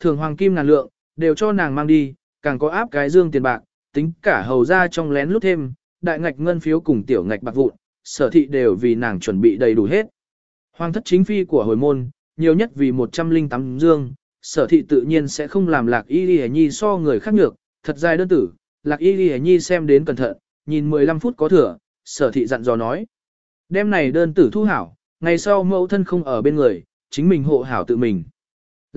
Thường hoàng kim ngàn lượng, đều cho nàng mang đi, càng có áp cái dương tiền bạc, tính cả hầu ra trong lén lút thêm, đại ngạch ngân phiếu cùng tiểu ngạch bạc vụn, sở thị đều vì nàng chuẩn bị đầy đủ hết. Hoàng thất chính phi của hồi môn, nhiều nhất vì 108 dương, sở thị tự nhiên sẽ không làm lạc y đi nhi so người khác nhược, thật dài đơn tử, lạc y đi nhi xem đến cẩn thận, nhìn 15 phút có thừa, sở thị dặn dò nói. Đêm này đơn tử thu hảo, ngày sau mẫu thân không ở bên người, chính mình hộ hảo tự mình.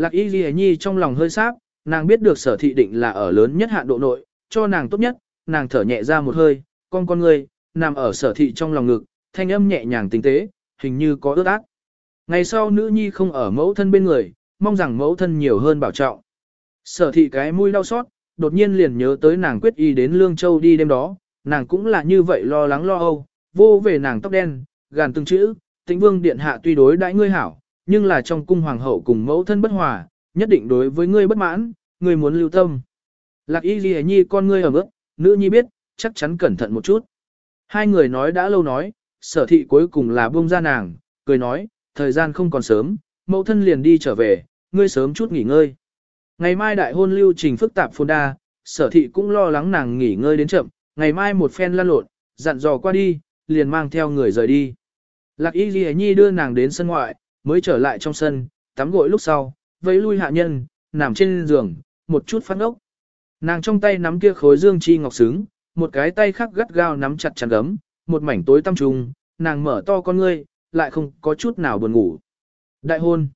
Lạc y ghi nhi trong lòng hơi sáp, nàng biết được sở thị định là ở lớn nhất hạn độ nội, cho nàng tốt nhất, nàng thở nhẹ ra một hơi, con con người, nằm ở sở thị trong lòng ngực, thanh âm nhẹ nhàng tinh tế, hình như có ướt át. Ngày sau nữ nhi không ở mẫu thân bên người, mong rằng mẫu thân nhiều hơn bảo trọng. Sở thị cái mũi đau xót, đột nhiên liền nhớ tới nàng quyết y đến Lương Châu đi đêm đó, nàng cũng là như vậy lo lắng lo âu, vô về nàng tóc đen, gàn từng chữ, tĩnh vương điện hạ tuy đối đãi ngươi hảo, nhưng là trong cung hoàng hậu cùng mẫu thân bất hòa, nhất định đối với ngươi bất mãn, ngươi muốn lưu tâm. Lạc y ghi nhi con ngươi ở mức, nữ nhi biết, chắc chắn cẩn thận một chút. Hai người nói đã lâu nói, sở thị cuối cùng là buông ra nàng, cười nói, thời gian không còn sớm, mẫu thân liền đi trở về, ngươi sớm chút nghỉ ngơi. Ngày mai đại hôn lưu trình phức tạp phôn đa, sở thị cũng lo lắng nàng nghỉ ngơi đến chậm, ngày mai một phen lăn lộn, dặn dò qua đi, liền mang theo người rời đi. Lạc y ghi nhi đưa nàng đến sân ngoại, mới trở lại trong sân, tắm gội lúc sau, vẫy lui hạ nhân, nằm trên giường, một chút phát ốc. Nàng trong tay nắm kia khối dương chi ngọc xứng, một cái tay khác gắt gao nắm chặt chặt gấm, một mảnh tối tăm trùng, nàng mở to con ngươi, lại không có chút nào buồn ngủ. Đại hôn.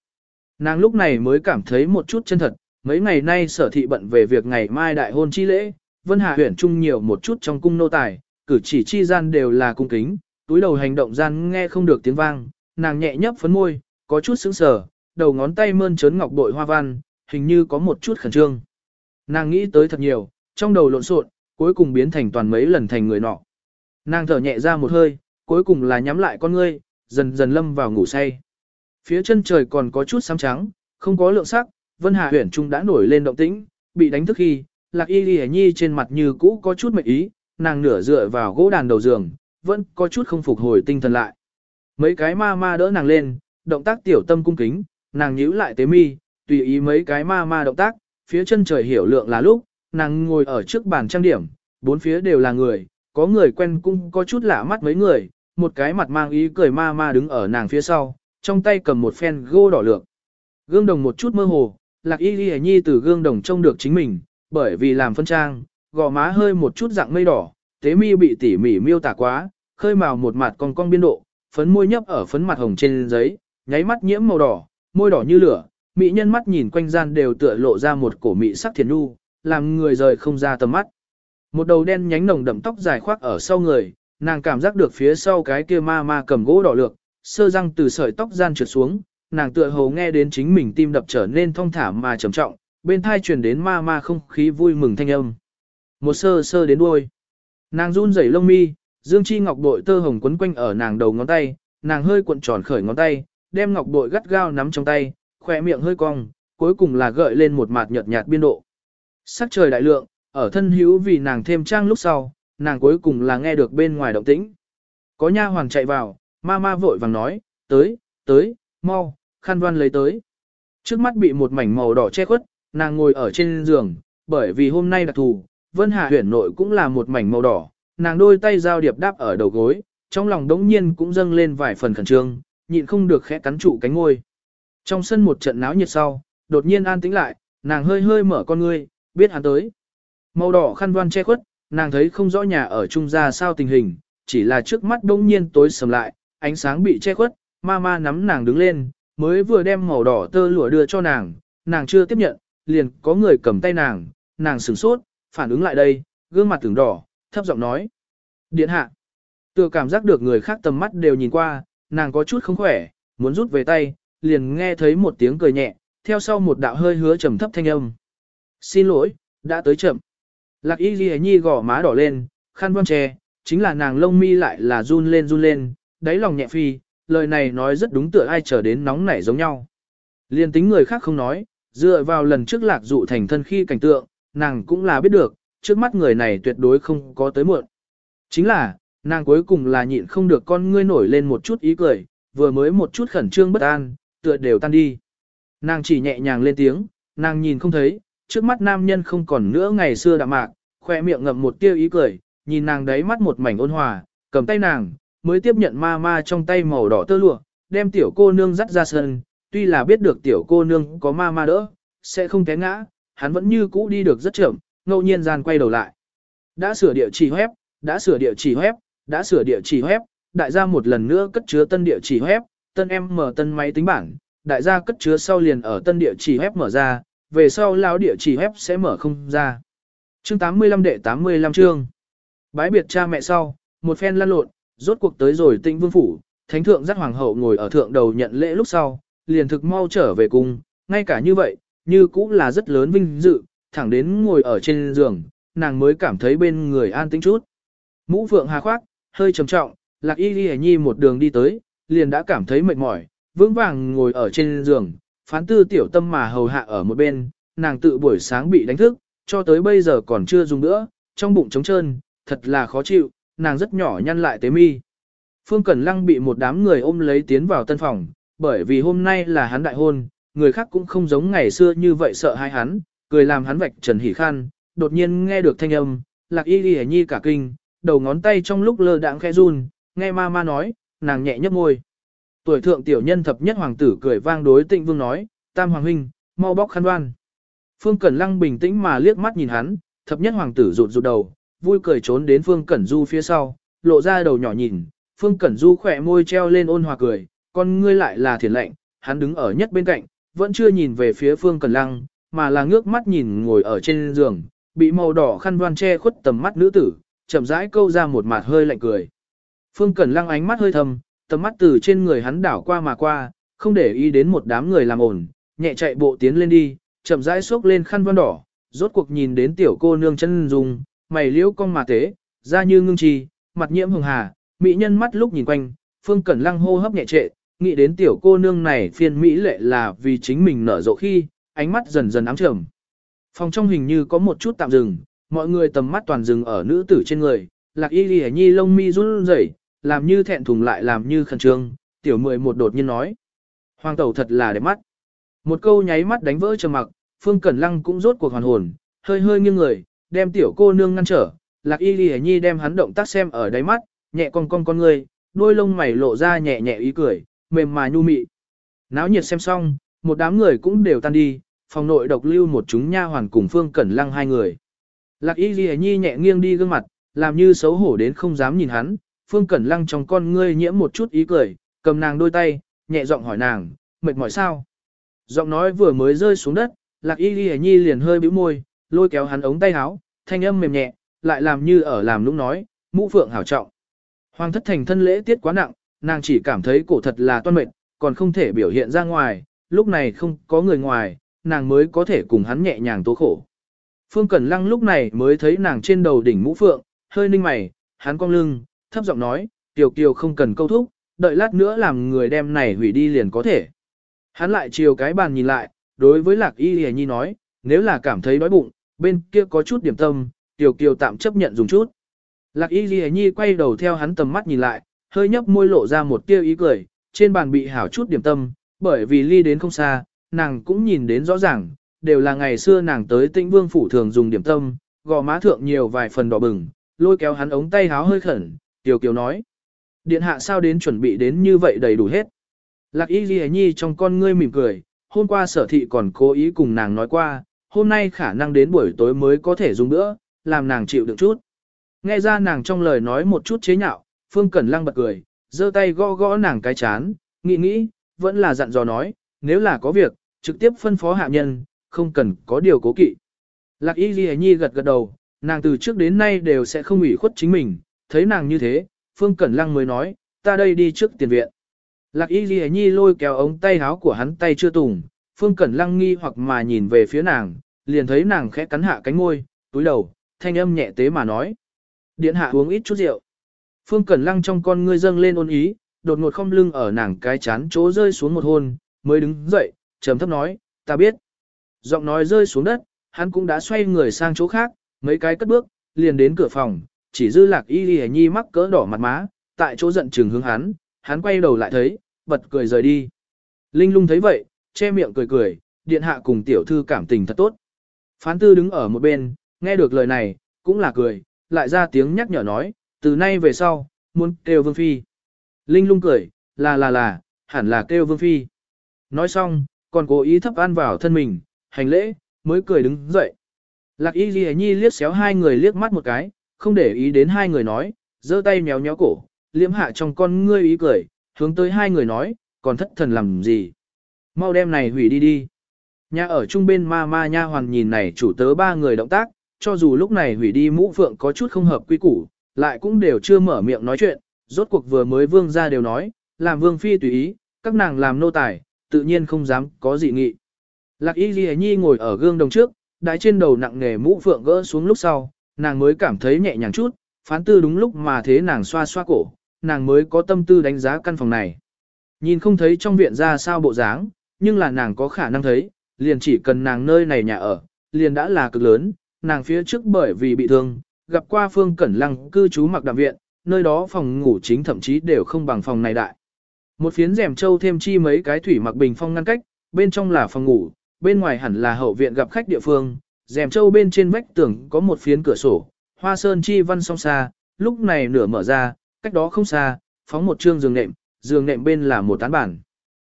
Nàng lúc này mới cảm thấy một chút chân thật, mấy ngày nay sở thị bận về việc ngày mai đại hôn chi lễ, Vân Hà huyện trung nhiều một chút trong cung nô tài, cử chỉ chi gian đều là cung kính, túi đầu hành động gian nghe không được tiếng vang, nàng nhẹ nhấp phấn môi, có chút sững sờ, đầu ngón tay mơn trớn ngọc bội hoa văn, hình như có một chút khẩn trương. Nàng nghĩ tới thật nhiều, trong đầu lộn xộn, cuối cùng biến thành toàn mấy lần thành người nọ. Nàng thở nhẹ ra một hơi, cuối cùng là nhắm lại con ngươi, dần dần lâm vào ngủ say. Phía chân trời còn có chút xám trắng, không có lượng sắc, Vân Hà huyển trung đã nổi lên động tĩnh, bị đánh thức khi, Lạc Y Lì Nhi trên mặt như cũ có chút mệt ý, nàng nửa dựa vào gỗ đàn đầu giường, vẫn có chút không phục hồi tinh thần lại. Mấy cái ma ma đỡ nàng lên, động tác tiểu tâm cung kính, nàng nhíu lại tế mi, tùy ý mấy cái ma ma động tác, phía chân trời hiểu lượng là lúc, nàng ngồi ở trước bàn trang điểm, bốn phía đều là người, có người quen cũng có chút lạ mắt mấy người, một cái mặt mang ý cười ma ma đứng ở nàng phía sau, trong tay cầm một phen gô đỏ lược. Gương đồng một chút mơ hồ, lạc y ghi nhi từ gương đồng trông được chính mình, bởi vì làm phân trang, gò má hơi một chút dạng mây đỏ, tế mi bị tỉ mỉ miêu tả quá, khơi màu một mặt còn cong biên độ, phấn môi nhấp ở phấn mặt hồng trên giấy, nháy mắt nhiễm màu đỏ, môi đỏ như lửa, mỹ nhân mắt nhìn quanh gian đều tựa lộ ra một cổ mỹ sắc thiền nu, làm người rời không ra tầm mắt. Một đầu đen nhánh nồng đậm tóc dài khoác ở sau người, nàng cảm giác được phía sau cái kia ma ma cầm gỗ đỏ lược, sơ răng từ sợi tóc gian trượt xuống, nàng tựa hồ nghe đến chính mình tim đập trở nên thong thả mà trầm trọng, bên thai truyền đến ma ma không khí vui mừng thanh âm. Một sơ sơ đến đuôi. Nàng run rẩy lông mi, dương chi ngọc bội tơ hồng quấn quanh ở nàng đầu ngón tay, nàng hơi cuộn tròn khởi ngón tay, đem ngọc bội gắt gao nắm trong tay, khỏe miệng hơi cong, cuối cùng là gợi lên một mặt nhợt nhạt biên độ. Sắc trời đại lượng, ở thân hữu vì nàng thêm trang lúc sau, nàng cuối cùng là nghe được bên ngoài động tĩnh. Có nha hoàng chạy vào, ma ma vội vàng nói, tới, tới, mau, khăn văn lấy tới. Trước mắt bị một mảnh màu đỏ che khuất, nàng ngồi ở trên giường, bởi vì hôm nay đặc thù, Vân Hà huyển nội cũng là một mảnh màu đỏ, nàng đôi tay giao điệp đáp ở đầu gối, trong lòng đống nhiên cũng dâng lên vài phần khẩn trương, nhịn không được khẽ cắn trụ cánh ngôi. Trong sân một trận náo nhiệt sau, đột nhiên an tĩnh lại, nàng hơi hơi mở con ngươi, biết hắn tới. Màu đỏ khăn đoan che khuất, nàng thấy không rõ nhà ở trung ra sao tình hình, chỉ là trước mắt đông nhiên tối sầm lại, ánh sáng bị che khuất, ma ma nắm nàng đứng lên, mới vừa đem màu đỏ tơ lụa đưa cho nàng, nàng chưa tiếp nhận, liền có người cầm tay nàng, nàng sửng sốt, phản ứng lại đây, gương mặt tưởng đỏ, thấp giọng nói. Điện hạ, tựa cảm giác được người khác tầm mắt đều nhìn qua, nàng có chút không khỏe, muốn rút về tay, liền nghe thấy một tiếng cười nhẹ, theo sau một đạo hơi hứa trầm thấp thanh âm. Xin lỗi, đã tới chậm. Lạc y ghi nhi gò má đỏ lên, khăn băng che, chính là nàng lông mi lại là run lên run lên, đáy lòng nhẹ phi, lời này nói rất đúng tựa ai trở đến nóng nảy giống nhau. Liên tính người khác không nói, dựa vào lần trước lạc dụ thành thân khi cảnh tượng, nàng cũng là biết được, trước mắt người này tuyệt đối không có tới muộn. Chính là, nàng cuối cùng là nhịn không được con ngươi nổi lên một chút ý cười, vừa mới một chút khẩn trương bất an, tựa đều tan đi. Nàng chỉ nhẹ nhàng lên tiếng, nàng nhìn không thấy, trước mắt nam nhân không còn nữa ngày xưa đạm mạc, khoe miệng ngậm một tia ý cười, nhìn nàng đấy mắt một mảnh ôn hòa, cầm tay nàng, mới tiếp nhận ma ma trong tay màu đỏ tơ lụa, đem tiểu cô nương dắt ra sân, tuy là biết được tiểu cô nương có ma ma đỡ, sẽ không té ngã, hắn vẫn như cũ đi được rất chậm, ngẫu nhiên gian quay đầu lại. Đã sửa địa chỉ web, đã sửa địa chỉ web, đã sửa địa chỉ web, đại gia một lần nữa cất chứa tân địa chỉ web, tân em mở tân máy tính bảng, đại gia cất chứa sau liền ở tân địa chỉ web mở ra, về sau lão địa chỉ web sẽ mở không ra. Chương 85 đệ 85 chương. Bái biệt cha mẹ sau, một phen lăn lộn, rốt cuộc tới rồi tĩnh vương phủ, thánh thượng dắt hoàng hậu ngồi ở thượng đầu nhận lễ lúc sau, liền thực mau trở về cung, ngay cả như vậy, như cũng là rất lớn vinh dự, thẳng đến ngồi ở trên giường, nàng mới cảm thấy bên người an tĩnh chút. Mũ phượng hà khoác, hơi trầm trọng, lạc y ghi nhi một đường đi tới, liền đã cảm thấy mệt mỏi, vững vàng ngồi ở trên giường, phán tư tiểu tâm mà hầu hạ ở một bên, nàng tự buổi sáng bị đánh thức, cho tới bây giờ còn chưa dùng nữa, trong bụng trống trơn, thật là khó chịu, nàng rất nhỏ nhăn lại tế mi. Phương Cẩn Lăng bị một đám người ôm lấy tiến vào tân phòng, bởi vì hôm nay là hắn đại hôn, người khác cũng không giống ngày xưa như vậy sợ hai hắn, cười làm hắn vạch trần hỉ khan, đột nhiên nghe được thanh âm, lạc y ghi nhi cả kinh, đầu ngón tay trong lúc lơ đãng khẽ run, nghe ma ma nói, nàng nhẹ nhấp môi. Tuổi thượng tiểu nhân thập nhất hoàng tử cười vang đối tịnh vương nói, tam hoàng huynh, mau bóc khăn đoan. Phương Cẩn Lăng bình tĩnh mà liếc mắt nhìn hắn, thập nhất hoàng tử rụt rụt đầu, vui cười trốn đến Phương Cẩn Du phía sau, lộ ra đầu nhỏ nhìn, Phương Cẩn Du khỏe môi treo lên ôn hòa cười, con ngươi lại là thiền lệnh, hắn đứng ở nhất bên cạnh, vẫn chưa nhìn về phía Phương Cẩn Lăng, mà là ngước mắt nhìn ngồi ở trên giường, bị màu đỏ khăn đoan che khuất tầm mắt nữ tử, chậm rãi câu ra một mặt hơi lạnh cười. Phương Cẩn Lăng ánh mắt hơi thầm, tầm mắt từ trên người hắn đảo qua mà qua, không để ý đến một đám người làm ổn, nhẹ chạy bộ tiến lên đi, chậm rãi xốc lên khăn vân đỏ, rốt cuộc nhìn đến tiểu cô nương chân dung, mày liễu cong mà tế, da như ngưng trì, mặt nhiễm hồng hà, mỹ nhân mắt lúc nhìn quanh, Phương Cẩn Lăng hô hấp nhẹ trệ, nghĩ đến tiểu cô nương này phiên mỹ lệ là vì chính mình nở rộ khi, ánh mắt dần dần ám trầm. Phòng trong hình như có một chút tạm dừng, mọi người tầm mắt toàn dừng ở nữ tử trên người, lạc y ghi nhi lông mi run rẩy, làm như thẹn thùng lại làm như khẩn trương, tiểu mười một đột nhiên nói. Hoàng tẩu thật là đẹp mắt. Một câu nháy mắt đánh vỡ trầm mặc, Phương Cẩn Lăng cũng rốt cuộc hoàn hồn, hơi hơi nghiêng người, đem tiểu cô nương ngăn trở, lạc y ghi nhi đem hắn động tác xem ở đáy mắt, nhẹ con con con người, đôi lông mày lộ ra nhẹ nhẹ ý cười, mềm mà nhu mị. Náo nhiệt xem xong, một đám người cũng đều tan đi, phòng nội độc lưu một chúng nha hoàn cùng Phương Cẩn Lăng hai người. Lạc Y Ghi Nhi nhẹ nghiêng đi gương mặt, làm như xấu hổ đến không dám nhìn hắn, Phương Cẩn Lăng trong con ngươi nhiễm một chút ý cười, cầm nàng đôi tay, nhẹ giọng hỏi nàng, mệt mỏi sao? Giọng nói vừa mới rơi xuống đất, Lạc Y Ghi Nhi liền hơi bĩu môi, lôi kéo hắn ống tay áo, thanh âm mềm nhẹ, lại làm như ở làm lúc nói, mũ phượng hảo trọng. Hoàng thất thành thân lễ tiết quá nặng, nàng chỉ cảm thấy cổ thật là toan mệt, còn không thể biểu hiện ra ngoài, lúc này không có người ngoài, nàng mới có thể cùng hắn nhẹ nhàng tố khổ. Phương Cẩn Lăng lúc này mới thấy nàng trên đầu đỉnh mũ phượng, hơi ninh mày, hắn cong lưng, thấp giọng nói, tiểu Kiều không cần câu thúc, đợi lát nữa làm người đem này hủy đi liền có thể. Hắn lại chiều cái bàn nhìn lại, đối với Lạc Y Hề Nhi nói, nếu là cảm thấy đói bụng, bên kia có chút điểm tâm, tiểu Kiều tạm chấp nhận dùng chút. Lạc Y Hề Nhi quay đầu theo hắn tầm mắt nhìn lại, hơi nhấp môi lộ ra một tia ý cười, trên bàn bị hảo chút điểm tâm, bởi vì ly đến không xa, nàng cũng nhìn đến rõ ràng, đều là ngày xưa nàng tới tĩnh vương phủ thường dùng điểm tâm, gò má thượng nhiều vài phần đỏ bừng, lôi kéo hắn ống tay háo hơi khẩn, tiểu kiều nói. Điện hạ sao đến chuẩn bị đến như vậy đầy đủ hết. Lạc y ghi nhi trong con ngươi mỉm cười, hôm qua sở thị còn cố ý cùng nàng nói qua, hôm nay khả năng đến buổi tối mới có thể dùng nữa, làm nàng chịu được chút. Nghe ra nàng trong lời nói một chút chế nhạo, Phương Cẩn Lăng bật cười, giơ tay gõ gõ nàng cái chán, nghĩ nghĩ, vẫn là dặn dò nói, nếu là có việc, trực tiếp phân phó hạ nhân, không cần có điều cố kỵ. Lạc Y Ghi Nhi gật gật đầu, nàng từ trước đến nay đều sẽ không ủy khuất chính mình, thấy nàng như thế, Phương Cẩn Lăng mới nói, ta đây đi trước tiền viện. Lạc Y Ghi Nhi lôi kéo ống tay áo của hắn tay chưa tùng, Phương Cẩn Lăng nghi hoặc mà nhìn về phía nàng, liền thấy nàng khẽ cắn hạ cánh môi, túi đầu, thanh âm nhẹ tế mà nói. Điện hạ uống ít chút rượu. Phương Cẩn Lăng trong con ngươi dâng lên ôn ý, đột ngột không lưng ở nàng cái chán chỗ rơi xuống một hôn, mới đứng dậy, trầm thấp nói, ta biết. Giọng nói rơi xuống đất, hắn cũng đã xoay người sang chỗ khác, mấy cái cất bước, liền đến cửa phòng, chỉ dư lạc y y nhi mắc cỡ đỏ mặt má, tại chỗ giận trừng hướng hắn, hắn quay đầu lại thấy, bật cười rời đi. Linh lung thấy vậy, che miệng cười cười, điện hạ cùng tiểu thư cảm tình thật tốt. Phán tư đứng ở một bên, nghe được lời này, cũng là cười, lại ra tiếng nhắc nhở nói, từ nay về sau, muốn kêu vương phi. Linh lung cười, là là là, hẳn là kêu vương phi. Nói xong, còn cố ý thấp ăn vào thân mình, hành lễ, mới cười đứng dậy. Lạc y ghi nhi liếc xéo hai người liếc mắt một cái, không để ý đến hai người nói, giơ tay méo méo cổ, liếm hạ trong con ngươi ý cười, hướng tới hai người nói, còn thất thần làm gì. Mau đem này hủy đi đi. Nhà ở trung bên ma ma nha hoàn nhìn này chủ tớ ba người động tác, cho dù lúc này hủy đi mũ phượng có chút không hợp quy củ, lại cũng đều chưa mở miệng nói chuyện, rốt cuộc vừa mới vương ra đều nói, làm vương phi tùy ý, các nàng làm nô tài, tự nhiên không dám có gì nghị. Lạc y ghi nhi ngồi ở gương đồng trước, đái trên đầu nặng nghề mũ phượng gỡ xuống lúc sau, nàng mới cảm thấy nhẹ nhàng chút, phán tư đúng lúc mà thế nàng xoa xoa cổ, nàng mới có tâm tư đánh giá căn phòng này. Nhìn không thấy trong viện ra sao bộ dáng, nhưng là nàng có khả năng thấy, liền chỉ cần nàng nơi này nhà ở, liền đã là cực lớn, nàng phía trước bởi vì bị thương, gặp qua phương cẩn lăng cư trú mặc đạm viện, nơi đó phòng ngủ chính thậm chí đều không bằng phòng này đại. Một phiến rèm trâu thêm chi mấy cái thủy mặc bình phong ngăn cách, bên trong là phòng ngủ, bên ngoài hẳn là hậu viện gặp khách địa phương, rèm châu bên trên vách tường có một phiến cửa sổ, hoa sơn chi văn song xa, lúc này nửa mở ra, cách đó không xa, phóng một trương giường nệm, giường nệm bên là một tán bản.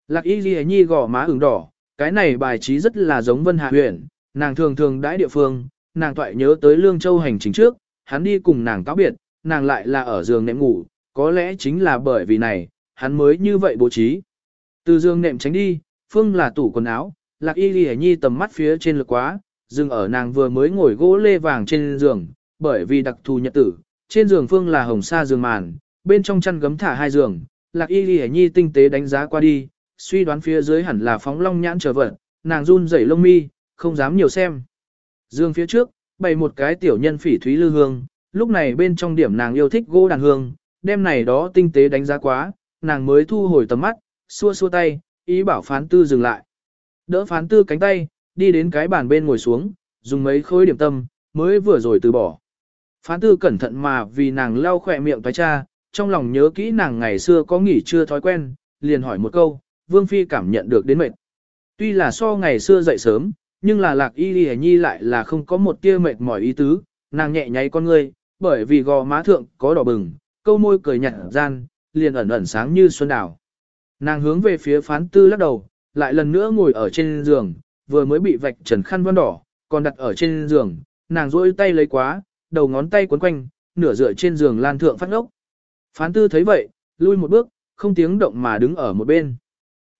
Lạc y ghi nhi gò má ửng đỏ, cái này bài trí rất là giống vân hạ huyện, nàng thường thường đãi địa phương, nàng toại nhớ tới lương châu hành chính trước, hắn đi cùng nàng cáo biệt, nàng lại là ở giường nệm ngủ, có lẽ chính là bởi vì này, hắn mới như vậy bố trí. Từ giường nệm tránh đi, phương là tủ quần áo, lạc y ghi nhi tầm mắt phía trên lực quá, dừng ở nàng vừa mới ngồi gỗ lê vàng trên giường, bởi vì đặc thù nhật tử, trên giường phương là hồng sa giường màn, bên trong chăn gấm thả hai giường, lạc y ghi nhi tinh tế đánh giá qua đi, suy đoán phía dưới hẳn là phóng long nhãn trở vật, nàng run rẩy lông mi, không dám nhiều xem. Dương phía trước, bày một cái tiểu nhân phỉ thúy lư hương, lúc này bên trong điểm nàng yêu thích gỗ đàn hương, đêm này đó tinh tế đánh giá quá, nàng mới thu hồi tầm mắt, xua xua tay, ý bảo phán tư dừng lại. Đỡ phán tư cánh tay, đi đến cái bàn bên ngồi xuống, dùng mấy khối điểm tâm, mới vừa rồi từ bỏ. Phán tư cẩn thận mà vì nàng lau khỏe miệng toái cha, trong lòng nhớ kỹ nàng ngày xưa có nghỉ chưa thói quen, liền hỏi một câu, Vương Phi cảm nhận được đến mệt. Tuy là so ngày xưa dậy sớm, nhưng là lạc y ghi nhi lại là không có một tia mệt mỏi ý tứ, nàng nhẹ nháy con ngươi, bởi vì gò má thượng có đỏ bừng, câu môi cười nhạt gian, liền ẩn ẩn sáng như xuân đào. Nàng hướng về phía phán tư lắc đầu, lại lần nữa ngồi ở trên giường, vừa mới bị vạch trần khăn văn đỏ, còn đặt ở trên giường, nàng rỗi tay lấy quá, đầu ngón tay quấn quanh, nửa dựa trên giường lan thượng phát ngốc. Phán tư thấy vậy, lui một bước, không tiếng động mà đứng ở một bên.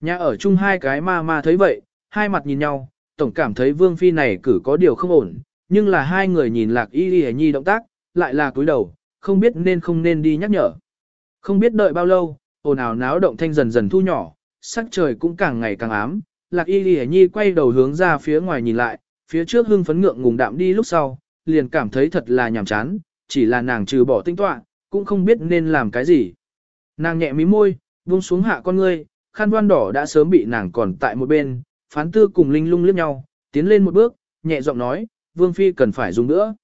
Nhà ở chung hai cái ma ma thấy vậy, hai mặt nhìn nhau, tổng cảm thấy vương phi này cử có điều không ổn, nhưng là hai người nhìn lạc y y nhi động tác, lại là cúi đầu, không biết nên không nên đi nhắc nhở. Không biết đợi bao lâu, ồn ào náo động thanh dần dần thu nhỏ, sắc trời cũng càng ngày càng ám, lạc y y nhi quay đầu hướng ra phía ngoài nhìn lại, phía trước hưng phấn ngượng ngùng đạm đi lúc sau, liền cảm thấy thật là nhàm chán, chỉ là nàng trừ bỏ tinh tọa, cũng không biết nên làm cái gì. Nàng nhẹ mí môi, buông xuống hạ con ngươi, khăn đoan đỏ đã sớm bị nàng còn tại một bên, phán tư cùng linh lung liếc nhau, tiến lên một bước, nhẹ giọng nói, vương phi cần phải dùng nữa.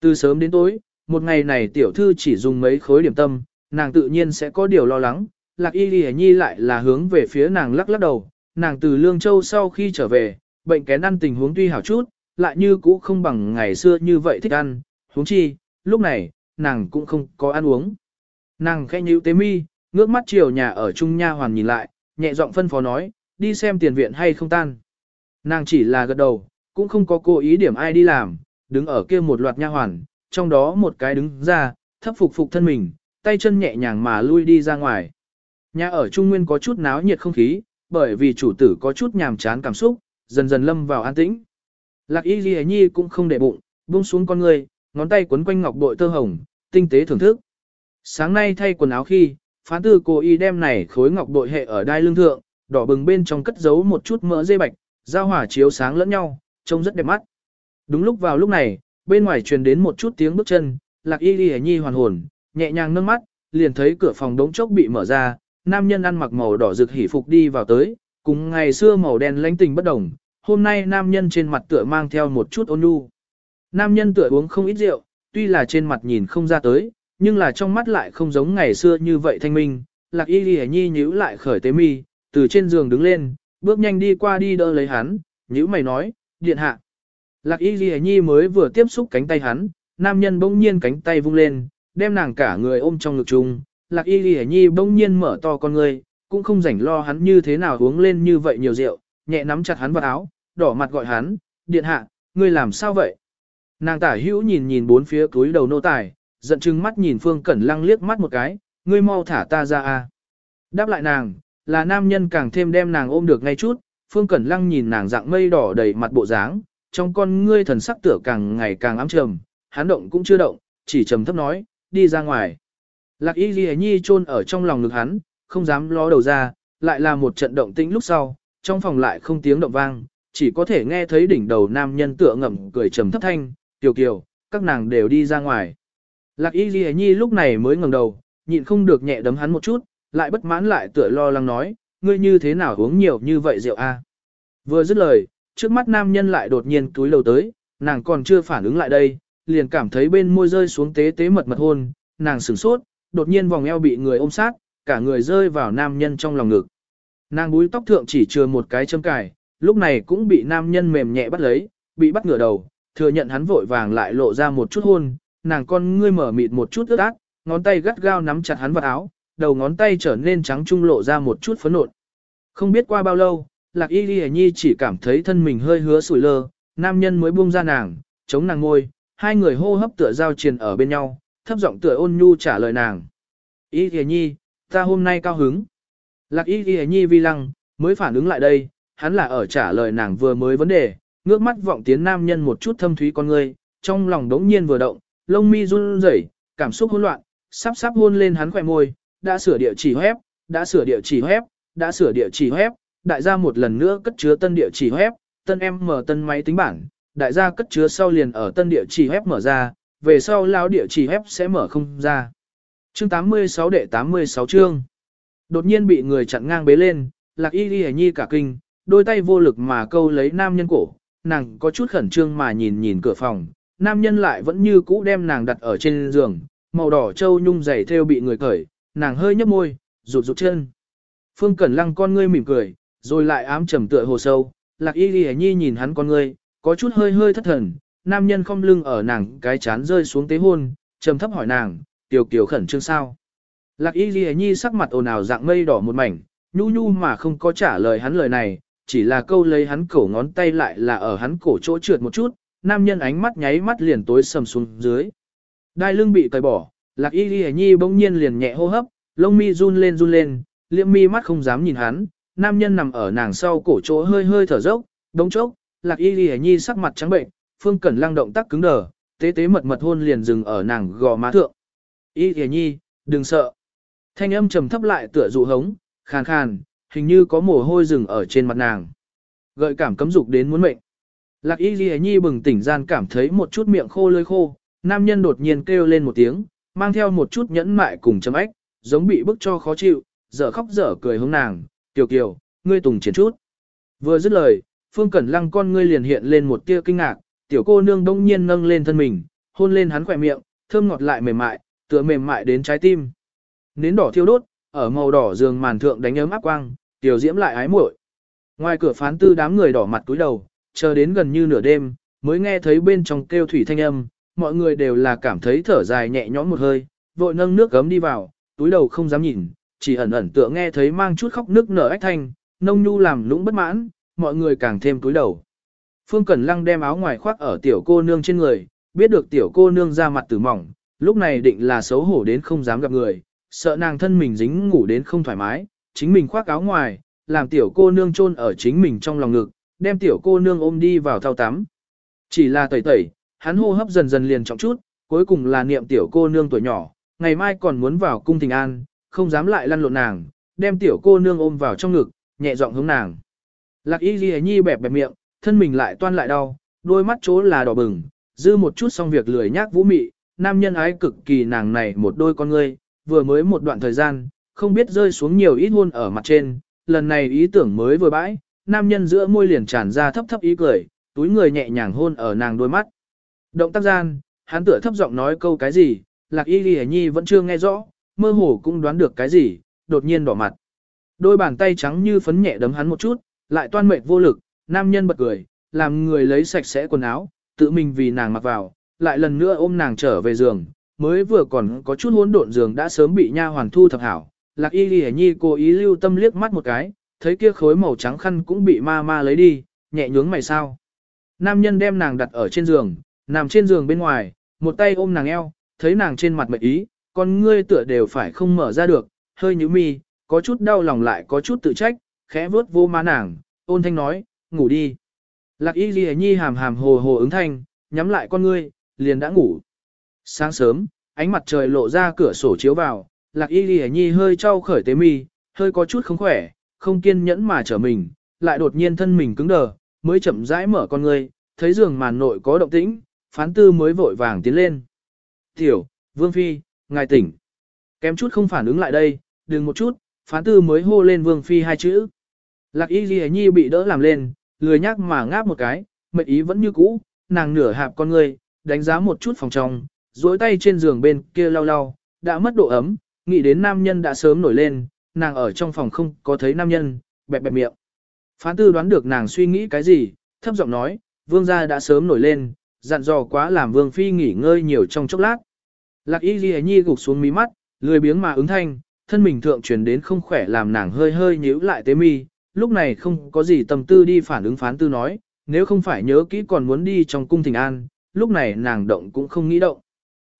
Từ sớm đến tối, một ngày này tiểu thư chỉ dùng mấy khối điểm tâm, nàng tự nhiên sẽ có điều lo lắng, lạc y lì nhi lại là hướng về phía nàng lắc lắc đầu, nàng từ Lương Châu sau khi trở về, bệnh kén ăn tình huống tuy hảo chút, lại như cũ không bằng ngày xưa như vậy thích ăn, huống chi, lúc này, nàng cũng không có ăn uống. Nàng khẽ nhíu tế mi, ngước mắt chiều nhà ở Trung Nha Hoàn nhìn lại, nhẹ giọng phân phó nói, đi xem tiền viện hay không tan. Nàng chỉ là gật đầu, cũng không có cố ý điểm ai đi làm, đứng ở kia một loạt nha hoàn, trong đó một cái đứng ra, thấp phục phục thân mình, tay chân nhẹ nhàng mà lui đi ra ngoài. Nhà ở Trung Nguyên có chút náo nhiệt không khí, bởi vì chủ tử có chút nhàm chán cảm xúc, dần dần lâm vào an tĩnh. Lạc Y Ghi Nhi cũng không để bụng, buông xuống con người, ngón tay quấn quanh ngọc bội tơ hồng, tinh tế thưởng thức. Sáng nay thay quần áo khi, phán tư cô y đem này khối ngọc bội hệ ở đai lưng thượng, đỏ bừng bên trong cất giấu một chút mỡ dây bạch, giao hỏa chiếu sáng lẫn nhau, trông rất đẹp mắt. Đúng lúc vào lúc này, bên ngoài truyền đến một chút tiếng bước chân, lạc y ghi nhi hoàn hồn, nhẹ nhàng nâng mắt, liền thấy cửa phòng đống chốc bị mở ra, nam nhân ăn mặc màu đỏ rực hỉ phục đi vào tới, cùng ngày xưa màu đen lãnh tình bất đồng, hôm nay nam nhân trên mặt tựa mang theo một chút ôn nhu. Nam nhân tựa uống không ít rượu, tuy là trên mặt nhìn không ra tới, nhưng là trong mắt lại không giống ngày xưa như vậy thanh minh. Lạc y ghi nhi nhíu lại khởi tế mi, từ trên giường đứng lên, bước nhanh đi qua đi đỡ lấy hắn, nhíu mày nói, điện hạ. Lạc y ghi nhi mới vừa tiếp xúc cánh tay hắn, nam nhân bỗng nhiên cánh tay vung lên, đem nàng cả người ôm trong ngực chung. Lạc y ghi nhi bỗng nhiên mở to con ngươi, cũng không rảnh lo hắn như thế nào uống lên như vậy nhiều rượu, nhẹ nắm chặt hắn vào áo, đỏ mặt gọi hắn, điện hạ, ngươi làm sao vậy? Nàng tả hữu nhìn nhìn bốn phía túi đầu nô tài, giận chừng mắt nhìn Phương Cẩn Lăng liếc mắt một cái, ngươi mau thả ta ra a. Đáp lại nàng, là nam nhân càng thêm đem nàng ôm được ngay chút, Phương Cẩn Lăng nhìn nàng dạng mây đỏ đầy mặt bộ dáng, trong con ngươi thần sắc tựa càng ngày càng ám trầm, hắn động cũng chưa động, chỉ trầm thấp nói, đi ra ngoài. Lạc Y Ghi Nhi chôn ở trong lòng ngực hắn, không dám ló đầu ra, lại là một trận động tĩnh lúc sau, trong phòng lại không tiếng động vang, chỉ có thể nghe thấy đỉnh đầu nam nhân tựa ngậm cười trầm thấp thanh, tiểu kiều, các nàng đều đi ra ngoài. Lạc Y Ghi Nhi lúc này mới ngẩng đầu, nhịn không được nhẹ đấm hắn một chút, lại bất mãn lại tựa lo lắng nói, ngươi như thế nào uống nhiều như vậy rượu a? Vừa dứt lời, trước mắt nam nhân lại đột nhiên túi lầu tới, nàng còn chưa phản ứng lại đây, liền cảm thấy bên môi rơi xuống tế tế mật mật hôn, nàng sửng sốt, đột nhiên vòng eo bị người ôm sát, cả người rơi vào nam nhân trong lòng ngực. Nàng búi tóc thượng chỉ chừa một cái châm cài, lúc này cũng bị nam nhân mềm nhẹ bắt lấy, bị bắt ngửa đầu, thừa nhận hắn vội vàng lại lộ ra một chút hôn, nàng con ngươi mở mịt một chút ướt át, ngón tay gắt gao nắm chặt hắn vào áo, đầu ngón tay trở nên trắng trung lộ ra một chút phấn nộn. Không biết qua bao lâu, Lạc Y Ghi Nhi chỉ cảm thấy thân mình hơi hứa sủi lơ, nam nhân mới buông ra nàng, chống nàng ngôi, hai người hô hấp tựa giao triền ở bên nhau, thấp giọng tựa ôn nhu trả lời nàng. Y Thìa Nhi, ta hôm nay cao hứng. Lạc Y Thìa Nhi vi lăng, mới phản ứng lại đây, hắn là ở trả lời nàng vừa mới vấn đề, ngước mắt vọng tiến nam nhân một chút thâm thúy con ngươi, trong lòng đống nhiên vừa động, lông mi run rẩy, cảm xúc hỗn loạn, sắp sắp hôn lên hắn khỏe môi, đã sửa địa chỉ web, đã sửa địa chỉ web, đã sửa địa chỉ web, đại gia một lần nữa cất chứa tân địa chỉ web, tân em mở tân máy tính bảng, đại gia cất chứa sau liền ở tân địa chỉ web mở ra, về sau lao địa chỉ ép sẽ mở không ra. Chương 86 đệ 86 chương. Đột nhiên bị người chặn ngang bế lên, lạc y y nhi cả kinh, đôi tay vô lực mà câu lấy nam nhân cổ, nàng có chút khẩn trương mà nhìn nhìn cửa phòng, nam nhân lại vẫn như cũ đem nàng đặt ở trên giường, màu đỏ châu nhung dày theo bị người cởi, nàng hơi nhấp môi, rụt rụt chân. Phương Cẩn Lăng con ngươi mỉm cười, rồi lại ám trầm tựa hồ sâu, lạc y ghi nhi nhìn hắn con ngươi, có chút hơi hơi thất thần, nam nhân không lưng ở nàng cái chán rơi xuống tế hôn, trầm thấp hỏi nàng, tiểu kiểu khẩn trương sao. Lạc y ghi nhi sắc mặt ồn ào dạng mây đỏ một mảnh, nhu nhu mà không có trả lời hắn lời này, chỉ là câu lấy hắn cổ ngón tay lại là ở hắn cổ chỗ trượt một chút, nam nhân ánh mắt nháy mắt liền tối sầm xuống dưới. Đai lưng bị cởi bỏ, lạc y ghi nhi bỗng nhiên liền nhẹ hô hấp, lông mi run lên run lên, liệm mi mắt không dám nhìn hắn, nam nhân nằm ở nàng sau cổ chỗ hơi hơi thở dốc, đống chốc, lạc y ghi nhi sắc mặt trắng bệnh, phương cẩn lăng động tác cứng đờ, tế tế mật mật hôn liền dừng ở nàng gò má thượng. Y ghi nhi, đừng sợ. Thanh âm trầm thấp lại tựa dụ hống, khàn khàn, hình như có mồ hôi rừng ở trên mặt nàng. Gợi cảm cấm dục đến muốn mệnh. Lạc y ghi nhi bừng tỉnh gian cảm thấy một chút miệng khô lơi khô, nam nhân đột nhiên kêu lên một tiếng, mang theo một chút nhẫn mại cùng chấm ách, giống bị bức cho khó chịu, dở khóc dở cười hướng nàng, tiểu kiều, ngươi tùng chiến chút. Vừa dứt lời, phương cẩn lăng con ngươi liền hiện lên một tia kinh ngạc, tiểu cô nương đông nhiên nâng lên thân mình, hôn lên hắn khỏe miệng, thơm ngọt lại mềm mại, tựa mềm mại đến trái tim. Nến đỏ thiêu đốt, ở màu đỏ giường màn thượng đánh ấm áp quang, tiểu diễm lại ái muội. Ngoài cửa phán tư đám người đỏ mặt túi đầu, chờ đến gần như nửa đêm, mới nghe thấy bên trong kêu thủy thanh âm, mọi người đều là cảm thấy thở dài nhẹ nhõm một hơi, vội nâng nước gấm đi vào, túi đầu không dám nhìn, chỉ ẩn ẩn tựa nghe thấy mang chút khóc nước nở ách thanh, nông nhu làm lũng bất mãn, mọi người càng thêm túi đầu. Phương Cẩn Lăng đem áo ngoài khoác ở tiểu cô nương trên người, biết được tiểu cô nương ra mặt tử mỏng, lúc này định là xấu hổ đến không dám gặp người, sợ nàng thân mình dính ngủ đến không thoải mái, chính mình khoác áo ngoài, làm tiểu cô nương chôn ở chính mình trong lòng ngực, đem tiểu cô nương ôm đi vào thao tắm. Chỉ là tẩy tẩy, hắn hô hấp dần dần liền trọng chút, cuối cùng là niệm tiểu cô nương tuổi nhỏ, ngày mai còn muốn vào cung tình an, không dám lại lăn lộn nàng, đem tiểu cô nương ôm vào trong ngực, nhẹ giọng hướng nàng. Lạc y ghi nhi bẹp bẹp miệng, thân mình lại toan lại đau, đôi mắt chỗ là đỏ bừng, dư một chút xong việc lười nhác vũ mị, nam nhân ái cực kỳ nàng này một đôi con ngươi, vừa mới một đoạn thời gian, không biết rơi xuống nhiều ít hôn ở mặt trên, lần này ý tưởng mới vừa bãi, nam nhân giữa môi liền tràn ra thấp thấp ý cười, túi người nhẹ nhàng hôn ở nàng đôi mắt. Động tác gian, hắn tựa thấp giọng nói câu cái gì, lạc y ghi nhi vẫn chưa nghe rõ, mơ hồ cũng đoán được cái gì, đột nhiên đỏ mặt. Đôi bàn tay trắng như phấn nhẹ đấm hắn một chút, lại toan mệt vô lực, nam nhân bật cười, làm người lấy sạch sẽ quần áo, tự mình vì nàng mặc vào, lại lần nữa ôm nàng trở về giường, mới vừa còn có chút hỗn độn giường đã sớm bị nha hoàn thu thập hảo. Lạc y Lệ nhi cố ý lưu tâm liếc mắt một cái, thấy kia khối màu trắng khăn cũng bị ma ma lấy đi, nhẹ nhướng mày sao. Nam nhân đem nàng đặt ở trên giường, nằm trên giường bên ngoài, một tay ôm nàng eo, thấy nàng trên mặt mệt ý, con ngươi tựa đều phải không mở ra được, hơi nhíu mi, có chút đau lòng lại có chút tự trách, khẽ vuốt vô má nàng, ôn thanh nói, ngủ đi. Lạc y ghi nhi hàm hàm hồ hồ ứng thanh, nhắm lại con ngươi, liền đã ngủ. Sáng sớm, ánh mặt trời lộ ra cửa sổ chiếu vào, lạc y ghi nhi hơi trao khởi tế mi, hơi có chút không khỏe, không kiên nhẫn mà trở mình, lại đột nhiên thân mình cứng đờ, mới chậm rãi mở con ngươi, thấy giường màn nội có động tĩnh, phán tư mới vội vàng tiến lên. Tiểu, Vương Phi, ngài tỉnh. Kém chút không phản ứng lại đây, đừng một chút, phán tư mới hô lên Vương Phi hai chữ. Lạc y ghi nhi bị đỡ làm lên, lười nhắc mà ngáp một cái, mệt ý vẫn như cũ, nàng nửa hạp con người, đánh giá một chút phòng trong, duỗi tay trên giường bên kia lau lau, đã mất độ ấm, nghĩ đến nam nhân đã sớm nổi lên, nàng ở trong phòng không có thấy nam nhân, bẹp bẹp miệng. Phán tư đoán được nàng suy nghĩ cái gì, thấp giọng nói, vương gia đã sớm nổi lên, dặn dò quá làm vương phi nghỉ ngơi nhiều trong chốc lát. Lạc y ghi nhi gục xuống mí mắt, lười biếng mà ứng thanh, thân mình thượng truyền đến không khỏe làm nàng hơi hơi nhíu lại tế mi, lúc này không có gì tâm tư đi phản ứng phán tư nói, nếu không phải nhớ kỹ còn muốn đi trong cung thỉnh an, lúc này nàng động cũng không nghĩ động.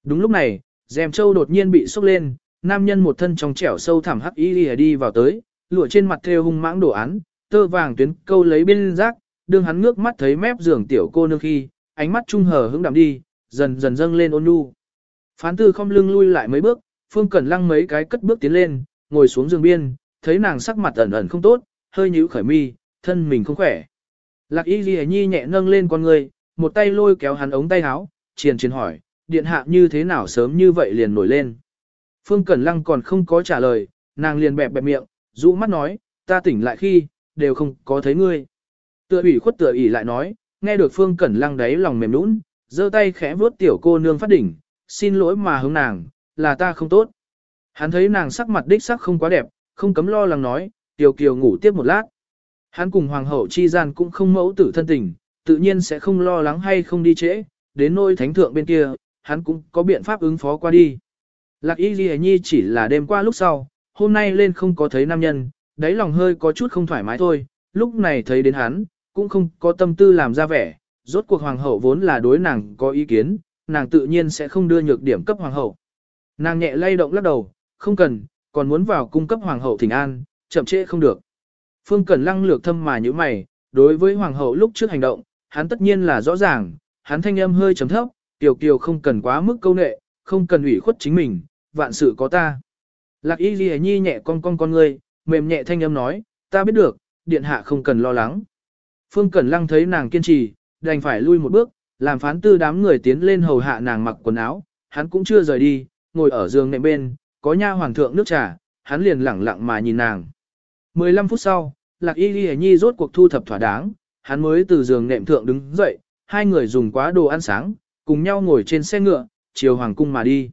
Đúng lúc này, dèm châu đột nhiên bị sốc lên, nam nhân một thân trong trẻo sâu thẳm hắc y lìa đi vào tới, lụa trên mặt thêu hung mãng đồ án, tơ vàng tuyến câu lấy bên rác, đương hắn ngước mắt thấy mép giường tiểu cô nương khi, ánh mắt trung hờ hững đạm đi, dần dần dâng lên ôn nhu. Phán tư không lưng lui lại mấy bước, Phương Cẩn Lăng mấy cái cất bước tiến lên, ngồi xuống giường biên, thấy nàng sắc mặt ẩn ẩn không tốt, hơi nhíu khởi mi, thân mình không khỏe. Lạc Y Ghi Nhi nhẹ nâng lên con người, một tay lôi kéo hắn ống tay áo, triền triền hỏi, điện hạ như thế nào sớm như vậy liền nổi lên. Phương Cẩn Lăng còn không có trả lời, nàng liền bẹp bẹp miệng, rũ mắt nói, ta tỉnh lại khi, đều không có thấy ngươi. Tựa ủy khuất tựa ủy lại nói, nghe được Phương Cẩn Lăng đáy lòng mềm nũng, giơ tay khẽ vuốt tiểu cô nương phát đỉnh, xin lỗi mà hướng nàng, là ta không tốt. Hắn thấy nàng sắc mặt đích sắc không quá đẹp, không cấm lo lắng nói, tiểu kiều ngủ tiếp một lát. Hắn cùng hoàng hậu chi gian cũng không mẫu tử thân tình, tự nhiên sẽ không lo lắng hay không đi trễ, đến nôi thánh thượng bên kia, hắn cũng có biện pháp ứng phó qua đi. Lạc y ghi nhi chỉ là đêm qua lúc sau, hôm nay lên không có thấy nam nhân, đáy lòng hơi có chút không thoải mái thôi, lúc này thấy đến hắn, cũng không có tâm tư làm ra vẻ, rốt cuộc hoàng hậu vốn là đối nàng có ý kiến, nàng tự nhiên sẽ không đưa nhược điểm cấp hoàng hậu. Nàng nhẹ lay động lắc đầu, không cần, còn muốn vào cung cấp hoàng hậu thỉnh an, chậm trễ không được. Phương Cẩn lăng lược thâm mà như mày, đối với hoàng hậu lúc trước hành động, hắn tất nhiên là rõ ràng, hắn thanh âm hơi trầm thấp, tiểu kiều không cần quá mức câu nệ, không cần ủy khuất chính mình, vạn sự có ta. Lạc y ghi nhi nhẹ con con con ngươi, mềm nhẹ thanh âm nói, ta biết được, điện hạ không cần lo lắng. Phương Cẩn Lăng thấy nàng kiên trì, đành phải lui một bước, làm phán tư đám người tiến lên hầu hạ nàng mặc quần áo, hắn cũng chưa rời đi, ngồi ở giường nệm bên, có nha hoàng thượng nước trà, hắn liền lẳng lặng mà nhìn nàng. 15 phút sau, Lạc Y Ghi Nhi rốt cuộc thu thập thỏa đáng, hắn mới từ giường nệm thượng đứng dậy, hai người dùng quá đồ ăn sáng, cùng nhau ngồi trên xe ngựa, chiều hoàng cung mà đi.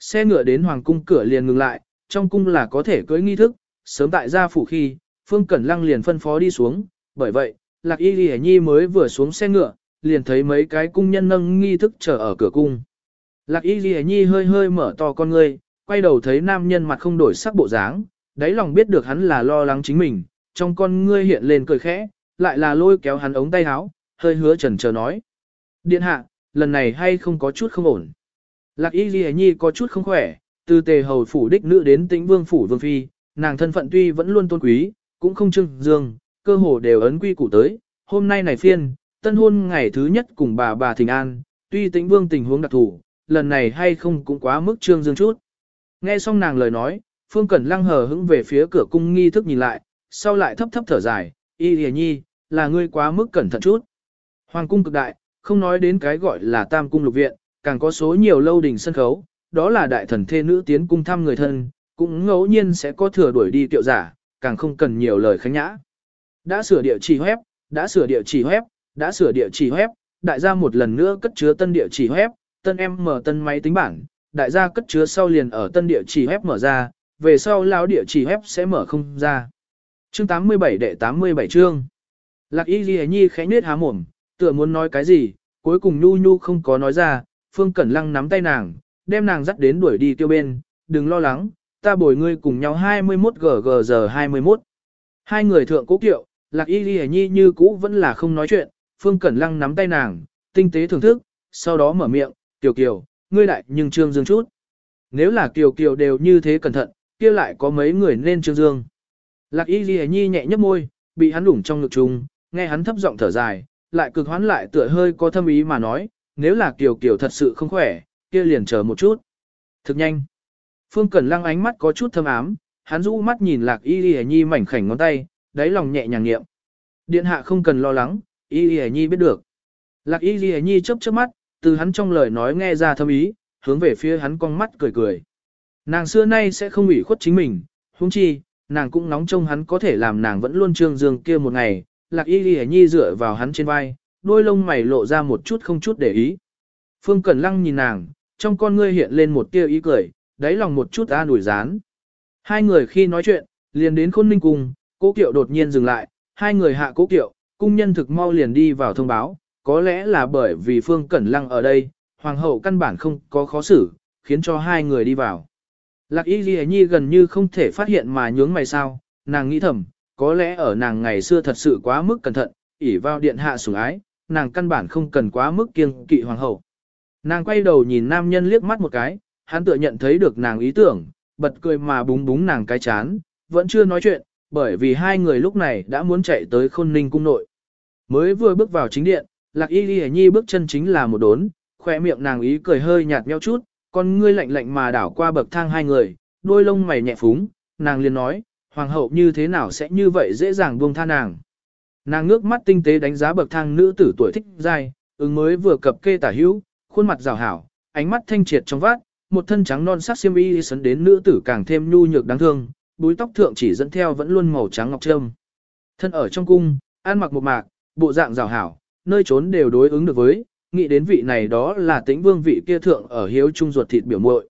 Xe ngựa đến hoàng cung cửa liền ngừng lại, trong cung là có thể cưới nghi thức, sớm tại gia phủ khi, Phương Cẩn Lăng liền phân phó đi xuống, bởi vậy, Lạc Y Ghi Nhi mới vừa xuống xe ngựa, liền thấy mấy cái cung nhân nâng nghi thức chờ ở cửa cung. Lạc Y Ghi Nhi hơi hơi mở to con ngươi, quay đầu thấy nam nhân mặt không đổi sắc bộ dáng, đáy lòng biết được hắn là lo lắng chính mình, trong con ngươi hiện lên cười khẽ, lại là lôi kéo hắn ống tay áo, hơi hứa trần chờ nói. Điện hạ, lần này hay không có chút không ổn. Lạc Y Ghi Nhi có chút không khỏe, từ tề hầu phủ đích nữ đến tĩnh vương phủ vương phi, nàng thân phận tuy vẫn luôn tôn quý, cũng không trưng dương, cơ hồ đều ấn quy củ tới. Hôm nay này phiên, tân hôn ngày thứ nhất cùng bà bà Thình An, tuy tĩnh vương tình huống đặc thù, lần này hay không cũng quá mức trương dương chút. Nghe xong nàng lời nói, Phương Cẩn lăng hờ hững về phía cửa cung nghi thức nhìn lại, sau lại thấp thấp thở dài, y hề nhi, là ngươi quá mức cẩn thận chút. Hoàng cung cực đại, không nói đến cái gọi là tam cung lục viện, càng có số nhiều lâu đình sân khấu, đó là đại thần thê nữ tiến cung thăm người thân, cũng ngẫu nhiên sẽ có thừa đuổi đi tiệu giả, càng không cần nhiều lời khánh nhã. Đã sửa địa chỉ web, đã sửa địa chỉ web, đã sửa địa chỉ web, đại gia một lần nữa cất chứa tân địa chỉ web, tân em mở tân máy tính bảng, đại gia cất chứa sau liền ở tân địa chỉ web mở ra, về sau lão địa chỉ web sẽ mở không ra. Chương 87 đệ 87 chương. Lạc y ghi nhi khẽ nết há mồm, tựa muốn nói cái gì, cuối cùng nhu nhu không có nói ra, phương cẩn lăng nắm tay nàng, đem nàng dắt đến đuổi đi tiêu bên, đừng lo lắng, ta bồi ngươi cùng nhau 21 gg giờ 21. Hai người thượng cố kiệu, lạc y ghi nhi như cũ vẫn là không nói chuyện, phương cẩn lăng nắm tay nàng, tinh tế thưởng thức, sau đó mở miệng, tiểu kiều, ngươi đại nhưng trương dương chút. Nếu là kiều kiều đều như thế cẩn thận, kia lại có mấy người nên trương dương. Lạc y ghi nhi nhẹ nhấp môi, bị hắn đủng trong ngực trùng, nghe hắn thấp giọng thở dài, lại cực hoán lại tựa hơi có thâm ý mà nói, nếu là kiều kiều thật sự không khỏe, kia liền chờ một chút. Thực nhanh. Phương Cẩn Lăng ánh mắt có chút thâm ám, hắn rũ mắt nhìn Lạc Y Y Nhi mảnh khảnh ngón tay, đáy lòng nhẹ nhàng nghiệm. Điện hạ không cần lo lắng, Y Y Nhi biết được. Lạc Y Y Nhi chớp chớp mắt, từ hắn trong lời nói nghe ra thâm ý, hướng về phía hắn con mắt cười cười. Nàng xưa nay sẽ không ủy khuất chính mình, huống chi, nàng cũng nóng trông hắn có thể làm nàng vẫn luôn trương dương kia một ngày, lạc y ghi nhi dựa vào hắn trên vai, đôi lông mày lộ ra một chút không chút để ý. Phương Cẩn Lăng nhìn nàng, trong con ngươi hiện lên một tia ý cười, đáy lòng một chút an ủi rán. Hai người khi nói chuyện, liền đến khôn ninh cung, cố kiệu đột nhiên dừng lại, hai người hạ cố kiệu, cung nhân thực mau liền đi vào thông báo, có lẽ là bởi vì Phương Cẩn Lăng ở đây, hoàng hậu căn bản không có khó xử, khiến cho hai người đi vào. Lạc y ghi nhi gần như không thể phát hiện mà nhướng mày sao, nàng nghĩ thầm, có lẽ ở nàng ngày xưa thật sự quá mức cẩn thận, ỉ vào điện hạ sủng ái, nàng căn bản không cần quá mức kiêng kỵ hoàng hậu. Nàng quay đầu nhìn nam nhân liếc mắt một cái, hắn tựa nhận thấy được nàng ý tưởng, bật cười mà búng búng nàng cái chán, vẫn chưa nói chuyện, bởi vì hai người lúc này đã muốn chạy tới khôn ninh cung nội. Mới vừa bước vào chính điện, lạc y ghi nhi bước chân chính là một đốn, khỏe miệng nàng ý cười hơi nhạt nheo chút, con ngươi lạnh lạnh mà đảo qua bậc thang hai người, đôi lông mày nhẹ phúng, nàng liền nói, hoàng hậu như thế nào sẽ như vậy dễ dàng buông tha nàng. Nàng ngước mắt tinh tế đánh giá bậc thang nữ tử tuổi thích dai, ứng mới vừa cập kê tả hữu, khuôn mặt rào hảo, ánh mắt thanh triệt trong vát, một thân trắng non sắc xiêm y sấn đến nữ tử càng thêm nhu nhược đáng thương, búi tóc thượng chỉ dẫn theo vẫn luôn màu trắng ngọc trâm. Thân ở trong cung, ăn mặc một mạc, bộ dạng rào hảo, nơi trốn đều đối ứng được với, nghĩ đến vị này đó là tĩnh vương vị kia thượng ở hiếu trung ruột thịt biểu muội.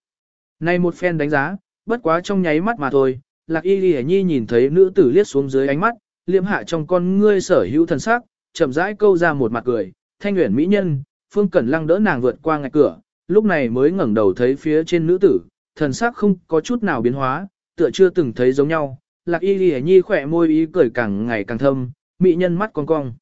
Nay một phen đánh giá, bất quá trong nháy mắt mà thôi, lạc y ghi nhi nhìn thấy nữ tử liếc xuống dưới ánh mắt, liệm hạ trong con ngươi sở hữu thần sắc, chậm rãi câu ra một mặt cười, thanh nguyện mỹ nhân, phương cẩn lăng đỡ nàng vượt qua ngạch cửa, lúc này mới ngẩng đầu thấy phía trên nữ tử, thần sắc không có chút nào biến hóa, tựa chưa từng thấy giống nhau, lạc y ghi nhi khỏe môi ý cười càng ngày càng thâm, mỹ nhân mắt con cong.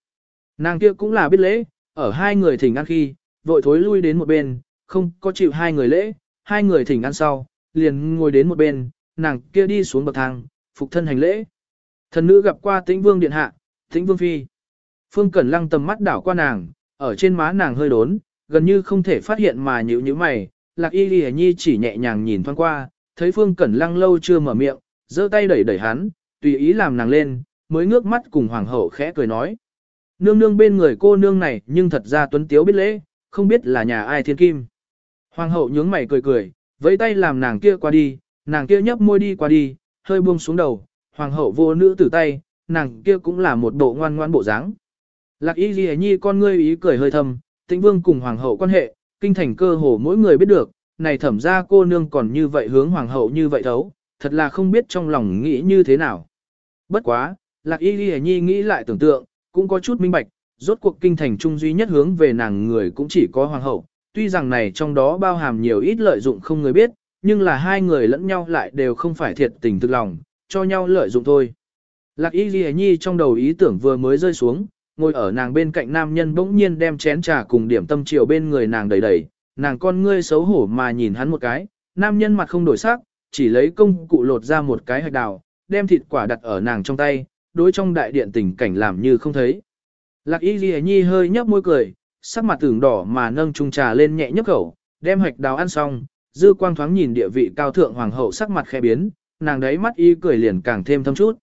Nàng kia cũng là biết lễ, ở hai người thỉnh ăn khi, vội thối lui đến một bên, không có chịu hai người lễ, hai người thỉnh ăn sau, liền ngồi đến một bên, nàng kia đi xuống bậc thang, phục thân hành lễ. Thần nữ gặp qua tĩnh vương điện hạ, tĩnh vương phi. Phương Cẩn Lăng tầm mắt đảo qua nàng, ở trên má nàng hơi đốn, gần như không thể phát hiện mà nhíu nhíu mày, lạc y ghi nhi chỉ nhẹ nhàng nhìn thoáng qua, thấy Phương Cẩn Lăng lâu chưa mở miệng, giơ tay đẩy đẩy hắn, tùy ý làm nàng lên, mới ngước mắt cùng hoàng hậu khẽ cười nói. Nương nương bên người cô nương này nhưng thật ra tuấn tiếu biết lễ, không biết là nhà ai thiên kim. Hoàng hậu nhướng mày cười cười, vẫy tay làm nàng kia qua đi, nàng kia nhấp môi đi qua đi, hơi buông xuống đầu, hoàng hậu vô nữ tử tay, nàng kia cũng là một bộ ngoan ngoan bộ dáng. Lạc y ghi nhi con ngươi ý cười hơi thầm, tĩnh vương cùng hoàng hậu quan hệ, kinh thành cơ hồ mỗi người biết được, này thẩm ra cô nương còn như vậy hướng hoàng hậu như vậy thấu, thật là không biết trong lòng nghĩ như thế nào. Bất quá, lạc y ghi nhi nghĩ lại tưởng tượng, cũng có chút minh bạch, rốt cuộc kinh thành trung duy nhất hướng về nàng người cũng chỉ có hoàng hậu, tuy rằng này trong đó bao hàm nhiều ít lợi dụng không người biết, nhưng là hai người lẫn nhau lại đều không phải thiệt tình thực lòng, cho nhau lợi dụng thôi. Lạc y ghi nhi trong đầu ý tưởng vừa mới rơi xuống, ngồi ở nàng bên cạnh nam nhân bỗng nhiên đem chén trà cùng điểm tâm chiều bên người nàng đầy đầy, nàng con ngươi xấu hổ mà nhìn hắn một cái, nam nhân mặt không đổi sắc, chỉ lấy công cụ lột ra một cái hạch đào, đem thịt quả đặt ở nàng trong tay, đối trong đại điện tình cảnh làm như không thấy. Lạc y ghi nhi hơi nhấp môi cười, sắc mặt tưởng đỏ mà nâng chung trà lên nhẹ nhấp khẩu, đem hạch đào ăn xong, dư quang thoáng nhìn địa vị cao thượng hoàng hậu sắc mặt khẽ biến, nàng đấy mắt y cười liền càng thêm thâm chút.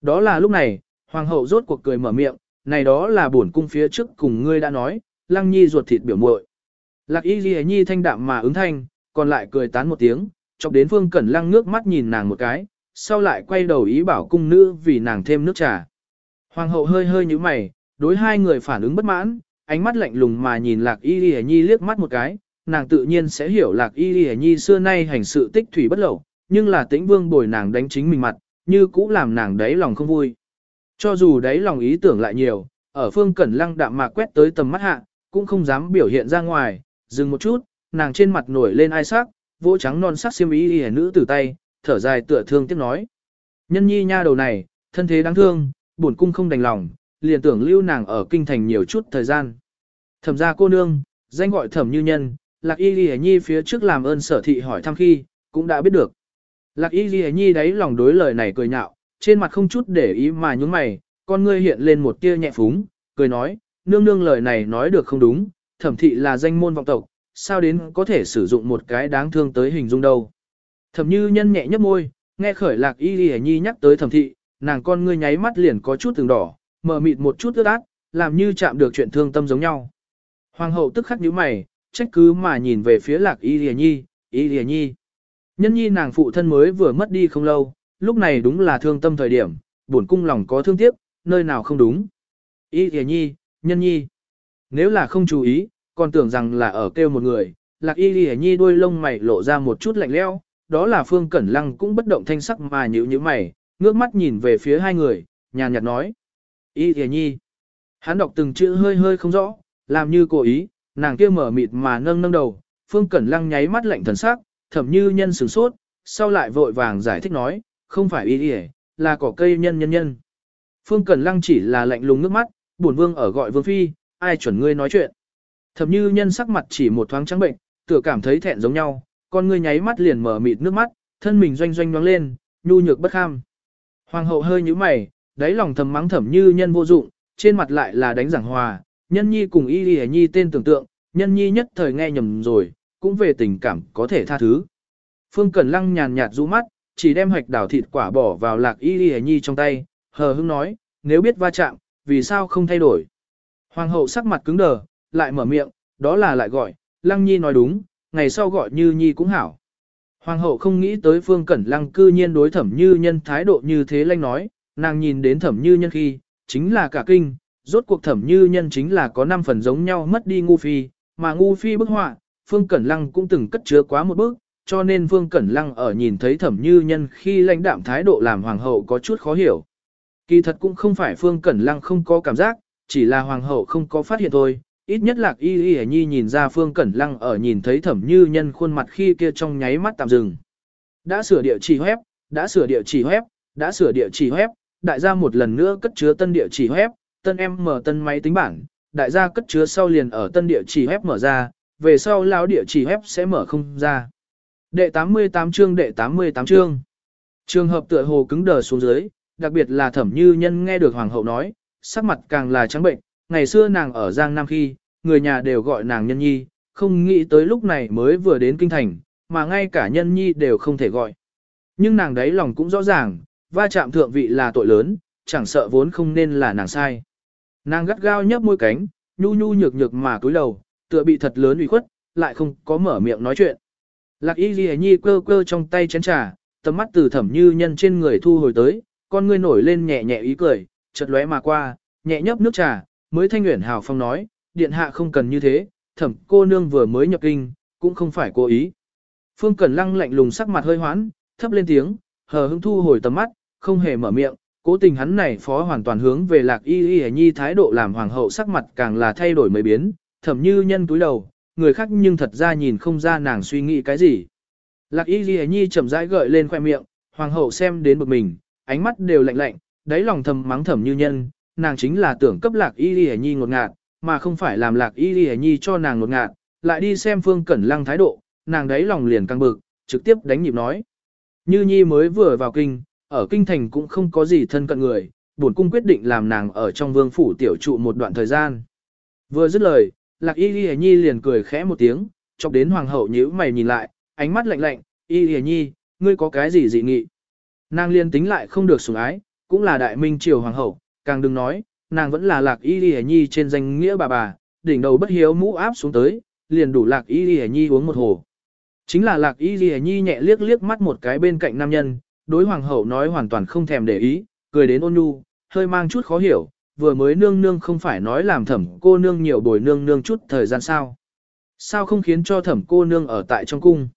Đó là lúc này, hoàng hậu rốt cuộc cười mở miệng, này đó là bổn cung phía trước cùng ngươi đã nói, lăng nhi ruột thịt biểu muội. Lạc y ghi nhi thanh đạm mà ứng thanh, còn lại cười tán một tiếng, chọc đến phương cẩn lăng nước mắt nhìn nàng một cái, sau lại quay đầu ý bảo cung nữ vì nàng thêm nước trà. Hoàng hậu hơi hơi như mày, đối hai người phản ứng bất mãn, ánh mắt lạnh lùng mà nhìn lạc y ghi nhi liếc mắt một cái, nàng tự nhiên sẽ hiểu lạc y ghi nhi xưa nay hành sự tích thủy bất lậu, nhưng là tĩnh vương bồi nàng đánh chính mình mặt, như cũ làm nàng đáy lòng không vui. Cho dù đáy lòng ý tưởng lại nhiều, ở phương cẩn lăng đạm mà quét tới tầm mắt hạ, cũng không dám biểu hiện ra ngoài, dừng một chút, nàng trên mặt nổi lên ai sắc, vỗ trắng non sắc xiêm y y nữ từ tay, thở dài tựa thương tiếp nói. Nhân nhi nha đầu này, thân thế đáng thương, buồn cung không đành lòng, liền tưởng lưu nàng ở kinh thành nhiều chút thời gian. Thẩm gia cô nương, danh gọi thẩm như nhân, lạc y ghi nhi phía trước làm ơn sở thị hỏi thăm khi, cũng đã biết được. Lạc y ghi nhi đấy lòng đối lời này cười nhạo, trên mặt không chút để ý mà nhúng mày, con ngươi hiện lên một tia nhẹ phúng, cười nói, nương nương lời này nói được không đúng, thẩm thị là danh môn vọng tộc, sao đến có thể sử dụng một cái đáng thương tới hình dung đâu. Thẩm như nhân nhẹ nhấp môi, nghe khởi lạc y Lệ nhi nhắc tới thẩm thị, nàng con ngươi nháy mắt liền có chút từng đỏ, mở mịt một chút ướt át, làm như chạm được chuyện thương tâm giống nhau. Hoàng hậu tức khắc nhíu mày, trách cứ mà nhìn về phía lạc y Lệ nhi, y Lệ nhi. Nhân nhi nàng phụ thân mới vừa mất đi không lâu, lúc này đúng là thương tâm thời điểm, buồn cung lòng có thương tiếc, nơi nào không đúng. Y Lệ nhi, nhân nhi. Nếu là không chú ý, còn tưởng rằng là ở kêu một người, lạc y Lệ nhi đuôi lông mày lộ ra một chút lạnh lẽo đó là Phương Cẩn Lăng cũng bất động thanh sắc mà nhíu nhíu mày, ngước mắt nhìn về phía hai người, nhàn nhạt nói. Y thề nhi. Hắn đọc từng chữ hơi hơi không rõ, làm như cố ý, nàng kia mở mịt mà nâng nâng đầu, Phương Cẩn Lăng nháy mắt lạnh thần sắc, thẩm như nhân sửng sốt, sau lại vội vàng giải thích nói, không phải y thề, là cỏ cây nhân nhân nhân. Phương Cẩn Lăng chỉ là lạnh lùng nước mắt, buồn vương ở gọi vương phi, ai chuẩn ngươi nói chuyện. Thẩm như nhân sắc mặt chỉ một thoáng trắng bệnh, tựa cảm thấy thẹn giống nhau, con ngươi nháy mắt liền mở mịt nước mắt, thân mình doanh doanh nhoáng lên, nhu nhược bất kham. Hoàng hậu hơi như mày, đáy lòng thầm mắng thẩm như nhân vô dụng, trên mặt lại là đánh giảng hòa, nhân nhi cùng y y nhi tên tưởng tượng, nhân nhi nhất thời nghe nhầm rồi, cũng về tình cảm có thể tha thứ. Phương Cẩn Lăng nhàn nhạt rũ mắt, chỉ đem hoạch đảo thịt quả bỏ vào lạc y y nhi trong tay, hờ hững nói, nếu biết va chạm, vì sao không thay đổi. Hoàng hậu sắc mặt cứng đờ, lại mở miệng, đó là lại gọi, Lăng Nhi nói đúng, ngày sau gọi như nhi cũng hảo. Hoàng hậu không nghĩ tới phương cẩn lăng cư nhiên đối thẩm như nhân thái độ như thế lanh nói, nàng nhìn đến thẩm như nhân khi, chính là cả kinh, rốt cuộc thẩm như nhân chính là có 5 phần giống nhau mất đi ngu phi, mà ngu phi bức họa, phương cẩn lăng cũng từng cất chứa quá một bước, cho nên phương cẩn lăng ở nhìn thấy thẩm như nhân khi lãnh đạm thái độ làm hoàng hậu có chút khó hiểu. Kỳ thật cũng không phải phương cẩn lăng không có cảm giác, chỉ là hoàng hậu không có phát hiện thôi, ít nhất lạc y y nhi nhìn ra phương cẩn lăng ở nhìn thấy thẩm như nhân khuôn mặt khi kia trong nháy mắt tạm dừng. Đã sửa địa chỉ web, đã sửa địa chỉ web, đã sửa địa chỉ web, đại gia một lần nữa cất chứa tân địa chỉ web, tân em mở tân máy tính bảng, đại gia cất chứa sau liền ở tân địa chỉ web mở ra, về sau lão địa chỉ web sẽ mở không ra. Đệ 88 chương đệ 88 chương. Trường hợp tựa hồ cứng đờ xuống dưới, đặc biệt là thẩm như nhân nghe được hoàng hậu nói, sắc mặt càng là trắng bệnh, ngày xưa nàng ở Giang Nam khi, người nhà đều gọi nàng nhân nhi, không nghĩ tới lúc này mới vừa đến kinh thành, mà ngay cả nhân nhi đều không thể gọi. Nhưng nàng đấy lòng cũng rõ ràng, va chạm thượng vị là tội lớn, chẳng sợ vốn không nên là nàng sai. Nàng gắt gao nhấp môi cánh, nhu nhu nhược nhược mà cúi đầu, tựa bị thật lớn ủy khuất, lại không có mở miệng nói chuyện. Lạc y ghi nhi cơ cơ trong tay chén trà, tầm mắt từ thẩm như nhân trên người thu hồi tới, con ngươi nổi lên nhẹ nhẹ ý cười, chợt lóe mà qua, nhẹ nhấp nước trà, mới thanh nguyện hào phong nói, điện hạ không cần như thế, thẩm cô nương vừa mới nhập kinh, cũng không phải cố ý. Phương Cẩn Lăng lạnh lùng sắc mặt hơi hoán, thấp lên tiếng, hờ hững thu hồi tầm mắt, không hề mở miệng, cố tình hắn này phó hoàn toàn hướng về lạc y y nhi thái độ làm hoàng hậu sắc mặt càng là thay đổi mới biến, thẩm như nhân túi đầu, người khác nhưng thật ra nhìn không ra nàng suy nghĩ cái gì. Lạc y y nhi chậm rãi gợi lên khoe miệng, hoàng hậu xem đến bực mình, ánh mắt đều lạnh lạnh, đáy lòng thầm mắng thẩm như nhân, nàng chính là tưởng cấp lạc y y nhi ngột ngạt, mà không phải làm lạc y y nhi cho nàng ngột ngạt, lại đi xem phương cẩn lăng thái độ, nàng đấy lòng liền căng bực, trực tiếp đánh nhịp nói. Như nhi mới vừa vào kinh, ở kinh thành cũng không có gì thân cận người, bổn cung quyết định làm nàng ở trong vương phủ tiểu trụ một đoạn thời gian. Vừa dứt lời, lạc y y nhi liền cười khẽ một tiếng, chọc đến hoàng hậu nhíu mày nhìn lại, ánh mắt lạnh lạnh, y y nhi, ngươi có cái gì dị nghị? Nàng liên tính lại không được sủng ái, cũng là đại minh triều hoàng hậu, càng đừng nói, nàng vẫn là lạc y lìa nhi trên danh nghĩa bà bà, đỉnh đầu bất hiếu mũ áp xuống tới, liền đủ lạc y lìa nhi uống một hồ. Chính là lạc y lìa nhi nhẹ liếc liếc mắt một cái bên cạnh nam nhân, đối hoàng hậu nói hoàn toàn không thèm để ý, cười đến ôn nhu, hơi mang chút khó hiểu, vừa mới nương nương không phải nói làm thẩm cô nương nhiều bồi nương nương chút thời gian sao. Sao không khiến cho thẩm cô nương ở tại trong cung.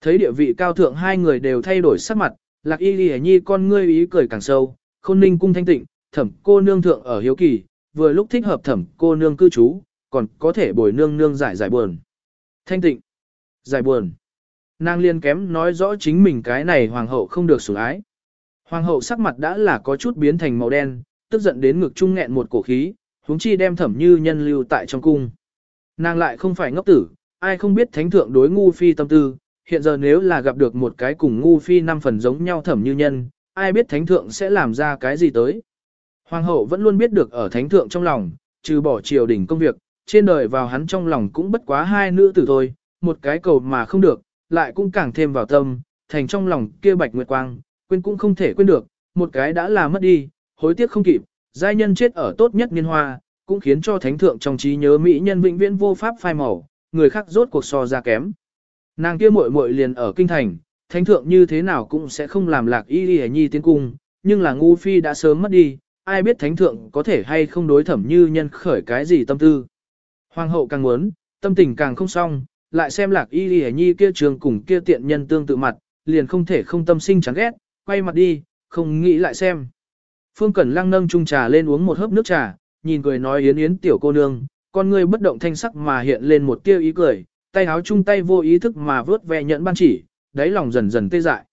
Thấy địa vị cao thượng hai người đều thay đổi sắc mặt, lạc y lìa nhi con ngươi ý cười càng sâu, khôn ninh cung thanh tịnh, thẩm cô nương thượng ở hiếu kỳ, vừa lúc thích hợp thẩm cô nương cư trú, còn có thể bồi nương nương giải giải buồn. Thanh tịnh, giải buồn. Nàng liên kém nói rõ chính mình cái này hoàng hậu không được sủng ái. Hoàng hậu sắc mặt đã là có chút biến thành màu đen, tức giận đến ngực trung nghẹn một cổ khí, huống chi đem thẩm như nhân lưu tại trong cung. Nàng lại không phải ngốc tử, ai không biết thánh thượng đối ngu phi tâm tư, hiện giờ nếu là gặp được một cái cùng ngu phi năm phần giống nhau thẩm như nhân, ai biết thánh thượng sẽ làm ra cái gì tới. Hoàng hậu vẫn luôn biết được ở thánh thượng trong lòng, trừ bỏ triều đình công việc, trên đời vào hắn trong lòng cũng bất quá hai nữ tử thôi, một cái cầu mà không được, lại cũng càng thêm vào tâm, thành trong lòng kia bạch nguyệt quang, quên cũng không thể quên được, một cái đã là mất đi, hối tiếc không kịp, giai nhân chết ở tốt nhất niên hoa, cũng khiến cho thánh thượng trong trí nhớ mỹ nhân vĩnh viễn vô pháp phai màu, người khác rốt cuộc so ra kém. Nàng kia muội muội liền ở kinh thành, thánh thượng như thế nào cũng sẽ không làm lạc y y nhi tiến cung, nhưng là ngu phi đã sớm mất đi, ai biết thánh thượng có thể hay không đối thẩm như nhân khởi cái gì tâm tư. Hoàng hậu càng muốn, tâm tình càng không xong, lại xem lạc y đi nhi kia trường cùng kia tiện nhân tương tự mặt, liền không thể không tâm sinh chán ghét, quay mặt đi, không nghĩ lại xem. Phương Cẩn Lăng nâng chung trà lên uống một hớp nước trà, nhìn cười nói yến yến tiểu cô nương, con ngươi bất động thanh sắc mà hiện lên một tia ý cười, tay áo chung tay vô ý thức mà vớt ve nhẫn ban chỉ, đáy lòng dần dần tê dại.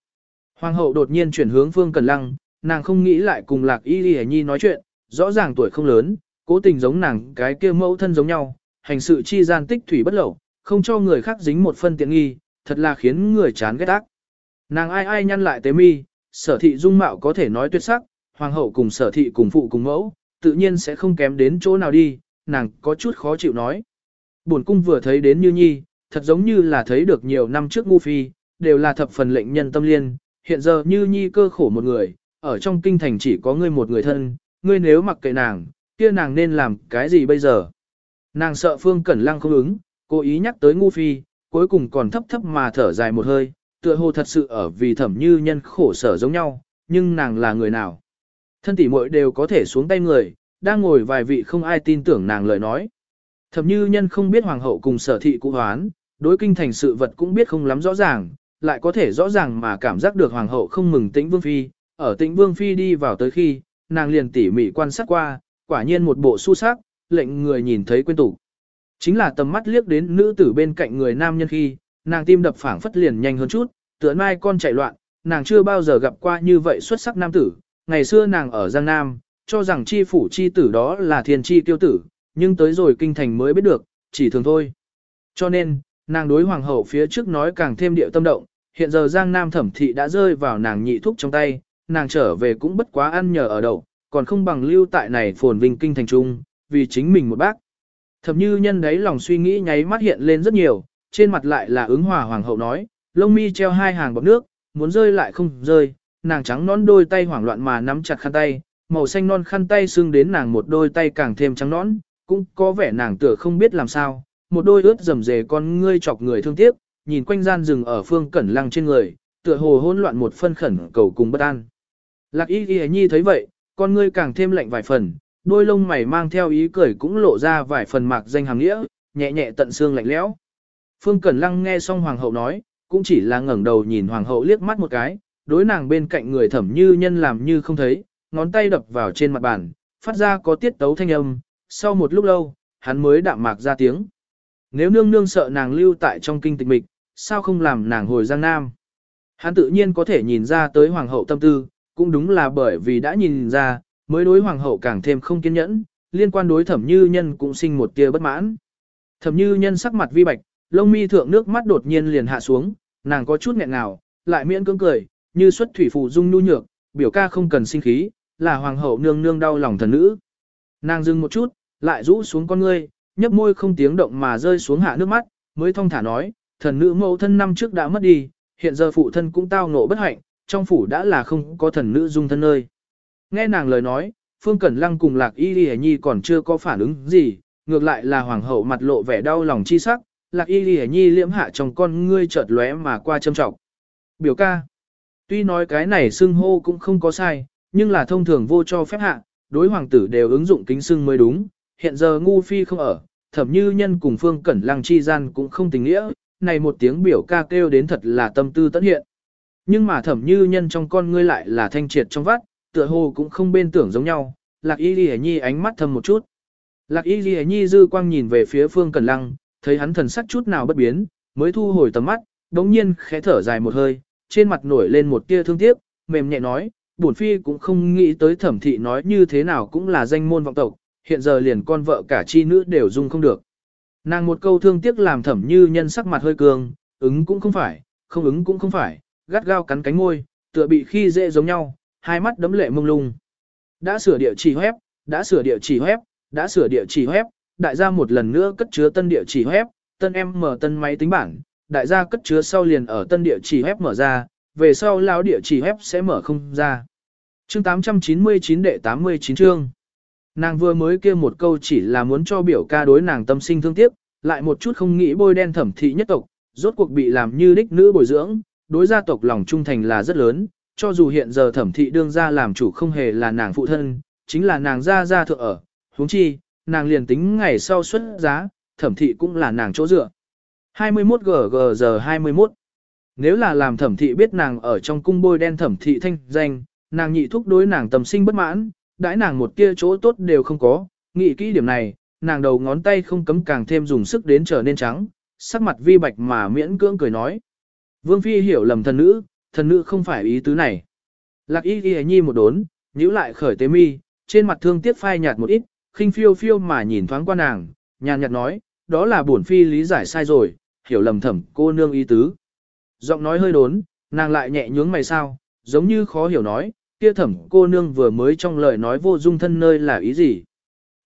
Hoàng hậu đột nhiên chuyển hướng Phương Cẩn Lăng, nàng không nghĩ lại cùng Lạc Y Lì Nhi nói chuyện, rõ ràng tuổi không lớn, cố tình giống nàng cái kia mẫu thân giống nhau, hành sự chi gian tích thủy bất lậu, không cho người khác dính một phân tiện nghi, thật là khiến người chán ghét ác. Nàng ai ai nhăn lại tế mi, sở thị dung mạo có thể nói tuyệt sắc, hoàng hậu cùng sở thị cùng phụ cùng mẫu, tự nhiên sẽ không kém đến chỗ nào đi, nàng có chút khó chịu nói. Bổn cung vừa thấy đến Như Nhi, thật giống như là thấy được nhiều năm trước ngu phi, đều là thập phần lệnh nhân tâm liên, hiện giờ Như Nhi cơ khổ một người, ở trong kinh thành chỉ có ngươi một người thân, ngươi nếu mặc kệ nàng, kia nàng nên làm cái gì bây giờ? Nàng sợ Phương Cẩn Lăng không ứng, cố ý nhắc tới ngu phi, cuối cùng còn thấp thấp mà thở dài một hơi, tựa hồ thật sự ở vì thẩm như nhân khổ sở giống nhau, nhưng nàng là người nào? Thân tỷ muội đều có thể xuống tay người, đang ngồi vài vị không ai tin tưởng nàng lời nói. Thẩm như nhân không biết hoàng hậu cùng sở thị cụ hoán, đối kinh thành sự vật cũng biết không lắm rõ ràng, lại có thể rõ ràng mà cảm giác được hoàng hậu không mừng tĩnh vương phi, ở tĩnh vương phi đi vào tới khi, nàng liền tỉ mỉ quan sát qua, quả nhiên một bộ su sắc, lệnh người nhìn thấy quên tủ. Chính là tầm mắt liếc đến nữ tử bên cạnh người nam nhân khi, nàng tim đập phảng phất liền nhanh hơn chút, tựa mai con chạy loạn, nàng chưa bao giờ gặp qua như vậy xuất sắc nam tử, ngày xưa nàng ở Giang Nam, cho rằng chi phủ chi tử đó là thiên chi tiêu tử, nhưng tới rồi kinh thành mới biết được, chỉ thường thôi. Cho nên, nàng đối hoàng hậu phía trước nói càng thêm điệu tâm động, hiện giờ Giang Nam thẩm thị đã rơi vào nàng nhị thúc trong tay, nàng trở về cũng bất quá ăn nhờ ở đậu, còn không bằng lưu tại này phồn vinh kinh thành trung, vì chính mình một bác. Thẩm như nhân đấy lòng suy nghĩ nháy mắt hiện lên rất nhiều, trên mặt lại là ứng hòa hoàng hậu nói, lông mi treo hai hàng bọc nước, muốn rơi lại không rơi, nàng trắng nón đôi tay hoảng loạn mà nắm chặt khăn tay, màu xanh non khăn tay xương đến nàng một đôi tay càng thêm trắng nón, cũng có vẻ nàng tựa không biết làm sao, một đôi ướt rầm rề con ngươi chọc người thương tiếc, nhìn quanh gian rừng ở phương cẩn lăng trên người, tựa hồ hỗn loạn một phân khẩn cầu cùng bất an. Lạc y ghi nhi thấy vậy, con ngươi càng thêm lạnh vài phần, đôi lông mày mang theo ý cười cũng lộ ra vài phần mạc danh hàng nghĩa, nhẹ nhẹ tận xương lạnh lẽo. Phương Cẩn Lăng nghe xong hoàng hậu nói, cũng chỉ là ngẩng đầu nhìn hoàng hậu liếc mắt một cái, đối nàng bên cạnh người thẩm như nhân làm như không thấy, ngón tay đập vào trên mặt bàn, phát ra có tiết tấu thanh âm, sau một lúc lâu, hắn mới đạm mạc ra tiếng. Nếu nương nương sợ nàng lưu tại trong kinh tịch mịch, sao không làm nàng hồi Giang Nam? Hắn tự nhiên có thể nhìn ra tới hoàng hậu tâm tư, cũng đúng là bởi vì đã nhìn ra, mới đối hoàng hậu càng thêm không kiên nhẫn, liên quan đối thẩm như nhân cũng sinh một tia bất mãn. Thẩm như nhân sắc mặt vi bạch, lông mi thượng nước mắt đột nhiên liền hạ xuống, nàng có chút nghẹn ngào, lại miễn cưỡng cười, như xuất thủy phụ dung nu nhược, biểu ca không cần sinh khí, là hoàng hậu nương nương đau lòng thần nữ. Nàng dừng một chút, lại rũ xuống con ngươi, nhấp môi không tiếng động mà rơi xuống hạ nước mắt, mới thong thả nói, thần nữ mẫu thân năm trước đã mất đi, hiện giờ phụ thân cũng tao ngộ bất hạnh, trong phủ đã là không có thần nữ dung thân nơi. Nghe nàng lời nói, Phương Cẩn Lăng cùng Lạc Y Lì Nhi còn chưa có phản ứng gì, ngược lại là hoàng hậu mặt lộ vẻ đau lòng chi sắc, Lạc Y Lì Nhi liễm hạ trong con ngươi chợt lóe mà qua châm trọng. Biểu ca. Tuy nói cái này xưng hô cũng không có sai, nhưng là thông thường vô cho phép hạ, đối hoàng tử đều ứng dụng kính xưng mới đúng, hiện giờ ngu phi không ở, thẩm như nhân cùng Phương Cẩn Lăng chi gian cũng không tình nghĩa, này một tiếng biểu ca kêu đến thật là tâm tư tận hiện. Nhưng mà thẩm như nhân trong con ngươi lại là thanh triệt trong vắt, tựa hồ cũng không bên tưởng giống nhau, lạc y ghi nhi ánh mắt thầm một chút. Lạc y ghi nhi dư quang nhìn về phía phương cẩn lăng, thấy hắn thần sắc chút nào bất biến, mới thu hồi tầm mắt, đống nhiên khẽ thở dài một hơi, trên mặt nổi lên một tia thương tiếc, mềm nhẹ nói, bổn phi cũng không nghĩ tới thẩm thị nói như thế nào cũng là danh môn vọng tộc, hiện giờ liền con vợ cả chi nữ đều dung không được. Nàng một câu thương tiếc làm thẩm như nhân sắc mặt hơi cường, ứng cũng không phải, không ứng cũng không phải, gắt gao cắn cánh môi, tựa bị khi dễ giống nhau, hai mắt đấm lệ mông lung. Đã sửa địa chỉ web, đã sửa địa chỉ web, đã sửa địa chỉ web, đại gia một lần nữa cất chứa tân địa chỉ web, tân em mở tân máy tính bảng, đại gia cất chứa sau liền ở tân địa chỉ web mở ra, về sau lão địa chỉ web sẽ mở không ra. Chương 899 đệ 89 chương. Nàng vừa mới kia một câu chỉ là muốn cho biểu ca đối nàng tâm sinh thương tiếc, lại một chút không nghĩ bôi đen thẩm thị nhất tộc, rốt cuộc bị làm như đích nữ bồi dưỡng, đối gia tộc lòng trung thành là rất lớn, cho dù hiện giờ thẩm thị đương ra làm chủ không hề là nàng phụ thân, chính là nàng gia gia thượng ở, huống chi, nàng liền tính ngày sau xuất giá, thẩm thị cũng là nàng chỗ dựa. 21 GG giờ 21 Nếu là làm thẩm thị biết nàng ở trong cung bôi đen thẩm thị thanh danh, nàng nhị thúc đối nàng tầm sinh bất mãn, đãi nàng một tia chỗ tốt đều không có, nghĩ kỹ điểm này, nàng đầu ngón tay không cấm càng thêm dùng sức đến trở nên trắng, sắc mặt vi bạch mà miễn cưỡng cười nói. Vương Phi hiểu lầm thần nữ, thần nữ không phải ý tứ này. Lạc y ghi nhi một đốn, nhíu lại khởi tế mi, trên mặt thương tiếc phai nhạt một ít, khinh phiêu phiêu mà nhìn thoáng qua nàng, nhàn nhạt nói, đó là bổn Phi lý giải sai rồi, hiểu lầm thẩm cô nương ý tứ. Giọng nói hơi đốn, nàng lại nhẹ nhướng mày sao, giống như khó hiểu nói, kia thẩm cô nương vừa mới trong lời nói vô dung thân nơi là ý gì.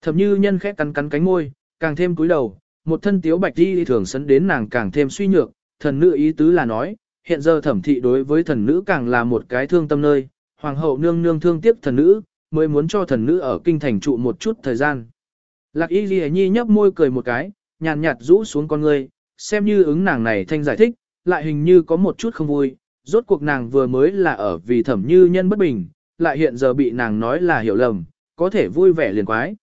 Thẩm như nhân khẽ cắn cắn cánh môi, càng thêm cúi đầu, một thân tiếu bạch đi thường sấn đến nàng càng thêm suy nhược, thần nữ ý tứ là nói, hiện giờ thẩm thị đối với thần nữ càng là một cái thương tâm nơi, hoàng hậu nương nương thương tiếc thần nữ, mới muốn cho thần nữ ở kinh thành trụ một chút thời gian. Lạc y ghi nhi nhấp môi cười một cái, nhàn nhạt rũ xuống con ngươi, xem như ứng nàng này thanh giải thích, lại hình như có một chút không vui, rốt cuộc nàng vừa mới là ở vì thẩm như nhân bất bình, lại hiện giờ bị nàng nói là hiểu lầm, có thể vui vẻ liền quái.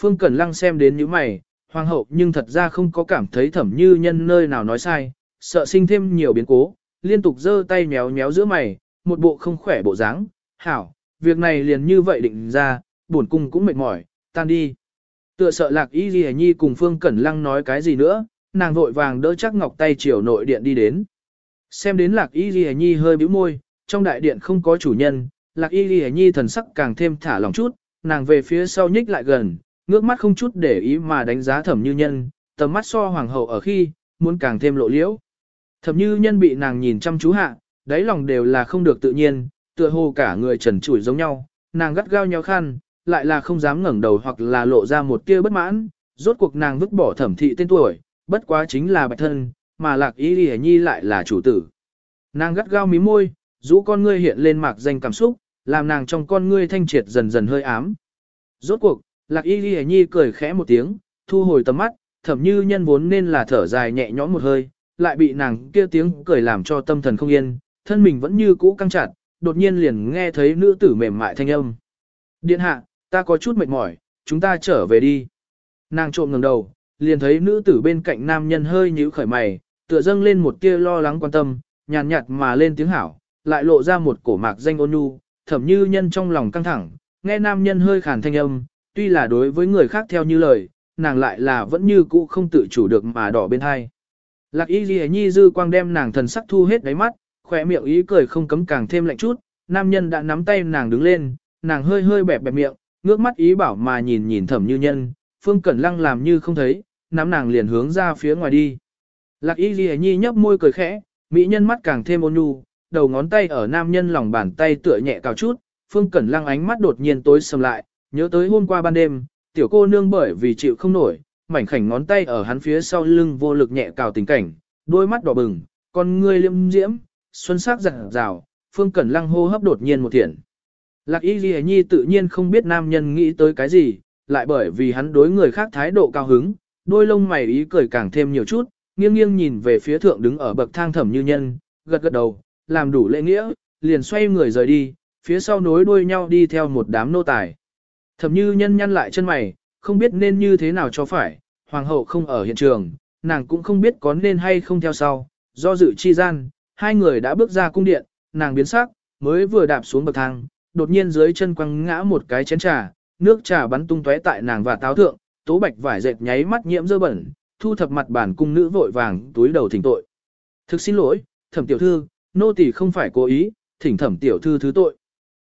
Phương Cẩn Lăng xem đến những mày, hoàng hậu nhưng thật ra không có cảm thấy thẩm như nhân nơi nào nói sai, sợ sinh thêm nhiều biến cố, liên tục giơ tay méo méo giữa mày, một bộ không khỏe bộ dáng. hảo, việc này liền như vậy định ra, buồn cung cũng mệt mỏi, tan đi. Tựa sợ lạc y ghi nhi cùng Phương Cẩn Lăng nói cái gì nữa, nàng vội vàng đỡ chắc ngọc tay chiều nội điện đi đến. Xem đến lạc y ghi nhi hơi bĩu môi, trong đại điện không có chủ nhân, lạc y ghi nhi thần sắc càng thêm thả lòng chút, nàng về phía sau nhích lại gần, ngước mắt không chút để ý mà đánh giá thẩm như nhân, tầm mắt so hoàng hậu ở khi, muốn càng thêm lộ liễu. Thẩm như nhân bị nàng nhìn chăm chú hạ, đáy lòng đều là không được tự nhiên, tựa hồ cả người trần trụi giống nhau, nàng gắt gao nhau khăn, lại là không dám ngẩng đầu hoặc là lộ ra một tia bất mãn, rốt cuộc nàng vứt bỏ thẩm thị tên tuổi, bất quá chính là bạch thân, mà lạc ý lìa nhi lại là chủ tử. Nàng gắt gao mí môi, rũ con ngươi hiện lên mạc danh cảm xúc, làm nàng trong con ngươi thanh triệt dần dần hơi ám. Rốt cuộc, lạc y lìa nhi cười khẽ một tiếng, thu hồi tầm mắt, thẩm như nhân vốn nên là thở dài nhẹ nhõm một hơi, lại bị nàng kia tiếng cười làm cho tâm thần không yên, thân mình vẫn như cũ căng chặt, đột nhiên liền nghe thấy nữ tử mềm mại thanh âm. Điện hạ, ta có chút mệt mỏi, chúng ta trở về đi. Nàng trộm ngẩng đầu, liền thấy nữ tử bên cạnh nam nhân hơi nhíu khởi mày, tựa dâng lên một tia lo lắng quan tâm, nhàn nhạt mà lên tiếng hảo, lại lộ ra một cổ mạc danh ôn nhu, thẩm như nhân trong lòng căng thẳng, nghe nam nhân hơi khàn thanh âm, tuy là đối với người khác theo như lời, nàng lại là vẫn như cũ không tự chủ được mà đỏ bên hai. Lạc y ghi nhi dư quang đem nàng thần sắc thu hết đáy mắt, khỏe miệng ý cười không cấm càng thêm lạnh chút, nam nhân đã nắm tay nàng đứng lên, nàng hơi hơi bẹp bẹp miệng, ngước mắt ý bảo mà nhìn nhìn thẩm như nhân, phương cẩn lăng làm như không thấy, nắm nàng liền hướng ra phía ngoài đi. Lạc y ghi nhi nhấp môi cười khẽ, mỹ nhân mắt càng thêm ôn nhu, đầu ngón tay ở nam nhân lòng bàn tay tựa nhẹ cào chút, phương cẩn lăng ánh mắt đột nhiên tối sầm lại, nhớ tới hôm qua ban đêm, tiểu cô nương bởi vì chịu không nổi, mảnh khảnh ngón tay ở hắn phía sau lưng vô lực nhẹ cào tình cảnh, đôi mắt đỏ bừng, con ngươi liêm diễm, xuân sắc rạng rào, phương cẩn lăng hô hấp đột nhiên một thiện. Lạc y ghi nhi tự nhiên không biết nam nhân nghĩ tới cái gì, lại bởi vì hắn đối người khác thái độ cao hứng, đôi lông mày ý cười càng thêm nhiều chút, nghiêng nghiêng nhìn về phía thượng đứng ở bậc thang thẩm như nhân, gật gật đầu, làm đủ lễ nghĩa, liền xoay người rời đi, phía sau nối đuôi nhau đi theo một đám nô tài. Thẩm như nhân nhăn lại chân mày, không biết nên như thế nào cho phải, hoàng hậu không ở hiện trường, nàng cũng không biết có nên hay không theo sau, do dự chi gian, hai người đã bước ra cung điện, nàng biến sắc, mới vừa đạp xuống bậc thang, đột nhiên dưới chân quăng ngã một cái chén trà, nước trà bắn tung tóe tại nàng và táo thượng, tố bạch vải dệt nháy mắt nhiễm dơ bẩn, thu thập mặt bản cung nữ vội vàng túi đầu thỉnh tội. Thực xin lỗi, thẩm tiểu thư, nô tỳ không phải cố ý, thỉnh thẩm tiểu thư thứ tội.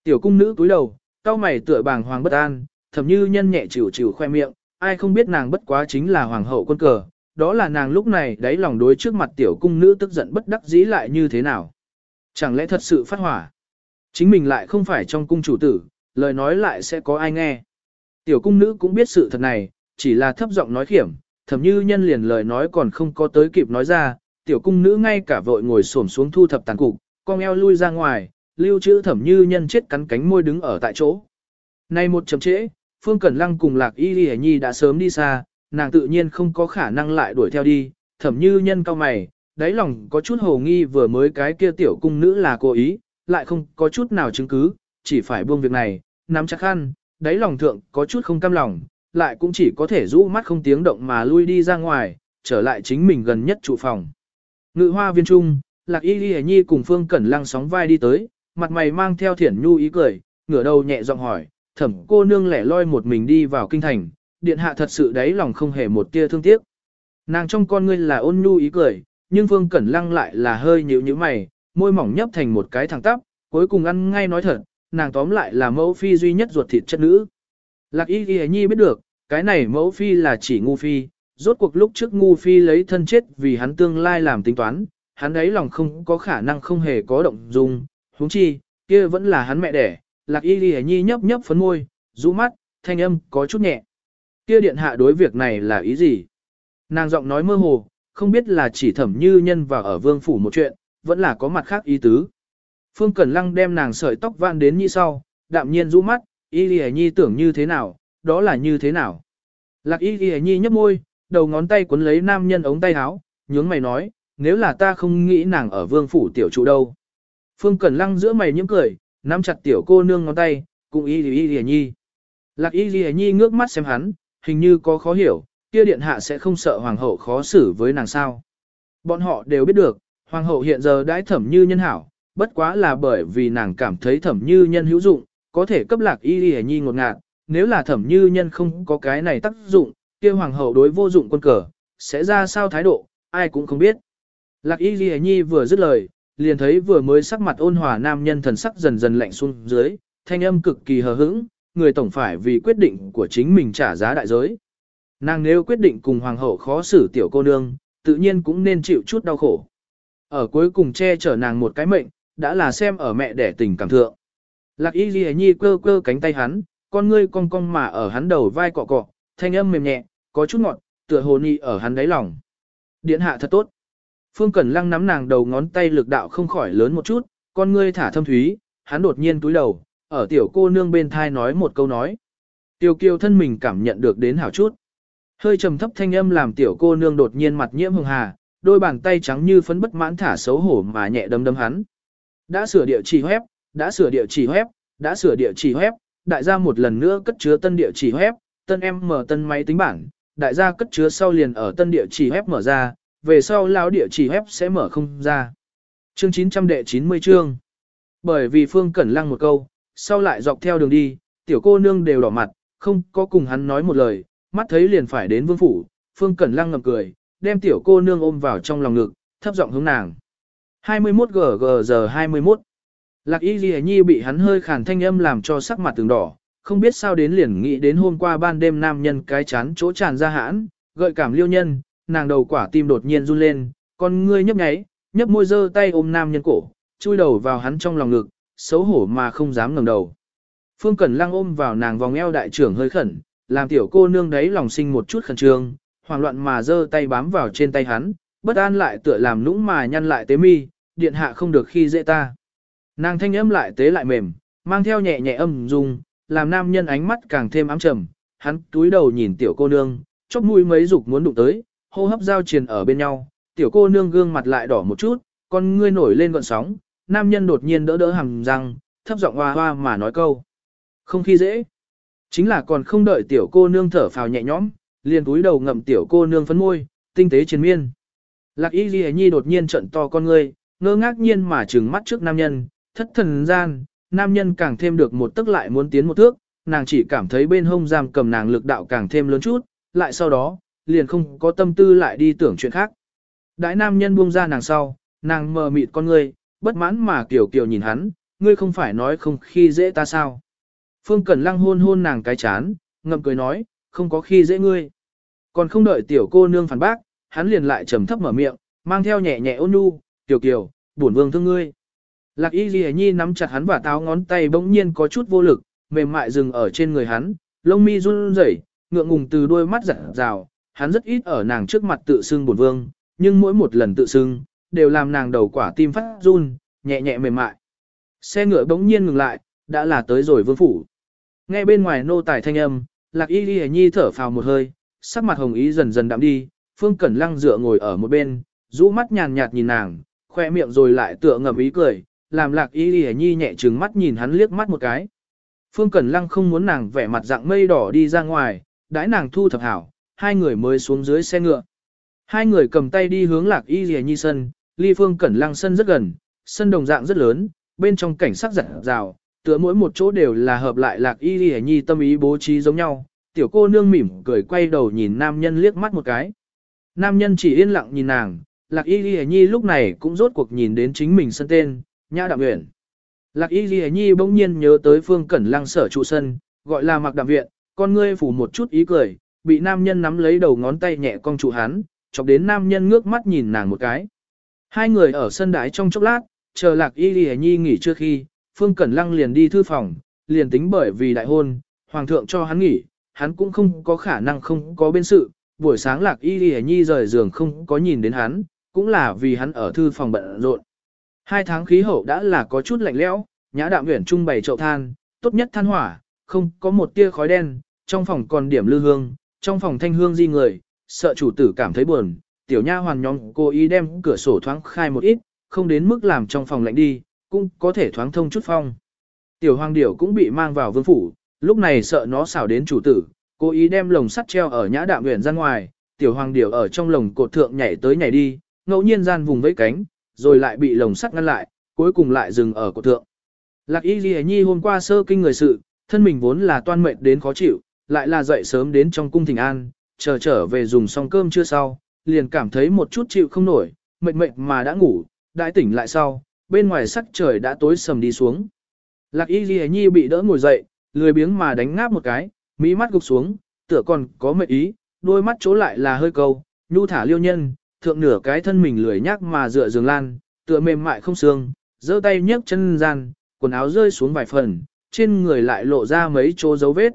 Tiểu cung nữ túi đầu, cao mày tựa bàng hoàng bất an, thẩm như nhân nhẹ chịu chịu khoe miệng, ai không biết nàng bất quá chính là hoàng hậu quân cờ, đó là nàng lúc này đáy lòng đối trước mặt tiểu cung nữ tức giận bất đắc dĩ lại như thế nào. Chẳng lẽ thật sự phát hỏa? Chính mình lại không phải trong cung chủ tử, lời nói lại sẽ có ai nghe. Tiểu cung nữ cũng biết sự thật này, chỉ là thấp giọng nói khiểm, thẩm như nhân liền lời nói còn không có tới kịp nói ra, tiểu cung nữ ngay cả vội ngồi xổm xuống thu thập tàn cục, con eo lui ra ngoài, lưu trữ thẩm như nhân chết cắn cánh môi đứng ở tại chỗ. Nay một chấm trễ, Phương Cẩn Lăng cùng Lạc Y Lì Nhi đã sớm đi xa, nàng tự nhiên không có khả năng lại đuổi theo đi, thẩm như nhân cao mày, đáy lòng có chút hồ nghi vừa mới cái kia tiểu cung nữ là cố ý, lại không có chút nào chứng cứ, chỉ phải buông việc này, nắm chắc khăn, đáy lòng thượng có chút không cam lòng, lại cũng chỉ có thể rũ mắt không tiếng động mà lui đi ra ngoài, trở lại chính mình gần nhất trụ phòng. Ngự hoa viên trung, Lạc Y Lì Nhi cùng Phương Cẩn Lăng sóng vai đi tới, mặt mày mang theo thiển nhu ý cười, ngửa đầu nhẹ giọng hỏi, thẩm cô nương lẻ loi một mình đi vào kinh thành, điện hạ thật sự đáy lòng không hề một tia thương tiếc. Nàng trong con ngươi là ôn nhu ý cười, nhưng Phương Cẩn Lăng lại là hơi nhíu nhíu mày, môi mỏng nhấp thành một cái thẳng tắp, cuối cùng ăn ngay nói thật, nàng tóm lại là mẫu phi duy nhất ruột thịt chất nữ. Lạc Y Y Nhi biết được, cái này mẫu phi là chỉ ngu phi, rốt cuộc lúc trước ngu phi lấy thân chết vì hắn tương lai làm tính toán, hắn ấy lòng không có khả năng không hề có động dung, huống chi, kia vẫn là hắn mẹ đẻ, Lạc Y Ghi Nhi nhấp nhấp phấn môi, rũ mắt, thanh âm có chút nhẹ. Kia điện hạ đối việc này là ý gì? Nàng giọng nói mơ hồ, không biết là chỉ thẩm như nhân và ở vương phủ một chuyện, vẫn là có mặt khác ý tứ. Phương Cẩn Lăng đem nàng sợi tóc van đến như sau, đạm nhiên rũ mắt, y lì nhi tưởng như thế nào, đó là như thế nào. Lạc y lì nhi nhấp môi, đầu ngón tay cuốn lấy nam nhân ống tay áo, nhướng mày nói, nếu là ta không nghĩ nàng ở vương phủ tiểu trụ đâu. Phương Cẩn Lăng giữa mày những cười, nắm chặt tiểu cô nương ngón tay, cùng y y y nhi. Lạc y y nhi ngước mắt xem hắn, hình như có khó hiểu, kia điện hạ sẽ không sợ hoàng hậu khó xử với nàng sao. Bọn họ đều biết được, hoàng hậu hiện giờ đãi thẩm như nhân hảo, bất quá là bởi vì nàng cảm thấy thẩm như nhân hữu dụng, có thể cấp lạc y y nhi ngột ngạt, nếu là thẩm như nhân không có cái này tác dụng, kia hoàng hậu đối vô dụng quân cờ, sẽ ra sao thái độ, ai cũng không biết. Lạc y y nhi vừa dứt lời, liền thấy vừa mới sắc mặt ôn hòa nam nhân thần sắc dần dần lạnh xuống dưới, thanh âm cực kỳ hờ hững, người tổng phải vì quyết định của chính mình trả giá đại giới. Nàng nếu quyết định cùng hoàng hậu khó xử tiểu cô nương, tự nhiên cũng nên chịu chút đau khổ. Ở cuối cùng che chở nàng một cái mệnh, đã là xem ở mẹ đẻ tình cảm thượng. Lạc y ghi nhi cơ cơ cánh tay hắn, con ngươi cong cong mà ở hắn đầu vai cọ cọ, thanh âm mềm nhẹ, có chút ngọt, tựa hồ nhị ở hắn đáy lòng. Điện hạ thật tốt. Phương Cẩn Lăng nắm nàng đầu ngón tay lực đạo không khỏi lớn một chút, con ngươi thả thâm thúy, hắn đột nhiên túi đầu, ở tiểu cô nương bên thai nói một câu nói. Tiểu kiều thân mình cảm nhận được đến hảo chút. Hơi trầm thấp thanh âm làm tiểu cô nương đột nhiên mặt nhiễm hường hà, đôi bàn tay trắng như phấn bất mãn thả xấu hổ mà nhẹ đấm đấm hắn. Đã sửa địa chỉ web, đã sửa địa chỉ web, đã sửa địa chỉ web, đại gia một lần nữa cất chứa tân địa chỉ web, tân em mở tân máy tính bảng, đại gia cất chứa sau liền ở tân địa chỉ web mở ra, về sau lão địa chỉ web sẽ mở không ra. Chương 900 đệ 90 chương. Bởi vì Phương Cẩn Lăng một câu, sau lại dọc theo đường đi, tiểu cô nương đều đỏ mặt, không có cùng hắn nói một lời, mắt thấy liền phải đến vương phủ, Phương Cẩn Lăng ngậm cười, đem tiểu cô nương ôm vào trong lòng ngực, thấp giọng hướng nàng. 21 GG giờ 21. Lạc Y Ghi Nhi bị hắn hơi khàn thanh âm làm cho sắc mặt từng đỏ, không biết sao đến liền nghĩ đến hôm qua ban đêm nam nhân cái chán chỗ tràn ra hãn, gợi cảm liêu nhân, nàng đầu quả tim đột nhiên run lên, con ngươi nhấp nháy, nhấp môi dơ tay ôm nam nhân cổ, chui đầu vào hắn trong lòng ngực, xấu hổ mà không dám ngẩng đầu. Phương Cẩn Lăng ôm vào nàng vòng eo đại trưởng hơi khẩn, làm tiểu cô nương đấy lòng sinh một chút khẩn trương, hoảng loạn mà giơ tay bám vào trên tay hắn, bất an lại tựa làm nũng mà nhăn lại tế mi, điện hạ không được khi dễ ta. Nàng thanh âm lại tế lại mềm, mang theo nhẹ nhẹ âm dung, làm nam nhân ánh mắt càng thêm ám trầm, hắn túi đầu nhìn tiểu cô nương, chóp mũi mấy dục muốn đụng tới, hô hấp giao triền ở bên nhau, tiểu cô nương gương mặt lại đỏ một chút, con ngươi nổi lên gọn sóng, nam nhân đột nhiên đỡ đỡ hằng răng, thấp giọng hoa hoa mà nói câu. Không khi dễ. Chính là còn không đợi tiểu cô nương thở phào nhẹ nhõm, liền túi đầu ngậm tiểu cô nương phấn môi, tinh tế triền miên. Lạc y ghi nhi đột nhiên trận to con ngươi, ngơ ngác nhiên mà trừng mắt trước nam nhân, thất thần gian, nam nhân càng thêm được một tức lại muốn tiến một thước, nàng chỉ cảm thấy bên hông giam cầm nàng lực đạo càng thêm lớn chút, lại sau đó, liền không có tâm tư lại đi tưởng chuyện khác. Đại nam nhân buông ra nàng sau, nàng mờ mịt con ngươi, bất mãn mà kiểu kiểu nhìn hắn, ngươi không phải nói không khi dễ ta sao. Phương Cẩn Lăng hôn hôn nàng cái chán, ngậm cười nói, không có khi dễ ngươi. Còn không đợi tiểu cô nương phản bác, hắn liền lại trầm thấp mở miệng, mang theo nhẹ nhẹ ôn nhu, tiểu kiều, bổn vương thương ngươi. Lạc y ghi nhi nắm chặt hắn và táo ngón tay bỗng nhiên có chút vô lực, mềm mại dừng ở trên người hắn, lông mi run rẩy, ngượng ngùng từ đôi mắt giật rào, hắn rất ít ở nàng trước mặt tự xưng bổn vương, nhưng mỗi một lần tự xưng, đều làm nàng đầu quả tim phát run, nhẹ nhẹ mềm mại. Xe ngựa bỗng nhiên ngừng lại, đã là tới rồi vương phủ. Nghe bên ngoài nô tài thanh âm, lạc y ghi nhi thở phào một hơi, sắc mặt hồng ý dần dần đạm đi, phương cẩn lăng dựa ngồi ở một bên, rũ mắt nhàn nhạt nhìn nàng, khoe miệng rồi lại tựa ngầm ý cười, làm lạc y ghi nhi nhẹ trừng mắt nhìn hắn liếc mắt một cái. Phương Cẩn Lăng không muốn nàng vẻ mặt dạng mây đỏ đi ra ngoài, đãi nàng thu thập hảo, hai người mới xuống dưới xe ngựa. Hai người cầm tay đi hướng lạc y rìa nhi sân, ly Phương Cẩn Lăng sân rất gần, sân đồng dạng rất lớn, bên trong cảnh sắc giật rào, tựa mỗi một chỗ đều là hợp lại lạc y rìa nhi tâm ý bố trí giống nhau. Tiểu cô nương mỉm cười quay đầu nhìn nam nhân liếc mắt một cái. Nam nhân chỉ yên lặng nhìn nàng, lạc y rìa nhi lúc này cũng rốt cuộc nhìn đến chính mình sân tên, nhã đạm nguyện. Lạc Y rìa Nhi bỗng nhiên nhớ tới Phương Cẩn Lăng sở trụ sân, gọi là mặc đạm viện, con ngươi phủ một chút ý cười, bị nam nhân nắm lấy đầu ngón tay nhẹ cong trụ hắn, chọc đến nam nhân ngước mắt nhìn nàng một cái. Hai người ở sân đái trong chốc lát, chờ Lạc Y lì Nhi nghỉ trước khi, Phương Cẩn Lăng liền đi thư phòng, liền tính bởi vì đại hôn, Hoàng thượng cho hắn nghỉ, hắn cũng không có khả năng không có bên sự, buổi sáng Lạc Y lì Nhi rời giường không có nhìn đến hắn, cũng là vì hắn ở thư phòng bận rộn. Hai tháng khí hậu đã là có chút lạnh lẽo, nhã đạm uyển trung bày chậu than, tốt nhất than hỏa, không có một tia khói đen, trong phòng còn điểm lư hương, trong phòng thanh hương di người, sợ chủ tử cảm thấy buồn, tiểu nha hoàn nhóm cố ý đem cửa sổ thoáng khai một ít, không đến mức làm trong phòng lạnh đi, cũng có thể thoáng thông chút phong. Tiểu hoàng điểu cũng bị mang vào vương phủ, lúc này sợ nó xảo đến chủ tử, cố ý đem lồng sắt treo ở nhã đạm nguyện ra ngoài, tiểu hoàng điểu ở trong lồng cột thượng nhảy tới nhảy đi, ngẫu nhiên gian vùng với cánh, rồi lại bị lồng sắt ngăn lại, cuối cùng lại dừng ở cột thượng. Lạc Y Ghi Nhi hôm qua sơ kinh người sự, thân mình vốn là toan mệt đến khó chịu, lại là dậy sớm đến trong cung thỉnh an, chờ trở về dùng xong cơm chưa sau, liền cảm thấy một chút chịu không nổi, mệt mệt mà đã ngủ, đại tỉnh lại sau, bên ngoài sắc trời đã tối sầm đi xuống. Lạc Y Ghi Nhi bị đỡ ngồi dậy, lười biếng mà đánh ngáp một cái, mỹ mắt gục xuống, tựa còn có mệt ý, đôi mắt chỗ lại là hơi câu, nhu thả liêu nhân, thượng nửa cái thân mình lười nhác mà dựa giường lan, tựa mềm mại không xương, giơ tay nhấc chân gian, quần áo rơi xuống vài phần, trên người lại lộ ra mấy chỗ dấu vết.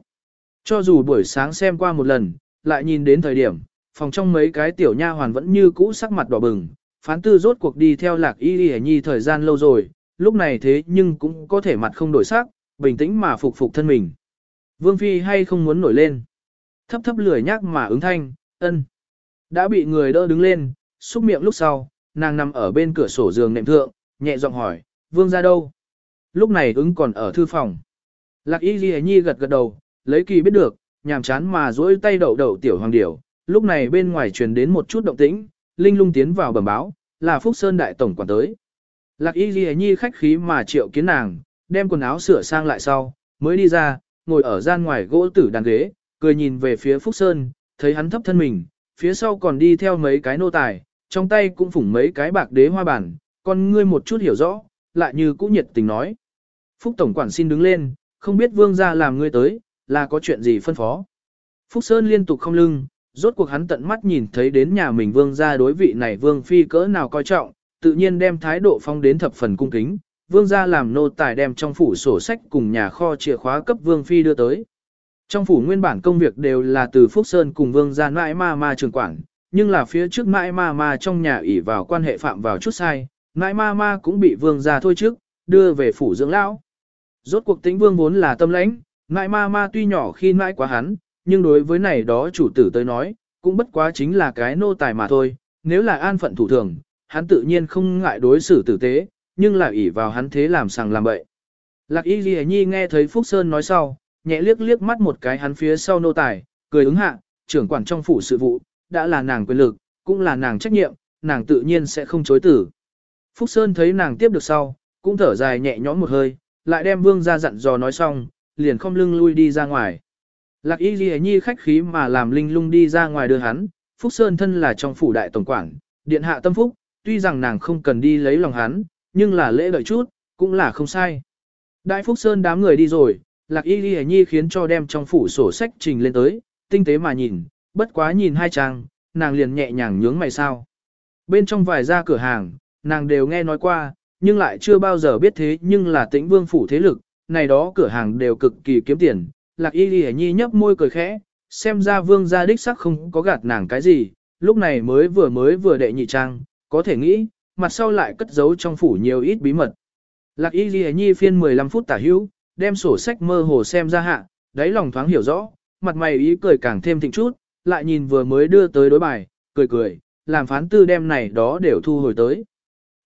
Cho dù buổi sáng xem qua một lần, lại nhìn đến thời điểm, phòng trong mấy cái tiểu nha hoàn vẫn như cũ sắc mặt đỏ bừng, phán tư rốt cuộc đi theo lạc y y nhi thời gian lâu rồi, lúc này thế nhưng cũng có thể mặt không đổi sắc, bình tĩnh mà phục phục thân mình. Vương Phi hay không muốn nổi lên. Thấp thấp lười nhác mà ứng thanh, ân. Đã bị người đỡ đứng lên, xúc miệng lúc sau, nàng nằm ở bên cửa sổ giường nệm thượng, nhẹ giọng hỏi, Vương ra đâu? lúc này ứng còn ở thư phòng. Lạc y ghi nhi gật gật đầu, lấy kỳ biết được, nhàm chán mà duỗi tay đậu đậu tiểu hoàng điểu, lúc này bên ngoài truyền đến một chút động tĩnh, linh lung tiến vào bẩm báo, là Phúc Sơn đại tổng quản tới. Lạc y ghi nhi khách khí mà triệu kiến nàng, đem quần áo sửa sang lại sau, mới đi ra, ngồi ở gian ngoài gỗ tử đàn ghế, cười nhìn về phía Phúc Sơn, thấy hắn thấp thân mình, phía sau còn đi theo mấy cái nô tài, trong tay cũng phủng mấy cái bạc đế hoa bản, con ngươi một chút hiểu rõ, lại như cũ nhiệt tình nói. Phúc Tổng quản xin đứng lên, không biết vương gia làm ngươi tới, là có chuyện gì phân phó. Phúc Sơn liên tục không lưng, rốt cuộc hắn tận mắt nhìn thấy đến nhà mình vương gia đối vị này vương phi cỡ nào coi trọng, tự nhiên đem thái độ phong đến thập phần cung kính. Vương gia làm nô tài đem trong phủ sổ sách cùng nhà kho chìa khóa cấp vương phi đưa tới. Trong phủ nguyên bản công việc đều là từ Phúc Sơn cùng vương gia mãi ma ma trường quản, nhưng là phía trước mãi ma ma trong nhà ỷ vào quan hệ phạm vào chút sai, mãi ma ma cũng bị vương gia thôi trước, đưa về phủ dưỡng lão. Rốt cuộc tính vương vốn là tâm lãnh, ngại ma ma tuy nhỏ khi mãi quá hắn, nhưng đối với này đó chủ tử tới nói, cũng bất quá chính là cái nô tài mà thôi, nếu là an phận thủ thường, hắn tự nhiên không ngại đối xử tử tế, nhưng là ỷ vào hắn thế làm sằng làm bậy. Lạc y ghi nhi nghe thấy Phúc Sơn nói sau, nhẹ liếc liếc mắt một cái hắn phía sau nô tài, cười ứng hạ, trưởng quản trong phủ sự vụ, đã là nàng quyền lực, cũng là nàng trách nhiệm, nàng tự nhiên sẽ không chối tử. Phúc Sơn thấy nàng tiếp được sau, cũng thở dài nhẹ nhõm một hơi, lại đem vương ra dặn dò nói xong, liền không lưng lui đi ra ngoài. Lạc y ghi nhi khách khí mà làm linh lung đi ra ngoài đưa hắn, Phúc Sơn thân là trong phủ đại tổng quản, điện hạ tâm phúc, tuy rằng nàng không cần đi lấy lòng hắn, nhưng là lễ đợi chút, cũng là không sai. Đại Phúc Sơn đám người đi rồi, Lạc Y Ghi Nhi khiến cho đem trong phủ sổ sách trình lên tới, tinh tế mà nhìn, bất quá nhìn hai trang, nàng liền nhẹ nhàng nhướng mày sao. Bên trong vài gia cửa hàng, nàng đều nghe nói qua, nhưng lại chưa bao giờ biết thế nhưng là tĩnh vương phủ thế lực, này đó cửa hàng đều cực kỳ kiếm tiền. Lạc Y Ghi Nhi nhấp môi cười khẽ, xem ra vương gia đích sắc không có gạt nàng cái gì, lúc này mới vừa mới vừa đệ nhị trang, có thể nghĩ, mặt sau lại cất giấu trong phủ nhiều ít bí mật. Lạc Y Ghi Nhi phiên 15 phút tả hữu, đem sổ sách mơ hồ xem ra hạ, đáy lòng thoáng hiểu rõ, mặt mày ý cười càng thêm thịnh chút, lại nhìn vừa mới đưa tới đối bài, cười cười, làm phán tư đem này đó đều thu hồi tới.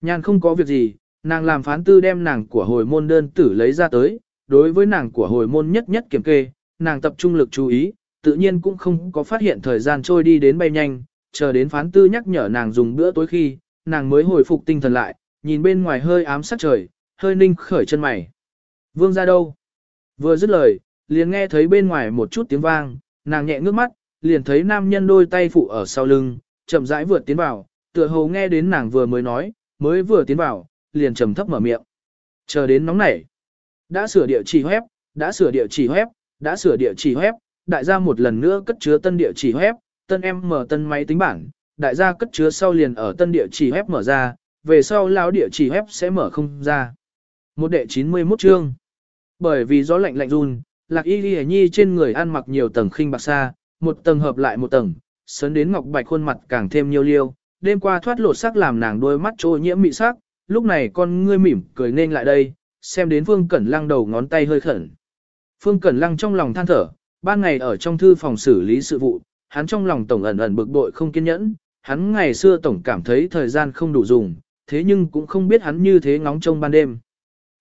Nhàn không có việc gì, nàng làm phán tư đem nàng của hồi môn đơn tử lấy ra tới, đối với nàng của hồi môn nhất nhất kiểm kê, nàng tập trung lực chú ý, tự nhiên cũng không có phát hiện thời gian trôi đi đến bay nhanh, chờ đến phán tư nhắc nhở nàng dùng bữa tối khi, nàng mới hồi phục tinh thần lại, nhìn bên ngoài hơi ám sát trời, hơi ninh khởi chân mày. Vương ra đâu? Vừa dứt lời, liền nghe thấy bên ngoài một chút tiếng vang, nàng nhẹ ngước mắt, liền thấy nam nhân đôi tay phụ ở sau lưng, chậm rãi vượt tiến vào, tựa hồ nghe đến nàng vừa mới nói, mới vừa tiến vào, liền trầm thấp mở miệng. Chờ đến nóng nảy. Đã sửa địa chỉ web, đã sửa địa chỉ web, đã sửa địa chỉ web, đại gia một lần nữa cất chứa tân địa chỉ web, tân em mở tân máy tính bảng, đại gia cất chứa sau liền ở tân địa chỉ web mở ra, về sau lão địa chỉ web sẽ mở không ra. Một đệ 91 chương. Bởi vì gió lạnh lạnh run, lạc y ghi nhi trên người ăn mặc nhiều tầng khinh bạc xa, một tầng hợp lại một tầng, sớn đến ngọc bạch khuôn mặt càng thêm nhiều liêu, đêm qua thoát lột sắc làm nàng đôi mắt trôi nhiễm mị sắc, lúc này con ngươi mỉm cười nên lại đây, xem đến Phương Cẩn Lăng đầu ngón tay hơi khẩn. Phương Cẩn Lăng trong lòng than thở, ban ngày ở trong thư phòng xử lý sự vụ, hắn trong lòng tổng ẩn ẩn bực bội không kiên nhẫn, hắn ngày xưa tổng cảm thấy thời gian không đủ dùng, thế nhưng cũng không biết hắn như thế ngóng trông ban đêm.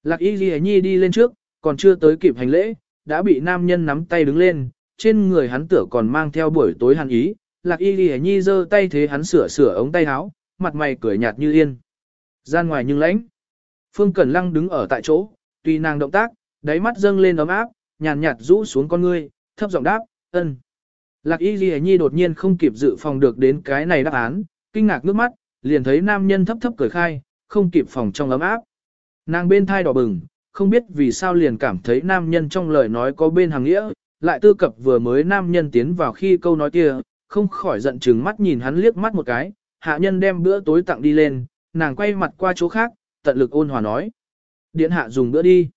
Lạc Y Ghi Nhi đi lên trước, còn chưa tới kịp hành lễ, đã bị nam nhân nắm tay đứng lên, trên người hắn tựa còn mang theo buổi tối hàn ý, Lạc Y Ghi Nhi giơ tay thế hắn sửa sửa ống tay áo, mặt mày cười nhạt như yên. Gian ngoài nhưng lãnh. Phương Cẩn Lăng đứng ở tại chỗ, tùy nàng động tác, đáy mắt dâng lên ấm áp, nhàn nhạt rũ xuống con ngươi, thấp giọng đáp, ân. Lạc Y Ghi Nhi đột nhiên không kịp dự phòng được đến cái này đáp án, kinh ngạc nước mắt, liền thấy nam nhân thấp thấp cười khai, không kịp phòng trong ấm áp. Nàng bên thai đỏ bừng, không biết vì sao liền cảm thấy nam nhân trong lời nói có bên hàng nghĩa, lại tư cập vừa mới nam nhân tiến vào khi câu nói kia, không khỏi giận chừng mắt nhìn hắn liếc mắt một cái, hạ nhân đem bữa tối tặng đi lên, nàng quay mặt qua chỗ khác, tận lực ôn hòa nói. Điện hạ dùng bữa đi.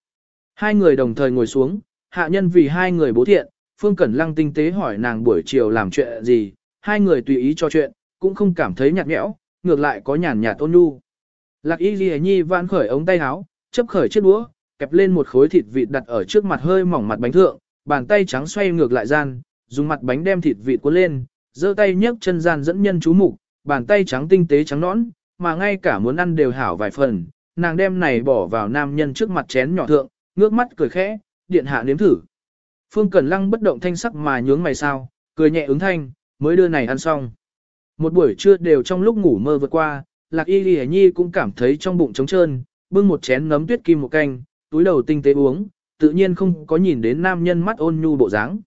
Hai người đồng thời ngồi xuống, hạ nhân vì hai người bố thiện, Phương Cẩn Lăng tinh tế hỏi nàng buổi chiều làm chuyện gì, hai người tùy ý cho chuyện, cũng không cảm thấy nhạt nhẽo, ngược lại có nhàn nhạt ôn nhu. Lạc Y Ghi Nhi vãn khởi ống tay áo, chấp khởi chiếc đũa, kẹp lên một khối thịt vịt đặt ở trước mặt hơi mỏng mặt bánh thượng, bàn tay trắng xoay ngược lại gian, dùng mặt bánh đem thịt vịt cuốn lên, giơ tay nhấc chân gian dẫn nhân chú mục, bàn tay trắng tinh tế trắng nõn, mà ngay cả muốn ăn đều hảo vài phần, nàng đem này bỏ vào nam nhân trước mặt chén nhỏ thượng, ngước mắt cười khẽ, điện hạ nếm thử. Phương Cẩn Lăng bất động thanh sắc mà nhướng mày sao, cười nhẹ ứng thanh, mới đưa này ăn xong. Một buổi trưa đều trong lúc ngủ mơ vượt qua, Lạc Y Lì Nhi cũng cảm thấy trong bụng trống trơn, bưng một chén nấm tuyết kim một canh, túi đầu tinh tế uống, tự nhiên không có nhìn đến nam nhân mắt ôn nhu bộ dáng.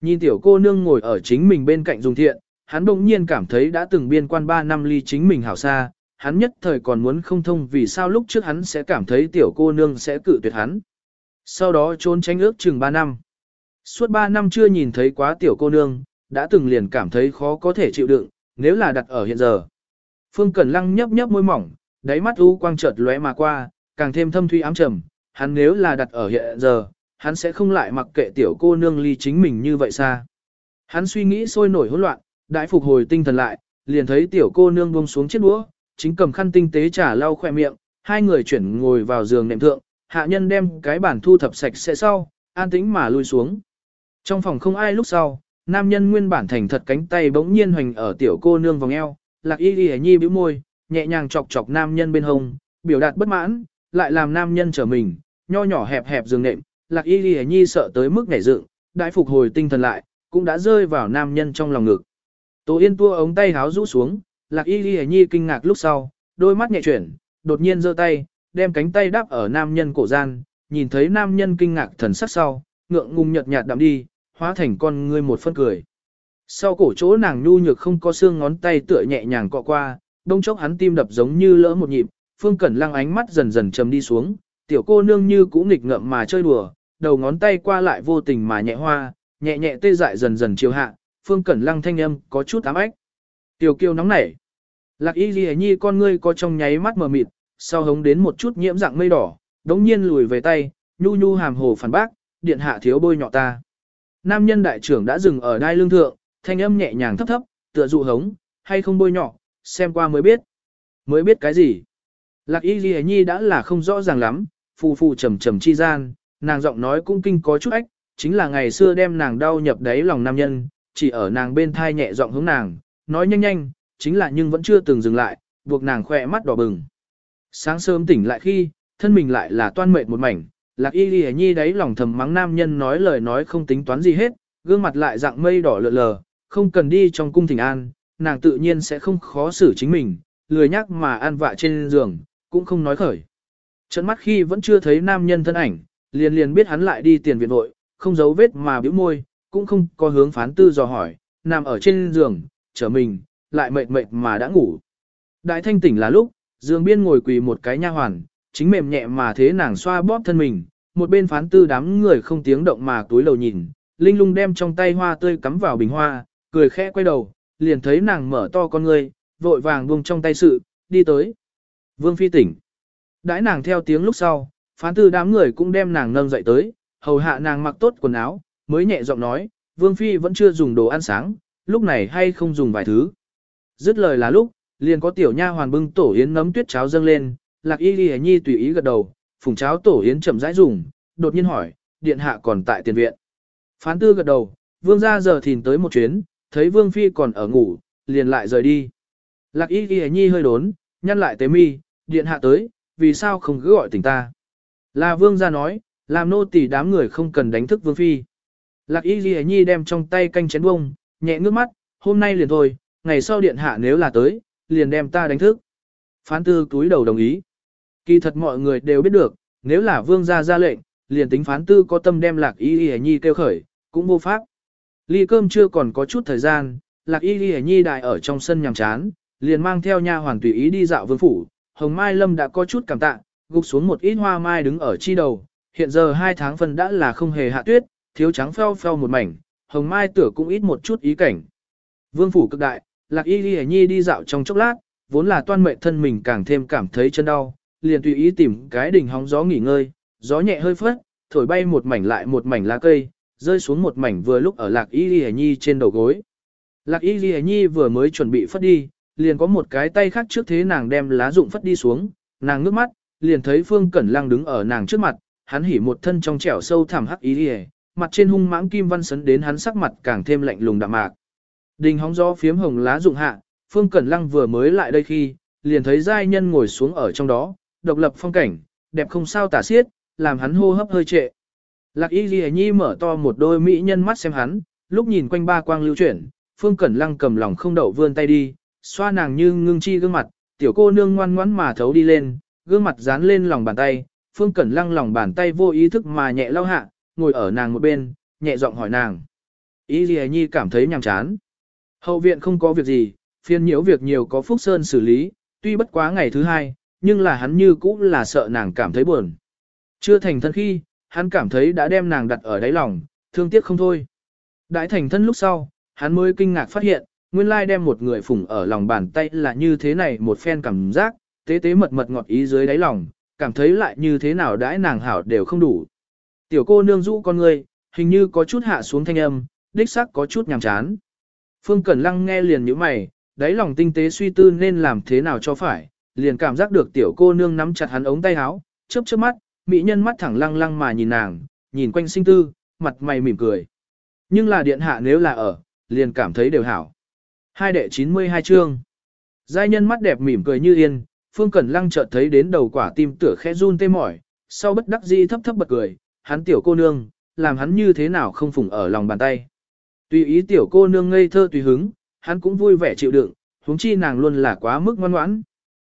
Nhìn tiểu cô nương ngồi ở chính mình bên cạnh dùng thiện, hắn đột nhiên cảm thấy đã từng biên quan 3 năm ly chính mình hảo xa, hắn nhất thời còn muốn không thông vì sao lúc trước hắn sẽ cảm thấy tiểu cô nương sẽ cự tuyệt hắn. Sau đó trốn tránh ước chừng 3 năm. Suốt 3 năm chưa nhìn thấy quá tiểu cô nương, đã từng liền cảm thấy khó có thể chịu đựng, nếu là đặt ở hiện giờ. Phương Cẩn Lăng nhấp nhấp môi mỏng, đáy mắt u quang chợt lóe mà qua, càng thêm thâm thuy ám trầm, hắn nếu là đặt ở hiện giờ, hắn sẽ không lại mặc kệ tiểu cô nương ly chính mình như vậy xa. Hắn suy nghĩ sôi nổi hỗn loạn, đại phục hồi tinh thần lại, liền thấy tiểu cô nương buông xuống chiếc đũa, chính cầm khăn tinh tế trả lau khoe miệng, hai người chuyển ngồi vào giường nệm thượng, hạ nhân đem cái bản thu thập sạch sẽ sau, an tĩnh mà lui xuống. Trong phòng không ai lúc sau, nam nhân nguyên bản thành thật cánh tay bỗng nhiên hoành ở tiểu cô nương vòng eo, lạc y y nhi bĩu môi, nhẹ nhàng chọc chọc nam nhân bên hông, biểu đạt bất mãn, lại làm nam nhân trở mình, nho nhỏ hẹp hẹp giường nệm, lạc y y nhi sợ tới mức nhảy dựng, đại phục hồi tinh thần lại, cũng đã rơi vào nam nhân trong lòng ngực. Tô Yên tua ống tay háo rũ xuống, lạc y ghi nhi kinh ngạc lúc sau, đôi mắt nhẹ chuyển, đột nhiên giơ tay, đem cánh tay đáp ở nam nhân cổ gian, nhìn thấy nam nhân kinh ngạc thần sắc sau, ngượng ngùng nhợt nhạt đạm đi, hóa thành con ngươi một phân cười. Sau cổ chỗ nàng nhu nhược không có xương ngón tay tựa nhẹ nhàng cọ qua, đông chốc hắn tim đập giống như lỡ một nhịp, Phương Cẩn Lăng ánh mắt dần dần trầm đi xuống, tiểu cô nương như cũ nghịch ngợm mà chơi đùa, đầu ngón tay qua lại vô tình mà nhẹ hoa, nhẹ nhẹ tê dại dần dần chiều hạ, Phương Cẩn Lăng thanh âm có chút ám ách. Tiểu kiều nóng nảy. Lạc y ghi nhi con ngươi có trong nháy mắt mờ mịt, sau hống đến một chút nhiễm dạng mây đỏ, đống nhiên lùi về tay, nhu nhu hàm hồ phản bác, điện hạ thiếu bôi nhọ ta. Nam nhân đại trưởng đã dừng ở đai lương thượng, thanh âm nhẹ nhàng thấp thấp, tựa dụ hống, hay không bôi nhọ, xem qua mới biết. Mới biết cái gì? Lạc y ghi nhi đã là không rõ ràng lắm, phù phù trầm trầm chi gian, nàng giọng nói cũng kinh có chút ách, chính là ngày xưa đem nàng đau nhập đáy lòng nam nhân, chỉ ở nàng bên thai nhẹ giọng hướng nàng, nói nhanh nhanh, chính là nhưng vẫn chưa từng dừng lại, buộc nàng khỏe mắt đỏ bừng. Sáng sớm tỉnh lại khi, thân mình lại là toan mệt một mảnh, lạc y ghi nhi đấy lòng thầm mắng nam nhân nói lời nói không tính toán gì hết, gương mặt lại dạng mây đỏ lượn lờ, không cần đi trong cung thỉnh an, nàng tự nhiên sẽ không khó xử chính mình, lười nhắc mà an vạ trên giường, cũng không nói khởi. Trận mắt khi vẫn chưa thấy nam nhân thân ảnh, liền liền biết hắn lại đi tiền viện vội, không giấu vết mà bĩu môi, cũng không có hướng phán tư dò hỏi, nằm ở trên giường, trở mình, lại mệt mệt mà đã ngủ. Đại thanh tỉnh là lúc, giường biên ngồi quỳ một cái nha hoàn, chính mềm nhẹ mà thế nàng xoa bóp thân mình, một bên phán tư đám người không tiếng động mà túi lầu nhìn, linh lung đem trong tay hoa tươi cắm vào bình hoa, cười khẽ quay đầu, liền thấy nàng mở to con ngươi, vội vàng buông trong tay sự, đi tới. Vương phi tỉnh. Đãi nàng theo tiếng lúc sau, phán tư đám người cũng đem nàng nâng dậy tới, hầu hạ nàng mặc tốt quần áo, mới nhẹ giọng nói, Vương phi vẫn chưa dùng đồ ăn sáng, lúc này hay không dùng vài thứ. Dứt lời là lúc, liền có tiểu nha hoàn bưng tổ yến nấm tuyết cháo dâng lên, lạc y ghi nhi tùy ý gật đầu, phùng cháo tổ yến chậm rãi dùng, đột nhiên hỏi, điện hạ còn tại tiền viện. Phán tư gật đầu, vương ra giờ thìn tới một chuyến, thấy vương phi còn ở ngủ, liền lại rời đi. Lạc y ghi nhi hơi đốn, nhăn lại tế mi, điện hạ tới, vì sao không cứ gọi tỉnh ta. Là vương ra nói, làm nô tỳ đám người không cần đánh thức vương phi. Lạc y ghi nhi đem trong tay canh chén bông, nhẹ ngước mắt, hôm nay liền thôi, ngày sau điện hạ nếu là tới, liền đem ta đánh thức. Phán tư túi đầu đồng ý. Kỳ thật mọi người đều biết được, nếu là vương gia ra lệnh, liền tính phán tư có tâm đem lạc y y nhi kêu khởi, cũng vô pháp. Ly cơm chưa còn có chút thời gian, lạc y y nhi đại ở trong sân nhằm chán, liền mang theo nha hoàn tùy ý đi dạo vương phủ. Hồng Mai Lâm đã có chút cảm tạ, gục xuống một ít hoa mai đứng ở chi đầu. Hiện giờ hai tháng phân đã là không hề hạ tuyết, thiếu trắng pheo pheo một mảnh, hồng mai tửa cũng ít một chút ý cảnh. Vương phủ cực đại, lạc y ghi nhi đi dạo trong chốc lát, vốn là toan mệnh thân mình càng thêm cảm thấy chân đau, liền tùy ý tìm cái đỉnh hóng gió nghỉ ngơi, gió nhẹ hơi phất, thổi bay một mảnh lại một mảnh lá cây, rơi xuống một mảnh vừa lúc ở lạc y ghi nhi trên đầu gối. Lạc y ghi nhi vừa mới chuẩn bị phất đi, liền có một cái tay khác trước thế nàng đem lá rụng phất đi xuống, nàng ngước mắt, liền thấy Phương Cẩn Lăng đứng ở nàng trước mặt, hắn hỉ một thân trong trẻo sâu thẳm hắc ý liề, mặt trên hung mãng kim văn sấn đến hắn sắc mặt càng thêm lạnh lùng đạm mạc. Đình hóng gió phiếm hồng lá rụng hạ, Phương Cẩn Lăng vừa mới lại đây khi, liền thấy giai nhân ngồi xuống ở trong đó, độc lập phong cảnh, đẹp không sao tả xiết, làm hắn hô hấp hơi trệ. Lạc Y Ghi Nhi mở to một đôi mỹ nhân mắt xem hắn, lúc nhìn quanh ba quang lưu chuyển, Phương Cẩn Lăng cầm lòng không đậu vươn tay đi, xoa nàng như ngưng chi gương mặt, tiểu cô nương ngoan ngoãn mà thấu đi lên, gương mặt dán lên lòng bàn tay, Phương Cẩn Lăng lòng bàn tay vô ý thức mà nhẹ lau hạ, ngồi ở nàng một bên, nhẹ giọng hỏi nàng. Y gì Nhi cảm thấy nhàm chán. Hậu viện không có việc gì, phiên nhiễu việc nhiều có Phúc Sơn xử lý, tuy bất quá ngày thứ hai, nhưng là hắn như cũ là sợ nàng cảm thấy buồn. Chưa thành thân khi, hắn cảm thấy đã đem nàng đặt ở đáy lòng, thương tiếc không thôi. Đãi thành thân lúc sau, hắn mới kinh ngạc phát hiện, nguyên lai đem một người phủng ở lòng bàn tay là như thế này một phen cảm giác, tế tế mật mật ngọt ý dưới đáy lòng, cảm thấy lại như thế nào đãi nàng hảo đều không đủ. Tiểu cô nương rũ con người, hình như có chút hạ xuống thanh âm, đích xác có chút nhàm chán. Phương Cẩn Lăng nghe liền nhíu mày, đáy lòng tinh tế suy tư nên làm thế nào cho phải, liền cảm giác được tiểu cô nương nắm chặt hắn ống tay áo, chớp chớp mắt, mỹ nhân mắt thẳng lăng lăng mà nhìn nàng, nhìn quanh sinh tư, mặt mày mỉm cười. Nhưng là điện hạ nếu là ở, liền cảm thấy đều hảo. Hai đệ 92 chương. Giai nhân mắt đẹp mỉm cười như yên, Phương Cẩn Lăng chợt thấy đến đầu quả tim tựa khẽ run tê mỏi, sau bất đắc dĩ thấp thấp bật cười, hắn tiểu cô nương, làm hắn như thế nào không phùng ở lòng bàn tay. Tùy ý tiểu cô nương ngây thơ tùy hứng, hắn cũng vui vẻ chịu đựng, huống chi nàng luôn là quá mức ngoan ngoãn.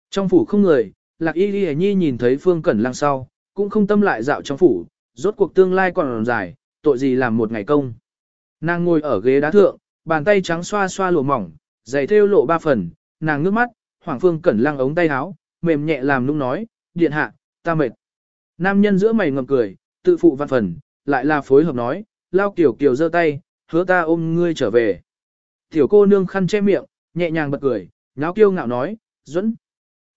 Trong phủ không người, Lạc Y Y Nhi nhìn thấy Phương Cẩn Lăng sau, cũng không tâm lại dạo trong phủ, rốt cuộc tương lai còn dài, tội gì làm một ngày công. Nàng ngồi ở ghế đá thượng, bàn tay trắng xoa xoa lụa mỏng, giày thêu lộ ba phần, nàng ngước mắt, Hoàng Phương cẩn lăng ống tay áo, mềm nhẹ làm nũng nói, điện hạ, ta mệt. Nam nhân giữa mày ngậm cười, tự phụ văn phần, lại là phối hợp nói, lao kiểu kiểu giơ tay, hứa ta ôm ngươi trở về. Tiểu cô nương khăn che miệng, nhẹ nhàng bật cười, nháo kiêu ngạo nói, dẫn.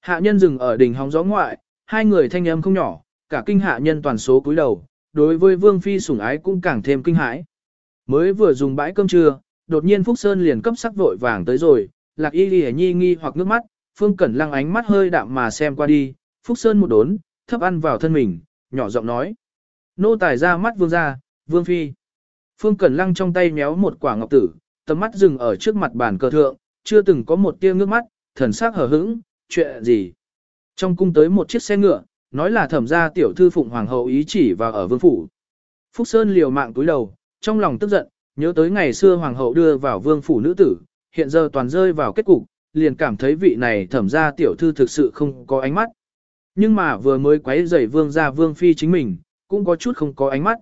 Hạ nhân dừng ở đỉnh hóng gió ngoại, hai người thanh âm không nhỏ, cả kinh hạ nhân toàn số cúi đầu, đối với vương phi sủng ái cũng càng thêm kinh hãi. Mới vừa dùng bãi cơm trưa, đột nhiên Phúc Sơn liền cấp sắc vội vàng tới rồi, lạc y ghi nhi nghi hoặc nước mắt, phương cẩn lăng ánh mắt hơi đạm mà xem qua đi, Phúc Sơn một đốn, thấp ăn vào thân mình, nhỏ giọng nói. Nô tài ra mắt vương gia, vương phi. Phương Cẩn Lăng trong tay méo một quả ngọc tử, tầm mắt dừng ở trước mặt bàn cờ thượng, chưa từng có một tia ngước mắt, thần sắc hờ hững, chuyện gì. Trong cung tới một chiếc xe ngựa, nói là thẩm gia tiểu thư phụng hoàng hậu ý chỉ vào ở vương phủ. Phúc Sơn liều mạng túi đầu, trong lòng tức giận, nhớ tới ngày xưa hoàng hậu đưa vào vương phủ nữ tử, hiện giờ toàn rơi vào kết cục, liền cảm thấy vị này thẩm gia tiểu thư thực sự không có ánh mắt. Nhưng mà vừa mới quấy rầy vương gia vương phi chính mình, cũng có chút không có ánh mắt.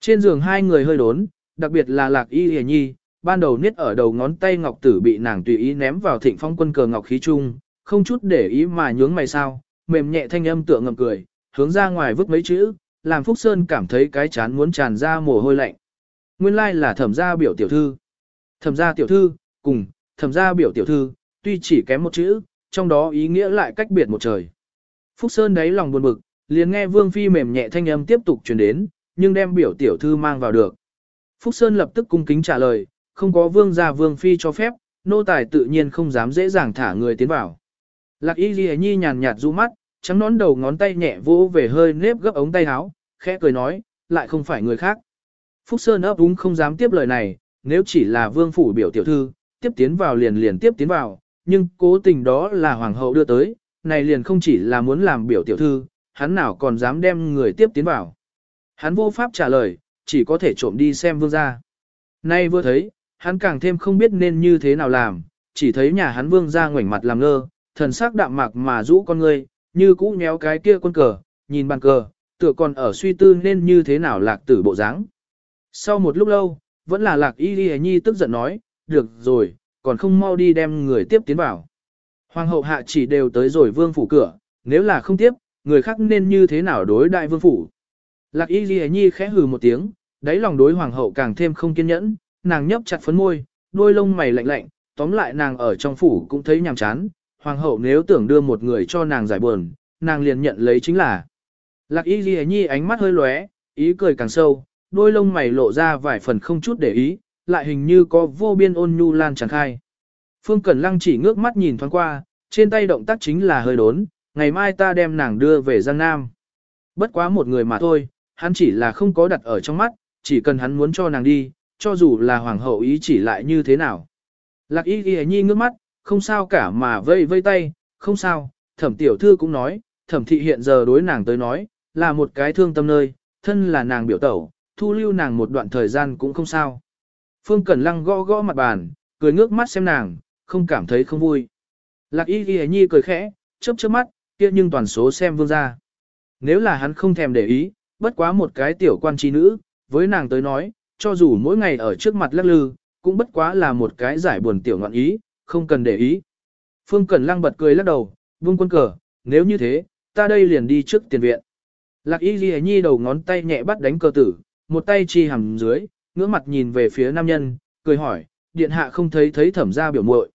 Trên giường hai người hơi đốn, đặc biệt là lạc y hề nhi, ban đầu niết ở đầu ngón tay ngọc tử bị nàng tùy ý ném vào thịnh phong quân cờ ngọc khí trung, không chút để ý mà nhướng mày sao, mềm nhẹ thanh âm tựa ngầm cười, hướng ra ngoài vứt mấy chữ, làm Phúc Sơn cảm thấy cái chán muốn tràn ra mồ hôi lạnh. Nguyên lai like là thẩm gia biểu tiểu thư. Thẩm gia tiểu thư, cùng, thẩm gia biểu tiểu thư, tuy chỉ kém một chữ, trong đó ý nghĩa lại cách biệt một trời. Phúc Sơn đấy lòng buồn bực, liền nghe Vương Phi mềm nhẹ thanh âm tiếp tục truyền đến, nhưng đem biểu tiểu thư mang vào được. Phúc Sơn lập tức cung kính trả lời, không có Vương gia Vương Phi cho phép, nô tài tự nhiên không dám dễ dàng thả người tiến vào. Lạc Y Ghi Nhi nhàn nhạt du mắt, trắng nón đầu ngón tay nhẹ vỗ về hơi nếp gấp ống tay áo, khẽ cười nói, lại không phải người khác. Phúc Sơn ấp úng không dám tiếp lời này, nếu chỉ là vương phủ biểu tiểu thư, tiếp tiến vào liền liền tiếp tiến vào, nhưng cố tình đó là hoàng hậu đưa tới, này liền không chỉ là muốn làm biểu tiểu thư, hắn nào còn dám đem người tiếp tiến vào. Hắn vô pháp trả lời, chỉ có thể trộm đi xem vương gia. Nay vừa thấy, hắn càng thêm không biết nên như thế nào làm, chỉ thấy nhà hắn vương gia ngoảnh mặt làm ngơ, thần sắc đạm mạc mà rũ con ngươi, như cũ nhéo cái kia quân cờ, nhìn bàn cờ, tựa còn ở suy tư nên như thế nào lạc tử bộ dáng. Sau một lúc lâu, vẫn là lạc y đi nhi tức giận nói, được rồi, còn không mau đi đem người tiếp tiến vào. Hoàng hậu hạ chỉ đều tới rồi vương phủ cửa, nếu là không tiếp, người khác nên như thế nào đối đại vương phủ. Lạc y ghi nhi khẽ hừ một tiếng, đáy lòng đối hoàng hậu càng thêm không kiên nhẫn, nàng nhấp chặt phấn môi, đôi lông mày lạnh lạnh, tóm lại nàng ở trong phủ cũng thấy nhàm chán, hoàng hậu nếu tưởng đưa một người cho nàng giải buồn, nàng liền nhận lấy chính là. Lạc y ghi nhi ánh mắt hơi lóe, ý cười càng sâu, đôi lông mày lộ ra vài phần không chút để ý, lại hình như có vô biên ôn nhu lan tràn khai. Phương Cẩn Lăng chỉ ngước mắt nhìn thoáng qua, trên tay động tác chính là hơi đốn, ngày mai ta đem nàng đưa về Giang Nam. Bất quá một người mà thôi, hắn chỉ là không có đặt ở trong mắt, chỉ cần hắn muốn cho nàng đi, cho dù là hoàng hậu ý chỉ lại như thế nào. Lạc y ghi nhi ngước mắt, không sao cả mà vây vây tay, không sao, thẩm tiểu thư cũng nói, thẩm thị hiện giờ đối nàng tới nói, là một cái thương tâm nơi, thân là nàng biểu tẩu, thu lưu nàng một đoạn thời gian cũng không sao. Phương Cẩn Lăng gõ gõ mặt bàn, cười ngước mắt xem nàng, không cảm thấy không vui. Lạc y ghi nhi cười khẽ, chớp chớp mắt, kia nhưng toàn số xem vương gia Nếu là hắn không thèm để ý, bất quá một cái tiểu quan trí nữ, với nàng tới nói, cho dù mỗi ngày ở trước mặt lắc lư, cũng bất quá là một cái giải buồn tiểu ngọn ý, không cần để ý. Phương Cẩn Lăng bật cười lắc đầu, vương quân cờ, nếu như thế, ta đây liền đi trước tiền viện. Lạc y ghi nhi đầu ngón tay nhẹ bắt đánh cờ tử, một tay chi hầm dưới, ngưỡng mặt nhìn về phía nam nhân, cười hỏi, điện hạ không thấy thấy thẩm ra biểu muội.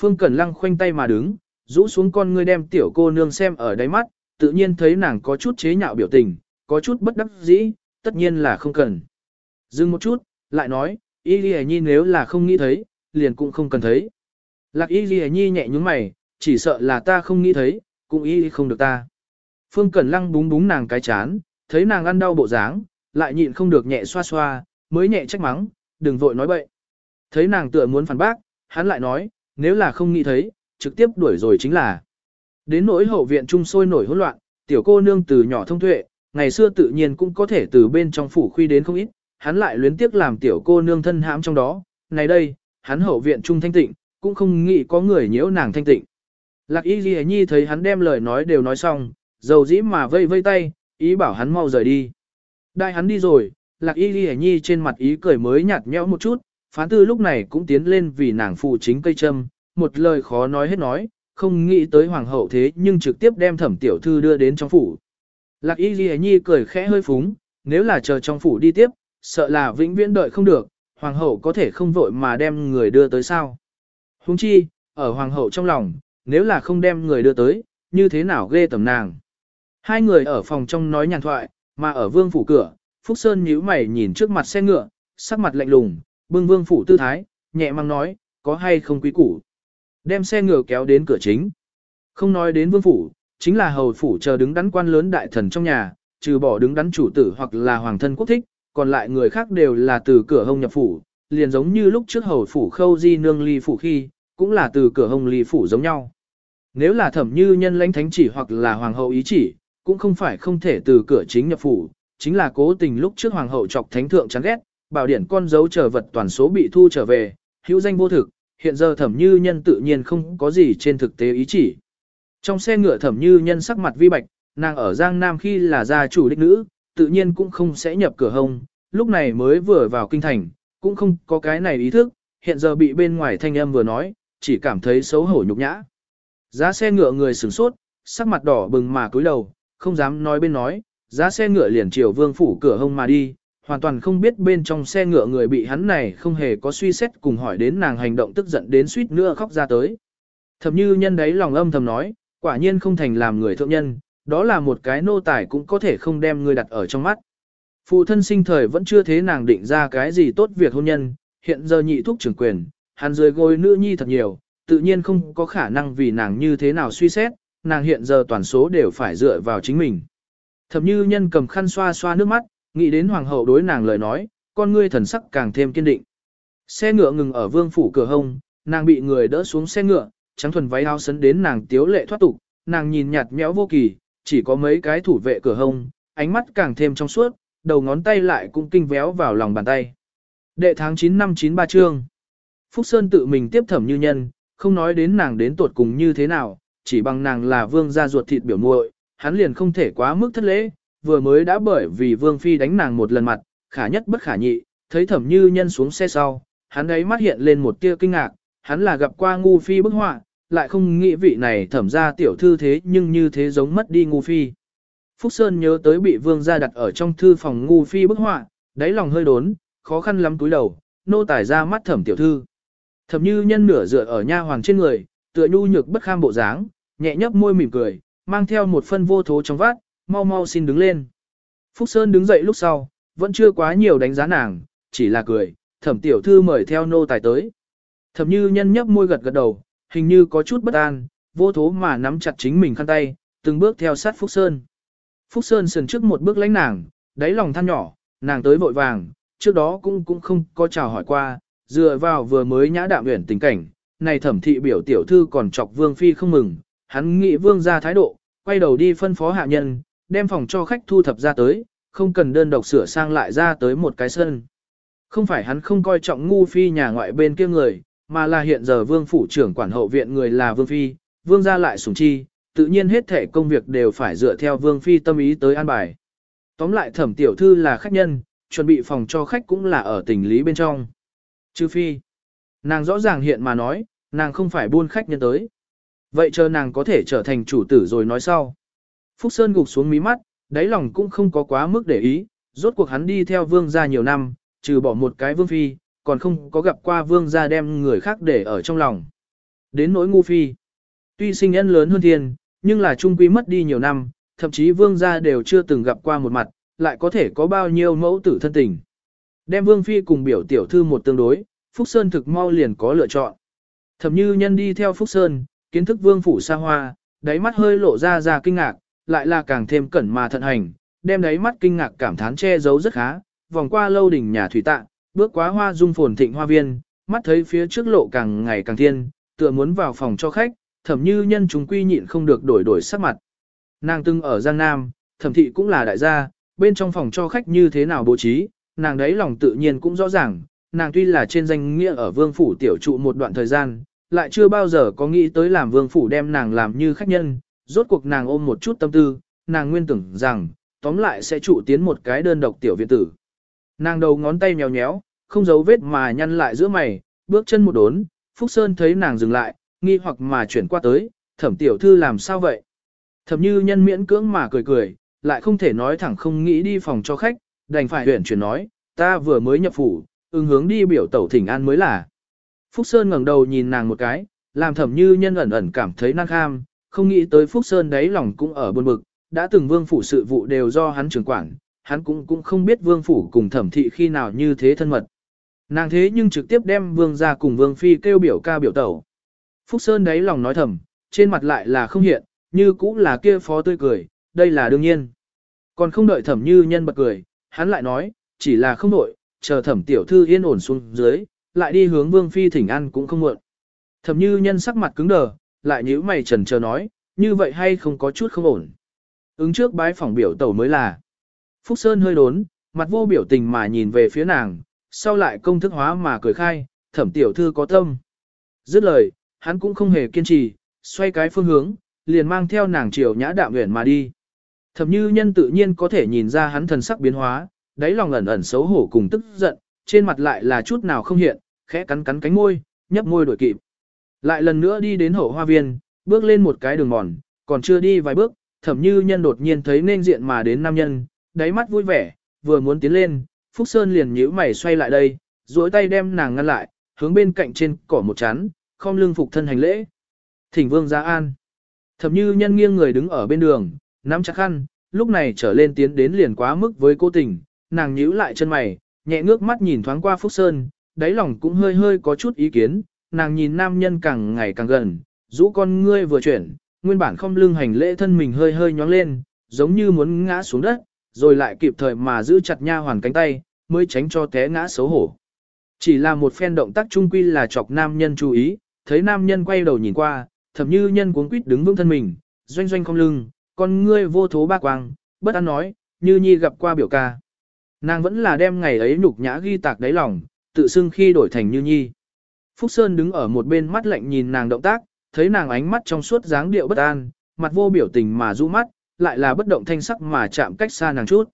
Phương Cẩn Lăng khoanh tay mà đứng, rũ xuống con ngươi đem tiểu cô nương xem ở đáy mắt, tự nhiên thấy nàng có chút chế nhạo biểu tình, có chút bất đắc dĩ, tất nhiên là không cần. Dừng một chút, lại nói, Y Ghi Nhi nếu là không nghĩ thấy, liền cũng không cần thấy. Lạc Y Ghi Nhi nhẹ nhúng mày, chỉ sợ là ta không nghĩ thấy, cũng Y không được ta. Phương Cẩn Lăng búng búng nàng cái chán, thấy nàng ăn đau bộ dáng, lại nhịn không được nhẹ xoa xoa, mới nhẹ trách mắng, đừng vội nói bậy. Thấy nàng tựa muốn phản bác, hắn lại nói, nếu là không nghĩ thấy, trực tiếp đuổi rồi chính là. Đến nỗi hậu viện trung sôi nổi hỗn loạn, tiểu cô nương từ nhỏ thông tuệ, ngày xưa tự nhiên cũng có thể từ bên trong phủ khuy đến không ít, hắn lại luyến tiếc làm tiểu cô nương thân hãm trong đó, này đây, hắn hậu viện trung thanh tịnh, cũng không nghĩ có người nhiễu nàng thanh tịnh. Lạc y ghi nhi thấy hắn đem lời nói đều nói xong, dầu dĩ mà vây vây tay, ý bảo hắn mau rời đi. Đại hắn đi rồi, lạc y ghi nhi trên mặt ý cười mới nhạt nhẽo một chút, phán tư lúc này cũng tiến lên vì nàng phụ chính cây châm, một lời khó nói hết nói, không nghĩ tới hoàng hậu thế nhưng trực tiếp đem thẩm tiểu thư đưa đến trong phủ. Lạc y ghi nhi cười khẽ hơi phúng, nếu là chờ trong phủ đi tiếp, sợ là vĩnh viễn đợi không được, hoàng hậu có thể không vội mà đem người đưa tới sao. Huống chi, ở hoàng hậu trong lòng, nếu là không đem người đưa tới, như thế nào ghê tầm nàng. Hai người ở phòng trong nói nhàn thoại, mà ở vương phủ cửa, Phúc Sơn nhíu mày nhìn trước mặt xe ngựa, sắc mặt lạnh lùng, bưng vương phủ tư thái, nhẹ mang nói, có hay không quý củ. Đem xe ngựa kéo đến cửa chính. Không nói đến vương phủ, chính là hầu phủ chờ đứng đắn quan lớn đại thần trong nhà, trừ bỏ đứng đắn chủ tử hoặc là hoàng thân quốc thích, còn lại người khác đều là từ cửa hông nhập phủ, liền giống như lúc trước hầu phủ khâu di nương ly phủ khi, cũng là từ cửa hông ly phủ giống nhau. Nếu là thẩm như nhân lãnh thánh chỉ hoặc là hoàng hậu ý chỉ, cũng không phải không thể từ cửa chính nhập phủ, chính là cố tình lúc trước hoàng hậu chọc thánh thượng chán ghét, bảo điển con dấu trở vật toàn số bị thu trở về, hữu danh vô thực, hiện giờ thẩm như nhân tự nhiên không có gì trên thực tế ý chỉ. Trong xe ngựa thẩm như nhân sắc mặt vi bạch, nàng ở Giang Nam khi là gia chủ đích nữ, tự nhiên cũng không sẽ nhập cửa hông, lúc này mới vừa vào kinh thành, cũng không có cái này ý thức, hiện giờ bị bên ngoài thanh âm vừa nói, chỉ cảm thấy xấu hổ nhục nhã. Giá xe ngựa người sửng sốt, sắc mặt đỏ bừng mà cúi đầu, không dám nói bên nói, giá xe ngựa liền chiều vương phủ cửa hông mà đi, hoàn toàn không biết bên trong xe ngựa người bị hắn này không hề có suy xét cùng hỏi đến nàng hành động tức giận đến suýt nữa khóc ra tới. Thầm như nhân đấy lòng âm thầm nói, quả nhiên không thành làm người thượng nhân, đó là một cái nô tài cũng có thể không đem người đặt ở trong mắt. Phụ thân sinh thời vẫn chưa thế nàng định ra cái gì tốt việc hôn nhân, hiện giờ nhị thúc trưởng quyền, hắn rời gối nữ nhi thật nhiều, tự nhiên không có khả năng vì nàng như thế nào suy xét, nàng hiện giờ toàn số đều phải dựa vào chính mình. Thẩm như nhân cầm khăn xoa xoa nước mắt, nghĩ đến hoàng hậu đối nàng lời nói, con ngươi thần sắc càng thêm kiên định. Xe ngựa ngừng ở vương phủ cửa hông, nàng bị người đỡ xuống xe ngựa, trắng thuần váy áo sấn đến nàng tiếu lệ thoát tục, nàng nhìn nhạt méo vô kỳ, chỉ có mấy cái thủ vệ cửa hông, ánh mắt càng thêm trong suốt, đầu ngón tay lại cũng kinh véo vào lòng bàn tay. Đệ tháng 9 năm 93 chương. Phúc Sơn tự mình tiếp thẩm như nhân, không nói đến nàng đến tuột cùng như thế nào, chỉ bằng nàng là vương gia ruột thịt biểu muội, hắn liền không thể quá mức thất lễ, vừa mới đã bởi vì vương phi đánh nàng một lần mặt, khả nhất bất khả nhị, thấy thẩm như nhân xuống xe sau, hắn ấy mắt hiện lên một tia kinh ngạc, hắn là gặp qua ngu phi bức họa, lại không nghĩ vị này thẩm ra tiểu thư thế nhưng như thế giống mất đi ngu phi. Phúc Sơn nhớ tới bị vương gia đặt ở trong thư phòng ngu phi bức họa, đáy lòng hơi đốn, khó khăn lắm túi đầu, nô tải ra mắt thẩm tiểu thư. Thẩm như nhân nửa dựa ở nha hoàng trên người, tựa nhu nhược bất kham bộ dáng, nhẹ nhấp môi mỉm cười, mang theo một phân vô thố trong vát, mau mau xin đứng lên. Phúc Sơn đứng dậy lúc sau, vẫn chưa quá nhiều đánh giá nàng, chỉ là cười, thẩm tiểu thư mời theo nô tài tới. Thẩm như nhân nhấp môi gật gật đầu, hình như có chút bất an, vô thố mà nắm chặt chính mình khăn tay, từng bước theo sát Phúc Sơn. Phúc Sơn sườn trước một bước lánh nàng, đáy lòng than nhỏ, nàng tới vội vàng, trước đó cũng cũng không có chào hỏi qua, dựa vào vừa mới nhã đạm uyển tình cảnh, này thẩm thị biểu tiểu thư còn chọc vương phi không mừng, hắn nghĩ vương ra thái độ, quay đầu đi phân phó hạ nhân, đem phòng cho khách thu thập ra tới, không cần đơn độc sửa sang lại ra tới một cái sân. Không phải hắn không coi trọng ngu phi nhà ngoại bên kia người, mà là hiện giờ vương phủ trưởng quản hậu viện người là vương phi, vương gia lại sủng chi, tự nhiên hết thể công việc đều phải dựa theo vương phi tâm ý tới an bài. Tóm lại thẩm tiểu thư là khách nhân, chuẩn bị phòng cho khách cũng là ở tình lý bên trong. Chư phi, nàng rõ ràng hiện mà nói, nàng không phải buôn khách nhân tới. Vậy chờ nàng có thể trở thành chủ tử rồi nói sau. Phúc Sơn gục xuống mí mắt, đáy lòng cũng không có quá mức để ý, rốt cuộc hắn đi theo vương gia nhiều năm, trừ bỏ một cái vương phi, còn không có gặp qua vương gia đem người khác để ở trong lòng. Đến nỗi ngu phi, tuy sinh nhân lớn hơn thiên, nhưng là trung quý mất đi nhiều năm, thậm chí vương gia đều chưa từng gặp qua một mặt, lại có thể có bao nhiêu mẫu tử thân tình. Đem vương phi cùng biểu tiểu thư một tương đối, Phúc Sơn thực mau liền có lựa chọn. Thẩm như nhân đi theo Phúc Sơn, kiến thức vương phủ xa hoa, đáy mắt hơi lộ ra ra kinh ngạc, lại là càng thêm cẩn mà thận hành, đem đáy mắt kinh ngạc cảm thán che giấu rất khá, vòng qua lâu đỉnh nhà thủy tạ, bước qua hoa dung phồn thịnh hoa viên, mắt thấy phía trước lộ càng ngày càng thiên, tựa muốn vào phòng cho khách, thẩm như nhân chúng quy nhịn không được đổi đổi sắc mặt. Nàng từng ở Giang Nam, thẩm thị cũng là đại gia, bên trong phòng cho khách như thế nào bố trí, nàng đấy lòng tự nhiên cũng rõ ràng, nàng tuy là trên danh nghĩa ở vương phủ tiểu trụ một đoạn thời gian, lại chưa bao giờ có nghĩ tới làm vương phủ đem nàng làm như khách nhân, rốt cuộc nàng ôm một chút tâm tư, nàng nguyên tưởng rằng, tóm lại sẽ trụ tiến một cái đơn độc tiểu viện tử. Nàng đầu ngón tay nhéo nhéo, không giấu vết mà nhăn lại giữa mày, bước chân một đốn, Phúc Sơn thấy nàng dừng lại, nghi hoặc mà chuyển qua tới, thẩm tiểu thư làm sao vậy? Thẩm như nhân miễn cưỡng mà cười cười, lại không thể nói thẳng không nghĩ đi phòng cho khách, đành phải huyển chuyển nói, ta vừa mới nhập phủ, ứng hướng đi biểu tẩu thỉnh an mới là. Phúc Sơn ngẩng đầu nhìn nàng một cái, làm thẩm như nhân ẩn ẩn cảm thấy năng kham, không nghĩ tới Phúc Sơn đấy lòng cũng ở buồn bực, đã từng vương phủ sự vụ đều do hắn trưởng quản, hắn cũng cũng không biết vương phủ cùng thẩm thị khi nào như thế thân mật. Nàng thế nhưng trực tiếp đem vương ra cùng vương phi kêu biểu ca biểu tẩu. Phúc Sơn đấy lòng nói thầm, trên mặt lại là không hiện, như cũng là kia phó tươi cười, đây là đương nhiên. Còn không đợi thẩm như nhân bật cười, hắn lại nói, chỉ là không nội, chờ thẩm tiểu thư yên ổn xuống dưới, lại đi hướng vương phi thỉnh ăn cũng không muộn. Thẩm như nhân sắc mặt cứng đờ, lại nhíu mày trần chờ nói, như vậy hay không có chút không ổn. Ứng trước bái phỏng biểu tẩu mới là. Phúc Sơn hơi đốn, mặt vô biểu tình mà nhìn về phía nàng, sau lại công thức hóa mà cười khai, thẩm tiểu thư có tâm. Dứt lời, hắn cũng không hề kiên trì, xoay cái phương hướng, liền mang theo nàng chiều nhã đạm nguyện mà đi. Thẩm như nhân tự nhiên có thể nhìn ra hắn thần sắc biến hóa, đáy lòng ẩn ẩn xấu hổ cùng tức giận, trên mặt lại là chút nào không hiện, khẽ cắn cắn cánh môi, nhấp môi đổi kịp. Lại lần nữa đi đến hậu hoa viên, bước lên một cái đường mòn, còn chưa đi vài bước, thẩm như nhân đột nhiên thấy nên diện mà đến nam nhân, đáy mắt vui vẻ, vừa muốn tiến lên, Phúc Sơn liền nhíu mày xoay lại đây, duỗi tay đem nàng ngăn lại, hướng bên cạnh trên cỏ một chán, khom lưng phục thân hành lễ. Thỉnh vương gia an. Thẩm như nhân nghiêng người đứng ở bên đường, nắm chặt khăn, lúc này trở lên tiến đến liền quá mức với cô tình, nàng nhíu lại chân mày, nhẹ ngước mắt nhìn thoáng qua Phúc Sơn, đáy lòng cũng hơi hơi có chút ý kiến, nàng nhìn nam nhân càng ngày càng gần, rũ con ngươi vừa chuyển, nguyên bản không lưng hành lễ thân mình hơi hơi nhóng lên, giống như muốn ngã xuống đất, rồi lại kịp thời mà giữ chặt nha hoàn cánh tay, mới tránh cho té ngã xấu hổ. Chỉ là một phen động tác trung quy là chọc nam nhân chú ý, thấy nam nhân quay đầu nhìn qua, thậm như nhân cuống quýt đứng vững thân mình, doanh doanh không lưng, con ngươi vô thố ba quang, bất an nói, như nhi gặp qua biểu ca. Nàng vẫn là đem ngày ấy nhục nhã ghi tạc đáy lòng, tự xưng khi đổi thành như nhi. Phúc Sơn đứng ở một bên mắt lạnh nhìn nàng động tác, thấy nàng ánh mắt trong suốt dáng điệu bất an, mặt vô biểu tình mà rũ mắt, lại là bất động thanh sắc mà chạm cách xa nàng chút.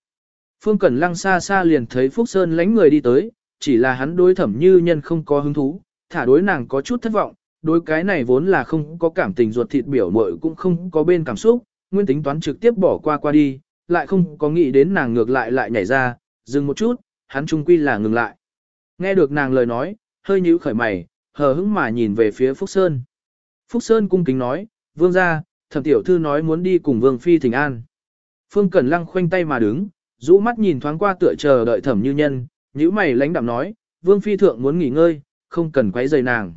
Phương Cẩn Lăng xa xa liền thấy Phúc Sơn lánh người đi tới, chỉ là hắn đối thẩm như nhân không có hứng thú, thả đối nàng có chút thất vọng, đối cái này vốn là không có cảm tình ruột thịt biểu mội cũng không có bên cảm xúc, nguyên tính toán trực tiếp bỏ qua qua đi, lại không có nghĩ đến nàng ngược lại lại nhảy ra, dừng một chút, hắn trung quy là ngừng lại. Nghe được nàng lời nói, hơi nhíu khởi mày, hờ hững mà nhìn về phía Phúc Sơn. Phúc Sơn cung kính nói, vương ra, thẩm tiểu thư nói muốn đi cùng vương phi thỉnh an. Phương Cẩn Lăng khoanh tay mà đứng, rũ mắt nhìn thoáng qua tựa chờ đợi thẩm như nhân, nhíu mày lãnh đạm nói, vương phi thượng muốn nghỉ ngơi, không cần quấy rầy nàng.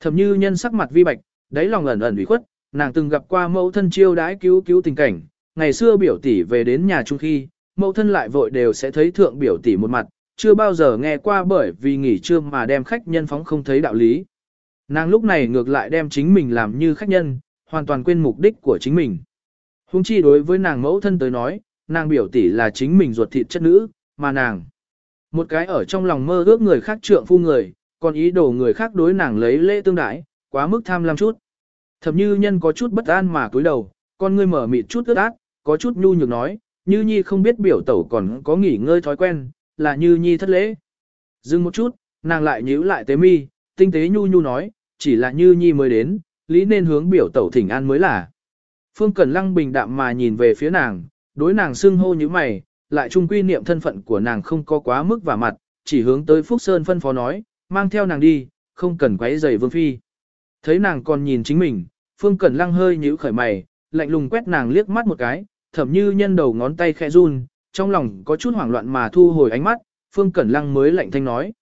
Thẩm như nhân sắc mặt vi bạch, đáy lòng ẩn ẩn ủy khuất, nàng từng gặp qua mẫu thân chiêu đãi cứu cứu tình cảnh, ngày xưa biểu tỷ về đến nhà chung khi, mẫu thân lại vội đều sẽ thấy thượng biểu tỷ một mặt, chưa bao giờ nghe qua bởi vì nghỉ trưa mà đem khách nhân phóng không thấy đạo lý. Nàng lúc này ngược lại đem chính mình làm như khách nhân, hoàn toàn quên mục đích của chính mình. Hùng chi đối với nàng mẫu thân tới nói, nàng biểu tỷ là chính mình ruột thịt chất nữ, mà nàng. Một cái ở trong lòng mơ ước người khác trượng phu người, còn ý đồ người khác đối nàng lấy lễ tương đãi, quá mức tham lam chút. Thẩm như nhân có chút bất an mà cúi đầu, con ngươi mở mịt chút ướt át, có chút nhu nhược nói, như nhi không biết biểu tẩu còn có nghỉ ngơi thói quen, là như nhi thất lễ. Dừng một chút, nàng lại nhíu lại tế mi, tinh tế nhu nhu nói, chỉ là như nhi mới đến, lý nên hướng biểu tẩu thỉnh an mới là. Phương Cẩn Lăng bình đạm mà nhìn về phía nàng, đối nàng xưng hô như mày, lại trung quy niệm thân phận của nàng không có quá mức và mặt, chỉ hướng tới Phúc Sơn phân phó nói, mang theo nàng đi, không cần quấy rầy Vương Phi. Thấy nàng còn nhìn chính mình, Phương Cẩn Lăng hơi nhíu khởi mày, lạnh lùng quét nàng liếc mắt một cái, thẩm như nhân đầu ngón tay khẽ run, trong lòng có chút hoảng loạn mà thu hồi ánh mắt, Phương Cẩn Lăng mới lạnh thanh nói.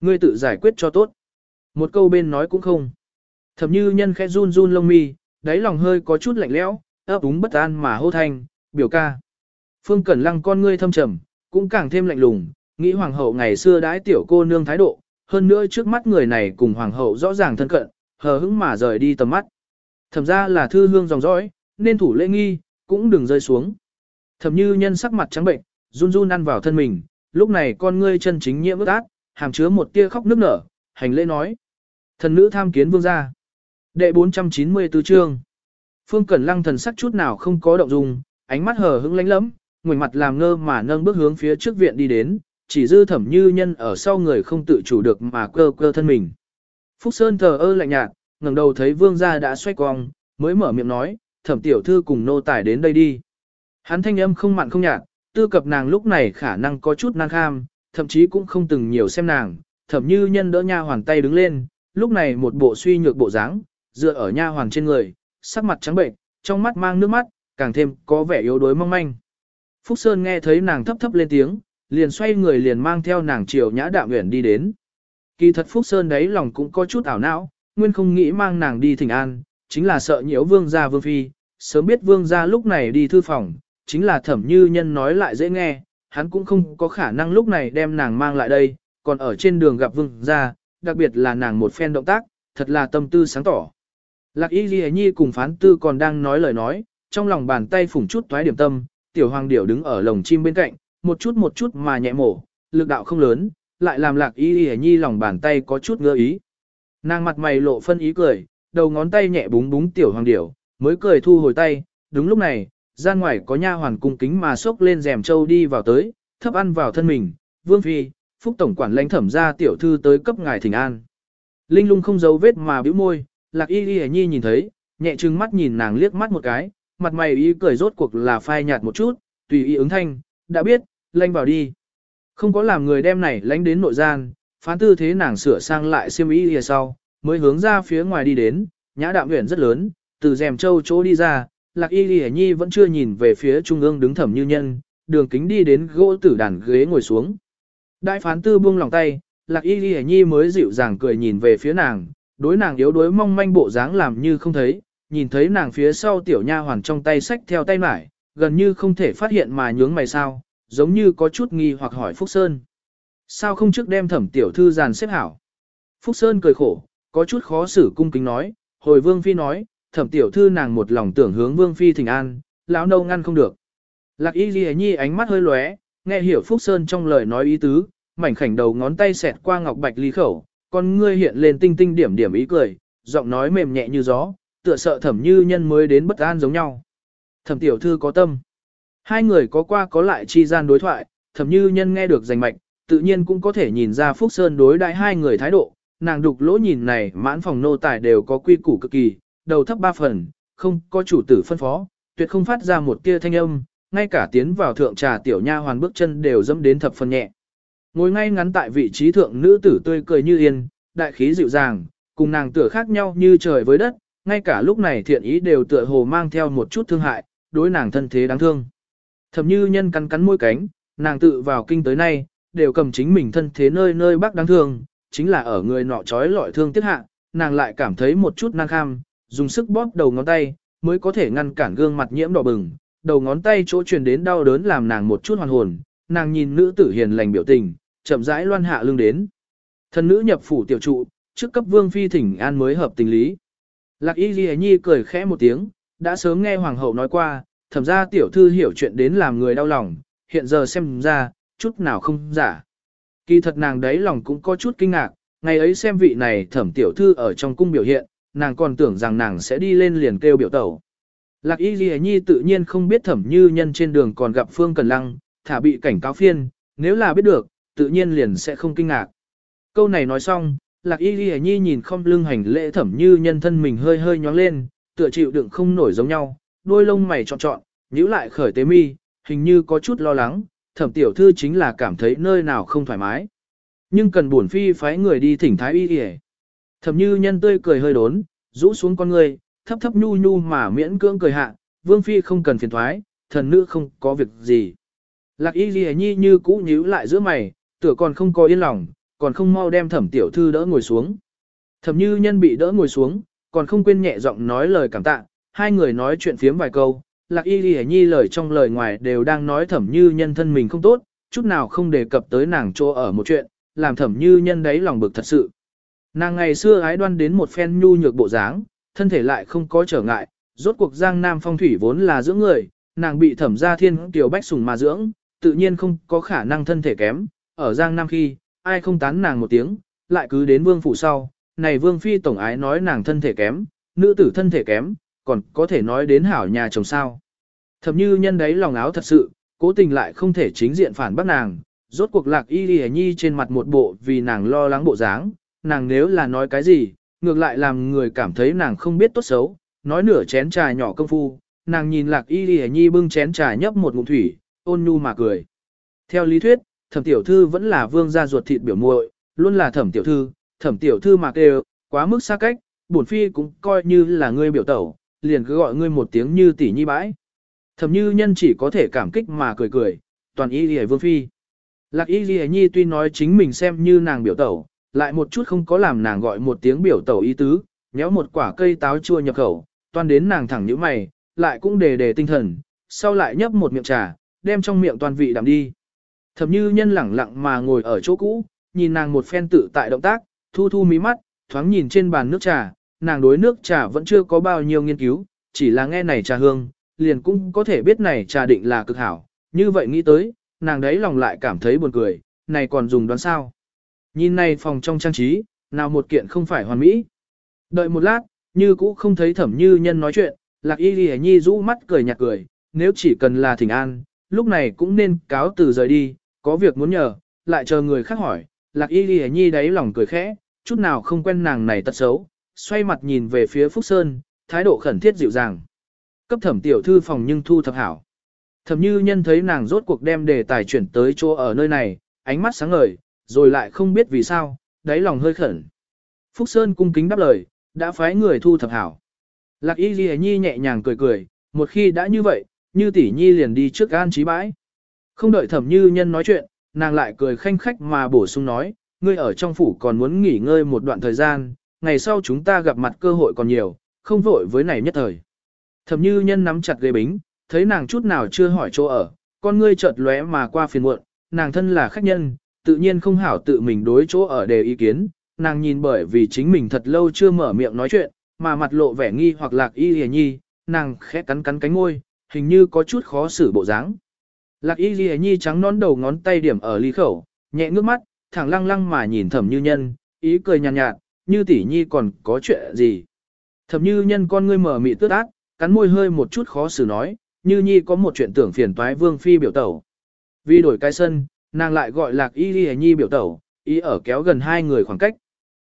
Ngươi tự giải quyết cho tốt. Một câu bên nói cũng không. Thẩm như nhân khẽ run run lông mi, đáy lòng hơi có chút lạnh lẽo, ấp úng bất an mà hô thanh, biểu ca. Phương Cẩn Lăng con ngươi thâm trầm, cũng càng thêm lạnh lùng, nghĩ hoàng hậu ngày xưa đãi tiểu cô nương thái độ, hơn nữa trước mắt người này cùng hoàng hậu rõ ràng thân cận, hờ hững mà rời đi tầm mắt. Thẩm ra là thư hương dòng dõi, nên thủ lễ nghi, cũng đừng rơi xuống. Thẩm như nhân sắc mặt trắng bệnh, run run ăn vào thân mình, lúc này con ngươi chân chính nhiễm ướt át, hàm chứa một tia khóc nức nở, hành lễ nói. Thần nữ tham kiến vương gia. Đệ 494 chương. Phương Cẩn Lăng thần sắc chút nào không có động dung, ánh mắt hờ hững lánh lẫm, ngoảnh mặt làm ngơ mà nâng bước hướng phía trước viện đi đến, chỉ dư thẩm như nhân ở sau người không tự chủ được mà cơ cơ thân mình. Phúc Sơn thờ ơ lạnh nhạt, ngẩng đầu thấy vương gia đã xoay cong, mới mở miệng nói, thẩm tiểu thư cùng nô tài đến đây đi. Hắn thanh âm không mặn không nhạt, tư cập nàng lúc này khả năng có chút năng kham, thậm chí cũng không từng nhiều xem nàng, thẩm như nhân đỡ nha hoàn tay đứng lên, lúc này một bộ suy nhược bộ dáng, dựa ở nha hoàn trên người, sắc mặt trắng bệnh, trong mắt mang nước mắt, càng thêm có vẻ yếu đuối mong manh. Phúc Sơn nghe thấy nàng thấp thấp lên tiếng, liền xoay người liền mang theo nàng chiều nhã đạm uyển đi đến. Kỳ thật Phúc Sơn đấy lòng cũng có chút ảo não, nguyên không nghĩ mang nàng đi thỉnh an, chính là sợ nhiễu vương gia vương phi, sớm biết vương gia lúc này đi thư phòng, chính là thẩm như nhân nói lại dễ nghe, hắn cũng không có khả năng lúc này đem nàng mang lại đây, còn ở trên đường gặp vương gia, đặc biệt là nàng một phen động tác, thật là tâm tư sáng tỏ. Lạc y ghi nhi cùng phán tư còn đang nói lời nói, trong lòng bàn tay phủng chút toái điểm tâm, tiểu hoàng điểu đứng ở lồng chim bên cạnh, một chút một chút mà nhẹ mổ, lực đạo không lớn, lại làm lạc y ghi nhi lòng bàn tay có chút ngơ ý. Nàng mặt mày lộ phân ý cười, đầu ngón tay nhẹ búng búng tiểu hoàng điểu, mới cười thu hồi tay, đúng lúc này, ra ngoài có nha hoàn cung kính mà xốc lên rèm châu đi vào tới, thấp ăn vào thân mình, vương phi, phúc tổng quản lãnh thẩm ra tiểu thư tới cấp ngài thỉnh an. Linh lung không giấu vết mà bĩu môi, lạc y y nhi nhìn thấy, nhẹ trừng mắt nhìn nàng liếc mắt một cái, mặt mày y cười rốt cuộc là phai nhạt một chút, tùy y ứng thanh, đã biết, lanh vào đi. Không có làm người đem này lánh đến nội gian, phán tư thế nàng sửa sang lại xiêm y y sau, mới hướng ra phía ngoài đi đến, nhã đạm nguyện rất lớn, từ rèm châu chỗ đi ra, lạc y Lệ nhi vẫn chưa nhìn về phía trung ương đứng thẩm như nhân, đường kính đi đến gỗ tử đàn ghế ngồi xuống. Đại phán tư buông lòng tay, lạc y Lệ nhi mới dịu dàng cười nhìn về phía nàng, đối nàng yếu đuối mong manh bộ dáng làm như không thấy, nhìn thấy nàng phía sau tiểu nha hoàn trong tay sách theo tay mải, gần như không thể phát hiện mà nhướng mày sao, giống như có chút nghi hoặc hỏi Phúc Sơn. Sao không trước đem thẩm tiểu thư giàn xếp hảo? Phúc Sơn cười khổ, có chút khó xử cung kính nói, hồi vương phi nói, thẩm tiểu thư nàng một lòng tưởng hướng vương phi thỉnh an, lão nâu ngăn không được. Lạc y ghi nhi ánh mắt hơi lóe, nghe hiểu Phúc Sơn trong lời nói ý tứ, mảnh khảnh đầu ngón tay xẹt qua ngọc bạch ly khẩu, con ngươi hiện lên tinh tinh điểm điểm ý cười, giọng nói mềm nhẹ như gió, tựa sợ thẩm như nhân mới đến bất an giống nhau. Thẩm tiểu thư có tâm. Hai người có qua có lại chi gian đối thoại, thẩm như nhân nghe được rành mạch, tự nhiên cũng có thể nhìn ra Phúc Sơn đối đại hai người thái độ, nàng đục lỗ nhìn này mãn phòng nô tài đều có quy củ cực kỳ, đầu thấp ba phần, không có chủ tử phân phó, tuyệt không phát ra một tia thanh âm, ngay cả tiến vào thượng trà tiểu nha hoàn bước chân đều dẫm đến thập phần nhẹ. Ngồi ngay ngắn tại vị trí thượng nữ tử tươi cười như yên, đại khí dịu dàng, cùng nàng tựa khác nhau như trời với đất, ngay cả lúc này thiện ý đều tựa hồ mang theo một chút thương hại, đối nàng thân thế đáng thương. Thậm như nhân cắn cắn môi cánh, nàng tự vào kinh tới nay, đều cầm chính mình thân thế nơi nơi bác đáng thương, chính là ở người nọ trói lọi thương tiết hạ, nàng lại cảm thấy một chút năng kham, dùng sức bóp đầu ngón tay, mới có thể ngăn cản gương mặt nhiễm đỏ bừng, đầu ngón tay chỗ truyền đến đau đớn làm nàng một chút hoàn hồn, nàng nhìn nữ tử hiền lành biểu tình, chậm rãi loan hạ lưng đến. Thần nữ nhập phủ tiểu trụ, trước cấp vương phi thỉnh an mới hợp tình lý. Lạc y ghi nhi cười khẽ một tiếng, đã sớm nghe hoàng hậu nói qua, thẩm ra tiểu thư hiểu chuyện đến làm người đau lòng, hiện giờ xem ra, chút nào không giả. Kỳ thật nàng đấy lòng cũng có chút kinh ngạc, ngày ấy xem vị này thẩm tiểu thư ở trong cung biểu hiện, nàng còn tưởng rằng nàng sẽ đi lên liền kêu biểu tẩu. Lạc y ghi nhi tự nhiên không biết thẩm như nhân trên đường còn gặp phương cần lăng, thả bị cảnh cáo phiên, nếu là biết được, tự nhiên liền sẽ không kinh ngạc. Câu này nói xong, lạc y ghi nhi nhìn không lưng hành lễ thẩm như nhân thân mình hơi hơi nhóng lên, tựa chịu đựng không nổi giống nhau, đôi lông mày trọn trọn, nhíu lại khởi tế mi, hình như có chút lo lắng, thẩm tiểu thư chính là cảm thấy nơi nào không thoải mái. Nhưng cần buồn phi phái người đi thỉnh thái y y Thẩm như nhân tươi cười hơi đốn, rũ xuống con người, thấp thấp nhu nhu mà miễn cưỡng cười hạ, vương phi không cần phiền thoái, thần nữ không có việc gì. Lạc y ghi nhi như cũ nhíu lại giữa mày, tựa còn không có yên lòng, còn không mau đem thẩm tiểu thư đỡ ngồi xuống. Thẩm như nhân bị đỡ ngồi xuống, còn không quên nhẹ giọng nói lời cảm tạ, hai người nói chuyện phiếm vài câu, lạc y ghi nhi lời trong lời ngoài đều đang nói thẩm như nhân thân mình không tốt, chút nào không đề cập tới nàng chỗ ở một chuyện, làm thẩm như nhân đấy lòng bực thật sự. Nàng ngày xưa ái đoan đến một phen nhu nhược bộ dáng, thân thể lại không có trở ngại, rốt cuộc giang nam phong thủy vốn là dưỡng người, nàng bị thẩm gia thiên tiểu bách sùng mà dưỡng, tự nhiên không có khả năng thân thể kém, ở giang nam khi, ai không tán nàng một tiếng, lại cứ đến vương phủ sau, này vương phi tổng ái nói nàng thân thể kém, nữ tử thân thể kém, còn có thể nói đến hảo nhà chồng sao. Thẩm như nhân đấy lòng áo thật sự, cố tình lại không thể chính diện phản bác nàng, Rốt cuộc lạc y lì nhi trên mặt một bộ vì nàng lo lắng bộ dáng, nàng nếu là nói cái gì, ngược lại làm người cảm thấy nàng không biết tốt xấu, nói nửa chén trà nhỏ công phu, nàng nhìn lạc y lì nhi bưng chén trà nhấp một ngụm thủy, ôn nhu mà cười. Theo lý thuyết, thẩm tiểu thư vẫn là vương gia ruột thịt biểu muội, luôn là thẩm tiểu thư, thẩm tiểu thư mà kêu, quá mức xa cách, bổn phi cũng coi như là ngươi biểu tẩu, liền cứ gọi ngươi một tiếng như tỷ nhi bãi. Thẩm như nhân chỉ có thể cảm kích mà cười cười, toàn y lì vương phi. Lạc y lì nhi tuy nói chính mình xem như nàng biểu tẩu, lại một chút không có làm nàng gọi một tiếng biểu tẩu ý tứ, nhéo một quả cây táo chua nhập khẩu, toàn đến nàng thẳng nhíu mày, lại cũng đề đề tinh thần, sau lại nhấp một miệng trà, đem trong miệng toàn vị đạm đi. Thẩm như nhân lẳng lặng mà ngồi ở chỗ cũ, nhìn nàng một phen tự tại động tác, thu thu mí mắt, thoáng nhìn trên bàn nước trà, nàng đối nước trà vẫn chưa có bao nhiêu nghiên cứu, chỉ là nghe này trà hương, liền cũng có thể biết này trà định là cực hảo, như vậy nghĩ tới, nàng đấy lòng lại cảm thấy buồn cười, này còn dùng đoán sao. Nhìn này phòng trong trang trí, nào một kiện không phải hoàn mỹ. Đợi một lát, như cũ không thấy thẩm như nhân nói chuyện, lạc y ghi nhi rũ mắt cười nhạt cười, nếu chỉ cần là thỉnh an, lúc này cũng nên cáo từ rời đi, có việc muốn nhờ, lại chờ người khác hỏi, lạc y ghi nhi đáy lòng cười khẽ, chút nào không quen nàng này tật xấu, xoay mặt nhìn về phía Phúc Sơn, thái độ khẩn thiết dịu dàng. Cấp thẩm tiểu thư phòng nhưng thu thập hảo. Thẩm như nhân thấy nàng rốt cuộc đem đề tài chuyển tới chỗ ở nơi này, ánh mắt sáng ngời, rồi lại không biết vì sao, đáy lòng hơi khẩn. Phúc Sơn cung kính đáp lời, đã phái người thu thập hảo. Lạc y ghi nhi nhẹ nhàng cười cười, một khi đã như vậy, như tỷ nhi liền đi trước an trí bãi. Không đợi thẩm như nhân nói chuyện, nàng lại cười khanh khách mà bổ sung nói, ngươi ở trong phủ còn muốn nghỉ ngơi một đoạn thời gian, ngày sau chúng ta gặp mặt cơ hội còn nhiều, không vội với này nhất thời. Thẩm như nhân nắm chặt ghế bính, thấy nàng chút nào chưa hỏi chỗ ở, con ngươi chợt lóe mà qua phiền muộn, nàng thân là khách nhân, tự nhiên không hảo tự mình đối chỗ ở đề ý kiến, nàng nhìn bởi vì chính mình thật lâu chưa mở miệng nói chuyện, mà mặt lộ vẻ nghi hoặc lạc y hề nhi, nàng khẽ cắn cắn cánh ngôi, hình như có chút khó xử bộ dáng. Lạc y hề nhi trắng nón đầu ngón tay điểm ở ly khẩu, nhẹ ngước mắt, thẳng lăng lăng mà nhìn thẩm như nhân, ý cười nhàn nhạt, nhạt, như tỷ nhi còn có chuyện gì. Thẩm như nhân con ngươi mở mị tước ác, cắn môi hơi một chút khó xử nói, như nhi có một chuyện tưởng phiền toái vương phi biểu tẩu. Vì đổi cái sân, nàng lại gọi lạc y ghi nhi biểu tẩu, ý ở kéo gần hai người khoảng cách.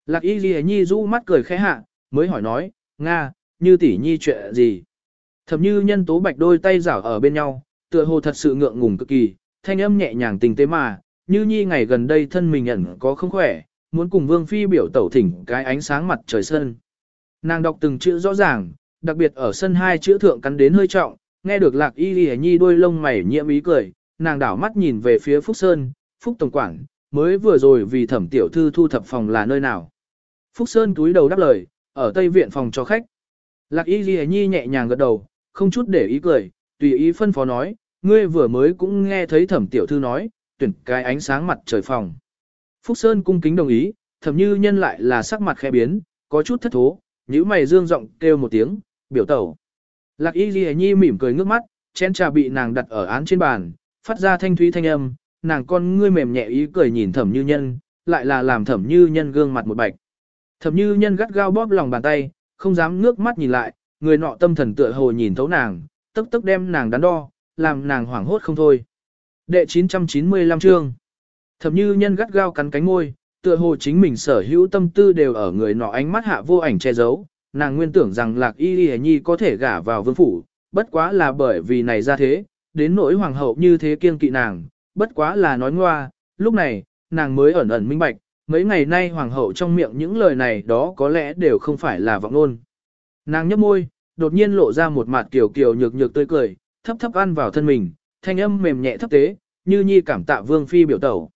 Lạc y ghi nhi rũ mắt cười khẽ hạ, mới hỏi nói, Nga, như tỷ nhi chuyện gì. thầm như nhân tố bạch đôi tay rảo ở bên nhau, tựa hồ thật sự ngượng ngùng cực kỳ, thanh âm nhẹ nhàng tình tế mà, như nhi ngày gần đây thân mình ẩn có không khỏe, muốn cùng vương phi biểu tẩu thỉnh cái ánh sáng mặt trời sân. Nàng đọc từng chữ rõ ràng, đặc biệt ở sân hai chữ thượng cắn đến hơi trọng, nghe được lạc y lìa nhi đôi lông mày nhiễm ý cười, nàng đảo mắt nhìn về phía Phúc Sơn, Phúc Tổng Quảng mới vừa rồi vì thẩm tiểu thư thu thập phòng là nơi nào. Phúc Sơn túi đầu đáp lời, ở Tây Viện phòng cho khách. Lạc y ghi nhi nhẹ nhàng gật đầu, không chút để ý cười, tùy ý phân phó nói, ngươi vừa mới cũng nghe thấy thẩm tiểu thư nói, tuyển cái ánh sáng mặt trời phòng. Phúc Sơn cung kính đồng ý, thẩm như nhân lại là sắc mặt khẽ biến, có chút thất thố, nhíu mày dương giọng kêu một tiếng, biểu tẩu. Lạc y ghi nhi mỉm cười ngước mắt, chén trà bị nàng đặt ở án trên bàn, phát ra thanh thúy thanh âm, nàng con ngươi mềm nhẹ ý cười nhìn thẩm như nhân, lại là làm thẩm như nhân gương mặt một bạch. Thẩm như nhân gắt gao bóp lòng bàn tay, không dám ngước mắt nhìn lại, người nọ tâm thần tựa hồ nhìn thấu nàng, tức tức đem nàng đắn đo, làm nàng hoảng hốt không thôi. Đệ 995 chương Thẩm như nhân gắt gao cắn cánh môi, tựa hồ chính mình sở hữu tâm tư đều ở người nọ ánh mắt hạ vô ảnh che giấu, nàng nguyên tưởng rằng lạc y y nhi có thể gả vào vương phủ, bất quá là bởi vì này ra thế, đến nỗi hoàng hậu như thế kiêng kỵ nàng, bất quá là nói ngoa, lúc này, nàng mới ẩn ẩn minh bạch, mấy ngày nay hoàng hậu trong miệng những lời này đó có lẽ đều không phải là vọng ngôn. Nàng nhấp môi, đột nhiên lộ ra một mặt kiều kiều nhược nhược tươi cười, thấp thấp ăn vào thân mình, thanh âm mềm nhẹ thấp tế, như nhi cảm tạ vương phi biểu tẩu.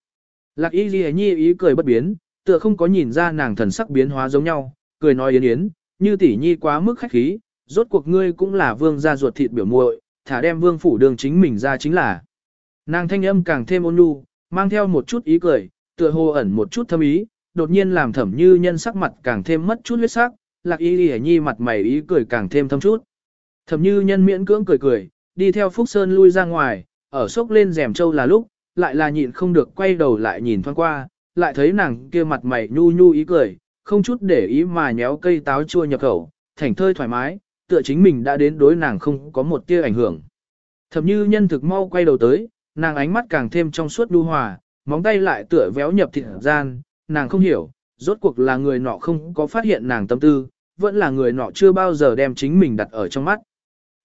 Lạc y ghi nhi ý cười bất biến, tựa không có nhìn ra nàng thần sắc biến hóa giống nhau, cười nói yến yến, như tỷ nhi quá mức khách khí, rốt cuộc ngươi cũng là vương gia ruột thịt biểu muội, thả đem vương phủ đường chính mình ra chính là. Nàng thanh âm càng thêm ôn nhu, mang theo một chút ý cười, tựa hồ ẩn một chút thâm ý, đột nhiên làm thẩm như nhân sắc mặt càng thêm mất chút huyết sắc, lạc y lì nhi mặt mày ý cười càng thêm thâm chút. Thẩm như nhân miễn cưỡng cười cười, đi theo Phúc Sơn lui ra ngoài, ở sốc lên rèm châu là lúc, lại là nhịn không được quay đầu lại nhìn thoáng qua, lại thấy nàng kia mặt mày nhu nhu ý cười, không chút để ý mà nhéo cây táo chua nhập khẩu, thảnh thơi thoải mái, tựa chính mình đã đến đối nàng không có một tia ảnh hưởng. Thẩm như nhân thực mau quay đầu tới, nàng ánh mắt càng thêm trong suốt đu hòa, móng tay lại tựa véo nhập thịt gian, nàng không hiểu, rốt cuộc là người nọ không có phát hiện nàng tâm tư, vẫn là người nọ chưa bao giờ đem chính mình đặt ở trong mắt.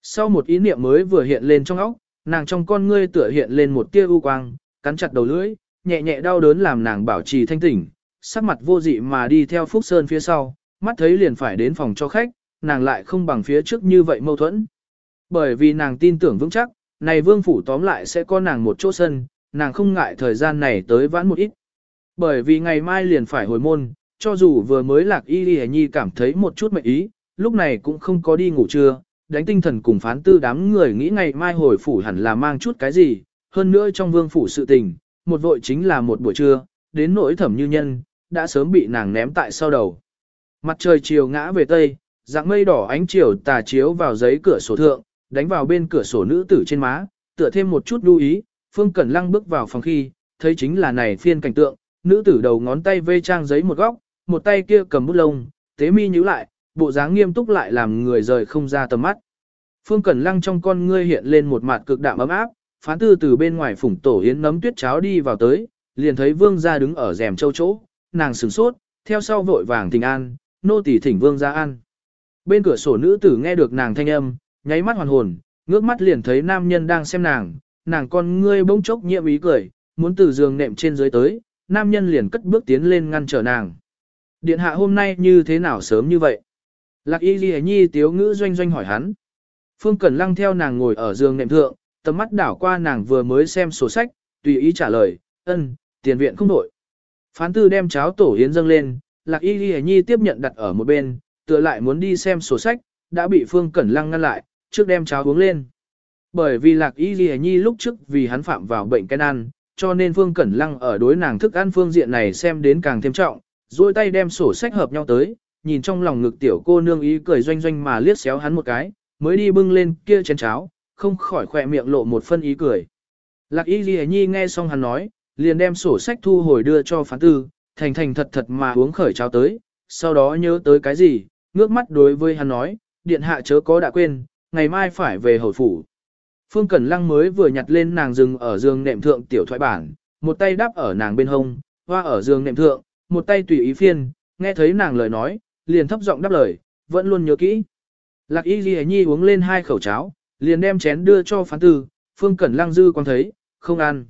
Sau một ý niệm mới vừa hiện lên trong óc, nàng trong con ngươi tựa hiện lên một tia u quang, cắn chặt đầu lưỡi, nhẹ nhẹ đau đớn làm nàng bảo trì thanh tỉnh, sắc mặt vô dị mà đi theo Phúc Sơn phía sau, mắt thấy liền phải đến phòng cho khách, nàng lại không bằng phía trước như vậy mâu thuẫn. Bởi vì nàng tin tưởng vững chắc, này vương phủ tóm lại sẽ có nàng một chỗ sân, nàng không ngại thời gian này tới vãn một ít. Bởi vì ngày mai liền phải hồi môn, cho dù vừa mới lạc y đi nhi cảm thấy một chút mệnh ý, lúc này cũng không có đi ngủ trưa, đánh tinh thần cùng phán tư đám người nghĩ ngày mai hồi phủ hẳn là mang chút cái gì, hơn nữa trong vương phủ sự tình, một vội chính là một buổi trưa, đến nỗi thẩm như nhân, đã sớm bị nàng ném tại sau đầu. Mặt trời chiều ngã về tây, dạng mây đỏ ánh chiều tà chiếu vào giấy cửa sổ thượng, đánh vào bên cửa sổ nữ tử trên má, tựa thêm một chút lưu ý, Phương Cẩn Lăng bước vào phòng khi, thấy chính là này phiên cảnh tượng, nữ tử đầu ngón tay vê trang giấy một góc, một tay kia cầm bút lông, tế mi nhíu lại, bộ dáng nghiêm túc lại làm người rời không ra tầm mắt. Phương Cẩn Lăng trong con ngươi hiện lên một mặt cực đạm ấm áp, phán tư từ bên ngoài phủng tổ yến nấm tuyết cháo đi vào tới, liền thấy vương gia đứng ở rèm châu chỗ, nàng sửng sốt, theo sau vội vàng tình an, nô tỳ thỉnh vương gia ăn. Bên cửa sổ nữ tử nghe được nàng thanh âm, nháy mắt hoàn hồn, ngước mắt liền thấy nam nhân đang xem nàng, nàng con ngươi bỗng chốc nhiệm ý cười, muốn từ giường nệm trên dưới tới, nam nhân liền cất bước tiến lên ngăn trở nàng. Điện hạ hôm nay như thế nào sớm như vậy? Lạc y ghi nhi tiếu ngữ doanh doanh hỏi hắn. Phương Cẩn Lăng theo nàng ngồi ở giường nệm thượng, tầm mắt đảo qua nàng vừa mới xem sổ sách, tùy ý trả lời, ân, tiền viện không đổi. Phán tư đem cháo tổ yến dâng lên, Lạc y ghi nhi tiếp nhận đặt ở một bên, tựa lại muốn đi xem sổ sách, đã bị Phương Cẩn Lăng ngăn lại, trước đem cháo uống lên. Bởi vì Lạc Y Ghi Nhi lúc trước vì hắn phạm vào bệnh cái ăn, cho nên Phương Cẩn Lăng ở đối nàng thức ăn phương diện này xem đến càng thêm trọng, duỗi tay đem sổ sách hợp nhau tới, nhìn trong lòng ngực tiểu cô nương ý cười doanh doanh mà liếc xéo hắn một cái, mới đi bưng lên kia chén cháo, không khỏi khỏe miệng lộ một phân ý cười. Lạc Y Ghi Nhi nghe xong hắn nói, liền đem sổ sách thu hồi đưa cho phán tư, thành thành thật thật mà uống khởi cháo tới, sau đó nhớ tới cái gì, ngước mắt đối với hắn nói, điện hạ chớ có đã quên, ngày mai phải về hồi phủ. Phương Cẩn Lăng mới vừa nhặt lên nàng dừng ở giường nệm thượng tiểu thoại bản, một tay đáp ở nàng bên hông, hoa ở giường nệm thượng, một tay tùy ý phiên, nghe thấy nàng lời nói, liền thấp giọng đáp lời, vẫn luôn nhớ kỹ. Lạc Y Ghi Nhi uống lên hai khẩu cháo, liền đem chén đưa cho phán tư, Phương Cẩn Lăng dư quan thấy, không ăn.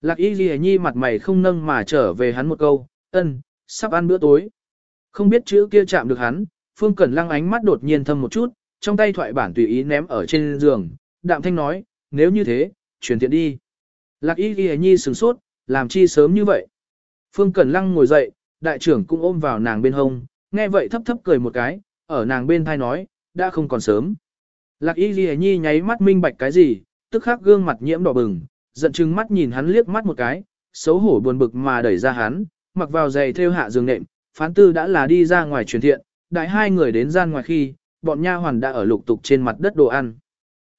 Lạc Y Ghi Nhi mặt mày không nâng mà trở về hắn một câu, ân, sắp ăn bữa tối. Không biết chữ kia chạm được hắn, Phương Cẩn Lăng ánh mắt đột nhiên thâm một chút, trong tay thoại bản tùy ý ném ở trên giường, đạm thanh nói, nếu như thế, chuyển tiện đi. Lạc y ghi nhi sửng sốt, làm chi sớm như vậy. Phương Cẩn Lăng ngồi dậy, đại trưởng cũng ôm vào nàng bên hông, nghe vậy thấp thấp cười một cái, ở nàng bên thai nói, đã không còn sớm. Lạc y ghi nhi nháy mắt minh bạch cái gì, tức khắc gương mặt nhiễm đỏ bừng, giận chừng mắt nhìn hắn liếc mắt một cái, xấu hổ buồn bực mà đẩy ra hắn, mặc vào giày theo hạ giường nệm, phán tư đã là đi ra ngoài truyền thiện, đại hai người đến gian ngoài khi, bọn nha hoàn đã ở lục tục trên mặt đất đồ ăn.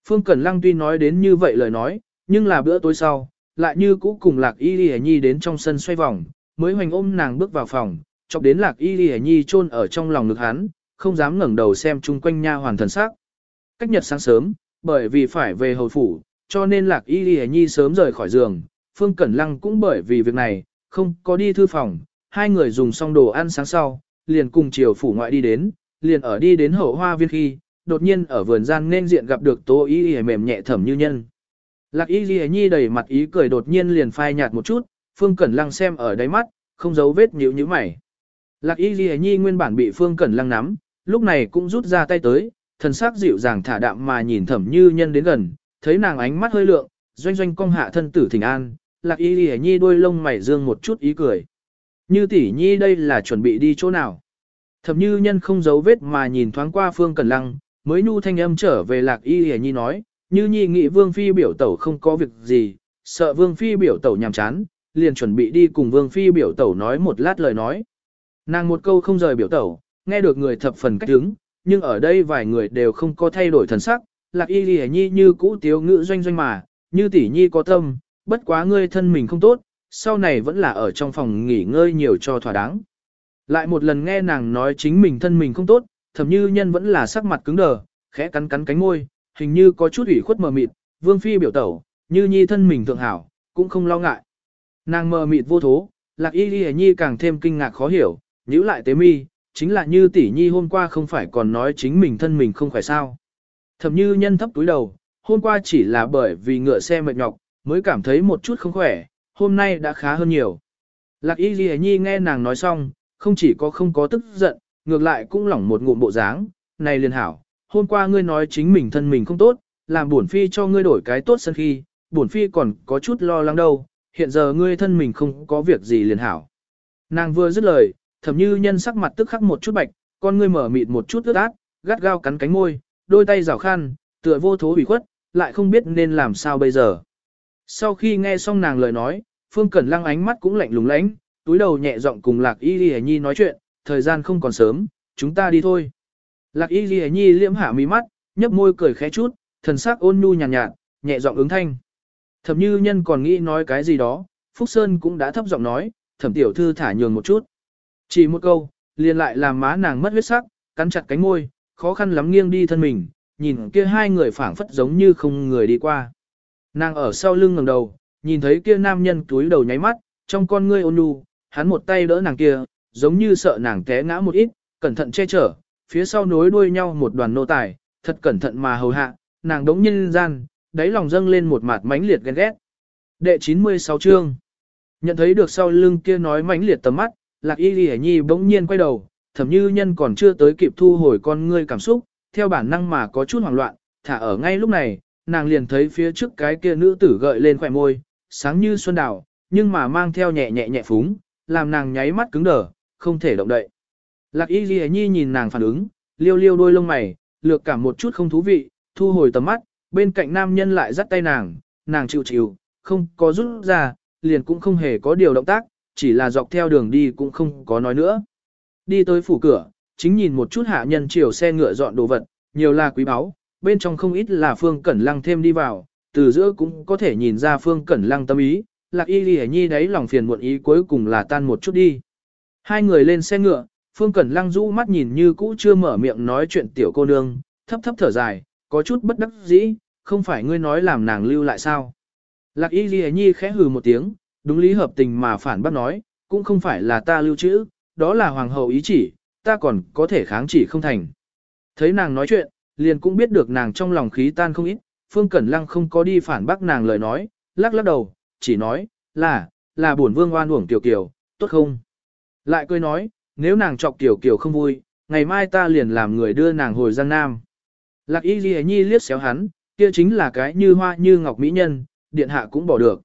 Phương Cẩn Lăng tuy nói đến như vậy lời nói, nhưng là bữa tối sau, lại như cũ cùng Lạc Y Lì Nhi đến trong sân xoay vòng, mới hoành ôm nàng bước vào phòng, chọc đến Lạc Y Lì Nhi chôn ở trong lòng ngực hắn, không dám ngẩng đầu xem chung quanh nha hoàn thần sắc. Cách nhật sáng sớm, bởi vì phải về hồi phủ, cho nên Lạc Y Lì Nhi sớm rời khỏi giường, Phương Cẩn Lăng cũng bởi vì việc này, không có đi thư phòng, hai người dùng xong đồ ăn sáng sau, liền cùng chiều phủ ngoại đi đến, liền ở đi đến hậu hoa viên khi, đột nhiên ở vườn gian nên diện gặp được Tô Y Y mềm nhẹ thẩm như nhân. Lạc Y Y Nhi đầy mặt ý cười đột nhiên liền phai nhạt một chút, Phương Cẩn Lăng xem ở đáy mắt, không giấu vết nhíu nhíu mày. Lạc Y Y Nhi nguyên bản bị Phương Cẩn Lăng nắm, lúc này cũng rút ra tay tới, thần sắc dịu dàng thả đạm mà nhìn thẩm như nhân đến gần, thấy nàng ánh mắt hơi lượng, doanh doanh cong hạ thân tử thỉnh an, Lạc Y Y Nhi đôi lông mày dương một chút ý cười. Như tỷ nhi đây là chuẩn bị đi chỗ nào? Thẩm như nhân không giấu vết mà nhìn thoáng qua Phương Cẩn Lăng, mới nhu thanh âm trở về lạc y hề nhi nói, như nhi nghĩ vương phi biểu tẩu không có việc gì, sợ vương phi biểu tẩu nhàm chán, liền chuẩn bị đi cùng vương phi biểu tẩu nói một lát lời nói. Nàng một câu không rời biểu tẩu, nghe được người thập phần cách đứng, nhưng ở đây vài người đều không có thay đổi thần sắc, lạc y hề nhi như cũ tiếu ngữ doanh doanh mà, như tỷ nhi có tâm, bất quá ngươi thân mình không tốt, sau này vẫn là ở trong phòng nghỉ ngơi nhiều cho thỏa đáng. Lại một lần nghe nàng nói chính mình thân mình không tốt, thẩm như nhân vẫn là sắc mặt cứng đờ, khẽ cắn cắn cánh môi, hình như có chút ủy khuất mờ mịt, vương phi biểu tẩu, như nhi thân mình thượng hảo, cũng không lo ngại. Nàng mờ mịt vô thố, lạc y ghi nhi càng thêm kinh ngạc khó hiểu, nhíu lại tế mi, chính là như tỷ nhi hôm qua không phải còn nói chính mình thân mình không khỏe sao. Thẩm như nhân thấp túi đầu, hôm qua chỉ là bởi vì ngựa xe mệt nhọc, mới cảm thấy một chút không khỏe, hôm nay đã khá hơn nhiều. Lạc y ghi nhi nghe nàng nói xong, không chỉ có không có tức giận, ngược lại cũng lỏng một ngụm bộ dáng, này liền hảo, hôm qua ngươi nói chính mình thân mình không tốt, làm bổn phi cho ngươi đổi cái tốt sân khi, bổn phi còn có chút lo lắng đâu, hiện giờ ngươi thân mình không có việc gì liền hảo. Nàng vừa dứt lời, thầm như nhân sắc mặt tức khắc một chút bạch, con ngươi mở mịt một chút ướt át, gắt gao cắn cánh môi, đôi tay rào khăn, tựa vô thố ủy khuất, lại không biết nên làm sao bây giờ. Sau khi nghe xong nàng lời nói, Phương Cẩn Lăng ánh mắt cũng lạnh lùng lánh, túi đầu nhẹ giọng cùng Lạc Y Ghi Nhi nói chuyện, thời gian không còn sớm, chúng ta đi thôi. Lạc Y Ghi Nhi liễm hạ mí mắt, nhấp môi cười khẽ chút, thần sắc ôn nhu nhàn nhạt, nhạt, nhẹ giọng ứng thanh. Thẩm Như Nhân còn nghĩ nói cái gì đó, Phúc Sơn cũng đã thấp giọng nói, Thẩm tiểu thư thả nhường một chút. Chỉ một câu, liền lại làm má nàng mất huyết sắc, cắn chặt cánh môi, khó khăn lắm nghiêng đi thân mình, nhìn kia hai người phảng phất giống như không người đi qua. Nàng ở sau lưng ngẩng đầu, nhìn thấy kia nam nhân túi đầu nháy mắt, trong con ngươi ôn nhu, hắn một tay đỡ nàng kia, giống như sợ nàng té ngã một ít, cẩn thận che chở, phía sau nối đuôi nhau một đoàn nô tài, thật cẩn thận mà hầu hạ, nàng đống nhân gian, đáy lòng dâng lên một mặt mãnh liệt ghen ghét. Đệ 96 chương Nhận thấy được sau lưng kia nói mãnh liệt tầm mắt, lạc y ghi nhi bỗng nhiên quay đầu, thẩm như nhân còn chưa tới kịp thu hồi con ngươi cảm xúc, theo bản năng mà có chút hoảng loạn, thả ở ngay lúc này, nàng liền thấy phía trước cái kia nữ tử gợi lên khỏe môi, sáng như xuân đào, nhưng mà mang theo nhẹ nhẹ nhẹ phúng, làm nàng nháy mắt cứng đờ, không thể động đậy. Lạc y ghi nhi nhìn nàng phản ứng, liêu liêu đôi lông mày, lược cảm một chút không thú vị, thu hồi tầm mắt, bên cạnh nam nhân lại dắt tay nàng, nàng chịu chịu, không có rút ra, liền cũng không hề có điều động tác, chỉ là dọc theo đường đi cũng không có nói nữa. Đi tới phủ cửa, chính nhìn một chút hạ nhân chiều xe ngựa dọn đồ vật, nhiều là quý báu, bên trong không ít là phương cẩn lăng thêm đi vào, từ giữa cũng có thể nhìn ra phương cẩn lăng tâm ý, lạc y Lì nhi đấy lòng phiền muộn ý cuối cùng là tan một chút đi. Hai người lên xe ngựa, phương cẩn lăng rũ mắt nhìn như cũ chưa mở miệng nói chuyện tiểu cô nương, thấp thấp thở dài, có chút bất đắc dĩ, không phải ngươi nói làm nàng lưu lại sao. Lạc y Lì nhi khẽ hừ một tiếng, đúng lý hợp tình mà phản bác nói, cũng không phải là ta lưu trữ, đó là hoàng hậu ý chỉ, ta còn có thể kháng chỉ không thành. Thấy nàng nói chuyện, liền cũng biết được nàng trong lòng khí tan không ít, Phương Cẩn Lăng không có đi phản bác nàng lời nói, lắc lắc đầu, chỉ nói, là, là buồn vương oan uổng tiểu kiều, tốt không? Lại cười nói, nếu nàng chọc tiểu kiều không vui, ngày mai ta liền làm người đưa nàng hồi Giang Nam. Lạc y ghi nhi liếc xéo hắn, kia chính là cái như hoa như ngọc mỹ nhân, điện hạ cũng bỏ được.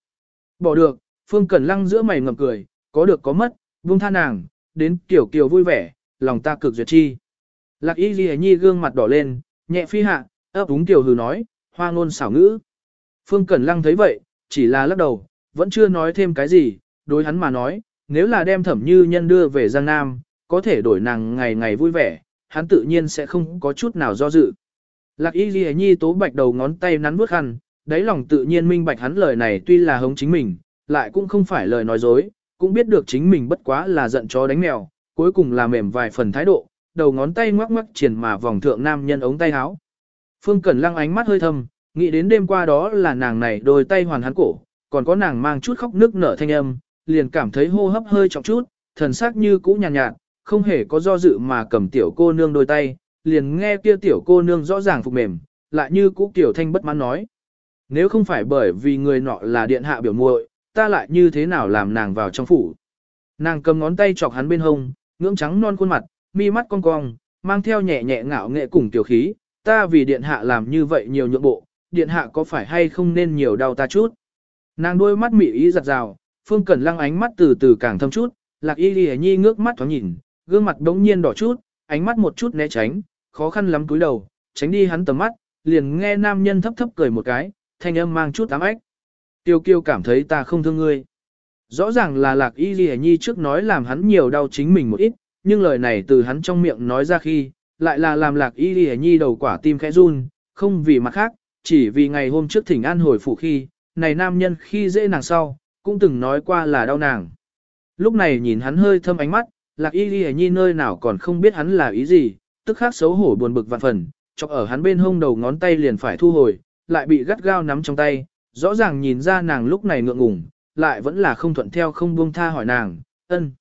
Bỏ được, Phương Cẩn Lăng giữa mày ngầm cười, có được có mất, vung tha nàng, đến tiểu kiều vui vẻ, lòng ta cực duyệt chi. Lạc y ghi nhi gương mặt đỏ lên, nhẹ phi hạ, ấp úng tiểu hừ nói, hoa ngôn xảo ngữ. Phương Cẩn Lăng thấy vậy, chỉ là lắc đầu, vẫn chưa nói thêm cái gì, đối hắn mà nói, nếu là đem thẩm như nhân đưa về Giang Nam, có thể đổi nàng ngày ngày vui vẻ, hắn tự nhiên sẽ không có chút nào do dự. Lạc y ghi nhi tố bạch đầu ngón tay nắn bước khăn, đáy lòng tự nhiên minh bạch hắn lời này tuy là hống chính mình, lại cũng không phải lời nói dối, cũng biết được chính mình bất quá là giận chó đánh mèo, cuối cùng là mềm vài phần thái độ, đầu ngón tay ngoắc ngoắc triển mà vòng thượng nam nhân ống tay áo. Phương Cẩn Lăng ánh mắt hơi thâm, nghĩ đến đêm qua đó là nàng này đôi tay hoàn hắn cổ, còn có nàng mang chút khóc nước nở thanh âm, liền cảm thấy hô hấp hơi trọng chút, thần sắc như cũ nhàn nhạt, nhạt, không hề có do dự mà cầm tiểu cô nương đôi tay, liền nghe kia tiểu cô nương rõ ràng phục mềm, lại như cũ tiểu thanh bất mãn nói. Nếu không phải bởi vì người nọ là điện hạ biểu muội, ta lại như thế nào làm nàng vào trong phủ. Nàng cầm ngón tay chọc hắn bên hông, ngưỡng trắng non khuôn mặt, mi mắt cong cong, mang theo nhẹ nhẹ ngạo nghệ cùng tiểu khí, ta vì điện hạ làm như vậy nhiều nhượng bộ, điện hạ có phải hay không nên nhiều đau ta chút. Nàng đôi mắt mị ý giật rào, phương cẩn lăng ánh mắt từ từ càng thâm chút, lạc y lìa nhi ngước mắt thoáng nhìn, gương mặt đống nhiên đỏ chút, ánh mắt một chút né tránh, khó khăn lắm cúi đầu, tránh đi hắn tầm mắt, liền nghe nam nhân thấp thấp cười một cái, thanh âm mang chút ám ếch. Tiêu kiêu cảm thấy ta không thương ngươi. Rõ ràng là lạc y lìa nhi trước nói làm hắn nhiều đau chính mình một ít, nhưng lời này từ hắn trong miệng nói ra khi, lại là làm lạc y lìa nhi đầu quả tim khẽ run, không vì mặt khác, chỉ vì ngày hôm trước thỉnh an hồi phủ khi, này nam nhân khi dễ nàng sau, cũng từng nói qua là đau nàng. Lúc này nhìn hắn hơi thâm ánh mắt, lạc y lìa nhi nơi nào còn không biết hắn là ý gì, tức khắc xấu hổ buồn bực vạn phần, chọc ở hắn bên hông đầu ngón tay liền phải thu hồi, lại bị gắt gao nắm trong tay, rõ ràng nhìn ra nàng lúc này ngượng ngùng, lại vẫn là không thuận theo không buông tha hỏi nàng, ân.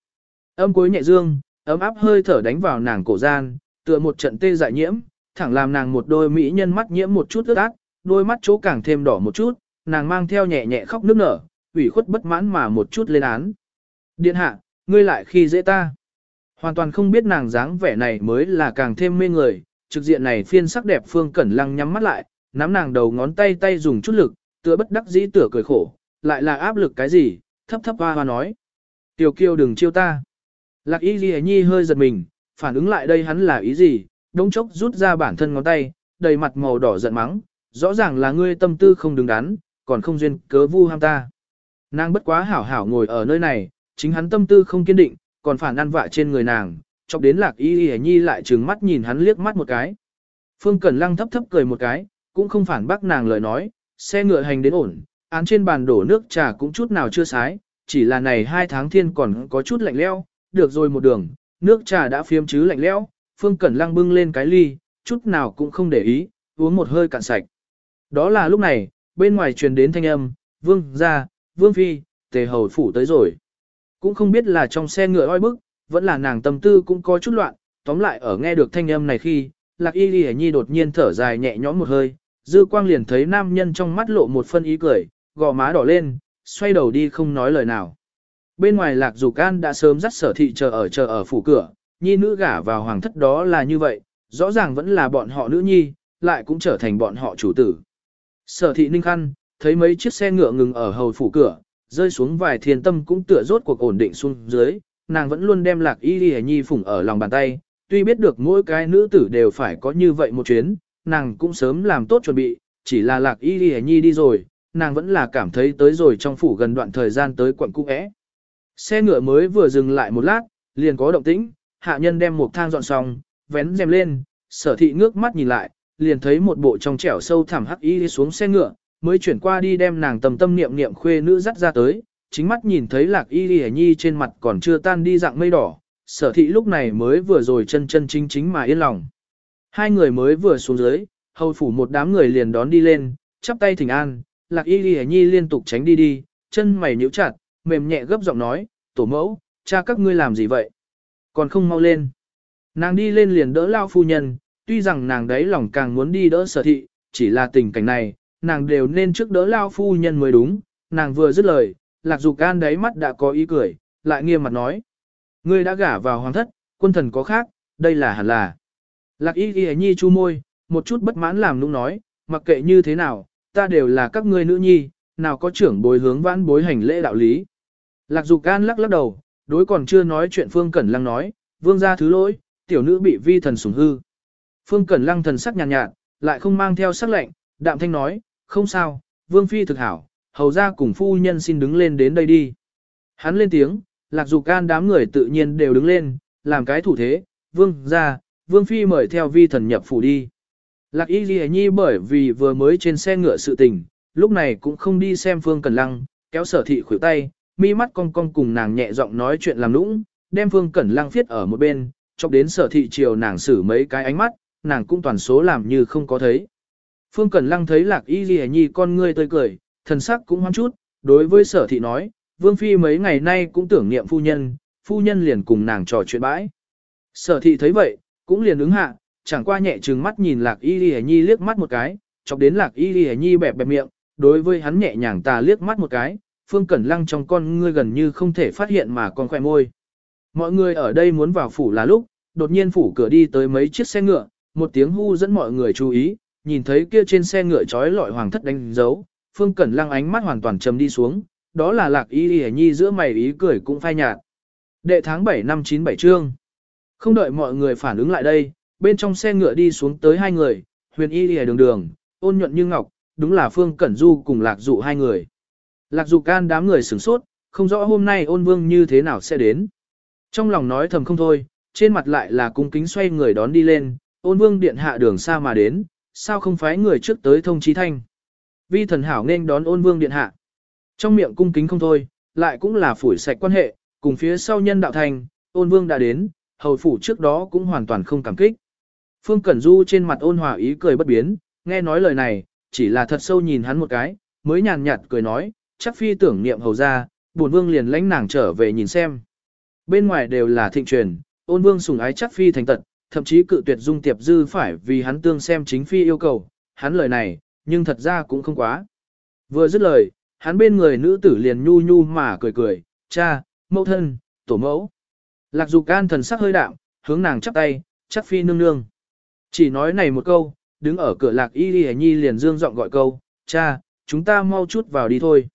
Âm cuối nhẹ dương, ấm áp hơi thở đánh vào nàng cổ gian, tựa một trận tê dại nhiễm, thẳng làm nàng một đôi mỹ nhân mắt nhiễm một chút ướt át, đôi mắt chỗ càng thêm đỏ một chút, nàng mang theo nhẹ nhẹ khóc nức nở, ủy khuất bất mãn mà một chút lên án. Điện hạ, ngươi lại khi dễ ta. Hoàn toàn không biết nàng dáng vẻ này mới là càng thêm mê người, trực diện này phiên sắc đẹp Phương Cẩn Lăng nhắm mắt lại, nắm nàng đầu ngón tay tay dùng chút lực, tựa bất đắc dĩ tựa cười khổ, lại là áp lực cái gì, thấp thấp hoa hoa nói. Tiểu kiêu đừng chiêu ta. Lạc y ghi nhi hơi giật mình, phản ứng lại đây hắn là ý gì, đống chốc rút ra bản thân ngón tay, đầy mặt màu đỏ giận mắng, rõ ràng là ngươi tâm tư không đứng đắn, còn không duyên cớ vu ham ta. Nàng bất quá hảo hảo ngồi ở nơi này, chính hắn tâm tư không kiên định, còn phản ăn vạ trên người nàng, chọc đến lạc y y nhi lại trừng mắt nhìn hắn liếc mắt một cái. Phương Cẩn Lăng thấp thấp cười một cái, cũng không phản bác nàng lời nói, xe ngựa hành đến ổn, án trên bàn đổ nước trà cũng chút nào chưa sái, chỉ là này hai tháng thiên còn có chút lạnh leo, được rồi một đường, nước trà đã phiếm chứ lạnh lẽo, Phương Cẩn Lăng bưng lên cái ly, chút nào cũng không để ý, uống một hơi cạn sạch. Đó là lúc này, bên ngoài truyền đến thanh âm, Vương gia, Vương Phi, Tề Hầu Phủ tới rồi. Cũng không biết là trong xe ngựa oi bức, vẫn là nàng tâm tư cũng có chút loạn, tóm lại ở nghe được thanh âm này khi, Lạc Y Lì Nhi đột nhiên thở dài nhẹ nhõm một hơi, dư quang liền thấy nam nhân trong mắt lộ một phân ý cười, gò má đỏ lên, xoay đầu đi không nói lời nào. Bên ngoài Lạc Dục Can đã sớm dắt sở thị chờ ở chờ ở phủ cửa, nhi nữ gả vào hoàng thất đó là như vậy, rõ ràng vẫn là bọn họ nữ nhi, lại cũng trở thành bọn họ chủ tử. Sở thị ninh khăn, thấy mấy chiếc xe ngựa ngừng ở hầu phủ cửa, rơi xuống vài thiên tâm cũng tựa rốt cuộc ổn định xuống dưới, nàng vẫn luôn đem lạc y đi nhi phủng ở lòng bàn tay, tuy biết được mỗi cái nữ tử đều phải có như vậy một chuyến, nàng cũng sớm làm tốt chuẩn bị, chỉ là lạc y đi nhi đi rồi, nàng vẫn là cảm thấy tới rồi trong phủ gần đoạn thời gian tới quận cung ẽ. Xe ngựa mới vừa dừng lại một lát, liền có động tĩnh, hạ nhân đem một thang dọn xong, vén rèm lên, sở thị ngước mắt nhìn lại, liền thấy một bộ trong trẻo sâu thẳm hắc y đi xuống xe ngựa, mới chuyển qua đi đem nàng tầm tâm niệm niệm khuê nữ dắt ra tới, chính mắt nhìn thấy lạc y đi nhi trên mặt còn chưa tan đi dạng mây đỏ, sở thị lúc này mới vừa rồi chân chân chính chính mà yên lòng. Hai người mới vừa xuống dưới, hầu phủ một đám người liền đón đi lên, chắp tay thỉnh an, lạc y đi nhi liên tục tránh đi đi, chân mày nhíu chặt, mềm nhẹ gấp giọng nói, tổ mẫu, cha các ngươi làm gì vậy? Còn không mau lên. Nàng đi lên liền đỡ lao phu nhân, tuy rằng nàng đấy lòng càng muốn đi đỡ sở thị, chỉ là tình cảnh này, nàng đều nên trước đỡ lao phu nhân mới đúng. Nàng vừa dứt lời, lạc dục can đáy mắt đã có ý cười, lại nghiêm mặt nói. Ngươi đã gả vào hoàng thất, quân thần có khác, đây là hẳn là. Lạc y ghi nhi chu môi, một chút bất mãn làm nũng nói, mặc kệ như thế nào, ta đều là các ngươi nữ nhi, nào có trưởng bối hướng vãn bối hành lễ đạo lý. Lạc dục can lắc lắc đầu, đối còn chưa nói chuyện Phương Cẩn Lăng nói, vương gia thứ lỗi, tiểu nữ bị vi thần sủng hư. Phương Cẩn Lăng thần sắc nhàn nhạt, nhạt, lại không mang theo sắc lệnh, đạm thanh nói, không sao, vương phi thực hảo, hầu ra cùng phu nhân xin đứng lên đến đây đi. Hắn lên tiếng, lạc dục can đám người tự nhiên đều đứng lên, làm cái thủ thế, vương gia, vương phi mời theo vi thần nhập phủ đi. Lạc y ghi nhi bởi vì vừa mới trên xe ngựa sự tình, lúc này cũng không đi xem Phương Cẩn Lăng, kéo sở thị khuỷu tay, mi mắt cong cong cùng nàng nhẹ giọng nói chuyện làm lũng đem Phương Cẩn Lăng viết ở một bên, chọc đến sở thị chiều nàng xử mấy cái ánh mắt, nàng cũng toàn số làm như không có thấy. Phương Cẩn Lăng thấy lạc y ghi nhi con ngươi tươi cười, thần sắc cũng hoang chút, đối với sở thị nói, Vương Phi mấy ngày nay cũng tưởng niệm phu nhân, phu nhân liền cùng nàng trò chuyện bãi. Sở thị thấy vậy, cũng liền ứng hạ, chẳng qua nhẹ trừng mắt nhìn lạc y ghi nhi liếc mắt một cái, chọc đến lạc y ghi nhi bẹp bẹp miệng, đối với hắn nhẹ nhàng tà liếc mắt một cái, Phương Cẩn Lăng trong con ngươi gần như không thể phát hiện mà còn khỏe môi. Mọi người ở đây muốn vào phủ là lúc, đột nhiên phủ cửa đi tới mấy chiếc xe ngựa, một tiếng hu dẫn mọi người chú ý, nhìn thấy kia trên xe ngựa trói lọi hoàng thất đánh dấu, Phương Cẩn Lăng ánh mắt hoàn toàn trầm đi xuống, đó là lạc y y nhi giữa mày ý cười cũng phai nhạt. Đệ tháng 7 năm 97 chương. Không đợi mọi người phản ứng lại đây, bên trong xe ngựa đi xuống tới hai người, huyền y y đường đường, ôn nhuận như ngọc, đúng là Phương Cẩn Du cùng lạc dụ hai người. Lạc Dục can đám người sửng sốt, không rõ hôm nay ôn vương như thế nào sẽ đến. Trong lòng nói thầm không thôi, trên mặt lại là cung kính xoay người đón đi lên, ôn vương điện hạ đường xa mà đến, sao không phái người trước tới thông chí thanh. Vi thần hảo nên đón ôn vương điện hạ. Trong miệng cung kính không thôi, lại cũng là phủi sạch quan hệ, cùng phía sau nhân đạo thành, ôn vương đã đến, hầu phủ trước đó cũng hoàn toàn không cảm kích. Phương Cẩn Du trên mặt ôn hòa ý cười bất biến, nghe nói lời này, chỉ là thật sâu nhìn hắn một cái, mới nhàn nhạt cười nói, chắc phi tưởng niệm hầu ra, bổn vương liền lãnh nàng trở về nhìn xem. Bên ngoài đều là thịnh truyền, ôn vương sùng ái chắc phi thành tật, thậm chí cự tuyệt dung tiệp dư phải vì hắn tương xem chính phi yêu cầu, hắn lời này, nhưng thật ra cũng không quá. Vừa dứt lời, hắn bên người nữ tử liền nhu nhu mà cười cười, cha, mẫu thân, tổ mẫu. Lạc dục can thần sắc hơi đạm, hướng nàng chắp tay, chắc phi nương nương. Chỉ nói này một câu, đứng ở cửa lạc y đi nhi liền dương giọng gọi câu, cha, chúng ta mau chút vào đi thôi.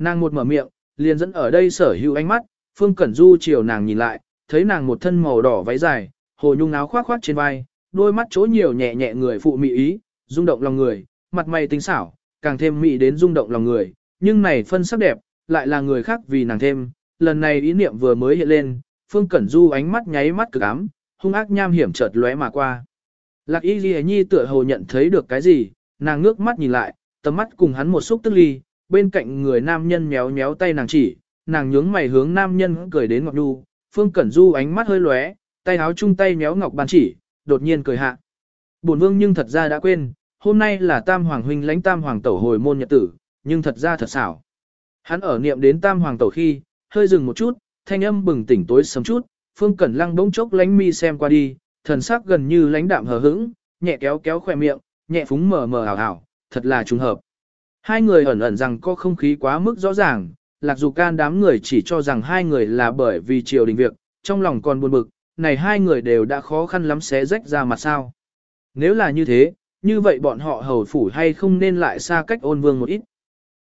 Nàng một mở miệng, liền dẫn ở đây sở hữu ánh mắt, Phương Cẩn Du chiều nàng nhìn lại, thấy nàng một thân màu đỏ váy dài, hồ nhung áo khoác khoác trên vai, đôi mắt chỗ nhiều nhẹ nhẹ người phụ mị ý, rung động lòng người, mặt mày tinh xảo, càng thêm mị đến rung động lòng người, nhưng này phân sắc đẹp, lại là người khác vì nàng thêm, lần này ý niệm vừa mới hiện lên, Phương Cẩn Du ánh mắt nháy mắt cực ám, hung ác nham hiểm chợt lóe mà qua. Lạc Y Ghi Nhi tựa hồ nhận thấy được cái gì, nàng ngước mắt nhìn lại, tầm mắt cùng hắn một xúc tức ly, bên cạnh người nam nhân méo méo tay nàng chỉ, nàng nhướng mày hướng nam nhân cười đến Ngọc Nhu, Phương Cẩn Du ánh mắt hơi lóe, tay áo chung tay méo Ngọc Ban chỉ, đột nhiên cười hạ. Bổn vương nhưng thật ra đã quên, hôm nay là Tam Hoàng huynh lãnh Tam Hoàng tẩu hồi môn nhật tử, nhưng thật ra thật xảo. Hắn ở niệm đến Tam Hoàng tẩu khi, hơi dừng một chút, thanh âm bừng tỉnh tối sớm chút, Phương Cẩn Lăng bỗng chốc lánh mi xem qua đi, thần sắc gần như lãnh đạm hờ hững, nhẹ kéo kéo khỏe miệng, nhẹ phúng mờ mờ ảo ảo, thật là trùng hợp. Hai người ẩn ẩn rằng có không khí quá mức rõ ràng, lạc Dục can đám người chỉ cho rằng hai người là bởi vì triều đình việc, trong lòng còn buồn bực, này hai người đều đã khó khăn lắm xé rách ra mặt sao. Nếu là như thế, như vậy bọn họ hầu phủ hay không nên lại xa cách ôn vương một ít.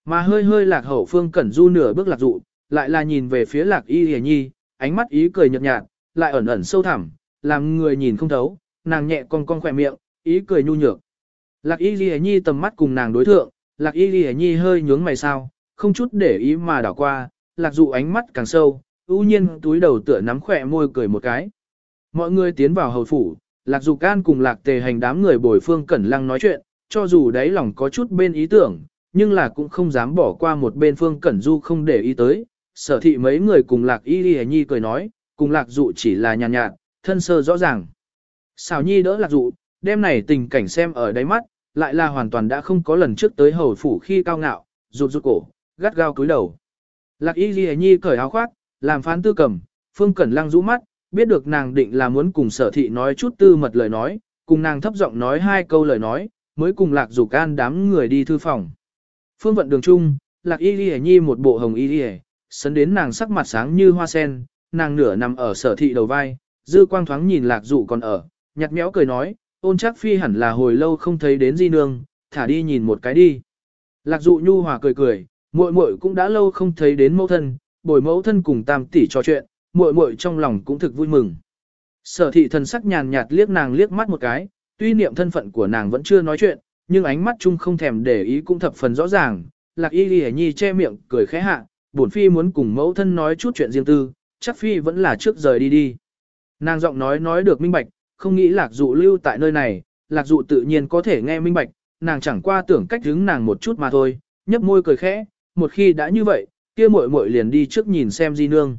Mà hơi hơi lạc hậu phương cẩn du nửa bước lạc dụ, lại là nhìn về phía lạc y hề nhi, ánh mắt ý cười nhợt nhạt, lại ẩn ẩn sâu thẳm, làm người nhìn không thấu, nàng nhẹ con con khỏe miệng, ý cười nhu nhược. Lạc y hề nhi tầm mắt cùng nàng đối thượng, lạc y ghi nhi hơi nhướng mày sao, không chút để ý mà đảo qua, lạc dụ ánh mắt càng sâu, ưu nhiên túi đầu tựa nắm khỏe môi cười một cái. Mọi người tiến vào hầu phủ, lạc dụ can cùng lạc tề hành đám người bồi phương cẩn lăng nói chuyện, cho dù đáy lòng có chút bên ý tưởng, nhưng là cũng không dám bỏ qua một bên phương cẩn du không để ý tới. Sở thị mấy người cùng lạc y ghi nhi cười nói, cùng lạc dụ chỉ là nhàn nhạt, nhạt, thân sơ rõ ràng. Xào nhi đỡ lạc dụ, đêm này tình cảnh xem ở đáy mắt, lại là hoàn toàn đã không có lần trước tới hầu phủ khi cao ngạo, rụt rụt cổ, gắt gao cúi đầu. Lạc y ghi nhi cởi áo khoác, làm phán tư cầm, phương cẩn lăng rũ mắt, biết được nàng định là muốn cùng sở thị nói chút tư mật lời nói, cùng nàng thấp giọng nói hai câu lời nói, mới cùng lạc rủ can đám người đi thư phòng. Phương vận đường chung, lạc y ghi nhi một bộ hồng y ghi sấn đến nàng sắc mặt sáng như hoa sen, nàng nửa nằm ở sở thị đầu vai, dư quang thoáng nhìn lạc dụ còn ở, nhặt méo cười nói, ôn chắc phi hẳn là hồi lâu không thấy đến di nương, thả đi nhìn một cái đi. Lạc dụ nhu hòa cười cười, muội muội cũng đã lâu không thấy đến mẫu thân, bồi mẫu thân cùng tam tỷ trò chuyện, muội muội trong lòng cũng thực vui mừng. Sở thị thần sắc nhàn nhạt liếc nàng liếc mắt một cái, tuy niệm thân phận của nàng vẫn chưa nói chuyện, nhưng ánh mắt chung không thèm để ý cũng thập phần rõ ràng. Lạc y ghi nhi che miệng cười khẽ hạ, bổn phi muốn cùng mẫu thân nói chút chuyện riêng tư, chắc phi vẫn là trước rời đi đi. Nàng giọng nói nói được minh bạch, không nghĩ lạc dụ lưu tại nơi này, lạc dụ tự nhiên có thể nghe minh bạch, nàng chẳng qua tưởng cách hứng nàng một chút mà thôi, nhấp môi cười khẽ, một khi đã như vậy, kia muội muội liền đi trước nhìn xem di nương.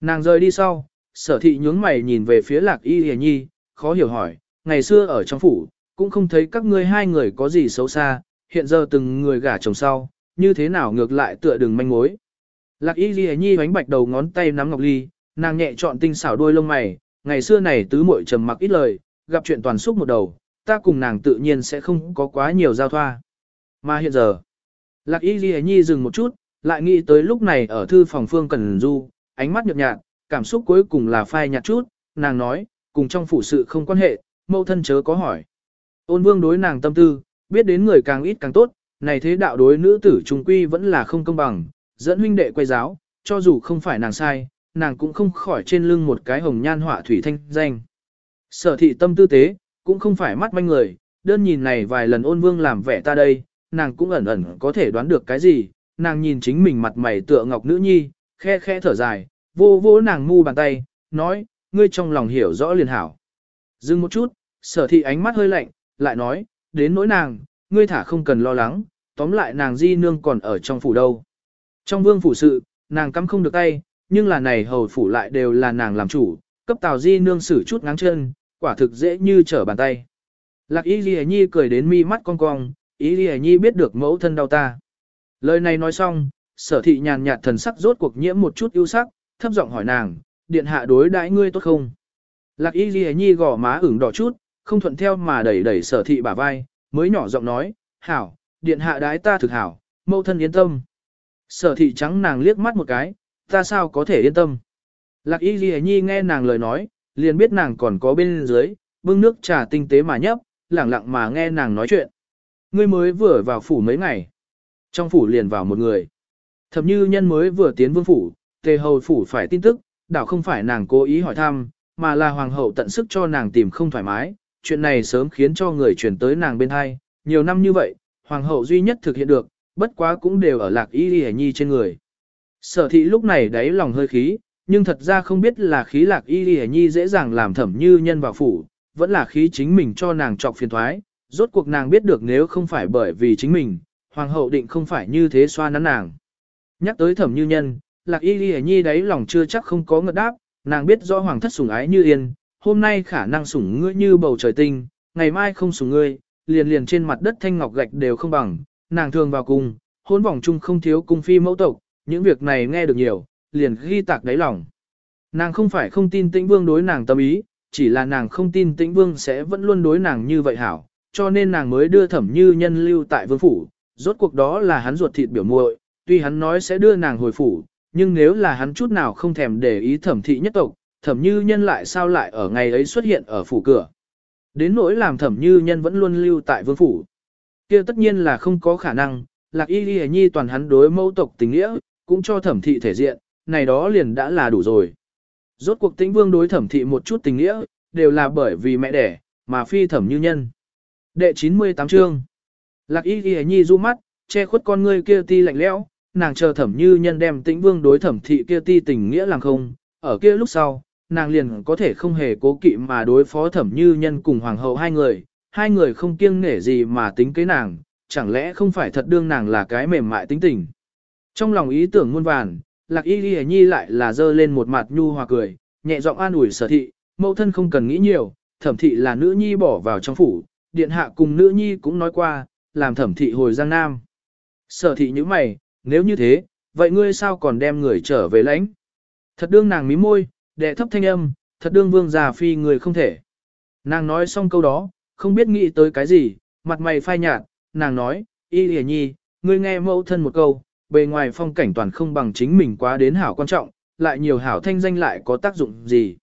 Nàng rời đi sau, sở thị nhướng mày nhìn về phía lạc y hề nhi, khó hiểu hỏi, ngày xưa ở trong phủ, cũng không thấy các ngươi hai người có gì xấu xa, hiện giờ từng người gả chồng sau, như thế nào ngược lại tựa đường manh mối. Lạc y hề nhi bánh bạch đầu ngón tay nắm ngọc ly, nàng nhẹ chọn tinh xảo đôi lông mày, ngày xưa này tứ muội trầm mặc ít lời, gặp chuyện toàn xúc một đầu, ta cùng nàng tự nhiên sẽ không có quá nhiều giao thoa. Mà hiện giờ, Lạc Y Ghi Nhi dừng một chút, lại nghĩ tới lúc này ở thư phòng Phương Cần Du, ánh mắt nhợt nhạt, cảm xúc cuối cùng là phai nhạt chút, nàng nói, cùng trong phủ sự không quan hệ, mâu thân chớ có hỏi. Ôn vương đối nàng tâm tư, biết đến người càng ít càng tốt, này thế đạo đối nữ tử trung quy vẫn là không công bằng, dẫn huynh đệ quay giáo, cho dù không phải nàng sai, nàng cũng không khỏi trên lưng một cái hồng nhan họa thủy thanh danh. Sở thị tâm tư tế, cũng không phải mắt manh người, đơn nhìn này vài lần ôn vương làm vẻ ta đây, nàng cũng ẩn ẩn có thể đoán được cái gì, nàng nhìn chính mình mặt mày tựa ngọc nữ nhi, khe khe thở dài, vô vô nàng mu bàn tay, nói, ngươi trong lòng hiểu rõ liền hảo. Dừng một chút, sở thị ánh mắt hơi lạnh, lại nói, đến nỗi nàng, ngươi thả không cần lo lắng, tóm lại nàng di nương còn ở trong phủ đâu. Trong vương phủ sự, nàng cắm không được tay, nhưng là này hầu phủ lại đều là nàng làm chủ, cấp tào di nương xử chút ngáng chân, quả thực dễ như trở bàn tay. Lạc y ghi nhi cười đến mi mắt cong cong, y ghi nhi biết được mẫu thân đau ta. Lời này nói xong, sở thị nhàn nhạt thần sắc rốt cuộc nhiễm một chút ưu sắc, thấp giọng hỏi nàng, điện hạ đối đãi ngươi tốt không? Lạc y ghi nhi gò má ửng đỏ chút, không thuận theo mà đẩy đẩy sở thị bả vai, mới nhỏ giọng nói, hảo, điện hạ đái ta thực hảo, mẫu thân yên tâm. Sở thị trắng nàng liếc mắt một cái, ta sao có thể yên tâm. Lạc y ghi nhi nghe nàng lời nói, liền biết nàng còn có bên dưới, bưng nước trà tinh tế mà nhấp, lẳng lặng mà nghe nàng nói chuyện. Ngươi mới vừa vào phủ mấy ngày. Trong phủ liền vào một người. Thậm như nhân mới vừa tiến vương phủ, tề hầu phủ phải tin tức, đảo không phải nàng cố ý hỏi thăm, mà là hoàng hậu tận sức cho nàng tìm không thoải mái. Chuyện này sớm khiến cho người chuyển tới nàng bên hai. Nhiều năm như vậy, hoàng hậu duy nhất thực hiện được, bất quá cũng đều ở lạc y ghi nhi trên người. Sở thị lúc này đáy lòng hơi khí, nhưng thật ra không biết là khí lạc y y nhi dễ dàng làm thẩm như nhân vào phủ, vẫn là khí chính mình cho nàng trọc phiền thoái, rốt cuộc nàng biết được nếu không phải bởi vì chính mình, hoàng hậu định không phải như thế xoa nắn nàng. Nhắc tới thẩm như nhân, lạc y y nhi đáy lòng chưa chắc không có ngợt đáp, nàng biết rõ hoàng thất sủng ái như yên, hôm nay khả năng sủng ngươi như bầu trời tinh, ngày mai không sủng ngươi, liền liền trên mặt đất thanh ngọc gạch đều không bằng, nàng thường vào cung, hôn vòng chung không thiếu cung phi mẫu tộc, những việc này nghe được nhiều, liền ghi tạc đáy lòng. Nàng không phải không tin tĩnh vương đối nàng tâm ý, chỉ là nàng không tin tĩnh vương sẽ vẫn luôn đối nàng như vậy hảo, cho nên nàng mới đưa thẩm như nhân lưu tại vương phủ, rốt cuộc đó là hắn ruột thịt biểu muội, tuy hắn nói sẽ đưa nàng hồi phủ, nhưng nếu là hắn chút nào không thèm để ý thẩm thị nhất tộc, thẩm như nhân lại sao lại ở ngày ấy xuất hiện ở phủ cửa. Đến nỗi làm thẩm như nhân vẫn luôn lưu tại vương phủ. kia tất nhiên là không có khả năng, lạc y ghi nhi toàn hắn đối mẫu tộc tình nghĩa, cũng cho thẩm thị thể diện, này đó liền đã là đủ rồi. Rốt cuộc tĩnh vương đối thẩm thị một chút tình nghĩa, đều là bởi vì mẹ đẻ, mà phi thẩm như nhân. Đệ 98 chương Lạc y ghi nhi du mắt, che khuất con ngươi kia ti lạnh lẽo, nàng chờ thẩm như nhân đem tĩnh vương đối thẩm thị kia ti tình nghĩa làm không, ở kia lúc sau, nàng liền có thể không hề cố kỵ mà đối phó thẩm như nhân cùng hoàng hậu hai người, hai người không kiêng nể gì mà tính kế nàng, chẳng lẽ không phải thật đương nàng là cái mềm mại tính tình. Trong lòng ý tưởng muôn vàn, lạc y ghi nhi lại là dơ lên một mặt nhu hòa cười, nhẹ giọng an ủi sở thị, mẫu thân không cần nghĩ nhiều, thẩm thị là nữ nhi bỏ vào trong phủ, điện hạ cùng nữ nhi cũng nói qua, làm thẩm thị hồi giang nam. Sở thị như mày, nếu như thế, vậy ngươi sao còn đem người trở về lãnh? Thật đương nàng mí môi, đệ thấp thanh âm, thật đương vương già phi người không thể. Nàng nói xong câu đó, không biết nghĩ tới cái gì, mặt mày phai nhạt, nàng nói, y lìa nhi, ngươi nghe mẫu thân một câu, bề ngoài phong cảnh toàn không bằng chính mình quá đến hảo quan trọng, lại nhiều hảo thanh danh lại có tác dụng gì.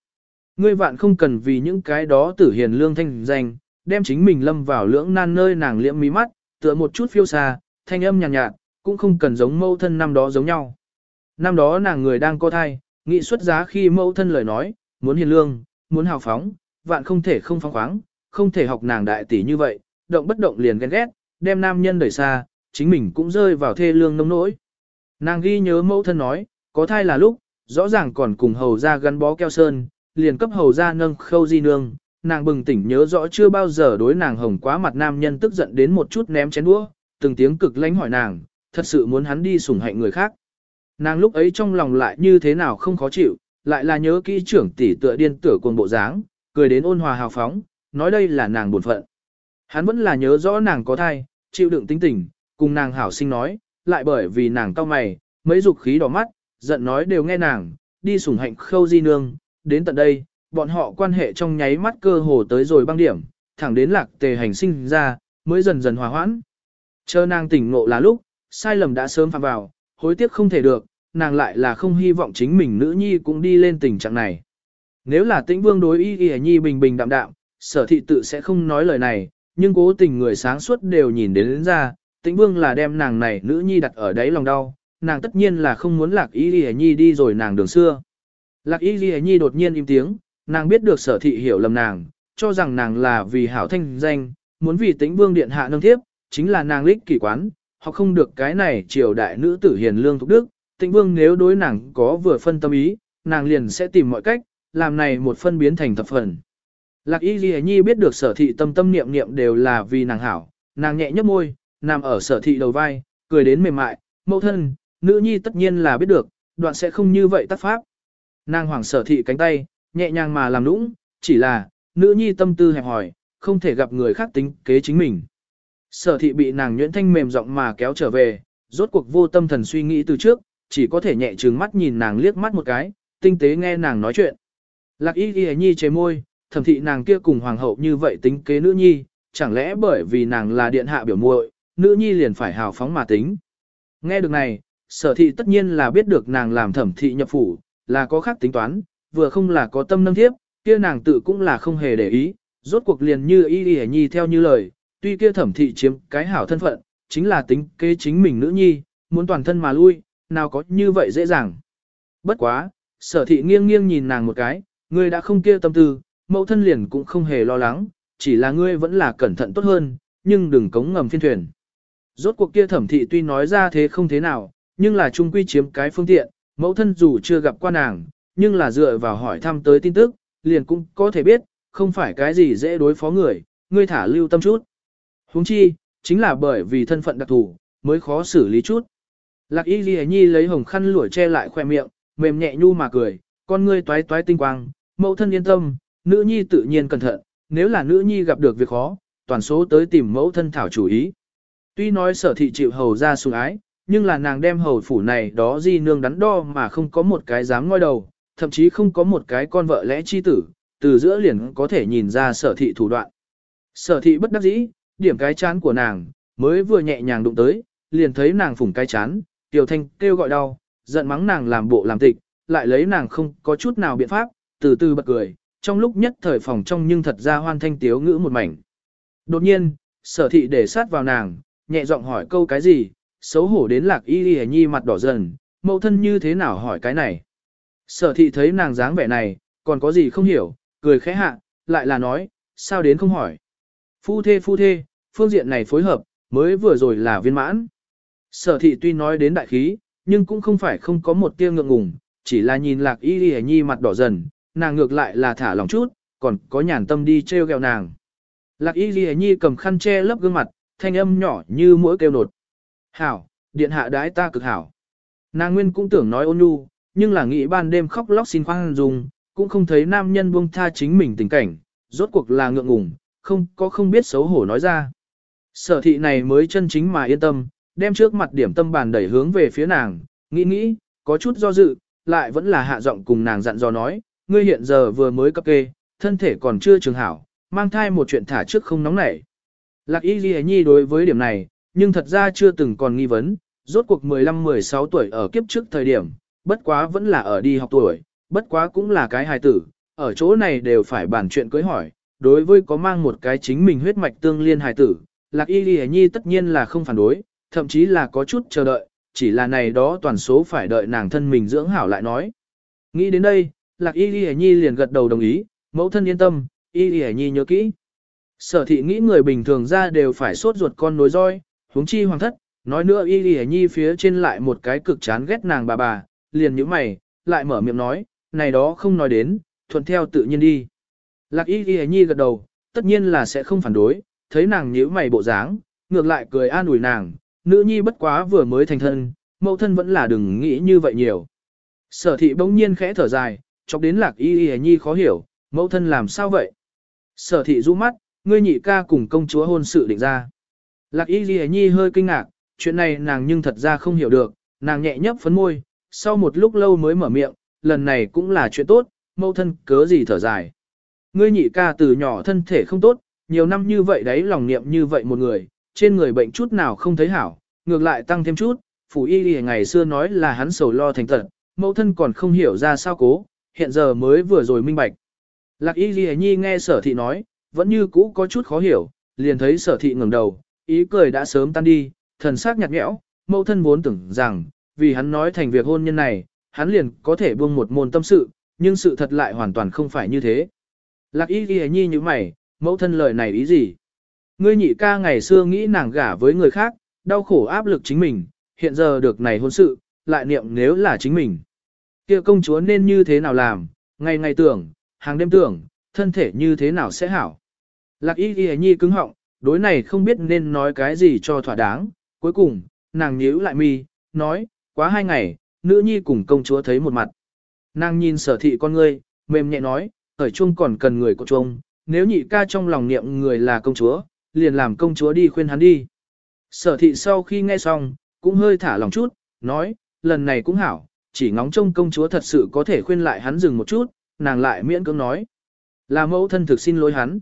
Ngươi vạn không cần vì những cái đó tử hiền lương thanh danh, đem chính mình lâm vào lưỡng nan nơi nàng liễm mí mắt, tựa một chút phiêu xa, thanh âm nhàn nhạt, nhạt, cũng không cần giống mẫu thân năm đó giống nhau. Năm đó nàng người đang có thai, nghị xuất giá khi mẫu thân lời nói, muốn hiền lương, muốn hào phóng, vạn không thể không phóng khoáng, không thể học nàng đại tỷ như vậy, động bất động liền ghen ghét, đem nam nhân đẩy xa, chính mình cũng rơi vào thê lương nông nỗi. Nàng ghi nhớ mẫu thân nói, có thai là lúc, rõ ràng còn cùng hầu ra gắn bó keo sơn, liền cấp hầu ra nâng khâu di nương, nàng bừng tỉnh nhớ rõ chưa bao giờ đối nàng hồng quá mặt nam nhân tức giận đến một chút ném chén đũa, từng tiếng cực lãnh hỏi nàng, thật sự muốn hắn đi sủng hạnh người khác. Nàng lúc ấy trong lòng lại như thế nào không khó chịu, lại là nhớ kỹ trưởng tỷ tựa điên tựa cuồng bộ dáng, cười đến ôn hòa hào phóng, nói đây là nàng buồn phận. Hắn vẫn là nhớ rõ nàng có thai, chịu đựng tính tình, cùng nàng hảo sinh nói, lại bởi vì nàng cao mày, mấy dục khí đỏ mắt, giận nói đều nghe nàng, đi sủng hạnh khâu di nương, đến tận đây, bọn họ quan hệ trong nháy mắt cơ hồ tới rồi băng điểm, thẳng đến lạc tề hành sinh ra, mới dần dần hòa hoãn. Chờ nàng tỉnh ngộ là lúc, sai lầm đã sớm phạm vào, hối tiếc không thể được, nàng lại là không hy vọng chính mình nữ nhi cũng đi lên tình trạng này. Nếu là tĩnh vương đối y y nhi bình bình đạm đạm, sở thị tự sẽ không nói lời này, nhưng cố tình người sáng suốt đều nhìn đến, đến ra, tĩnh vương là đem nàng này nữ nhi đặt ở đáy lòng đau, nàng tất nhiên là không muốn lạc y y nhi đi rồi nàng đường xưa. Lạc y y nhi đột nhiên im tiếng, nàng biết được sở thị hiểu lầm nàng, cho rằng nàng là vì hảo thanh danh, muốn vì tĩnh vương điện hạ nâng thiếp, chính là nàng lích kỳ quán, họ không được cái này triều đại nữ tử hiền lương thục đức, tĩnh vương nếu đối nàng có vừa phân tâm ý, nàng liền sẽ tìm mọi cách, làm này một phân biến thành thập phần. Lạc y ghi nhi biết được sở thị tâm tâm niệm niệm đều là vì nàng hảo, nàng nhẹ nhấp môi, nằm ở sở thị đầu vai, cười đến mềm mại, mẫu thân, nữ nhi tất nhiên là biết được, đoạn sẽ không như vậy tác pháp. Nàng hoàng sở thị cánh tay, nhẹ nhàng mà làm nũng, chỉ là, nữ nhi tâm tư hẹp hỏi, không thể gặp người khác tính kế chính mình. Sở thị bị nàng nhuyễn thanh mềm giọng mà kéo trở về, rốt cuộc vô tâm thần suy nghĩ từ trước, chỉ có thể nhẹ trừng mắt nhìn nàng liếc mắt một cái, tinh tế nghe nàng nói chuyện. Lạc y ghi nhi chế môi, thẩm thị nàng kia cùng hoàng hậu như vậy tính kế nữ nhi, chẳng lẽ bởi vì nàng là điện hạ biểu muội, nữ nhi liền phải hào phóng mà tính. Nghe được này, sở thị tất nhiên là biết được nàng làm thẩm thị nhập phủ, là có khác tính toán, vừa không là có tâm nâng thiếp, kia nàng tự cũng là không hề để ý, rốt cuộc liền như y y nhi theo như lời, tuy kia thẩm thị chiếm cái hảo thân phận, chính là tính kế chính mình nữ nhi, muốn toàn thân mà lui, nào có như vậy dễ dàng. Bất quá, sở thị nghiêng nghiêng nhìn nàng một cái, ngươi đã không kia tâm tư, mẫu thân liền cũng không hề lo lắng, chỉ là ngươi vẫn là cẩn thận tốt hơn, nhưng đừng cống ngầm phiên thuyền. Rốt cuộc kia thẩm thị tuy nói ra thế không thế nào, nhưng là trung quy chiếm cái phương tiện, mẫu thân dù chưa gặp qua nàng, nhưng là dựa vào hỏi thăm tới tin tức, liền cũng có thể biết, không phải cái gì dễ đối phó người, ngươi thả lưu tâm chút. Huống chi, chính là bởi vì thân phận đặc thù, mới khó xử lý chút. Lạc y ghi nhi lấy hồng khăn lụa che lại khoe miệng, mềm nhẹ nhu mà cười, con ngươi toái toái tinh quang, mẫu thân yên tâm, nữ nhi tự nhiên cẩn thận, nếu là nữ nhi gặp được việc khó, toàn số tới tìm mẫu thân thảo chủ ý. Tuy nói sở thị chịu hầu ra sủng ái, nhưng là nàng đem hầu phủ này đó di nương đắn đo mà không có một cái dám ngoi đầu, thậm chí không có một cái con vợ lẽ chi tử, từ giữa liền có thể nhìn ra sở thị thủ đoạn. Sở thị bất đắc dĩ, điểm cái chán của nàng, mới vừa nhẹ nhàng đụng tới, liền thấy nàng phủng cái chán, tiểu thanh kêu gọi đau, giận mắng nàng làm bộ làm tịch, lại lấy nàng không có chút nào biện pháp, từ từ bật cười, trong lúc nhất thời phòng trong nhưng thật ra hoan thanh tiếu ngữ một mảnh. Đột nhiên, sở thị để sát vào nàng, nhẹ giọng hỏi câu cái gì, xấu hổ đến lạc y y nhi mặt đỏ dần, mẫu thân như thế nào hỏi cái này. Sở thị thấy nàng dáng vẻ này, còn có gì không hiểu, cười khẽ hạ, lại là nói, sao đến không hỏi. Phu thê phu thê, phương diện này phối hợp, mới vừa rồi là viên mãn. Sở thị tuy nói đến đại khí, nhưng cũng không phải không có một tia ngượng ngùng, chỉ là nhìn lạc y y nhi mặt đỏ dần, nàng ngược lại là thả lòng chút, còn có nhàn tâm đi treo gẹo nàng. Lạc y y nhi cầm khăn che lấp gương mặt, thanh âm nhỏ như mũi kêu nột. Hảo, điện hạ đái ta cực hảo. Nàng nguyên cũng tưởng nói ôn nhu, nhưng là nghĩ ban đêm khóc lóc xin khoan dung, cũng không thấy nam nhân buông tha chính mình tình cảnh, rốt cuộc là ngượng ngùng, không có không biết xấu hổ nói ra. Sở thị này mới chân chính mà yên tâm, đem trước mặt điểm tâm bàn đẩy hướng về phía nàng, nghĩ nghĩ, có chút do dự, lại vẫn là hạ giọng cùng nàng dặn dò nói, ngươi hiện giờ vừa mới cấp kê, thân thể còn chưa trường hảo, mang thai một chuyện thả trước không nóng nảy. Lạc y ghi nhi đối với điểm này, nhưng thật ra chưa từng còn nghi vấn, rốt cuộc 15-16 tuổi ở kiếp trước thời điểm, bất quá vẫn là ở đi học tuổi, bất quá cũng là cái hài tử, ở chỗ này đều phải bàn chuyện cưới hỏi, đối với có mang một cái chính mình huyết mạch tương liên hài tử, lạc y ghi nhi tất nhiên là không phản đối, thậm chí là có chút chờ đợi, chỉ là này đó toàn số phải đợi nàng thân mình dưỡng hảo lại nói. Nghĩ đến đây, lạc y ghi nhi liền gật đầu đồng ý, mẫu thân yên tâm, y ghi nhi nhớ kỹ. Sở thị nghĩ người bình thường ra đều phải sốt ruột con nối roi, huống chi hoàng thất, nói nữa y lì nhi phía trên lại một cái cực chán ghét nàng bà bà, liền như mày, lại mở miệng nói, này đó không nói đến, thuận theo tự nhiên đi. Lạc y lì nhi gật đầu, tất nhiên là sẽ không phản đối, thấy nàng nhíu mày bộ dáng, ngược lại cười an ủi nàng, nữ nhi bất quá vừa mới thành thân, mẫu thân vẫn là đừng nghĩ như vậy nhiều. Sở thị bỗng nhiên khẽ thở dài, chọc đến lạc y y nhi khó hiểu, mẫu thân làm sao vậy? Sở thị rũ mắt, ngươi nhị ca cùng công chúa hôn sự định ra. Lạc y ghi nhi hơi kinh ngạc, chuyện này nàng nhưng thật ra không hiểu được, nàng nhẹ nhấp phấn môi, sau một lúc lâu mới mở miệng, lần này cũng là chuyện tốt, mâu thân cớ gì thở dài. Ngươi nhị ca từ nhỏ thân thể không tốt, nhiều năm như vậy đấy lòng niệm như vậy một người, trên người bệnh chút nào không thấy hảo, ngược lại tăng thêm chút, phủ y ghi ngày xưa nói là hắn sầu lo thành tật, mẫu thân còn không hiểu ra sao cố, hiện giờ mới vừa rồi minh bạch. Lạc y ghi nhi nghe sở thị nói, vẫn như cũ có chút khó hiểu, liền thấy sở thị ngẩng đầu, ý cười đã sớm tan đi, thần sắc nhạt nhẽo, mẫu thân vốn tưởng rằng, vì hắn nói thành việc hôn nhân này, hắn liền có thể buông một môn tâm sự, nhưng sự thật lại hoàn toàn không phải như thế. Lạc y ghi nhi như mày, mẫu thân lời này ý gì? Ngươi nhị ca ngày xưa nghĩ nàng gả với người khác, đau khổ áp lực chính mình, hiện giờ được này hôn sự, lại niệm nếu là chính mình. kia công chúa nên như thế nào làm, ngày ngày tưởng, hàng đêm tưởng, thân thể như thế nào sẽ hảo. Lạc y ghi nhi cứng họng, đối này không biết nên nói cái gì cho thỏa đáng, cuối cùng, nàng nhíu lại mi, nói, quá hai ngày, nữ nhi cùng công chúa thấy một mặt. Nàng nhìn sở thị con ngươi, mềm nhẹ nói, ở chung còn cần người của chung, nếu nhị ca trong lòng niệm người là công chúa, liền làm công chúa đi khuyên hắn đi. Sở thị sau khi nghe xong, cũng hơi thả lòng chút, nói, lần này cũng hảo, chỉ ngóng trông công chúa thật sự có thể khuyên lại hắn dừng một chút, nàng lại miễn cưỡng nói. Là mẫu thân thực xin lỗi hắn.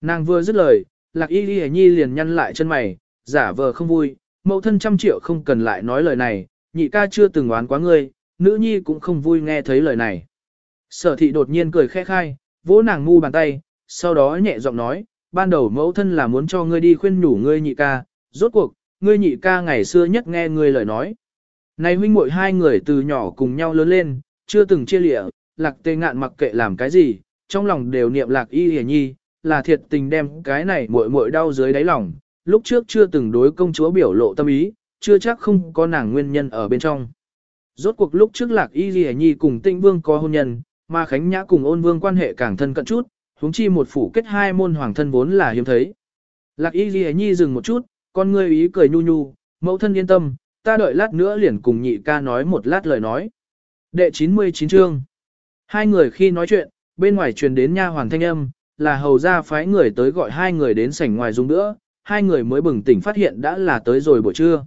Nàng vừa dứt lời, lạc y ghi nhi liền nhăn lại chân mày, giả vờ không vui, mẫu thân trăm triệu không cần lại nói lời này, nhị ca chưa từng oán quá ngươi, nữ nhi cũng không vui nghe thấy lời này. Sở thị đột nhiên cười khẽ khai, vỗ nàng ngu bàn tay, sau đó nhẹ giọng nói, ban đầu mẫu thân là muốn cho ngươi đi khuyên nhủ ngươi nhị ca, rốt cuộc, ngươi nhị ca ngày xưa nhất nghe ngươi lời nói. Này huynh muội hai người từ nhỏ cùng nhau lớn lên, chưa từng chia lịa, lạc tê ngạn mặc kệ làm cái gì, trong lòng đều niệm lạc y hề nhi, là thiệt tình đem cái này muội muội đau dưới đáy lòng, lúc trước chưa từng đối công chúa biểu lộ tâm ý, chưa chắc không có nàng nguyên nhân ở bên trong. Rốt cuộc lúc trước lạc y Ghi nhi cùng tinh vương có hôn nhân, mà Khánh Nhã cùng ôn vương quan hệ càng thân cận chút, huống chi một phủ kết hai môn hoàng thân vốn là hiếm thấy. Lạc y ghi nhi dừng một chút, con ngươi ý cười nhu nhu, mẫu thân yên tâm, ta đợi lát nữa liền cùng nhị ca nói một lát lời nói. Đệ 99 chương. Hai người khi nói chuyện, bên ngoài truyền đến nha hoàng thanh âm, là hầu ra phái người tới gọi hai người đến sảnh ngoài dùng nữa, hai người mới bừng tỉnh phát hiện đã là tới rồi buổi trưa.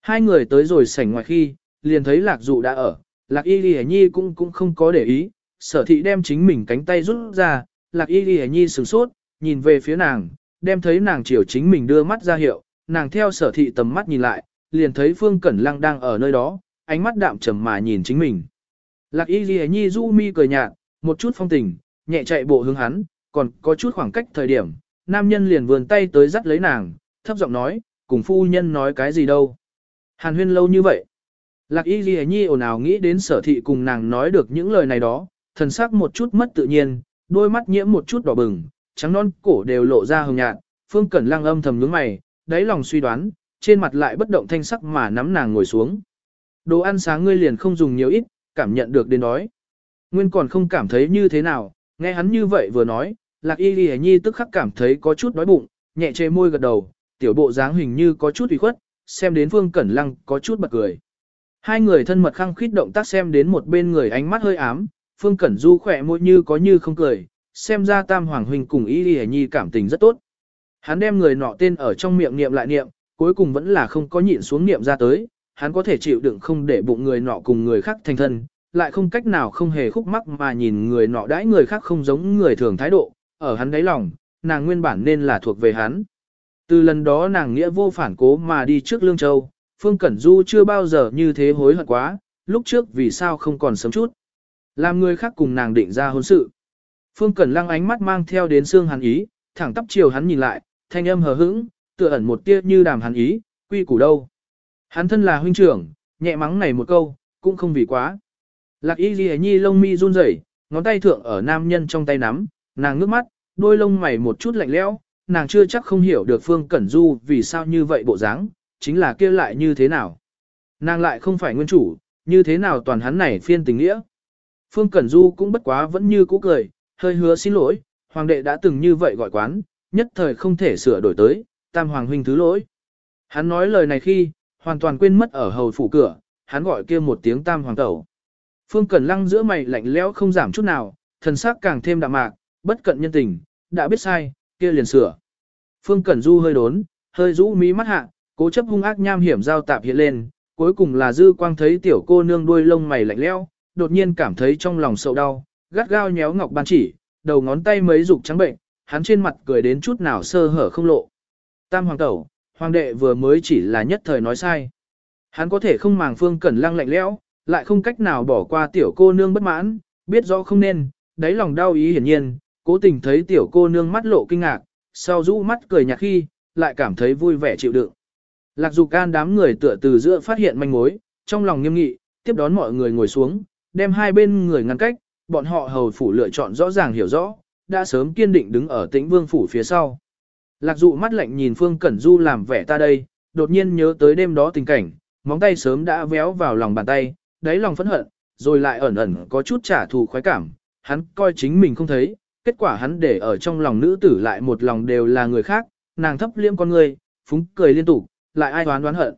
Hai người tới rồi sảnh ngoài khi, liền thấy lạc dụ đã ở, lạc y ghi nhi cũng cũng không có để ý, sở thị đem chính mình cánh tay rút ra, lạc y ghi nhi sửng sốt, nhìn về phía nàng, đem thấy nàng chiều chính mình đưa mắt ra hiệu, nàng theo sở thị tầm mắt nhìn lại, liền thấy Phương Cẩn Lăng đang ở nơi đó, ánh mắt đạm trầm mà nhìn chính mình. Lạc y ghi nhi du mi cười nhạt, một chút phong tình, nhẹ chạy bộ hướng hắn, còn có chút khoảng cách thời điểm, nam nhân liền vườn tay tới dắt lấy nàng, thấp giọng nói, cùng phu nhân nói cái gì đâu. Hàn huyên lâu như vậy. Lạc y ghi nhi ồn ào nghĩ đến sở thị cùng nàng nói được những lời này đó, thần sắc một chút mất tự nhiên, đôi mắt nhiễm một chút đỏ bừng, trắng non cổ đều lộ ra hồng nhạt, Phương Cẩn Lăng âm thầm nhướng mày, đáy lòng suy đoán, trên mặt lại bất động thanh sắc mà nắm nàng ngồi xuống. Đồ ăn sáng ngươi liền không dùng nhiều ít, cảm nhận được đến đói. Nguyên còn không cảm thấy như thế nào, nghe hắn như vậy vừa nói, Lạc Y Ghi Nhi tức khắc cảm thấy có chút đói bụng, nhẹ chê môi gật đầu, tiểu bộ dáng hình như có chút ủy khuất, xem đến Phương Cẩn Lăng có chút bật cười. Hai người thân mật khăng khít động tác xem đến một bên người ánh mắt hơi ám, Phương Cẩn Du khỏe môi như có như không cười, xem ra Tam Hoàng Huynh cùng Y Lì Nhi cảm tình rất tốt. Hắn đem người nọ tên ở trong miệng niệm lại niệm, cuối cùng vẫn là không có nhịn xuống niệm ra tới, hắn có thể chịu đựng không để bụng người nọ cùng người khác thành thân, lại không cách nào không hề khúc mắc mà nhìn người nọ đãi người khác không giống người thường thái độ, ở hắn đáy lòng, nàng nguyên bản nên là thuộc về hắn. Từ lần đó nàng nghĩa vô phản cố mà đi trước Lương Châu, Phương Cẩn Du chưa bao giờ như thế hối hận quá, lúc trước vì sao không còn sớm chút. Làm người khác cùng nàng định ra hôn sự. Phương Cẩn Lăng ánh mắt mang theo đến xương hắn ý, thẳng tắp chiều hắn nhìn lại, thanh âm hờ hững, tựa ẩn một tia như đàm hắn ý, quy củ đâu. Hắn thân là huynh trưởng, nhẹ mắng này một câu, cũng không vì quá. Lạc y ghi nhi lông mi run rẩy, ngón tay thượng ở nam nhân trong tay nắm, nàng ngước mắt, đôi lông mày một chút lạnh lẽo, nàng chưa chắc không hiểu được Phương Cẩn Du vì sao như vậy bộ dáng, chính là kia lại như thế nào. Nàng lại không phải nguyên chủ, như thế nào toàn hắn này phiên tình nghĩa. Phương Cẩn Du cũng bất quá vẫn như cũ cười, hơi hứa xin lỗi, hoàng đệ đã từng như vậy gọi quán, nhất thời không thể sửa đổi tới, tam hoàng huynh thứ lỗi. Hắn nói lời này khi, hoàn toàn quên mất ở hầu phủ cửa, hắn gọi kia một tiếng tam hoàng tẩu. Phương Cẩn Lăng giữa mày lạnh lẽo không giảm chút nào, thần sắc càng thêm đạm mạc, bất cận nhân tình, đã biết sai, kia liền sửa. Phương Cẩn Du hơi đốn, hơi rũ mí mắt hạ, cố chấp hung ác nham hiểm giao tạp hiện lên, cuối cùng là dư quang thấy tiểu cô nương đuôi lông mày lạnh lẽo, đột nhiên cảm thấy trong lòng sầu đau, gắt gao nhéo ngọc ban chỉ, đầu ngón tay mấy dục trắng bệnh, hắn trên mặt cười đến chút nào sơ hở không lộ. Tam hoàng tẩu, hoàng đệ vừa mới chỉ là nhất thời nói sai. Hắn có thể không màng phương cẩn lăng lạnh lẽo, lại không cách nào bỏ qua tiểu cô nương bất mãn, biết rõ không nên, đáy lòng đau ý hiển nhiên, cố tình thấy tiểu cô nương mắt lộ kinh ngạc, sau rũ mắt cười nhạt khi, lại cảm thấy vui vẻ chịu đựng. Lạc dục can đám người tựa từ giữa phát hiện manh mối, trong lòng nghiêm nghị, tiếp đón mọi người ngồi xuống, đem hai bên người ngăn cách, bọn họ hầu phủ lựa chọn rõ ràng hiểu rõ, đã sớm kiên định đứng ở tĩnh vương phủ phía sau. Lạc dụ mắt lạnh nhìn Phương Cẩn Du làm vẻ ta đây, đột nhiên nhớ tới đêm đó tình cảnh, móng tay sớm đã véo vào lòng bàn tay, đáy lòng phẫn hận, rồi lại ẩn ẩn có chút trả thù khoái cảm, hắn coi chính mình không thấy, kết quả hắn để ở trong lòng nữ tử lại một lòng đều là người khác, nàng thấp liêm con người, phúng cười liên tục, lại ai đoán đoán hận.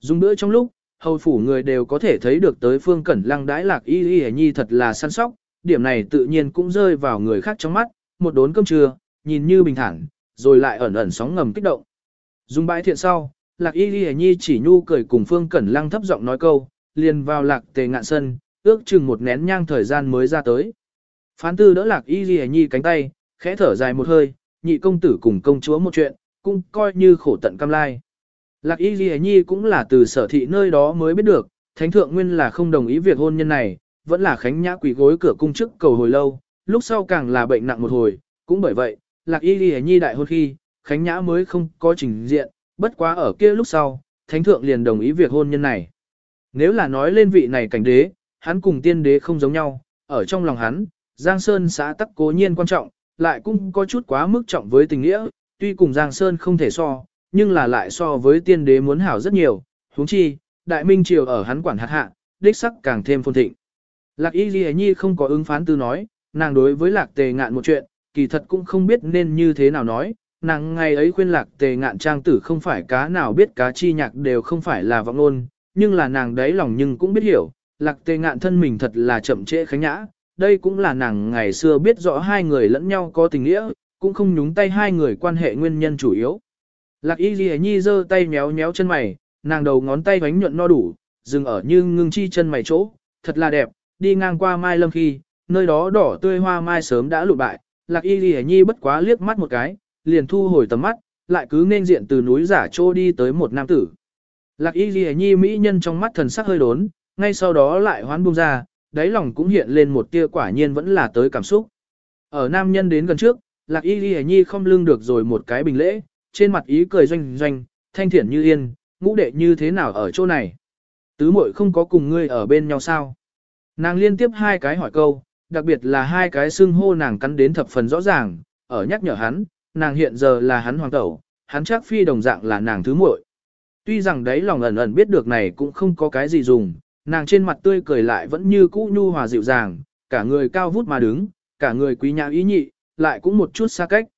Dùng bữa trong lúc, hầu phủ người đều có thể thấy được tới phương cẩn lăng đãi lạc y y nhi thật là săn sóc, điểm này tự nhiên cũng rơi vào người khác trong mắt, một đốn cơm trưa, nhìn như bình thản, rồi lại ẩn ẩn sóng ngầm kích động. Dùng bãi thiện sau, lạc y y nhi chỉ nhu cười cùng phương cẩn lăng thấp giọng nói câu, liền vào lạc tề ngạn sân, ước chừng một nén nhang thời gian mới ra tới. Phán tư đỡ lạc y ghi nhi cánh tay, khẽ thở dài một hơi, nhị công tử cùng công chúa một chuyện, cũng coi như khổ tận cam lai. Lạc y ghi nhi cũng là từ sở thị nơi đó mới biết được, thánh thượng nguyên là không đồng ý việc hôn nhân này, vẫn là khánh nhã quỷ gối cửa cung chức cầu hồi lâu, lúc sau càng là bệnh nặng một hồi, cũng bởi vậy, lạc y ghi nhi đại hôn khi, khánh nhã mới không có trình diện, bất quá ở kia lúc sau, thánh thượng liền đồng ý việc hôn nhân này. Nếu là nói lên vị này cảnh đế, hắn cùng tiên đế không giống nhau, ở trong lòng hắn, Giang Sơn xã tắc cố nhiên quan trọng, lại cũng có chút quá mức trọng với tình nghĩa, tuy cùng Giang Sơn không thể so, nhưng là lại so với tiên đế muốn hảo rất nhiều, huống chi, đại minh triều ở hắn quản hạt hạ, đích sắc càng thêm phồn thịnh. Lạc Y Ghi Nhi không có ứng phán tư nói, nàng đối với lạc tề ngạn một chuyện, kỳ thật cũng không biết nên như thế nào nói, nàng ngày ấy khuyên lạc tề ngạn trang tử không phải cá nào biết cá chi nhạc đều không phải là vọng ngôn, nhưng là nàng đấy lòng nhưng cũng biết hiểu, lạc tề ngạn thân mình thật là chậm trễ khánh nhã, đây cũng là nàng ngày xưa biết rõ hai người lẫn nhau có tình nghĩa, cũng không nhúng tay hai người quan hệ nguyên nhân chủ yếu. Lạc y ghi nhi giơ tay méo méo chân mày, nàng đầu ngón tay bánh nhuận no đủ, dừng ở như ngưng chi chân mày chỗ, thật là đẹp, đi ngang qua mai lâm khi, nơi đó đỏ tươi hoa mai sớm đã lụt bại, lạc y ghi nhi bất quá liếc mắt một cái, liền thu hồi tầm mắt, lại cứ nên diện từ núi giả trô đi tới một nam tử. Lạc y ghi nhi mỹ nhân trong mắt thần sắc hơi đốn, ngay sau đó lại hoán buông ra, đáy lòng cũng hiện lên một tia quả nhiên vẫn là tới cảm xúc. Ở nam nhân đến gần trước, lạc y ghi nhi không lưng được rồi một cái bình lễ, trên mặt ý cười doanh doanh, thanh thiển như yên, ngũ đệ như thế nào ở chỗ này. Tứ muội không có cùng ngươi ở bên nhau sao? Nàng liên tiếp hai cái hỏi câu, đặc biệt là hai cái xưng hô nàng cắn đến thập phần rõ ràng, ở nhắc nhở hắn, nàng hiện giờ là hắn hoàng tẩu, hắn chắc phi đồng dạng là nàng thứ muội. Tuy rằng đấy lòng ẩn ẩn biết được này cũng không có cái gì dùng, nàng trên mặt tươi cười lại vẫn như cũ nhu hòa dịu dàng, cả người cao vút mà đứng, cả người quý nhã ý nhị, lại cũng một chút xa cách.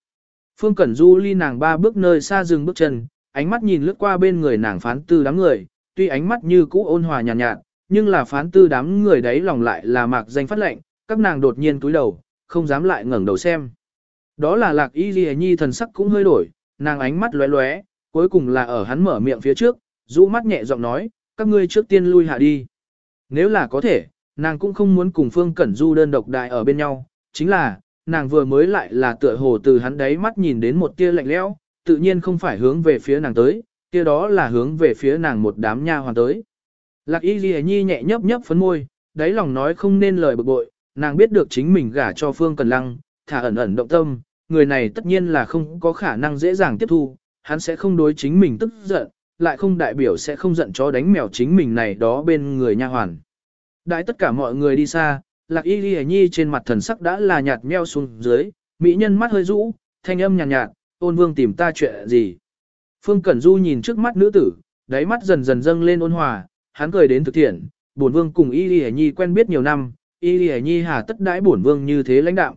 Phương Cẩn Du ly nàng ba bước nơi xa dừng bước chân, ánh mắt nhìn lướt qua bên người nàng phán tư đám người, tuy ánh mắt như cũ ôn hòa nhàn nhạt, nhạt, nhưng là phán tư đám người đấy lòng lại là mạc danh phát lệnh, các nàng đột nhiên túi đầu, không dám lại ngẩng đầu xem. Đó là lạc y ghi nhi thần sắc cũng hơi đổi, nàng ánh mắt lóe lóe, cuối cùng là ở hắn mở miệng phía trước, rũ mắt nhẹ giọng nói, các ngươi trước tiên lui hạ đi. Nếu là có thể, nàng cũng không muốn cùng Phương Cẩn Du đơn độc đại ở bên nhau, chính là, nàng vừa mới lại là tựa hồ từ hắn đấy mắt nhìn đến một tia lạnh lẽo, tự nhiên không phải hướng về phía nàng tới, kia đó là hướng về phía nàng một đám nha hoàn tới. Lạc Y Ghi Nhi nhẹ nhấp nhấp phấn môi, đáy lòng nói không nên lời bực bội, nàng biết được chính mình gả cho Phương Cần Lăng, thả ẩn ẩn động tâm, người này tất nhiên là không có khả năng dễ dàng tiếp thu, hắn sẽ không đối chính mình tức giận, lại không đại biểu sẽ không giận chó đánh mèo chính mình này đó bên người nha hoàn. Đại tất cả mọi người đi xa, Lạc Y Ghi Nhi trên mặt thần sắc đã là nhạt meo xuống dưới, mỹ nhân mắt hơi rũ, thanh âm nhàn nhạt, nhạt, ôn vương tìm ta chuyện gì. Phương Cẩn Du nhìn trước mắt nữ tử, đáy mắt dần dần dâng lên ôn hòa, hắn cười đến thực thiện, bổn vương cùng Y Ghi Nhi quen biết nhiều năm, Y Ghi Nhi hà tất đãi bổn vương như thế lãnh đạo.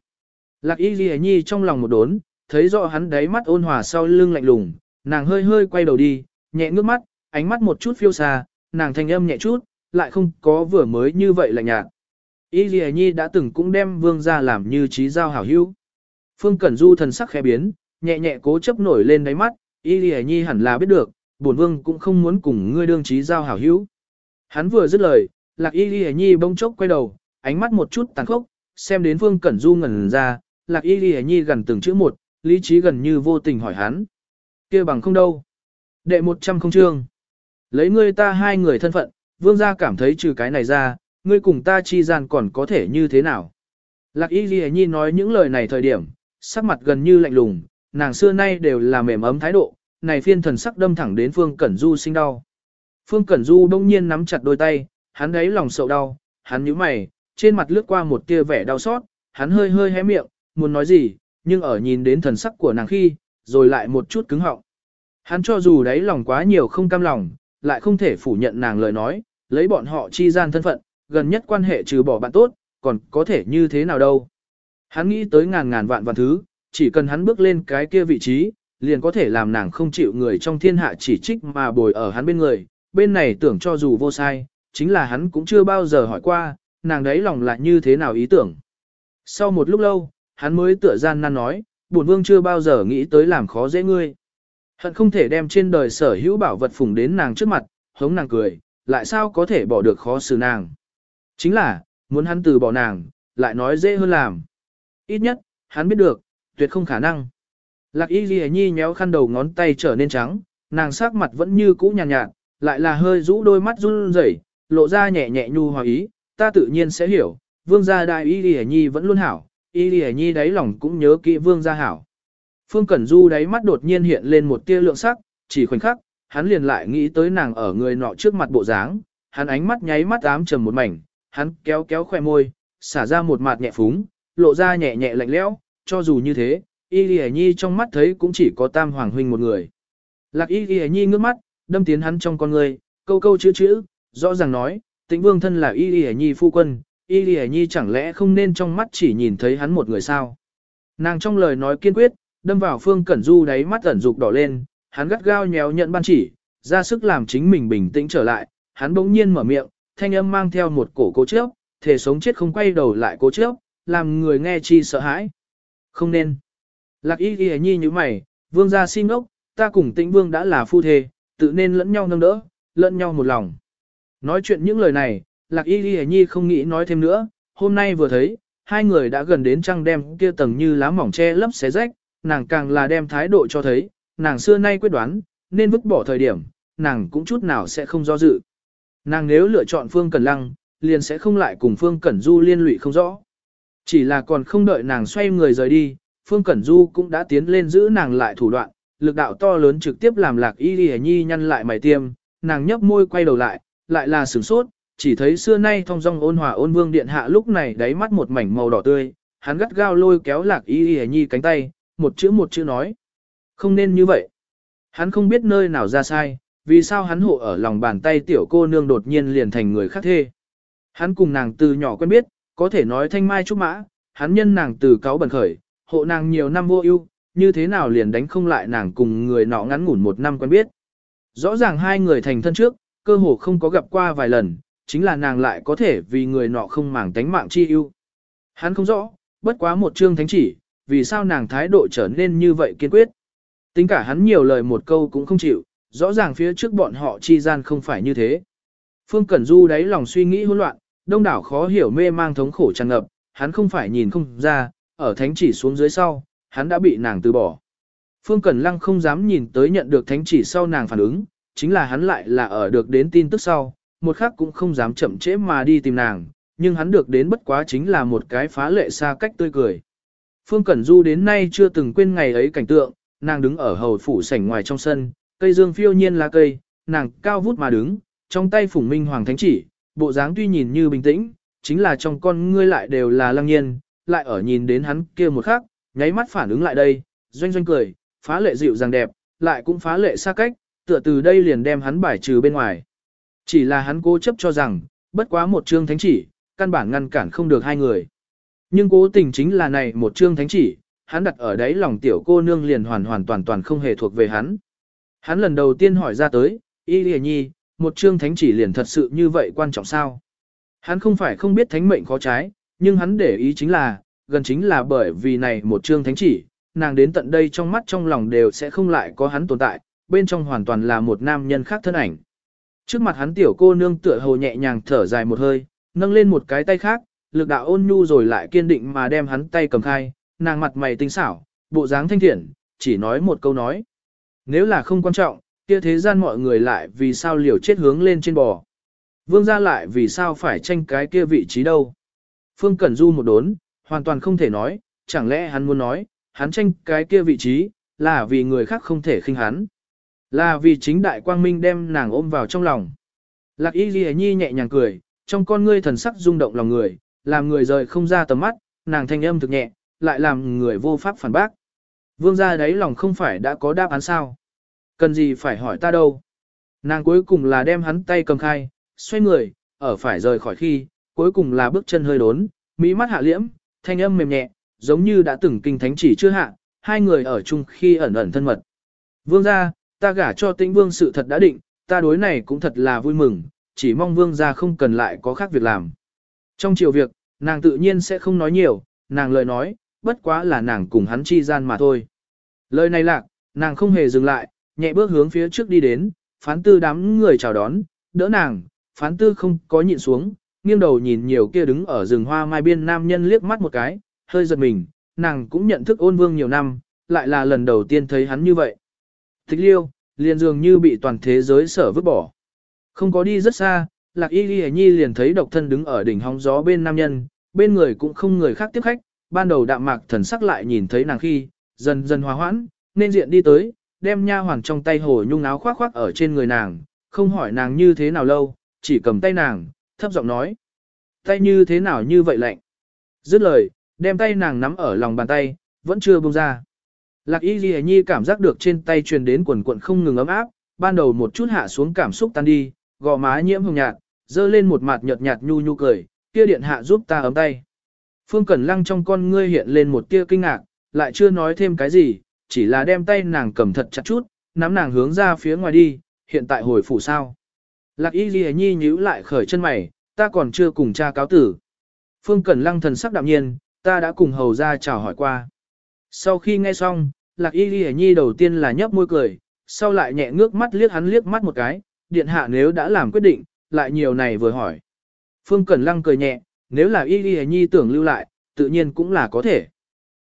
Lạc Y Ghi Nhi trong lòng một đốn, thấy rõ hắn đáy mắt ôn hòa sau lưng lạnh lùng, nàng hơi hơi quay đầu đi, nhẹ ngước mắt, ánh mắt một chút phiêu xa, nàng thanh âm nhẹ chút, lại không có vừa mới như vậy lạnh nhạt. Y Ghi Nhi đã từng cũng đem vương ra làm như trí giao hảo hữu. Phương Cẩn Du thần sắc khẽ biến, nhẹ nhẹ cố chấp nổi lên đáy mắt, Y Ghi Nhi hẳn là biết được, bổn vương cũng không muốn cùng ngươi đương trí giao hảo hữu. Hắn vừa dứt lời, Lạc Y Ghi Nhi bỗng chốc quay đầu, ánh mắt một chút tàn khốc, xem đến Phương Cẩn Du ngẩn ra, Lạc Y Ghi Nhi gần từng chữ một, lý trí gần như vô tình hỏi hắn. kia bằng không đâu. Đệ một trăm không trương. Lấy ngươi ta hai người thân phận, vương gia cảm thấy trừ cái này ra, ngươi cùng ta chi gian còn có thể như thế nào. Lạc Y Ghi Nhi nói những lời này thời điểm, sắc mặt gần như lạnh lùng, nàng xưa nay đều là mềm ấm thái độ, này phiên thần sắc đâm thẳng đến Phương Cẩn Du sinh đau. Phương Cẩn Du đông nhiên nắm chặt đôi tay, hắn ấy lòng sầu đau, hắn nhíu mày, trên mặt lướt qua một tia vẻ đau xót, hắn hơi hơi hé miệng, muốn nói gì, nhưng ở nhìn đến thần sắc của nàng khi, rồi lại một chút cứng họng. Hắn cho dù đáy lòng quá nhiều không cam lòng, lại không thể phủ nhận nàng lời nói, lấy bọn họ chi gian thân phận, gần nhất quan hệ trừ bỏ bạn tốt, còn có thể như thế nào đâu. Hắn nghĩ tới ngàn ngàn vạn vạn thứ, chỉ cần hắn bước lên cái kia vị trí, liền có thể làm nàng không chịu người trong thiên hạ chỉ trích mà bồi ở hắn bên người, bên này tưởng cho dù vô sai, chính là hắn cũng chưa bao giờ hỏi qua, nàng đấy lòng là như thế nào ý tưởng. Sau một lúc lâu, hắn mới tựa gian nan nói, buồn vương chưa bao giờ nghĩ tới làm khó dễ ngươi. Hận không thể đem trên đời sở hữu bảo vật phùng đến nàng trước mặt, hống nàng cười, lại sao có thể bỏ được khó xử nàng. Chính là, muốn hắn từ bỏ nàng, lại nói dễ hơn làm. Ít nhất, hắn biết được, tuyệt không khả năng. Lạc y ghi nhi nhéo khăn đầu ngón tay trở nên trắng, nàng sắc mặt vẫn như cũ nhàn nhạt, nhạt, lại là hơi rũ đôi mắt run rẩy, lộ ra nhẹ nhẹ nhu hòa ý, ta tự nhiên sẽ hiểu, vương gia đại y ghi nhi vẫn luôn hảo, y ghi nhi đáy lòng cũng nhớ kỹ vương gia hảo. Phương Cẩn Du đáy mắt đột nhiên hiện lên một tia lượng sắc, chỉ khoảnh khắc, hắn liền lại nghĩ tới nàng ở người nọ trước mặt bộ dáng, hắn ánh mắt nháy mắt ám trầm một mảnh, hắn kéo kéo khoe môi, xả ra một mạt nhẹ phúng, lộ ra nhẹ nhẹ lạnh lẽo, cho dù như thế, Y Lệ Nhi trong mắt thấy cũng chỉ có Tam Hoàng huynh một người. Lạc Y Lệ Nhi ngước mắt, đâm tiến hắn trong con người, câu câu chữ chữ, rõ ràng nói, Tĩnh Vương thân là Y Lệ Nhi phu quân, Y Lệ Nhi chẳng lẽ không nên trong mắt chỉ nhìn thấy hắn một người sao? Nàng trong lời nói kiên quyết, đâm vào Phương Cẩn Du đáy mắt ẩn dục đỏ lên, hắn gắt gao nhéo nhận ban chỉ, ra sức làm chính mình bình tĩnh trở lại, hắn bỗng nhiên mở miệng, thanh âm mang theo một cổ cố chấp, thể sống chết không quay đầu lại cố chấp, làm người nghe chi sợ hãi. Không nên. Lạc y ghi nhi như mày, vương gia xin ngốc, ta cùng tĩnh vương đã là phu thê, tự nên lẫn nhau nâng đỡ, lẫn nhau một lòng. Nói chuyện những lời này, lạc y ghi nhi không nghĩ nói thêm nữa, hôm nay vừa thấy, hai người đã gần đến trăng đem kia tầng như lá mỏng che lấp xé rách, nàng càng là đem thái độ cho thấy, nàng xưa nay quyết đoán, nên vứt bỏ thời điểm, nàng cũng chút nào sẽ không do dự. Nàng nếu lựa chọn Phương Cẩn Lăng, liền sẽ không lại cùng Phương Cẩn Du liên lụy không rõ. Chỉ là còn không đợi nàng xoay người rời đi, Phương Cẩn Du cũng đã tiến lên giữ nàng lại thủ đoạn, lực đạo to lớn trực tiếp làm lạc y lì nhi nhăn lại mày tiêm, nàng nhấp môi quay đầu lại, lại là sửng sốt, chỉ thấy xưa nay thong dong ôn hòa ôn vương điện hạ lúc này đáy mắt một mảnh màu đỏ tươi, hắn gắt gao lôi kéo lạc y lì nhi cánh tay, một chữ một chữ nói. Không nên như vậy. Hắn không biết nơi nào ra sai, vì sao hắn hộ ở lòng bàn tay tiểu cô nương đột nhiên liền thành người khác thê. Hắn cùng nàng từ nhỏ quen biết, có thể nói thanh mai trúc mã, hắn nhân nàng từ cáo bẩn khởi, hộ nàng nhiều năm vô ưu, như thế nào liền đánh không lại nàng cùng người nọ ngắn ngủn một năm quen biết. Rõ ràng hai người thành thân trước, cơ hồ không có gặp qua vài lần, chính là nàng lại có thể vì người nọ không màng tánh mạng chi ưu. Hắn không rõ, bất quá một chương thánh chỉ, vì sao nàng thái độ trở nên như vậy kiên quyết. Tính cả hắn nhiều lời một câu cũng không chịu, rõ ràng phía trước bọn họ chi gian không phải như thế. Phương Cẩn Du đáy lòng suy nghĩ hỗn loạn, đông đảo khó hiểu mê mang thống khổ tràn ngập, hắn không phải nhìn không ra, ở thánh chỉ xuống dưới sau, hắn đã bị nàng từ bỏ. Phương Cẩn Lăng không dám nhìn tới nhận được thánh chỉ sau nàng phản ứng, chính là hắn lại là ở được đến tin tức sau, một khắc cũng không dám chậm trễ mà đi tìm nàng, nhưng hắn được đến bất quá chính là một cái phá lệ xa cách tươi cười. Phương Cẩn Du đến nay chưa từng quên ngày ấy cảnh tượng, nàng đứng ở hầu phủ sảnh ngoài trong sân, cây dương phiêu nhiên lá cây, nàng cao vút mà đứng, trong tay phủng minh hoàng thánh chỉ, bộ dáng tuy nhìn như bình tĩnh, chính là trong con ngươi lại đều là lăng nhiên, lại ở nhìn đến hắn kia một khắc, nháy mắt phản ứng lại đây, doanh doanh cười, phá lệ dịu dàng đẹp, lại cũng phá lệ xa cách, tựa từ đây liền đem hắn bài trừ bên ngoài. Chỉ là hắn cố chấp cho rằng, bất quá một chương thánh chỉ, căn bản ngăn cản không được hai người. Nhưng cố tình chính là này một chương thánh chỉ, hắn đặt ở đấy lòng tiểu cô nương liền hoàn hoàn toàn toàn không hề thuộc về hắn. Hắn lần đầu tiên hỏi ra tới, y lìa nhi, một chương thánh chỉ liền thật sự như vậy quan trọng sao? Hắn không phải không biết thánh mệnh khó trái, nhưng hắn để ý chính là, gần chính là bởi vì này một chương thánh chỉ, nàng đến tận đây trong mắt trong lòng đều sẽ không lại có hắn tồn tại, bên trong hoàn toàn là một nam nhân khác thân ảnh. Trước mặt hắn tiểu cô nương tựa hồ nhẹ nhàng thở dài một hơi, nâng lên một cái tay khác, lực đạo ôn nhu rồi lại kiên định mà đem hắn tay cầm khai, nàng mặt mày tinh xảo, bộ dáng thanh thiện, chỉ nói một câu nói. Nếu là không quan trọng, kia thế gian mọi người lại vì sao liều chết hướng lên trên bò. Vương gia lại vì sao phải tranh cái kia vị trí đâu. Phương Cẩn Du một đốn, hoàn toàn không thể nói, chẳng lẽ hắn muốn nói, hắn tranh cái kia vị trí, là vì người khác không thể khinh hắn. Là vì chính đại quang minh đem nàng ôm vào trong lòng. Lạc y ghi nhi nhẹ nhàng cười, trong con ngươi thần sắc rung động lòng người, làm người rời không ra tầm mắt, nàng thanh âm thực nhẹ, lại làm người vô pháp phản bác. Vương gia đấy lòng không phải đã có đáp án sao? Cần gì phải hỏi ta đâu? Nàng cuối cùng là đem hắn tay cầm khai, xoay người, ở phải rời khỏi khi, cuối cùng là bước chân hơi đốn, mỹ mắt hạ liễm, thanh âm mềm nhẹ, giống như đã từng kinh thánh chỉ chưa hạ, hai người ở chung khi ẩn ẩn thân mật. Vương gia, ta gả cho tĩnh vương sự thật đã định, ta đối này cũng thật là vui mừng, chỉ mong vương gia không cần lại có khác việc làm. Trong chiều việc, nàng tự nhiên sẽ không nói nhiều, nàng lời nói, bất quá là nàng cùng hắn chi gian mà thôi. Lời này lạc, nàng không hề dừng lại, nhẹ bước hướng phía trước đi đến, phán tư đám người chào đón, đỡ nàng, phán tư không có nhịn xuống, nghiêng đầu nhìn nhiều kia đứng ở rừng hoa mai biên nam nhân liếc mắt một cái, hơi giật mình, nàng cũng nhận thức ôn vương nhiều năm, lại là lần đầu tiên thấy hắn như vậy. Thích liêu, liền dường như bị toàn thế giới sở vứt bỏ. Không có đi rất xa, lạc y ghi nhi liền thấy độc thân đứng ở đỉnh hóng gió bên nam nhân, bên người cũng không người khác tiếp khách, ban đầu đạm mạc thần sắc lại nhìn thấy nàng khi, dần dần hòa hoãn, nên diện đi tới, đem nha hoàng trong tay hồ nhung áo khoác khoác ở trên người nàng, không hỏi nàng như thế nào lâu, chỉ cầm tay nàng, thấp giọng nói. Tay như thế nào như vậy lạnh. Dứt lời, đem tay nàng nắm ở lòng bàn tay, vẫn chưa buông ra. Lạc y ghi nhi cảm giác được trên tay truyền đến quần quận không ngừng ấm áp, ban đầu một chút hạ xuống cảm xúc tan đi, gò má nhiễm hồng nhạt, dơ lên một mặt nhợt nhạt nhu nhu cười, kia điện hạ giúp ta ấm tay. Phương Cẩn Lăng trong con ngươi hiện lên một tia kinh ngạc, lại chưa nói thêm cái gì, chỉ là đem tay nàng cầm thật chặt chút, nắm nàng hướng ra phía ngoài đi, hiện tại hồi phủ sao. Lạc y ghi nhi nhíu lại khởi chân mày, ta còn chưa cùng cha cáo tử. Phương Cẩn Lăng thần sắc đạm nhiên, ta đã cùng hầu ra chào hỏi qua. Sau khi nghe xong, Lạc y ghi nhi đầu tiên là nhấp môi cười, sau lại nhẹ ngước mắt liếc hắn liếc mắt một cái, điện hạ nếu đã làm quyết định, lại nhiều này vừa hỏi. Phương Cẩn Lăng cười nhẹ, nếu là y y nhi tưởng lưu lại, tự nhiên cũng là có thể.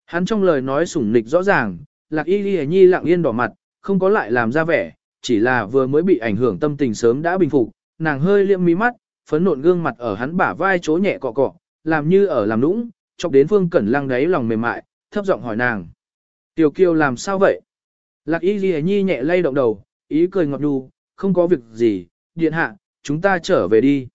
Hắn trong lời nói sủng nịch rõ ràng, lạc y y nhi lặng yên đỏ mặt, không có lại làm ra vẻ, chỉ là vừa mới bị ảnh hưởng tâm tình sớm đã bình phục, nàng hơi liệm mí mắt, phấn nộn gương mặt ở hắn bả vai chỗ nhẹ cọ cọ, làm như ở làm nũng, chọc đến Phương Cẩn Lăng đáy lòng mềm mại, thấp giọng hỏi nàng. Tiểu Kiều làm sao vậy? Lạc Y Ghi Nhi nhẹ lay động đầu, ý cười ngọt nhu, không có việc gì, điện hạ, chúng ta trở về đi.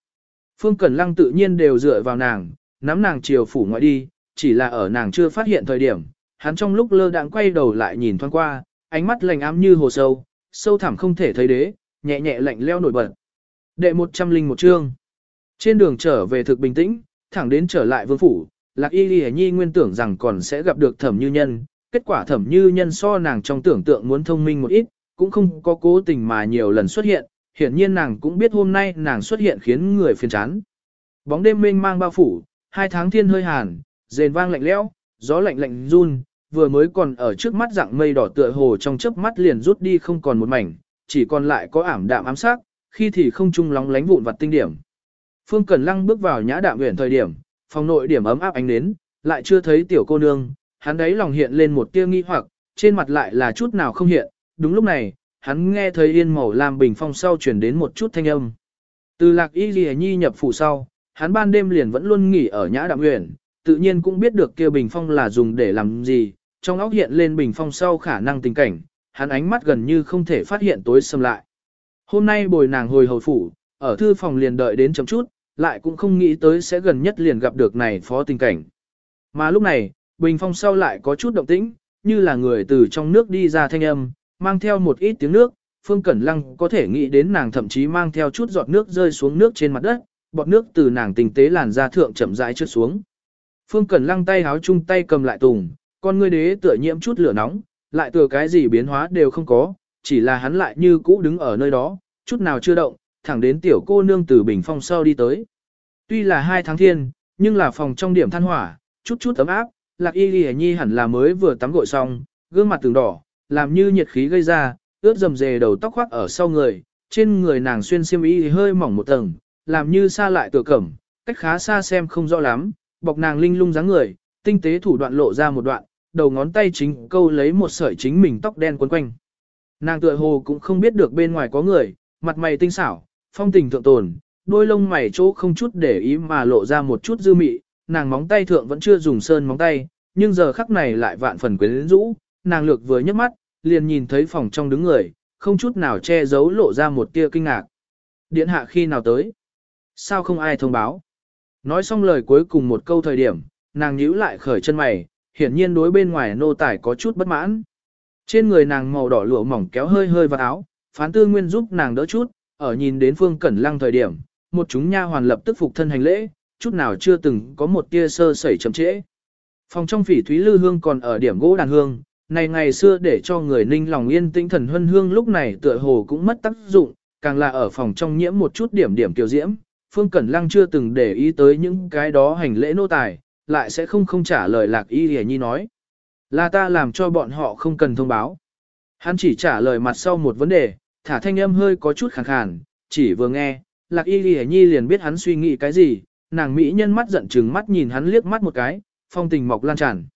Phương Cẩn Lăng tự nhiên đều dựa vào nàng, nắm nàng chiều phủ ngoại đi, chỉ là ở nàng chưa phát hiện thời điểm, hắn trong lúc lơ đãng quay đầu lại nhìn thoáng qua, ánh mắt lạnh ám như hồ sâu, sâu thẳm không thể thấy đế, nhẹ nhẹ lạnh leo nổi bật. Đệ 101 chương. Trên đường trở về thực bình tĩnh, thẳng đến trở lại vương phủ, Lạc Y Ghi Nhi nguyên tưởng rằng còn sẽ gặp được thẩm như nhân, kết quả thẩm như nhân so nàng trong tưởng tượng muốn thông minh một ít, cũng không có cố tình mà nhiều lần xuất hiện, hiển nhiên nàng cũng biết hôm nay nàng xuất hiện khiến người phiền chán. Bóng đêm mênh mang bao phủ, hai tháng thiên hơi hàn, rền vang lạnh lẽo, gió lạnh lạnh run, vừa mới còn ở trước mắt dạng mây đỏ tựa hồ trong chớp mắt liền rút đi không còn một mảnh, chỉ còn lại có ảm đạm ám sắc, khi thì không trung lóng lánh vụn vặt tinh điểm. Phương Cẩn Lăng bước vào nhã đạm huyền thời điểm, phòng nội điểm ấm áp ánh đến, lại chưa thấy tiểu cô nương, hắn đấy lòng hiện lên một tia nghi hoặc, trên mặt lại là chút nào không hiện, đúng lúc này, hắn nghe thấy yên màu làm bình phong sau truyền đến một chút thanh âm. Từ lạc y ghi nhi nhập phủ sau, hắn ban đêm liền vẫn luôn nghỉ ở nhã đạm nguyện tự nhiên cũng biết được kia bình phong là dùng để làm gì, trong óc hiện lên bình phong sau khả năng tình cảnh, hắn ánh mắt gần như không thể phát hiện tối xâm lại. Hôm nay bồi nàng hồi hồi phủ, ở thư phòng liền đợi đến chấm chút, lại cũng không nghĩ tới sẽ gần nhất liền gặp được này phó tình cảnh. Mà lúc này, bình phong sau lại có chút động tĩnh, như là người từ trong nước đi ra thanh âm, mang theo một ít tiếng nước, Phương Cẩn Lăng có thể nghĩ đến nàng thậm chí mang theo chút giọt nước rơi xuống nước trên mặt đất, bọt nước từ nàng tình tế làn da thượng chậm rãi trượt xuống. Phương Cẩn Lăng tay háo chung tay cầm lại tùng, con ngươi đế tựa nhiễm chút lửa nóng, lại từ cái gì biến hóa đều không có, chỉ là hắn lại như cũ đứng ở nơi đó, chút nào chưa động, thẳng đến tiểu cô nương từ bình phong sau đi tới. Tuy là hai tháng thiên, nhưng là phòng trong điểm than hỏa, chút chút ấm áp, lạc y ghi nhi hẳn là mới vừa tắm gội xong, gương mặt từng đỏ, làm như nhiệt khí gây ra, ướt dầm dề đầu tóc khoác ở sau người, trên người nàng xuyên xiêm y hơi mỏng một tầng, làm như xa lại tựa cẩm, cách khá xa xem không rõ lắm, bọc nàng linh lung dáng người, tinh tế thủ đoạn lộ ra một đoạn, đầu ngón tay chính câu lấy một sợi chính mình tóc đen quấn quanh. Nàng tựa hồ cũng không biết được bên ngoài có người, mặt mày tinh xảo, phong tình thượng tồn, đôi lông mày chỗ không chút để ý mà lộ ra một chút dư mị, nàng móng tay thượng vẫn chưa dùng sơn móng tay, nhưng giờ khắc này lại vạn phần quyến rũ, nàng lược vừa nhấc mắt, liền nhìn thấy phòng trong đứng người, không chút nào che giấu lộ ra một tia kinh ngạc. Điện hạ khi nào tới? Sao không ai thông báo? Nói xong lời cuối cùng một câu thời điểm, nàng nhíu lại khởi chân mày, hiển nhiên đối bên ngoài nô tài có chút bất mãn. Trên người nàng màu đỏ lụa mỏng kéo hơi hơi vào áo, phán tư nguyên giúp nàng đỡ chút, ở nhìn đến phương cẩn lăng thời điểm, một chúng nha hoàn lập tức phục thân hành lễ, chút nào chưa từng có một tia sơ sẩy chậm trễ. Phòng trong phỉ thúy lư hương còn ở điểm gỗ đàn hương, này ngày xưa để cho người ninh lòng yên tĩnh thần huân hương lúc này tựa hồ cũng mất tác dụng, càng là ở phòng trong nhiễm một chút điểm điểm kiều diễm, Phương Cẩn Lăng chưa từng để ý tới những cái đó hành lễ nô tài, lại sẽ không không trả lời lạc y hề nhi nói. Là ta làm cho bọn họ không cần thông báo. Hắn chỉ trả lời mặt sau một vấn đề, thả thanh âm hơi có chút khàn khàn, chỉ vừa nghe, lạc y hề nhi liền biết hắn suy nghĩ cái gì, nàng mỹ nhân mắt giận chừng mắt nhìn hắn liếc mắt một cái, phong tình mọc lan tràn.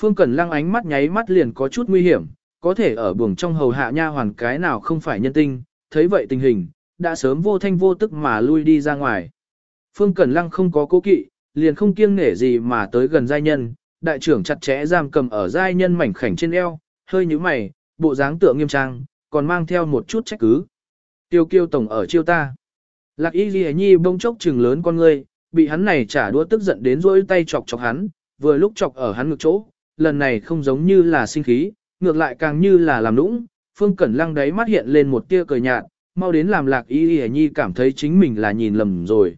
Phương Cẩn Lăng ánh mắt nháy mắt liền có chút nguy hiểm, có thể ở buồng trong hầu hạ nha hoàn cái nào không phải nhân tinh, thấy vậy tình hình, đã sớm vô thanh vô tức mà lui đi ra ngoài. Phương Cẩn Lăng không có cố kỵ, liền không kiêng nể gì mà tới gần giai nhân, đại trưởng chặt chẽ giam cầm ở giai nhân mảnh khảnh trên eo, hơi nhíu mày, bộ dáng tựa nghiêm trang, còn mang theo một chút trách cứ. Tiêu kiêu tổng ở chiêu ta. Lạc y ghi nhi bông chốc trừng lớn con ngươi, bị hắn này trả đũa tức giận đến rỗi tay chọc chọc hắn, vừa lúc chọc ở hắn ngực chỗ, lần này không giống như là sinh khí, ngược lại càng như là làm nũng. Phương Cẩn Lăng đấy mắt hiện lên một tia cười nhạt, mau đến làm lạc y Y nhi cảm thấy chính mình là nhìn lầm rồi.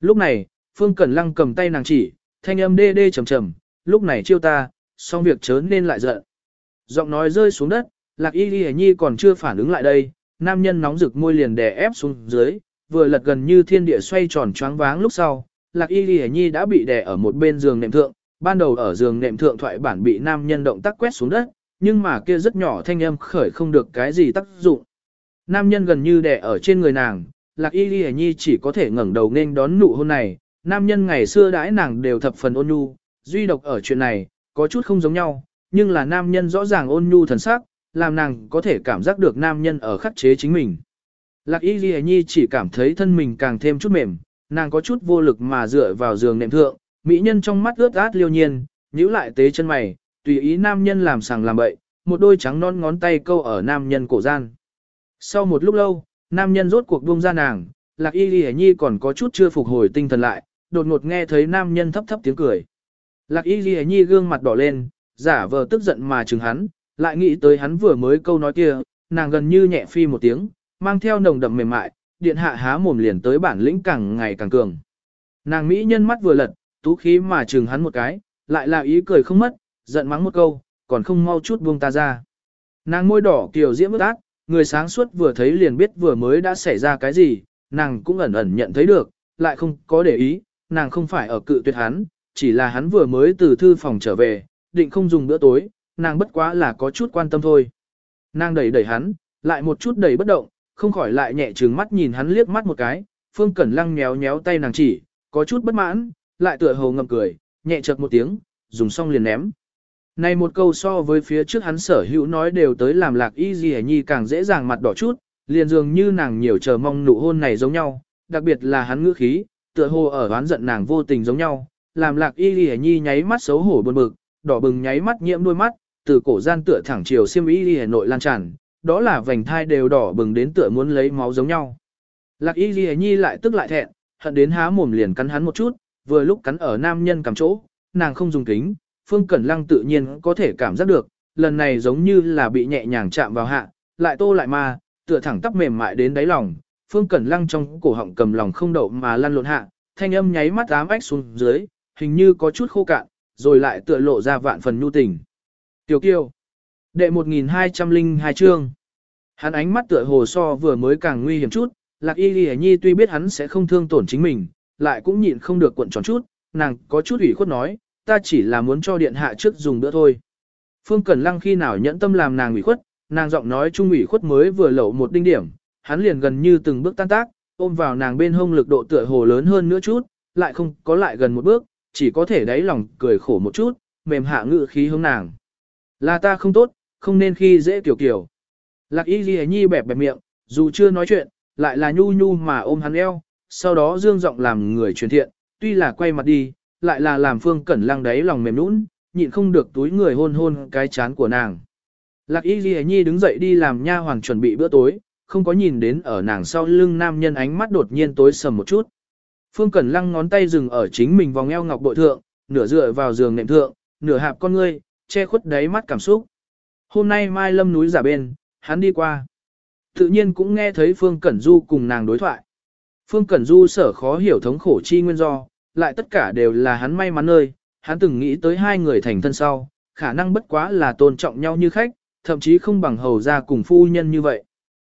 Lúc này, Phương Cẩn Lăng cầm tay nàng chỉ, thanh âm đê đê trầm trầm, lúc này chiêu ta, xong việc chớ nên lại giận. Giọng nói rơi xuống đất, lạc y Y nhi còn chưa phản ứng lại đây, nam nhân nóng rực môi liền đè ép xuống dưới, vừa lật gần như thiên địa xoay tròn choáng váng lúc sau, lạc y Y nhi đã bị đè ở một bên giường nệm thượng, ban đầu ở giường nệm thượng thoại bản bị nam nhân động tác quét xuống đất, nhưng mà kia rất nhỏ thanh âm khởi không được cái gì tác dụng. Nam nhân gần như đè ở trên người nàng, lạc y Lệ nhi chỉ có thể ngẩng đầu nên đón nụ hôn này, nam nhân ngày xưa đãi nàng đều thập phần ôn nhu, duy độc ở chuyện này, có chút không giống nhau, nhưng là nam nhân rõ ràng ôn nhu thần sắc, làm nàng có thể cảm giác được nam nhân ở khắc chế chính mình. Lạc y Lệ nhi chỉ cảm thấy thân mình càng thêm chút mềm, nàng có chút vô lực mà dựa vào giường nệm thượng, mỹ nhân trong mắt ướt át liêu nhiên, nhíu lại tế chân mày, tùy ý nam nhân làm sàng làm bậy, một đôi trắng non ngón tay câu ở nam nhân cổ gian. Sau một lúc lâu, nam nhân rốt cuộc buông ra nàng, lạc y ghi nhi còn có chút chưa phục hồi tinh thần lại, đột ngột nghe thấy nam nhân thấp thấp tiếng cười. Lạc y ghi nhi gương mặt đỏ lên, giả vờ tức giận mà chừng hắn, lại nghĩ tới hắn vừa mới câu nói kia, nàng gần như nhẹ phi một tiếng, mang theo nồng đậm mềm mại, điện hạ há mồm liền tới bản lĩnh càng ngày càng cường. Nàng mỹ nhân mắt vừa lật, tú khí mà chừng hắn một cái, lại là ý cười không mất, giận mắng một câu, còn không mau chút buông ta ra. Nàng môi đỏ kiều diễm ước ác, người sáng suốt vừa thấy liền biết vừa mới đã xảy ra cái gì, nàng cũng ẩn ẩn nhận thấy được, lại không có để ý, nàng không phải ở cự tuyệt hắn, chỉ là hắn vừa mới từ thư phòng trở về, định không dùng bữa tối, nàng bất quá là có chút quan tâm thôi. Nàng đẩy đẩy hắn, lại một chút đẩy bất động, không khỏi lại nhẹ trừng mắt nhìn hắn liếc mắt một cái, Phương Cẩn Lăng nhéo nhéo tay nàng chỉ, có chút bất mãn, lại tựa hồ ngậm cười, nhẹ chật một tiếng, dùng xong liền ném. Này một câu so với phía trước hắn sở hữu nói đều tới làm lạc y gì nhi càng dễ dàng mặt đỏ chút, liền dường như nàng nhiều chờ mong nụ hôn này giống nhau, đặc biệt là hắn ngữ khí, tựa hồ ở oán giận nàng vô tình giống nhau, làm lạc y gì nhi nháy mắt xấu hổ buồn bực, đỏ bừng nháy mắt nhiễm đôi mắt, từ cổ gian tựa thẳng chiều xiêm y gì nội lan tràn, đó là vành thai đều đỏ bừng đến tựa muốn lấy máu giống nhau. Lạc y gì nhi lại tức lại thẹn, hận đến há mồm liền cắn hắn một chút, vừa lúc cắn ở nam nhân cầm chỗ, nàng không dùng kính, Phương Cẩn Lăng tự nhiên có thể cảm giác được, lần này giống như là bị nhẹ nhàng chạm vào hạ, lại tô lại ma, tựa thẳng tắp mềm mại đến đáy lòng, Phương Cẩn Lăng trong cổ họng cầm lòng không đậu mà lăn lộn hạ, thanh âm nháy mắt ám ách xuống dưới, hình như có chút khô cạn, rồi lại tựa lộ ra vạn phần nhu tình. Tiểu Kiêu Đệ 1202 chương Hắn ánh mắt tựa hồ so vừa mới càng nguy hiểm chút, Lạc Y Ghi Nhi tuy biết hắn sẽ không thương tổn chính mình, lại cũng nhịn không được cuộn tròn chút, nàng có chút ủy khuất nói, ta chỉ là muốn cho điện hạ trước dùng bữa thôi. Phương Cẩn Lăng khi nào nhẫn tâm làm nàng ủy khuất, nàng giọng nói trung ủy khuất mới vừa lẩu một đinh điểm, hắn liền gần như từng bước tan tác, ôm vào nàng bên hông lực độ tựa hồ lớn hơn nữa chút, lại không có lại gần một bước, chỉ có thể đáy lòng cười khổ một chút, mềm hạ ngự khí hướng nàng. Là ta không tốt, không nên khi dễ tiểu kiểu. Lạc y ghi nhi bẹp bẹp miệng, dù chưa nói chuyện, lại là nhu nhu mà ôm hắn eo, sau đó dương giọng làm người truyền thiện, tuy là quay mặt đi, lại là làm phương cẩn lăng đáy lòng mềm nũng, nhịn không được túi người hôn hôn cái chán của nàng. Lạc y ghi nhi đứng dậy đi làm nha hoàng chuẩn bị bữa tối, không có nhìn đến ở nàng sau lưng nam nhân ánh mắt đột nhiên tối sầm một chút. Phương Cẩn Lăng ngón tay dừng ở chính mình vòng eo ngọc bội thượng, nửa dựa vào giường nệm thượng, nửa hạp con ngươi, che khuất đáy mắt cảm xúc. Hôm nay Mai Lâm núi giả bên, hắn đi qua. Tự nhiên cũng nghe thấy Phương Cẩn Du cùng nàng đối thoại. Phương Cẩn Du sở khó hiểu thống khổ chi nguyên do, lại tất cả đều là hắn may mắn nơi, hắn từng nghĩ tới hai người thành thân sau, khả năng bất quá là tôn trọng nhau như khách, thậm chí không bằng hầu ra cùng phu nhân như vậy.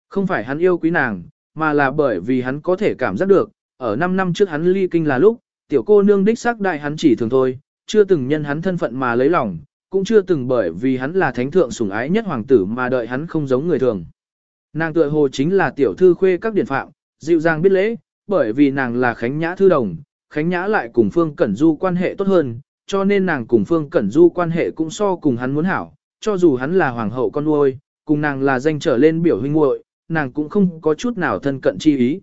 Không phải hắn yêu quý nàng, mà là bởi vì hắn có thể cảm giác được, ở 5 năm trước hắn ly kinh là lúc, tiểu cô nương đích xác đại hắn chỉ thường thôi, chưa từng nhân hắn thân phận mà lấy lòng, cũng chưa từng bởi vì hắn là thánh thượng sủng ái nhất hoàng tử mà đợi hắn không giống người thường. Nàng tựa hồ chính là tiểu thư khuê các điển phạm, dịu dàng biết lễ, bởi vì nàng là Khánh Nhã thư đồng, Khánh Nhã lại cùng Phương Cẩn Du quan hệ tốt hơn, cho nên nàng cùng Phương Cẩn Du quan hệ cũng so cùng hắn muốn hảo, cho dù hắn là hoàng hậu con nuôi, cùng nàng là danh trở lên biểu huynh muội, nàng cũng không có chút nào thân cận chi ý.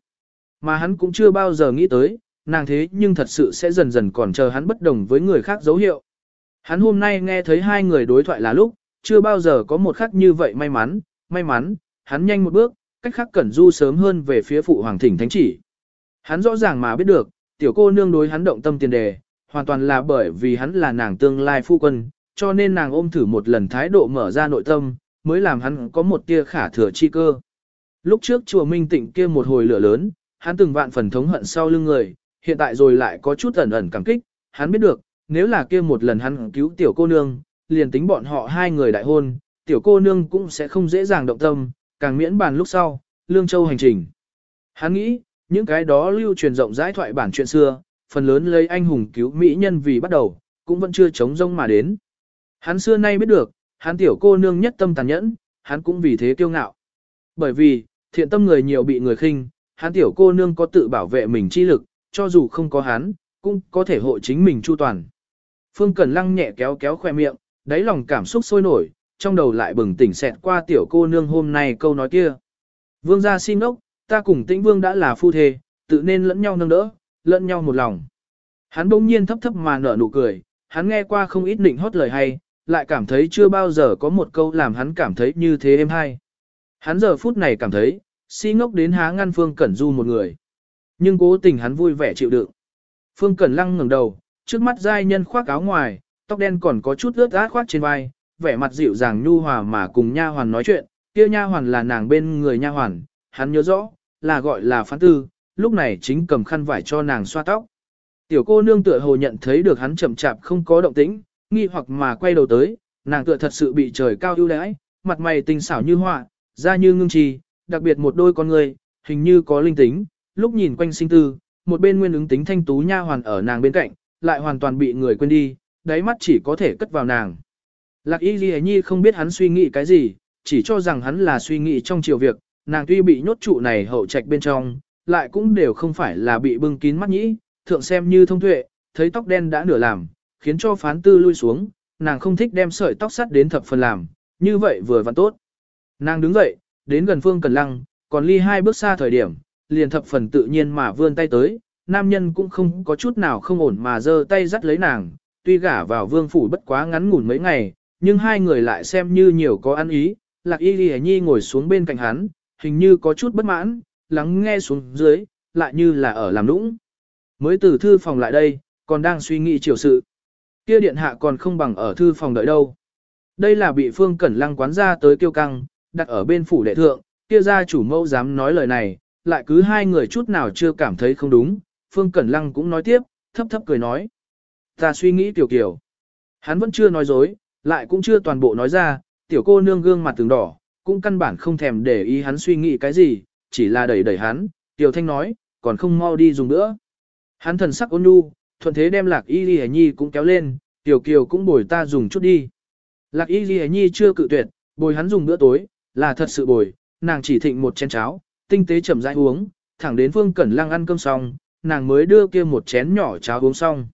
Mà hắn cũng chưa bao giờ nghĩ tới, nàng thế nhưng thật sự sẽ dần dần còn chờ hắn bất đồng với người khác dấu hiệu. Hắn hôm nay nghe thấy hai người đối thoại là lúc, chưa bao giờ có một khắc như vậy may mắn, may mắn, hắn nhanh một bước, cách khác cẩn du sớm hơn về phía phụ hoàng thỉnh thánh chỉ. Hắn rõ ràng mà biết được, tiểu cô nương đối hắn động tâm tiền đề, hoàn toàn là bởi vì hắn là nàng tương lai phu quân, cho nên nàng ôm thử một lần thái độ mở ra nội tâm, mới làm hắn có một tia khả thừa chi cơ. Lúc trước chùa Minh Tịnh kia một hồi lửa lớn, hắn từng vạn phần thống hận sau lưng người, hiện tại rồi lại có chút ẩn ẩn cảm kích, hắn biết được, nếu là kia một lần hắn cứu tiểu cô nương, liền tính bọn họ hai người đại hôn, tiểu cô nương cũng sẽ không dễ dàng động tâm, càng miễn bàn lúc sau, Lương Châu hành trình. Hắn nghĩ, những cái đó lưu truyền rộng rãi thoại bản chuyện xưa, phần lớn lấy anh hùng cứu mỹ nhân vì bắt đầu, cũng vẫn chưa chống rông mà đến. Hắn xưa nay biết được, hắn tiểu cô nương nhất tâm tàn nhẫn, hắn cũng vì thế kiêu ngạo. Bởi vì, thiện tâm người nhiều bị người khinh, hắn tiểu cô nương có tự bảo vệ mình chi lực, cho dù không có hắn, cũng có thể hộ chính mình chu toàn. Phương Cẩn Lăng nhẹ kéo kéo khoe miệng, đáy lòng cảm xúc sôi nổi, trong đầu lại bừng tỉnh xẹt qua tiểu cô nương hôm nay câu nói kia. Vương gia xin ốc, ta cùng tĩnh vương đã là phu thê, tự nên lẫn nhau nâng đỡ, lẫn nhau một lòng. Hắn bỗng nhiên thấp thấp mà nở nụ cười, hắn nghe qua không ít định hót lời hay, lại cảm thấy chưa bao giờ có một câu làm hắn cảm thấy như thế êm hay. Hắn giờ phút này cảm thấy, si ngốc đến há ngăn Phương Cẩn Du một người. Nhưng cố tình hắn vui vẻ chịu đựng. Phương Cẩn Lăng ngẩng đầu, trước mắt giai nhân khoác áo ngoài, tóc đen còn có chút ướt át khoác trên vai, vẻ mặt dịu dàng nhu hòa mà cùng nha hoàn nói chuyện, kia nha hoàn là nàng bên người nha hoàn, hắn nhớ rõ, là gọi là phán tư, lúc này chính cầm khăn vải cho nàng xoa tóc. Tiểu cô nương tựa hồ nhận thấy được hắn chậm chạp không có động tĩnh, nghi hoặc mà quay đầu tới, nàng tựa thật sự bị trời cao ưu đãi, mặt mày tinh xảo như họa, da như ngưng trì, đặc biệt một đôi con người, hình như có linh tính, lúc nhìn quanh sinh tư, một bên nguyên ứng tính thanh tú nha hoàn ở nàng bên cạnh, lại hoàn toàn bị người quên đi, đáy mắt chỉ có thể cất vào nàng. Lạc y ghi nhi không biết hắn suy nghĩ cái gì, chỉ cho rằng hắn là suy nghĩ trong chiều việc, nàng tuy bị nhốt trụ này hậu trạch bên trong, lại cũng đều không phải là bị bưng kín mắt nhĩ, thượng xem như thông tuệ, thấy tóc đen đã nửa làm, khiến cho phán tư lui xuống, nàng không thích đem sợi tóc sắt đến thập phần làm, như vậy vừa vặn tốt. Nàng đứng dậy, đến gần Phương Cần Lăng, còn ly hai bước xa thời điểm, liền thập phần tự nhiên mà vươn tay tới, nam nhân cũng không có chút nào không ổn mà giơ tay dắt lấy nàng, tuy gả vào vương phủ bất quá ngắn ngủn mấy ngày, nhưng hai người lại xem như nhiều có ăn ý, lạc y ghi nhi ngồi xuống bên cạnh hắn, hình như có chút bất mãn, lắng nghe xuống dưới, lại như là ở làm nũng. Mới từ thư phòng lại đây, còn đang suy nghĩ chiều sự. Kia điện hạ còn không bằng ở thư phòng đợi đâu. Đây là bị phương cẩn lăng quán ra tới kiêu căng, đặt ở bên phủ đệ thượng, kia gia chủ mẫu dám nói lời này, lại cứ hai người chút nào chưa cảm thấy không đúng, phương cẩn lăng cũng nói tiếp, thấp thấp cười nói. Ta suy nghĩ tiểu kiểu. Hắn vẫn chưa nói dối, lại cũng chưa toàn bộ nói ra, tiểu cô nương gương mặt từng đỏ, cũng căn bản không thèm để ý hắn suy nghĩ cái gì, chỉ là đẩy đẩy hắn, tiểu thanh nói, còn không mau đi dùng nữa. Hắn thần sắc ôn nhu, thuận thế đem lạc y ghi nhi cũng kéo lên, tiểu kiều cũng bồi ta dùng chút đi. Lạc y ghi nhi chưa cự tuyệt, bồi hắn dùng bữa tối, là thật sự bồi, nàng chỉ thịnh một chén cháo, tinh tế chậm rãi uống, thẳng đến Phương Cẩn Lăng ăn cơm xong, nàng mới đưa kia một chén nhỏ cháo uống xong.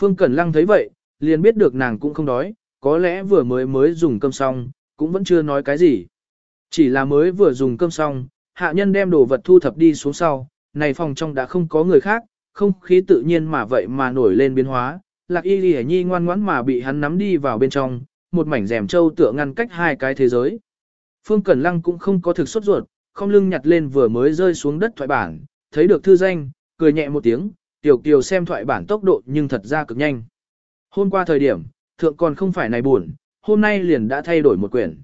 Phương Cẩn Lăng thấy vậy, liền biết được nàng cũng không đói, có lẽ vừa mới mới dùng cơm xong, cũng vẫn chưa nói cái gì. Chỉ là mới vừa dùng cơm xong, hạ nhân đem đồ vật thu thập đi xuống sau, này phòng trong đã không có người khác, không khí tự nhiên mà vậy mà nổi lên biến hóa, lạc y lì nhi ngoan ngoãn mà bị hắn nắm đi vào bên trong, một mảnh rèm trâu tựa ngăn cách hai cái thế giới. Phương Cẩn Lăng cũng không có thực xuất ruột, không lưng nhặt lên vừa mới rơi xuống đất thoại bản, thấy được thư danh, cười nhẹ một tiếng, tiểu kiều xem thoại bản tốc độ nhưng thật ra cực nhanh. Hôm qua thời điểm, thượng còn không phải này buồn, hôm nay liền đã thay đổi một quyển.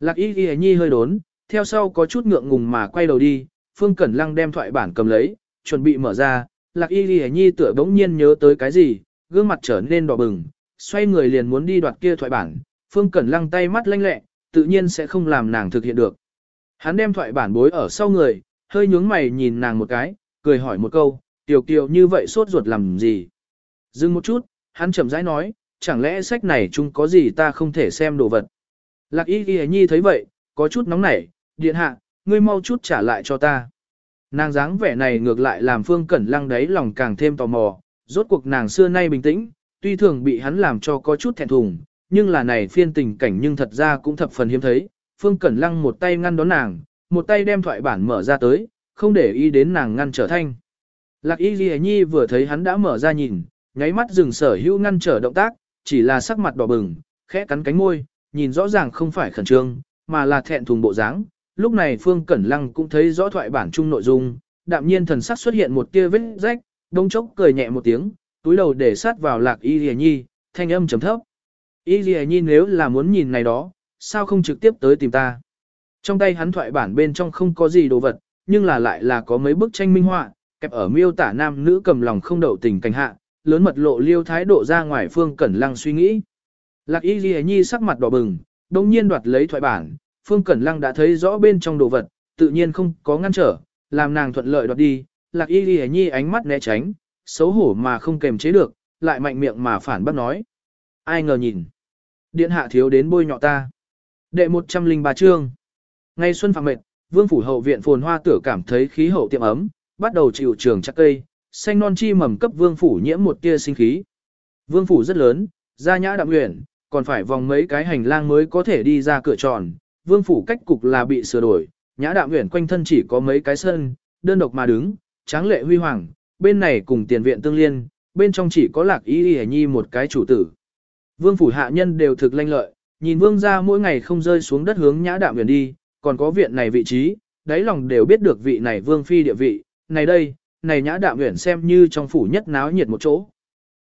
Lạc y ghi nhi hơi đốn, theo sau có chút ngượng ngùng mà quay đầu đi, Phương Cẩn Lăng đem thoại bản cầm lấy, chuẩn bị mở ra, Lạc y ghi nhi tựa bỗng nhiên nhớ tới cái gì, gương mặt trở nên đỏ bừng, xoay người liền muốn đi đoạt kia thoại bản, Phương Cẩn Lăng tay mắt lanh lẹ, tự nhiên sẽ không làm nàng thực hiện được. Hắn đem thoại bản bối ở sau người, hơi nhướng mày nhìn nàng một cái, cười hỏi một câu, tiểu kiều như vậy sốt ruột làm gì. Dừng một chút, hắn chậm rãi nói, chẳng lẽ sách này chung có gì ta không thể xem đồ vật. Lạc y ghi nhi thấy vậy, có chút nóng nảy, điện hạ, ngươi mau chút trả lại cho ta. Nàng dáng vẻ này ngược lại làm Phương Cẩn Lăng đấy lòng càng thêm tò mò, rốt cuộc nàng xưa nay bình tĩnh, tuy thường bị hắn làm cho có chút thẹn thùng, nhưng là này phiên tình cảnh nhưng thật ra cũng thập phần hiếm thấy. Phương Cẩn Lăng một tay ngăn đón nàng, một tay đem thoại bản mở ra tới, không để ý đến nàng ngăn trở thanh. Lạc Y Ghi Nhi vừa thấy hắn đã mở ra nhìn, nháy mắt dừng sở hữu ngăn trở động tác, chỉ là sắc mặt đỏ bừng, khẽ cắn cánh môi, nhìn rõ ràng không phải khẩn trương, mà là thẹn thùng bộ dáng. Lúc này Phương Cẩn Lăng cũng thấy rõ thoại bản chung nội dung, đạm nhiên thần sắc xuất hiện một tia vết rách, đông chốc cười nhẹ một tiếng, túi đầu để sát vào Lạc Y lìa Nhi, thanh âm trầm thấp. Y lìa Nhi nếu là muốn nhìn này đó, sao không trực tiếp tới tìm ta? Trong tay hắn thoại bản bên trong không có gì đồ vật, nhưng là lại là có mấy bức tranh minh họa, kẹp ở miêu tả nam nữ cầm lòng không đậu tình cảnh hạ, lớn mật lộ liêu thái độ ra ngoài Phương Cẩn Lăng suy nghĩ. Lạc Y Ghi Nhi sắc mặt đỏ bừng, đồng nhiên đoạt lấy thoại bản, Phương Cẩn Lăng đã thấy rõ bên trong đồ vật, tự nhiên không có ngăn trở, làm nàng thuận lợi đoạt đi. Lạc Y Ghi Nhi ánh mắt né tránh, xấu hổ mà không kềm chế được, lại mạnh miệng mà phản bác nói. Ai ngờ nhìn. Điện hạ thiếu đến bôi nhọ ta. Đệ 103 chương. Ngày xuân phạm mệt, vương phủ hậu viện phồn hoa tử cảm thấy khí hậu tiệm ấm, bắt đầu chịu trường chắc cây, xanh non chi mầm cấp vương phủ nhiễm một tia sinh khí. Vương phủ rất lớn, ra nhã đạm nguyện còn phải vòng mấy cái hành lang mới có thể đi ra cửa tròn. Vương phủ cách cục là bị sửa đổi, nhã đạm nguyện quanh thân chỉ có mấy cái sân, đơn độc mà đứng, tráng lệ huy hoàng, bên này cùng tiền viện tương liên, bên trong chỉ có lạc y y nhi một cái chủ tử. Vương phủ hạ nhân đều thực lanh lợi, nhìn vương ra mỗi ngày không rơi xuống đất hướng nhã đạm nguyện đi, còn có viện này vị trí, đáy lòng đều biết được vị này vương phi địa vị, này đây, này nhã đạm uyển xem như trong phủ nhất náo nhiệt một chỗ.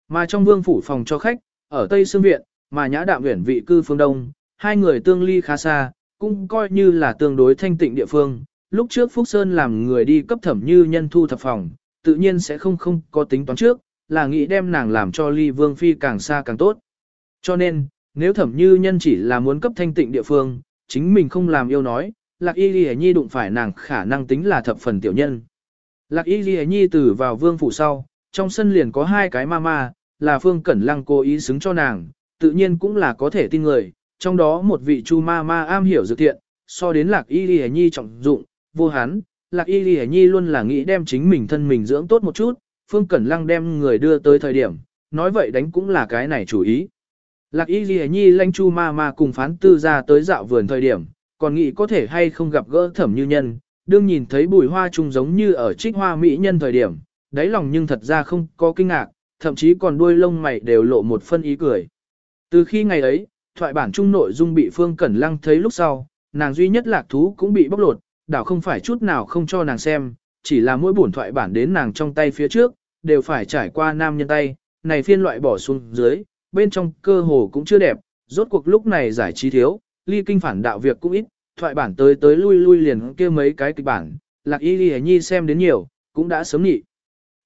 Mà trong vương phủ phòng cho khách, ở Tây Sương Viện, mà nhã đạm uyển vị cư phương Đông, hai người tương ly khá xa, cũng coi như là tương đối thanh tịnh địa phương. Lúc trước Phúc Sơn làm người đi cấp thẩm như nhân thu thập phòng, tự nhiên sẽ không không có tính toán trước, là nghĩ đem nàng làm cho ly vương phi càng xa càng tốt. Cho nên, nếu thẩm như nhân chỉ là muốn cấp thanh tịnh địa phương, chính mình không làm yêu nói, lạc y ghi nhi đụng phải nàng khả năng tính là thập phần tiểu nhân. Lạc y ghi nhi từ vào vương phủ sau, trong sân liền có hai cái ma ma, là phương cẩn lăng cố ý xứng cho nàng, tự nhiên cũng là có thể tin người, trong đó một vị chu ma ma am hiểu dự thiện, so đến lạc y ghi nhi trọng dụng, vô hán, lạc y ghi nhi luôn là nghĩ đem chính mình thân mình dưỡng tốt một chút, phương cẩn lăng đem người đưa tới thời điểm, nói vậy đánh cũng là cái này chủ ý. Lạc y ghi nhi lanh chu ma ma cùng phán tư ra tới dạo vườn thời điểm, còn nghĩ có thể hay không gặp gỡ thẩm như nhân, đương nhìn thấy bùi hoa trùng giống như ở trích hoa mỹ nhân thời điểm, đáy lòng nhưng thật ra không có kinh ngạc, thậm chí còn đuôi lông mày đều lộ một phân ý cười. Từ khi ngày ấy, thoại bản trung nội dung bị Phương Cẩn Lăng thấy lúc sau, nàng duy nhất lạc thú cũng bị bóc lột, đảo không phải chút nào không cho nàng xem, chỉ là mỗi bổn thoại bản đến nàng trong tay phía trước, đều phải trải qua nam nhân tay, này phiên loại bỏ xuống dưới, bên trong cơ hồ cũng chưa đẹp, rốt cuộc lúc này giải trí thiếu, ly kinh phản đạo việc cũng ít, thoại bản tới tới lui lui liền kia mấy cái kịch bản, lạc y ghi nhi xem đến nhiều, cũng đã sớm nhị.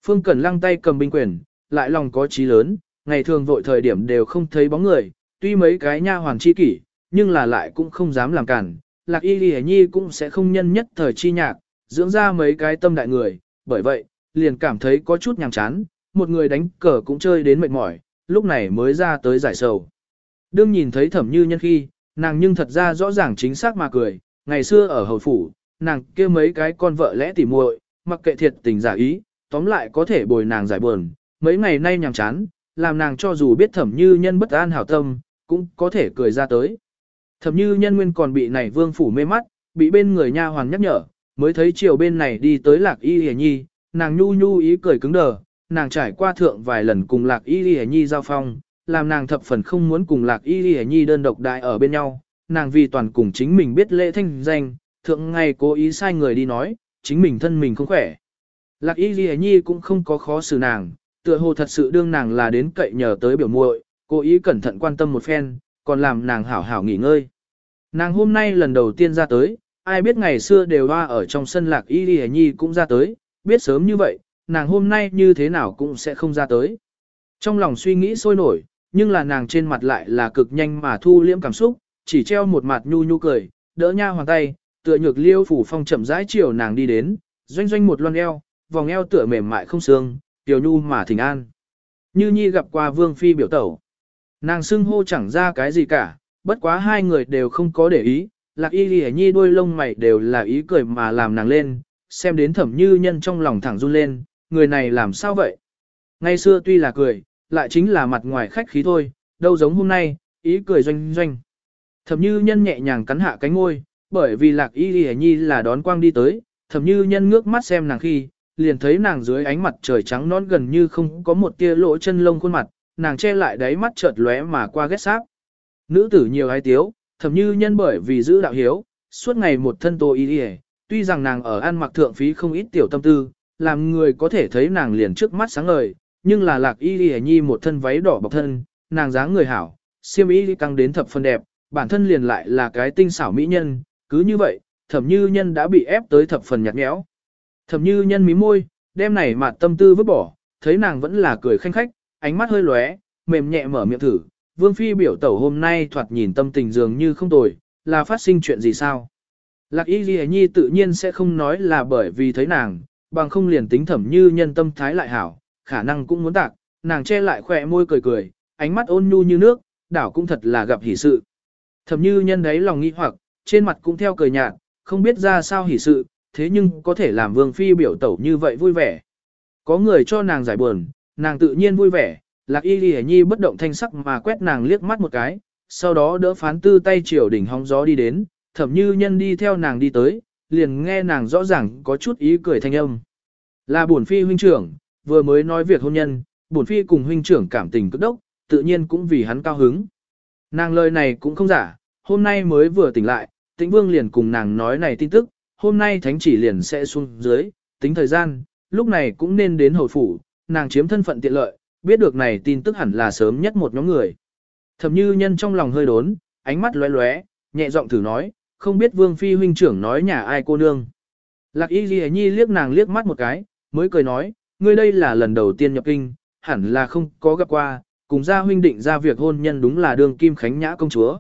Phương Cẩn lăng tay cầm binh quyền, lại lòng có trí lớn, ngày thường vội thời điểm đều không thấy bóng người, tuy mấy cái nha hoàng chi kỷ, nhưng là lại cũng không dám làm cản. Lạc y ghi nhi cũng sẽ không nhân nhất thời chi nhạc, dưỡng ra mấy cái tâm đại người, bởi vậy, liền cảm thấy có chút nhàm chán, một người đánh cờ cũng chơi đến mệt mỏi, lúc này mới ra tới giải sầu. Đương nhìn thấy thẩm như nhân khi, Nàng nhưng thật ra rõ ràng chính xác mà cười, ngày xưa ở hầu phủ, nàng kia mấy cái con vợ lẽ tỉ muội, mặc kệ thiệt tình giả ý, tóm lại có thể bồi nàng giải buồn, mấy ngày nay nhàm chán, làm nàng cho dù biết thẩm như nhân bất an hảo tâm, cũng có thể cười ra tới. Thẩm như nhân nguyên còn bị này vương phủ mê mắt, bị bên người nha hoàng nhắc nhở, mới thấy chiều bên này đi tới lạc y hề nhi, nàng nhu nhu ý cười cứng đờ, nàng trải qua thượng vài lần cùng lạc y hề nhi giao phong, làm nàng thập phần không muốn cùng lạc y y nhi đơn độc đại ở bên nhau, nàng vì toàn cùng chính mình biết lễ thanh danh, thượng ngày cố ý sai người đi nói, chính mình thân mình không khỏe. Lạc y y nhi cũng không có khó xử nàng, tựa hồ thật sự đương nàng là đến cậy nhờ tới biểu muội, cố ý cẩn thận quan tâm một phen, còn làm nàng hảo hảo nghỉ ngơi. Nàng hôm nay lần đầu tiên ra tới, ai biết ngày xưa đều hoa ở trong sân lạc y y nhi cũng ra tới, biết sớm như vậy, nàng hôm nay như thế nào cũng sẽ không ra tới. Trong lòng suy nghĩ sôi nổi, nhưng là nàng trên mặt lại là cực nhanh mà thu liễm cảm xúc, chỉ treo một mặt nhu nhu cười, đỡ nha hoàng tay, tựa nhược liêu phủ phong chậm rãi chiều nàng đi đến, doanh doanh một loan eo, vòng eo tựa mềm mại không xương, tiểu nhu mà thỉnh an. Như nhi gặp qua vương phi biểu tẩu. Nàng xưng hô chẳng ra cái gì cả, bất quá hai người đều không có để ý, lạc y ghi nhi đôi lông mày đều là ý cười mà làm nàng lên, xem đến thẩm như nhân trong lòng thẳng run lên, người này làm sao vậy? Ngày xưa tuy là cười, lại chính là mặt ngoài khách khí thôi, đâu giống hôm nay, ý cười doanh doanh. Thẩm như nhân nhẹ nhàng cắn hạ cánh ngôi, bởi vì lạc y ghi nhi là đón quang đi tới, thẩm như nhân ngước mắt xem nàng khi, liền thấy nàng dưới ánh mặt trời trắng nón gần như không có một tia lỗ chân lông khuôn mặt, nàng che lại đáy mắt chợt lóe mà qua ghét xác. Nữ tử nhiều ai tiếu, Thẩm như nhân bởi vì giữ đạo hiếu, suốt ngày một thân tô y y, tuy rằng nàng ở ăn mặc thượng phí không ít tiểu tâm tư, làm người có thể thấy nàng liền trước mắt sáng ngời, nhưng là lạc y y nhi một thân váy đỏ bọc thân, nàng dáng người hảo, siêm y căng đến thập phân đẹp, bản thân liền lại là cái tinh xảo mỹ nhân, cứ như vậy, thẩm như nhân đã bị ép tới thập phần nhạt nhẽo. Thẩm như nhân mí môi, đêm này mặt tâm tư vứt bỏ, thấy nàng vẫn là cười khanh khách, ánh mắt hơi lóe, mềm nhẹ mở miệng thử. Vương Phi biểu tẩu hôm nay thoạt nhìn tâm tình dường như không tồi, là phát sinh chuyện gì sao? Lạc Y Ghi Nhi tự nhiên sẽ không nói là bởi vì thấy nàng, bằng không liền tính thẩm như nhân tâm thái lại hảo, khả năng cũng muốn tạc, nàng che lại khỏe môi cười cười, ánh mắt ôn nhu như nước, đảo cũng thật là gặp hỷ sự. Thẩm như nhân đấy lòng nghi hoặc, trên mặt cũng theo cười nhạt, không biết ra sao hỷ sự, thế nhưng có thể làm vương phi biểu tẩu như vậy vui vẻ. Có người cho nàng giải buồn, nàng tự nhiên vui vẻ, lạc y ghi nhi bất động thanh sắc mà quét nàng liếc mắt một cái, sau đó đỡ phán tư tay chiều đỉnh hóng gió đi đến, thẩm như nhân đi theo nàng đi tới, liền nghe nàng rõ ràng có chút ý cười thanh âm. Là buồn phi huynh trưởng, vừa mới nói việc hôn nhân, bổn phi cùng huynh trưởng cảm tình cực đốc, tự nhiên cũng vì hắn cao hứng. Nàng lời này cũng không giả, hôm nay mới vừa tỉnh lại, tĩnh vương liền cùng nàng nói này tin tức, hôm nay thánh chỉ liền sẽ xuống dưới, tính thời gian, lúc này cũng nên đến hồi phủ, nàng chiếm thân phận tiện lợi, biết được này tin tức hẳn là sớm nhất một nhóm người. Thẩm như nhân trong lòng hơi đốn, ánh mắt lóe lóe, nhẹ giọng thử nói, không biết vương phi huynh trưởng nói nhà ai cô nương. Lạc y ghi nhi liếc nàng liếc mắt một cái, mới cười nói, ngươi đây là lần đầu tiên nhập kinh, hẳn là không có gặp qua, cùng gia huynh định ra việc hôn nhân đúng là đường kim khánh nhã công chúa.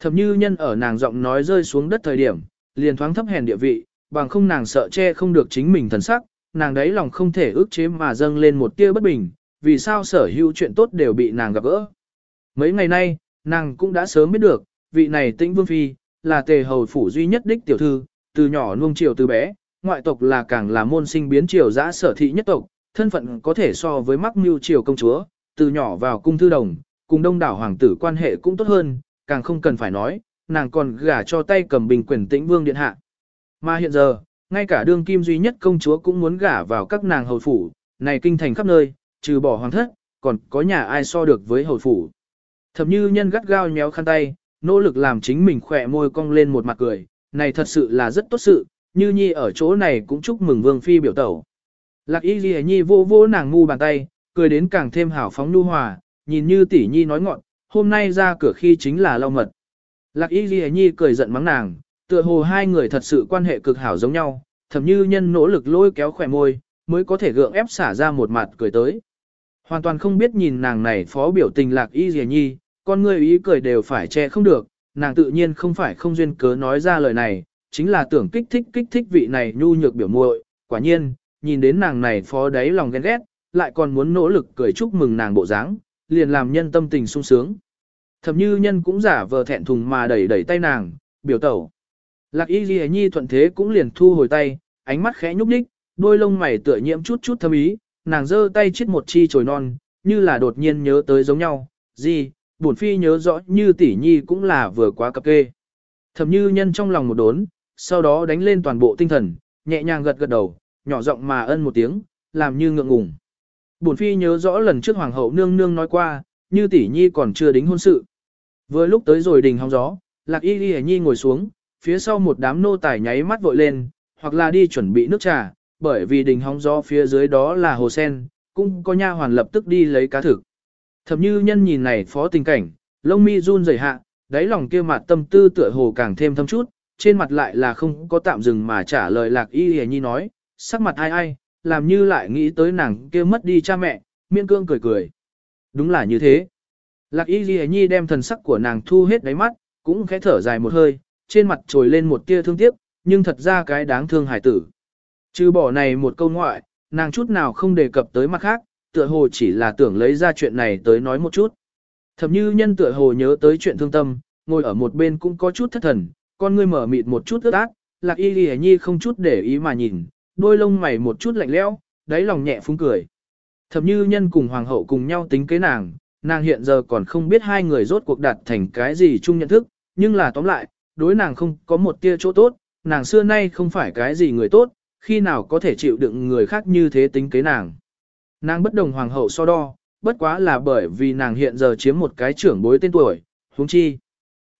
Thẩm như nhân ở nàng giọng nói rơi xuống đất thời điểm, liền thoáng thấp hèn địa vị, bằng không nàng sợ che không được chính mình thần sắc, nàng đấy lòng không thể ước chế mà dâng lên một tia bất bình, vì sao sở hữu chuyện tốt đều bị nàng gặp gỡ. Mấy ngày nay, nàng cũng đã sớm biết được, vị này tĩnh vương phi, là tề hầu phủ duy nhất đích tiểu thư, từ nhỏ nuông chiều từ bé, ngoại tộc là càng là môn sinh biến triều giã sở thị nhất tộc, thân phận có thể so với mắc mưu triều công chúa, từ nhỏ vào cung thư đồng, cùng đông đảo hoàng tử quan hệ cũng tốt hơn, càng không cần phải nói, nàng còn gả cho tay cầm bình quyền tĩnh vương điện hạ. Mà hiện giờ, ngay cả đương kim duy nhất công chúa cũng muốn gả vào các nàng hầu phủ, này kinh thành khắp nơi, trừ bỏ hoàng thất, còn có nhà ai so được với hầu phủ. Thẩm như nhân gắt gao nhéo khăn tay, nỗ lực làm chính mình khỏe môi cong lên một mặt cười, này thật sự là rất tốt sự, như nhi ở chỗ này cũng chúc mừng vương phi biểu tẩu. Lạc y ghi nhi vô vô nàng ngu bàn tay, cười đến càng thêm hảo phóng nu hòa, nhìn như tỷ nhi nói ngọn, hôm nay ra cửa khi chính là lau mật. Lạc y ghi nhi cười giận mắng nàng, tựa hồ hai người thật sự quan hệ cực hảo giống nhau, thậm như nhân nỗ lực lôi kéo khỏe môi, mới có thể gượng ép xả ra một mặt cười tới. Hoàn toàn không biết nhìn nàng này phó biểu tình lạc y Ghi nhi, con người ý cười đều phải che không được, nàng tự nhiên không phải không duyên cớ nói ra lời này, chính là tưởng kích thích kích thích vị này nhu nhược biểu muội. quả nhiên, nhìn đến nàng này phó đáy lòng ghen ghét, lại còn muốn nỗ lực cười chúc mừng nàng bộ dáng, liền làm nhân tâm tình sung sướng. Thậm như nhân cũng giả vờ thẹn thùng mà đẩy đẩy tay nàng, biểu tẩu. Lạc y ghi nhi thuận thế cũng liền thu hồi tay, ánh mắt khẽ nhúc nhích, đôi lông mày tựa nhiễm chút chút thâm ý, nàng giơ tay chết một chi chồi non, như là đột nhiên nhớ tới giống nhau, gì, bổn phi nhớ rõ như tỷ nhi cũng là vừa quá cập kê. Thẩm như nhân trong lòng một đốn, sau đó đánh lên toàn bộ tinh thần, nhẹ nhàng gật gật đầu, nhỏ giọng mà ân một tiếng, làm như ngượng ngùng. Bổn phi nhớ rõ lần trước hoàng hậu nương nương nói qua, như tỷ nhi còn chưa đính hôn sự. Vừa lúc tới rồi đình hóng gió, lạc y y nhi ngồi xuống, phía sau một đám nô tài nháy mắt vội lên, hoặc là đi chuẩn bị nước trà, bởi vì đình hóng gió phía dưới đó là hồ sen, cũng có nha hoàn lập tức đi lấy cá thực. Thẩm như nhân nhìn này phó tình cảnh, lông mi run rẩy hạ, đáy lòng kia mặt tâm tư tựa hồ càng thêm thâm chút, trên mặt lại là không có tạm dừng mà trả lời lạc y hề nhi nói, sắc mặt ai ai, làm như lại nghĩ tới nàng kia mất đi cha mẹ, miên cương cười cười. Đúng là như thế. Lạc y hề nhi đem thần sắc của nàng thu hết đáy mắt, cũng khẽ thở dài một hơi, trên mặt trồi lên một tia thương tiếc, nhưng thật ra cái đáng thương hải tử. Trừ bỏ này một câu ngoại, nàng chút nào không đề cập tới mặt khác, tựa hồ chỉ là tưởng lấy ra chuyện này tới nói một chút. thậm như nhân tựa hồ nhớ tới chuyện thương tâm, ngồi ở một bên cũng có chút thất thần, con ngươi mở mịt một chút ướt át, lạc y ghi nhi không chút để ý mà nhìn, đôi lông mày một chút lạnh lẽo, đáy lòng nhẹ phúng cười. Thẩm như nhân cùng hoàng hậu cùng nhau tính kế nàng, nàng hiện giờ còn không biết hai người rốt cuộc đạt thành cái gì chung nhận thức, nhưng là tóm lại, đối nàng không có một tia chỗ tốt, nàng xưa nay không phải cái gì người tốt, khi nào có thể chịu đựng người khác như thế tính kế nàng. Nàng bất đồng hoàng hậu so đo, bất quá là bởi vì nàng hiện giờ chiếm một cái trưởng bối tên tuổi, huống chi.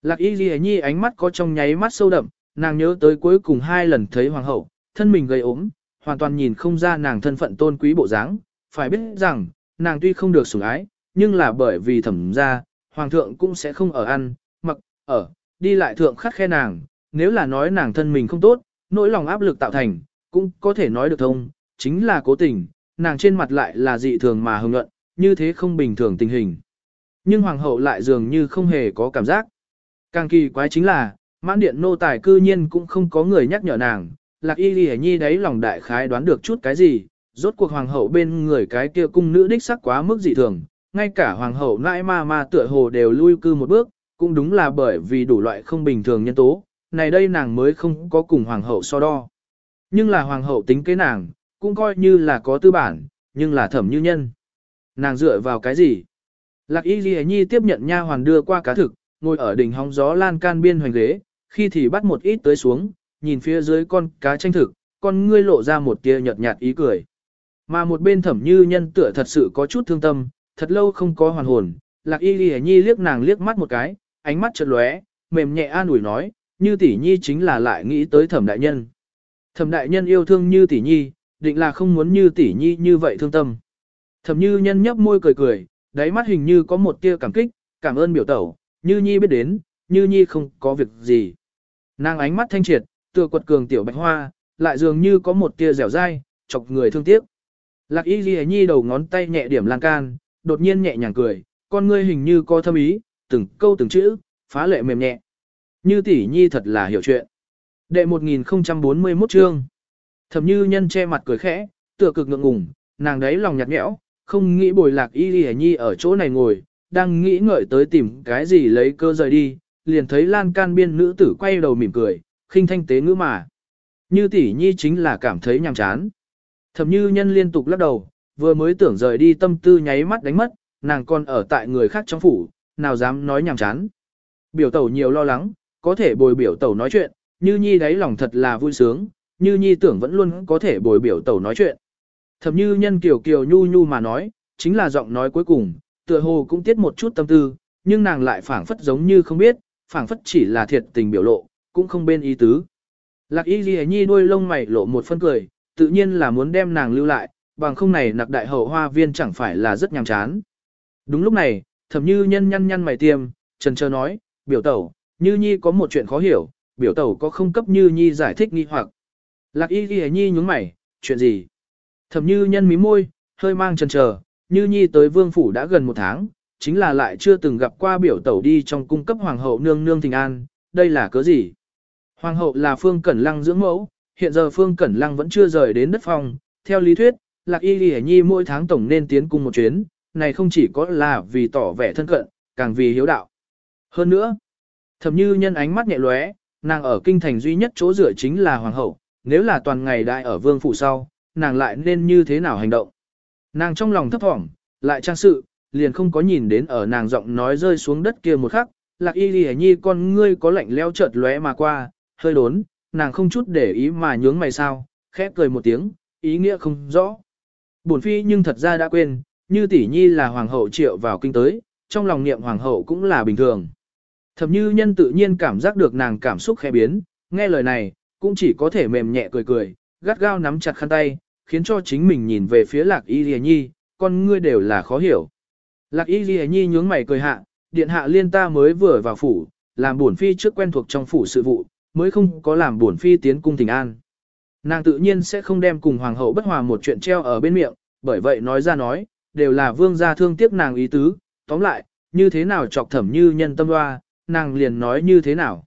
Lạc y ghi nhi ánh mắt có trong nháy mắt sâu đậm, nàng nhớ tới cuối cùng hai lần thấy hoàng hậu, thân mình gầy ốm, hoàn toàn nhìn không ra nàng thân phận tôn quý bộ dáng. phải biết rằng, nàng tuy không được sủng ái, nhưng là bởi vì thẩm ra, hoàng thượng cũng sẽ không ở ăn, mặc, ở, đi lại thượng khắc khe nàng, nếu là nói nàng thân mình không tốt, nỗi lòng áp lực tạo thành, cũng có thể nói được thông, chính là cố tình, nàng trên mặt lại là dị thường mà hưng luận, như thế không bình thường tình hình. Nhưng hoàng hậu lại dường như không hề có cảm giác. Càng kỳ quái chính là, mãn điện nô tài cư nhiên cũng không có người nhắc nhở nàng, lạc y ghi nhi đấy lòng đại khái đoán được chút cái gì, rốt cuộc hoàng hậu bên người cái kia cung nữ đích sắc quá mức dị thường, ngay cả hoàng hậu nãi ma ma tựa hồ đều lui cư một bước, cũng đúng là bởi vì đủ loại không bình thường nhân tố, này đây nàng mới không có cùng hoàng hậu so đo. Nhưng là hoàng hậu tính kế nàng, cũng coi như là có tư bản, nhưng là thẩm như nhân. Nàng dựa vào cái gì? Lạc y ghi nhi tiếp nhận nha hoàn đưa qua cá thực, ngồi ở đỉnh hóng gió lan can biên hoành ghế, khi thì bắt một ít tới xuống, nhìn phía dưới con cá tranh thực, con ngươi lộ ra một tia nhợt nhạt ý cười. Mà một bên thẩm như nhân tựa thật sự có chút thương tâm, thật lâu không có hoàn hồn, lạc y ghi nhi liếc nàng liếc mắt một cái, ánh mắt chợt lóe, mềm nhẹ an ủi nói, như tỷ nhi chính là lại nghĩ tới thẩm đại nhân. Thẩm đại nhân yêu thương như tỷ nhi, định là không muốn như tỷ nhi như vậy thương tâm. Thẩm như nhân nhấp môi cười cười, đáy mắt hình như có một tia cảm kích, cảm ơn biểu tẩu, như nhi biết đến, như nhi không có việc gì. Nàng ánh mắt thanh triệt, tựa quật cường tiểu bạch hoa, lại dường như có một tia dẻo dai, chọc người thương tiếc. Lạc y ghi nhi đầu ngón tay nhẹ điểm lan can, đột nhiên nhẹ nhàng cười, con ngươi hình như có thâm ý, từng câu từng chữ, phá lệ mềm nhẹ. Như tỷ nhi thật là hiểu chuyện. Đệ 1041 chương. Thẩm như nhân che mặt cười khẽ, tựa cực ngượng ngùng, nàng đấy lòng nhạt nhẽo, không nghĩ bồi lạc y ghi nhi ở chỗ này ngồi, đang nghĩ ngợi tới tìm cái gì lấy cơ rời đi, liền thấy lan can biên nữ tử quay đầu mỉm cười, khinh thanh tế ngữ mà. Như tỷ nhi chính là cảm thấy nhàm chán. Thẩm như nhân liên tục lắc đầu, vừa mới tưởng rời đi tâm tư nháy mắt đánh mất, nàng còn ở tại người khác trong phủ, nào dám nói nhàm chán. Biểu tẩu nhiều lo lắng, có thể bồi biểu tẩu nói chuyện, như nhi đáy lòng thật là vui sướng, như nhi tưởng vẫn luôn có thể bồi biểu tẩu nói chuyện. Thẩm như nhân kiều kiều nhu nhu mà nói, chính là giọng nói cuối cùng, tựa hồ cũng tiết một chút tâm tư, nhưng nàng lại phảng phất giống như không biết, phảng phất chỉ là thiệt tình biểu lộ, cũng không bên ý tứ. Lạc y ghi nhi đuôi lông mày lộ một phân cười, tự nhiên là muốn đem nàng lưu lại, bằng không này nặc đại hậu hoa viên chẳng phải là rất nhàm chán. Đúng lúc này, thẩm như nhân nhăn nhăn mày tiêm, trần trơ nói, biểu tẩu, như nhi có một chuyện khó hiểu, biểu tẩu có không cấp như nhi giải thích nghi hoặc. Lạc y ghi nhi nhúng mày, chuyện gì? Thẩm như nhân mí môi, hơi mang trần trờ, như nhi tới vương phủ đã gần một tháng, chính là lại chưa từng gặp qua biểu tẩu đi trong cung cấp hoàng hậu nương nương thình an, đây là cớ gì? Hoàng hậu là phương cẩn lăng dưỡng mẫu, hiện giờ phương cẩn lăng vẫn chưa rời đến đất phòng. theo lý thuyết, lạc y ghi nhi mỗi tháng tổng nên tiến cung một chuyến, này không chỉ có là vì tỏ vẻ thân cận, càng vì hiếu đạo. Hơn nữa, thầm như nhân ánh mắt nhẹ lóe, nàng ở kinh thành duy nhất chỗ rửa chính là hoàng hậu, nếu là toàn ngày đại ở vương phủ sau, nàng lại nên như thế nào hành động. Nàng trong lòng thấp thỏm, lại trang sự, liền không có nhìn đến ở nàng giọng nói rơi xuống đất kia một khắc, lạc y lì nhi con ngươi có lạnh leo chợt lóe mà qua, hơi đốn, nàng không chút để ý mà nhướng mày sao, khép cười một tiếng, ý nghĩa không rõ. Bổn phi nhưng thật ra đã quên, như tỷ nhi là hoàng hậu triệu vào kinh tới, trong lòng niệm hoàng hậu cũng là bình thường. Thẩm như nhân tự nhiên cảm giác được nàng cảm xúc khẽ biến, nghe lời này, cũng chỉ có thể mềm nhẹ cười cười, gắt gao nắm chặt khăn tay, khiến cho chính mình nhìn về phía lạc y lìa nhi, con ngươi đều là khó hiểu. Lạc y lìa nhi nhướng mày cười hạ, điện hạ liên ta mới vừa vào phủ, làm bổn phi trước quen thuộc trong phủ sự vụ, mới không có làm bổn phi tiến cung tình an. Nàng tự nhiên sẽ không đem cùng hoàng hậu bất hòa một chuyện treo ở bên miệng, bởi vậy nói ra nói, đều là vương gia thương tiếc nàng ý tứ, tóm lại, như thế nào chọc thẩm như nhân tâm hoa, nàng liền nói như thế nào.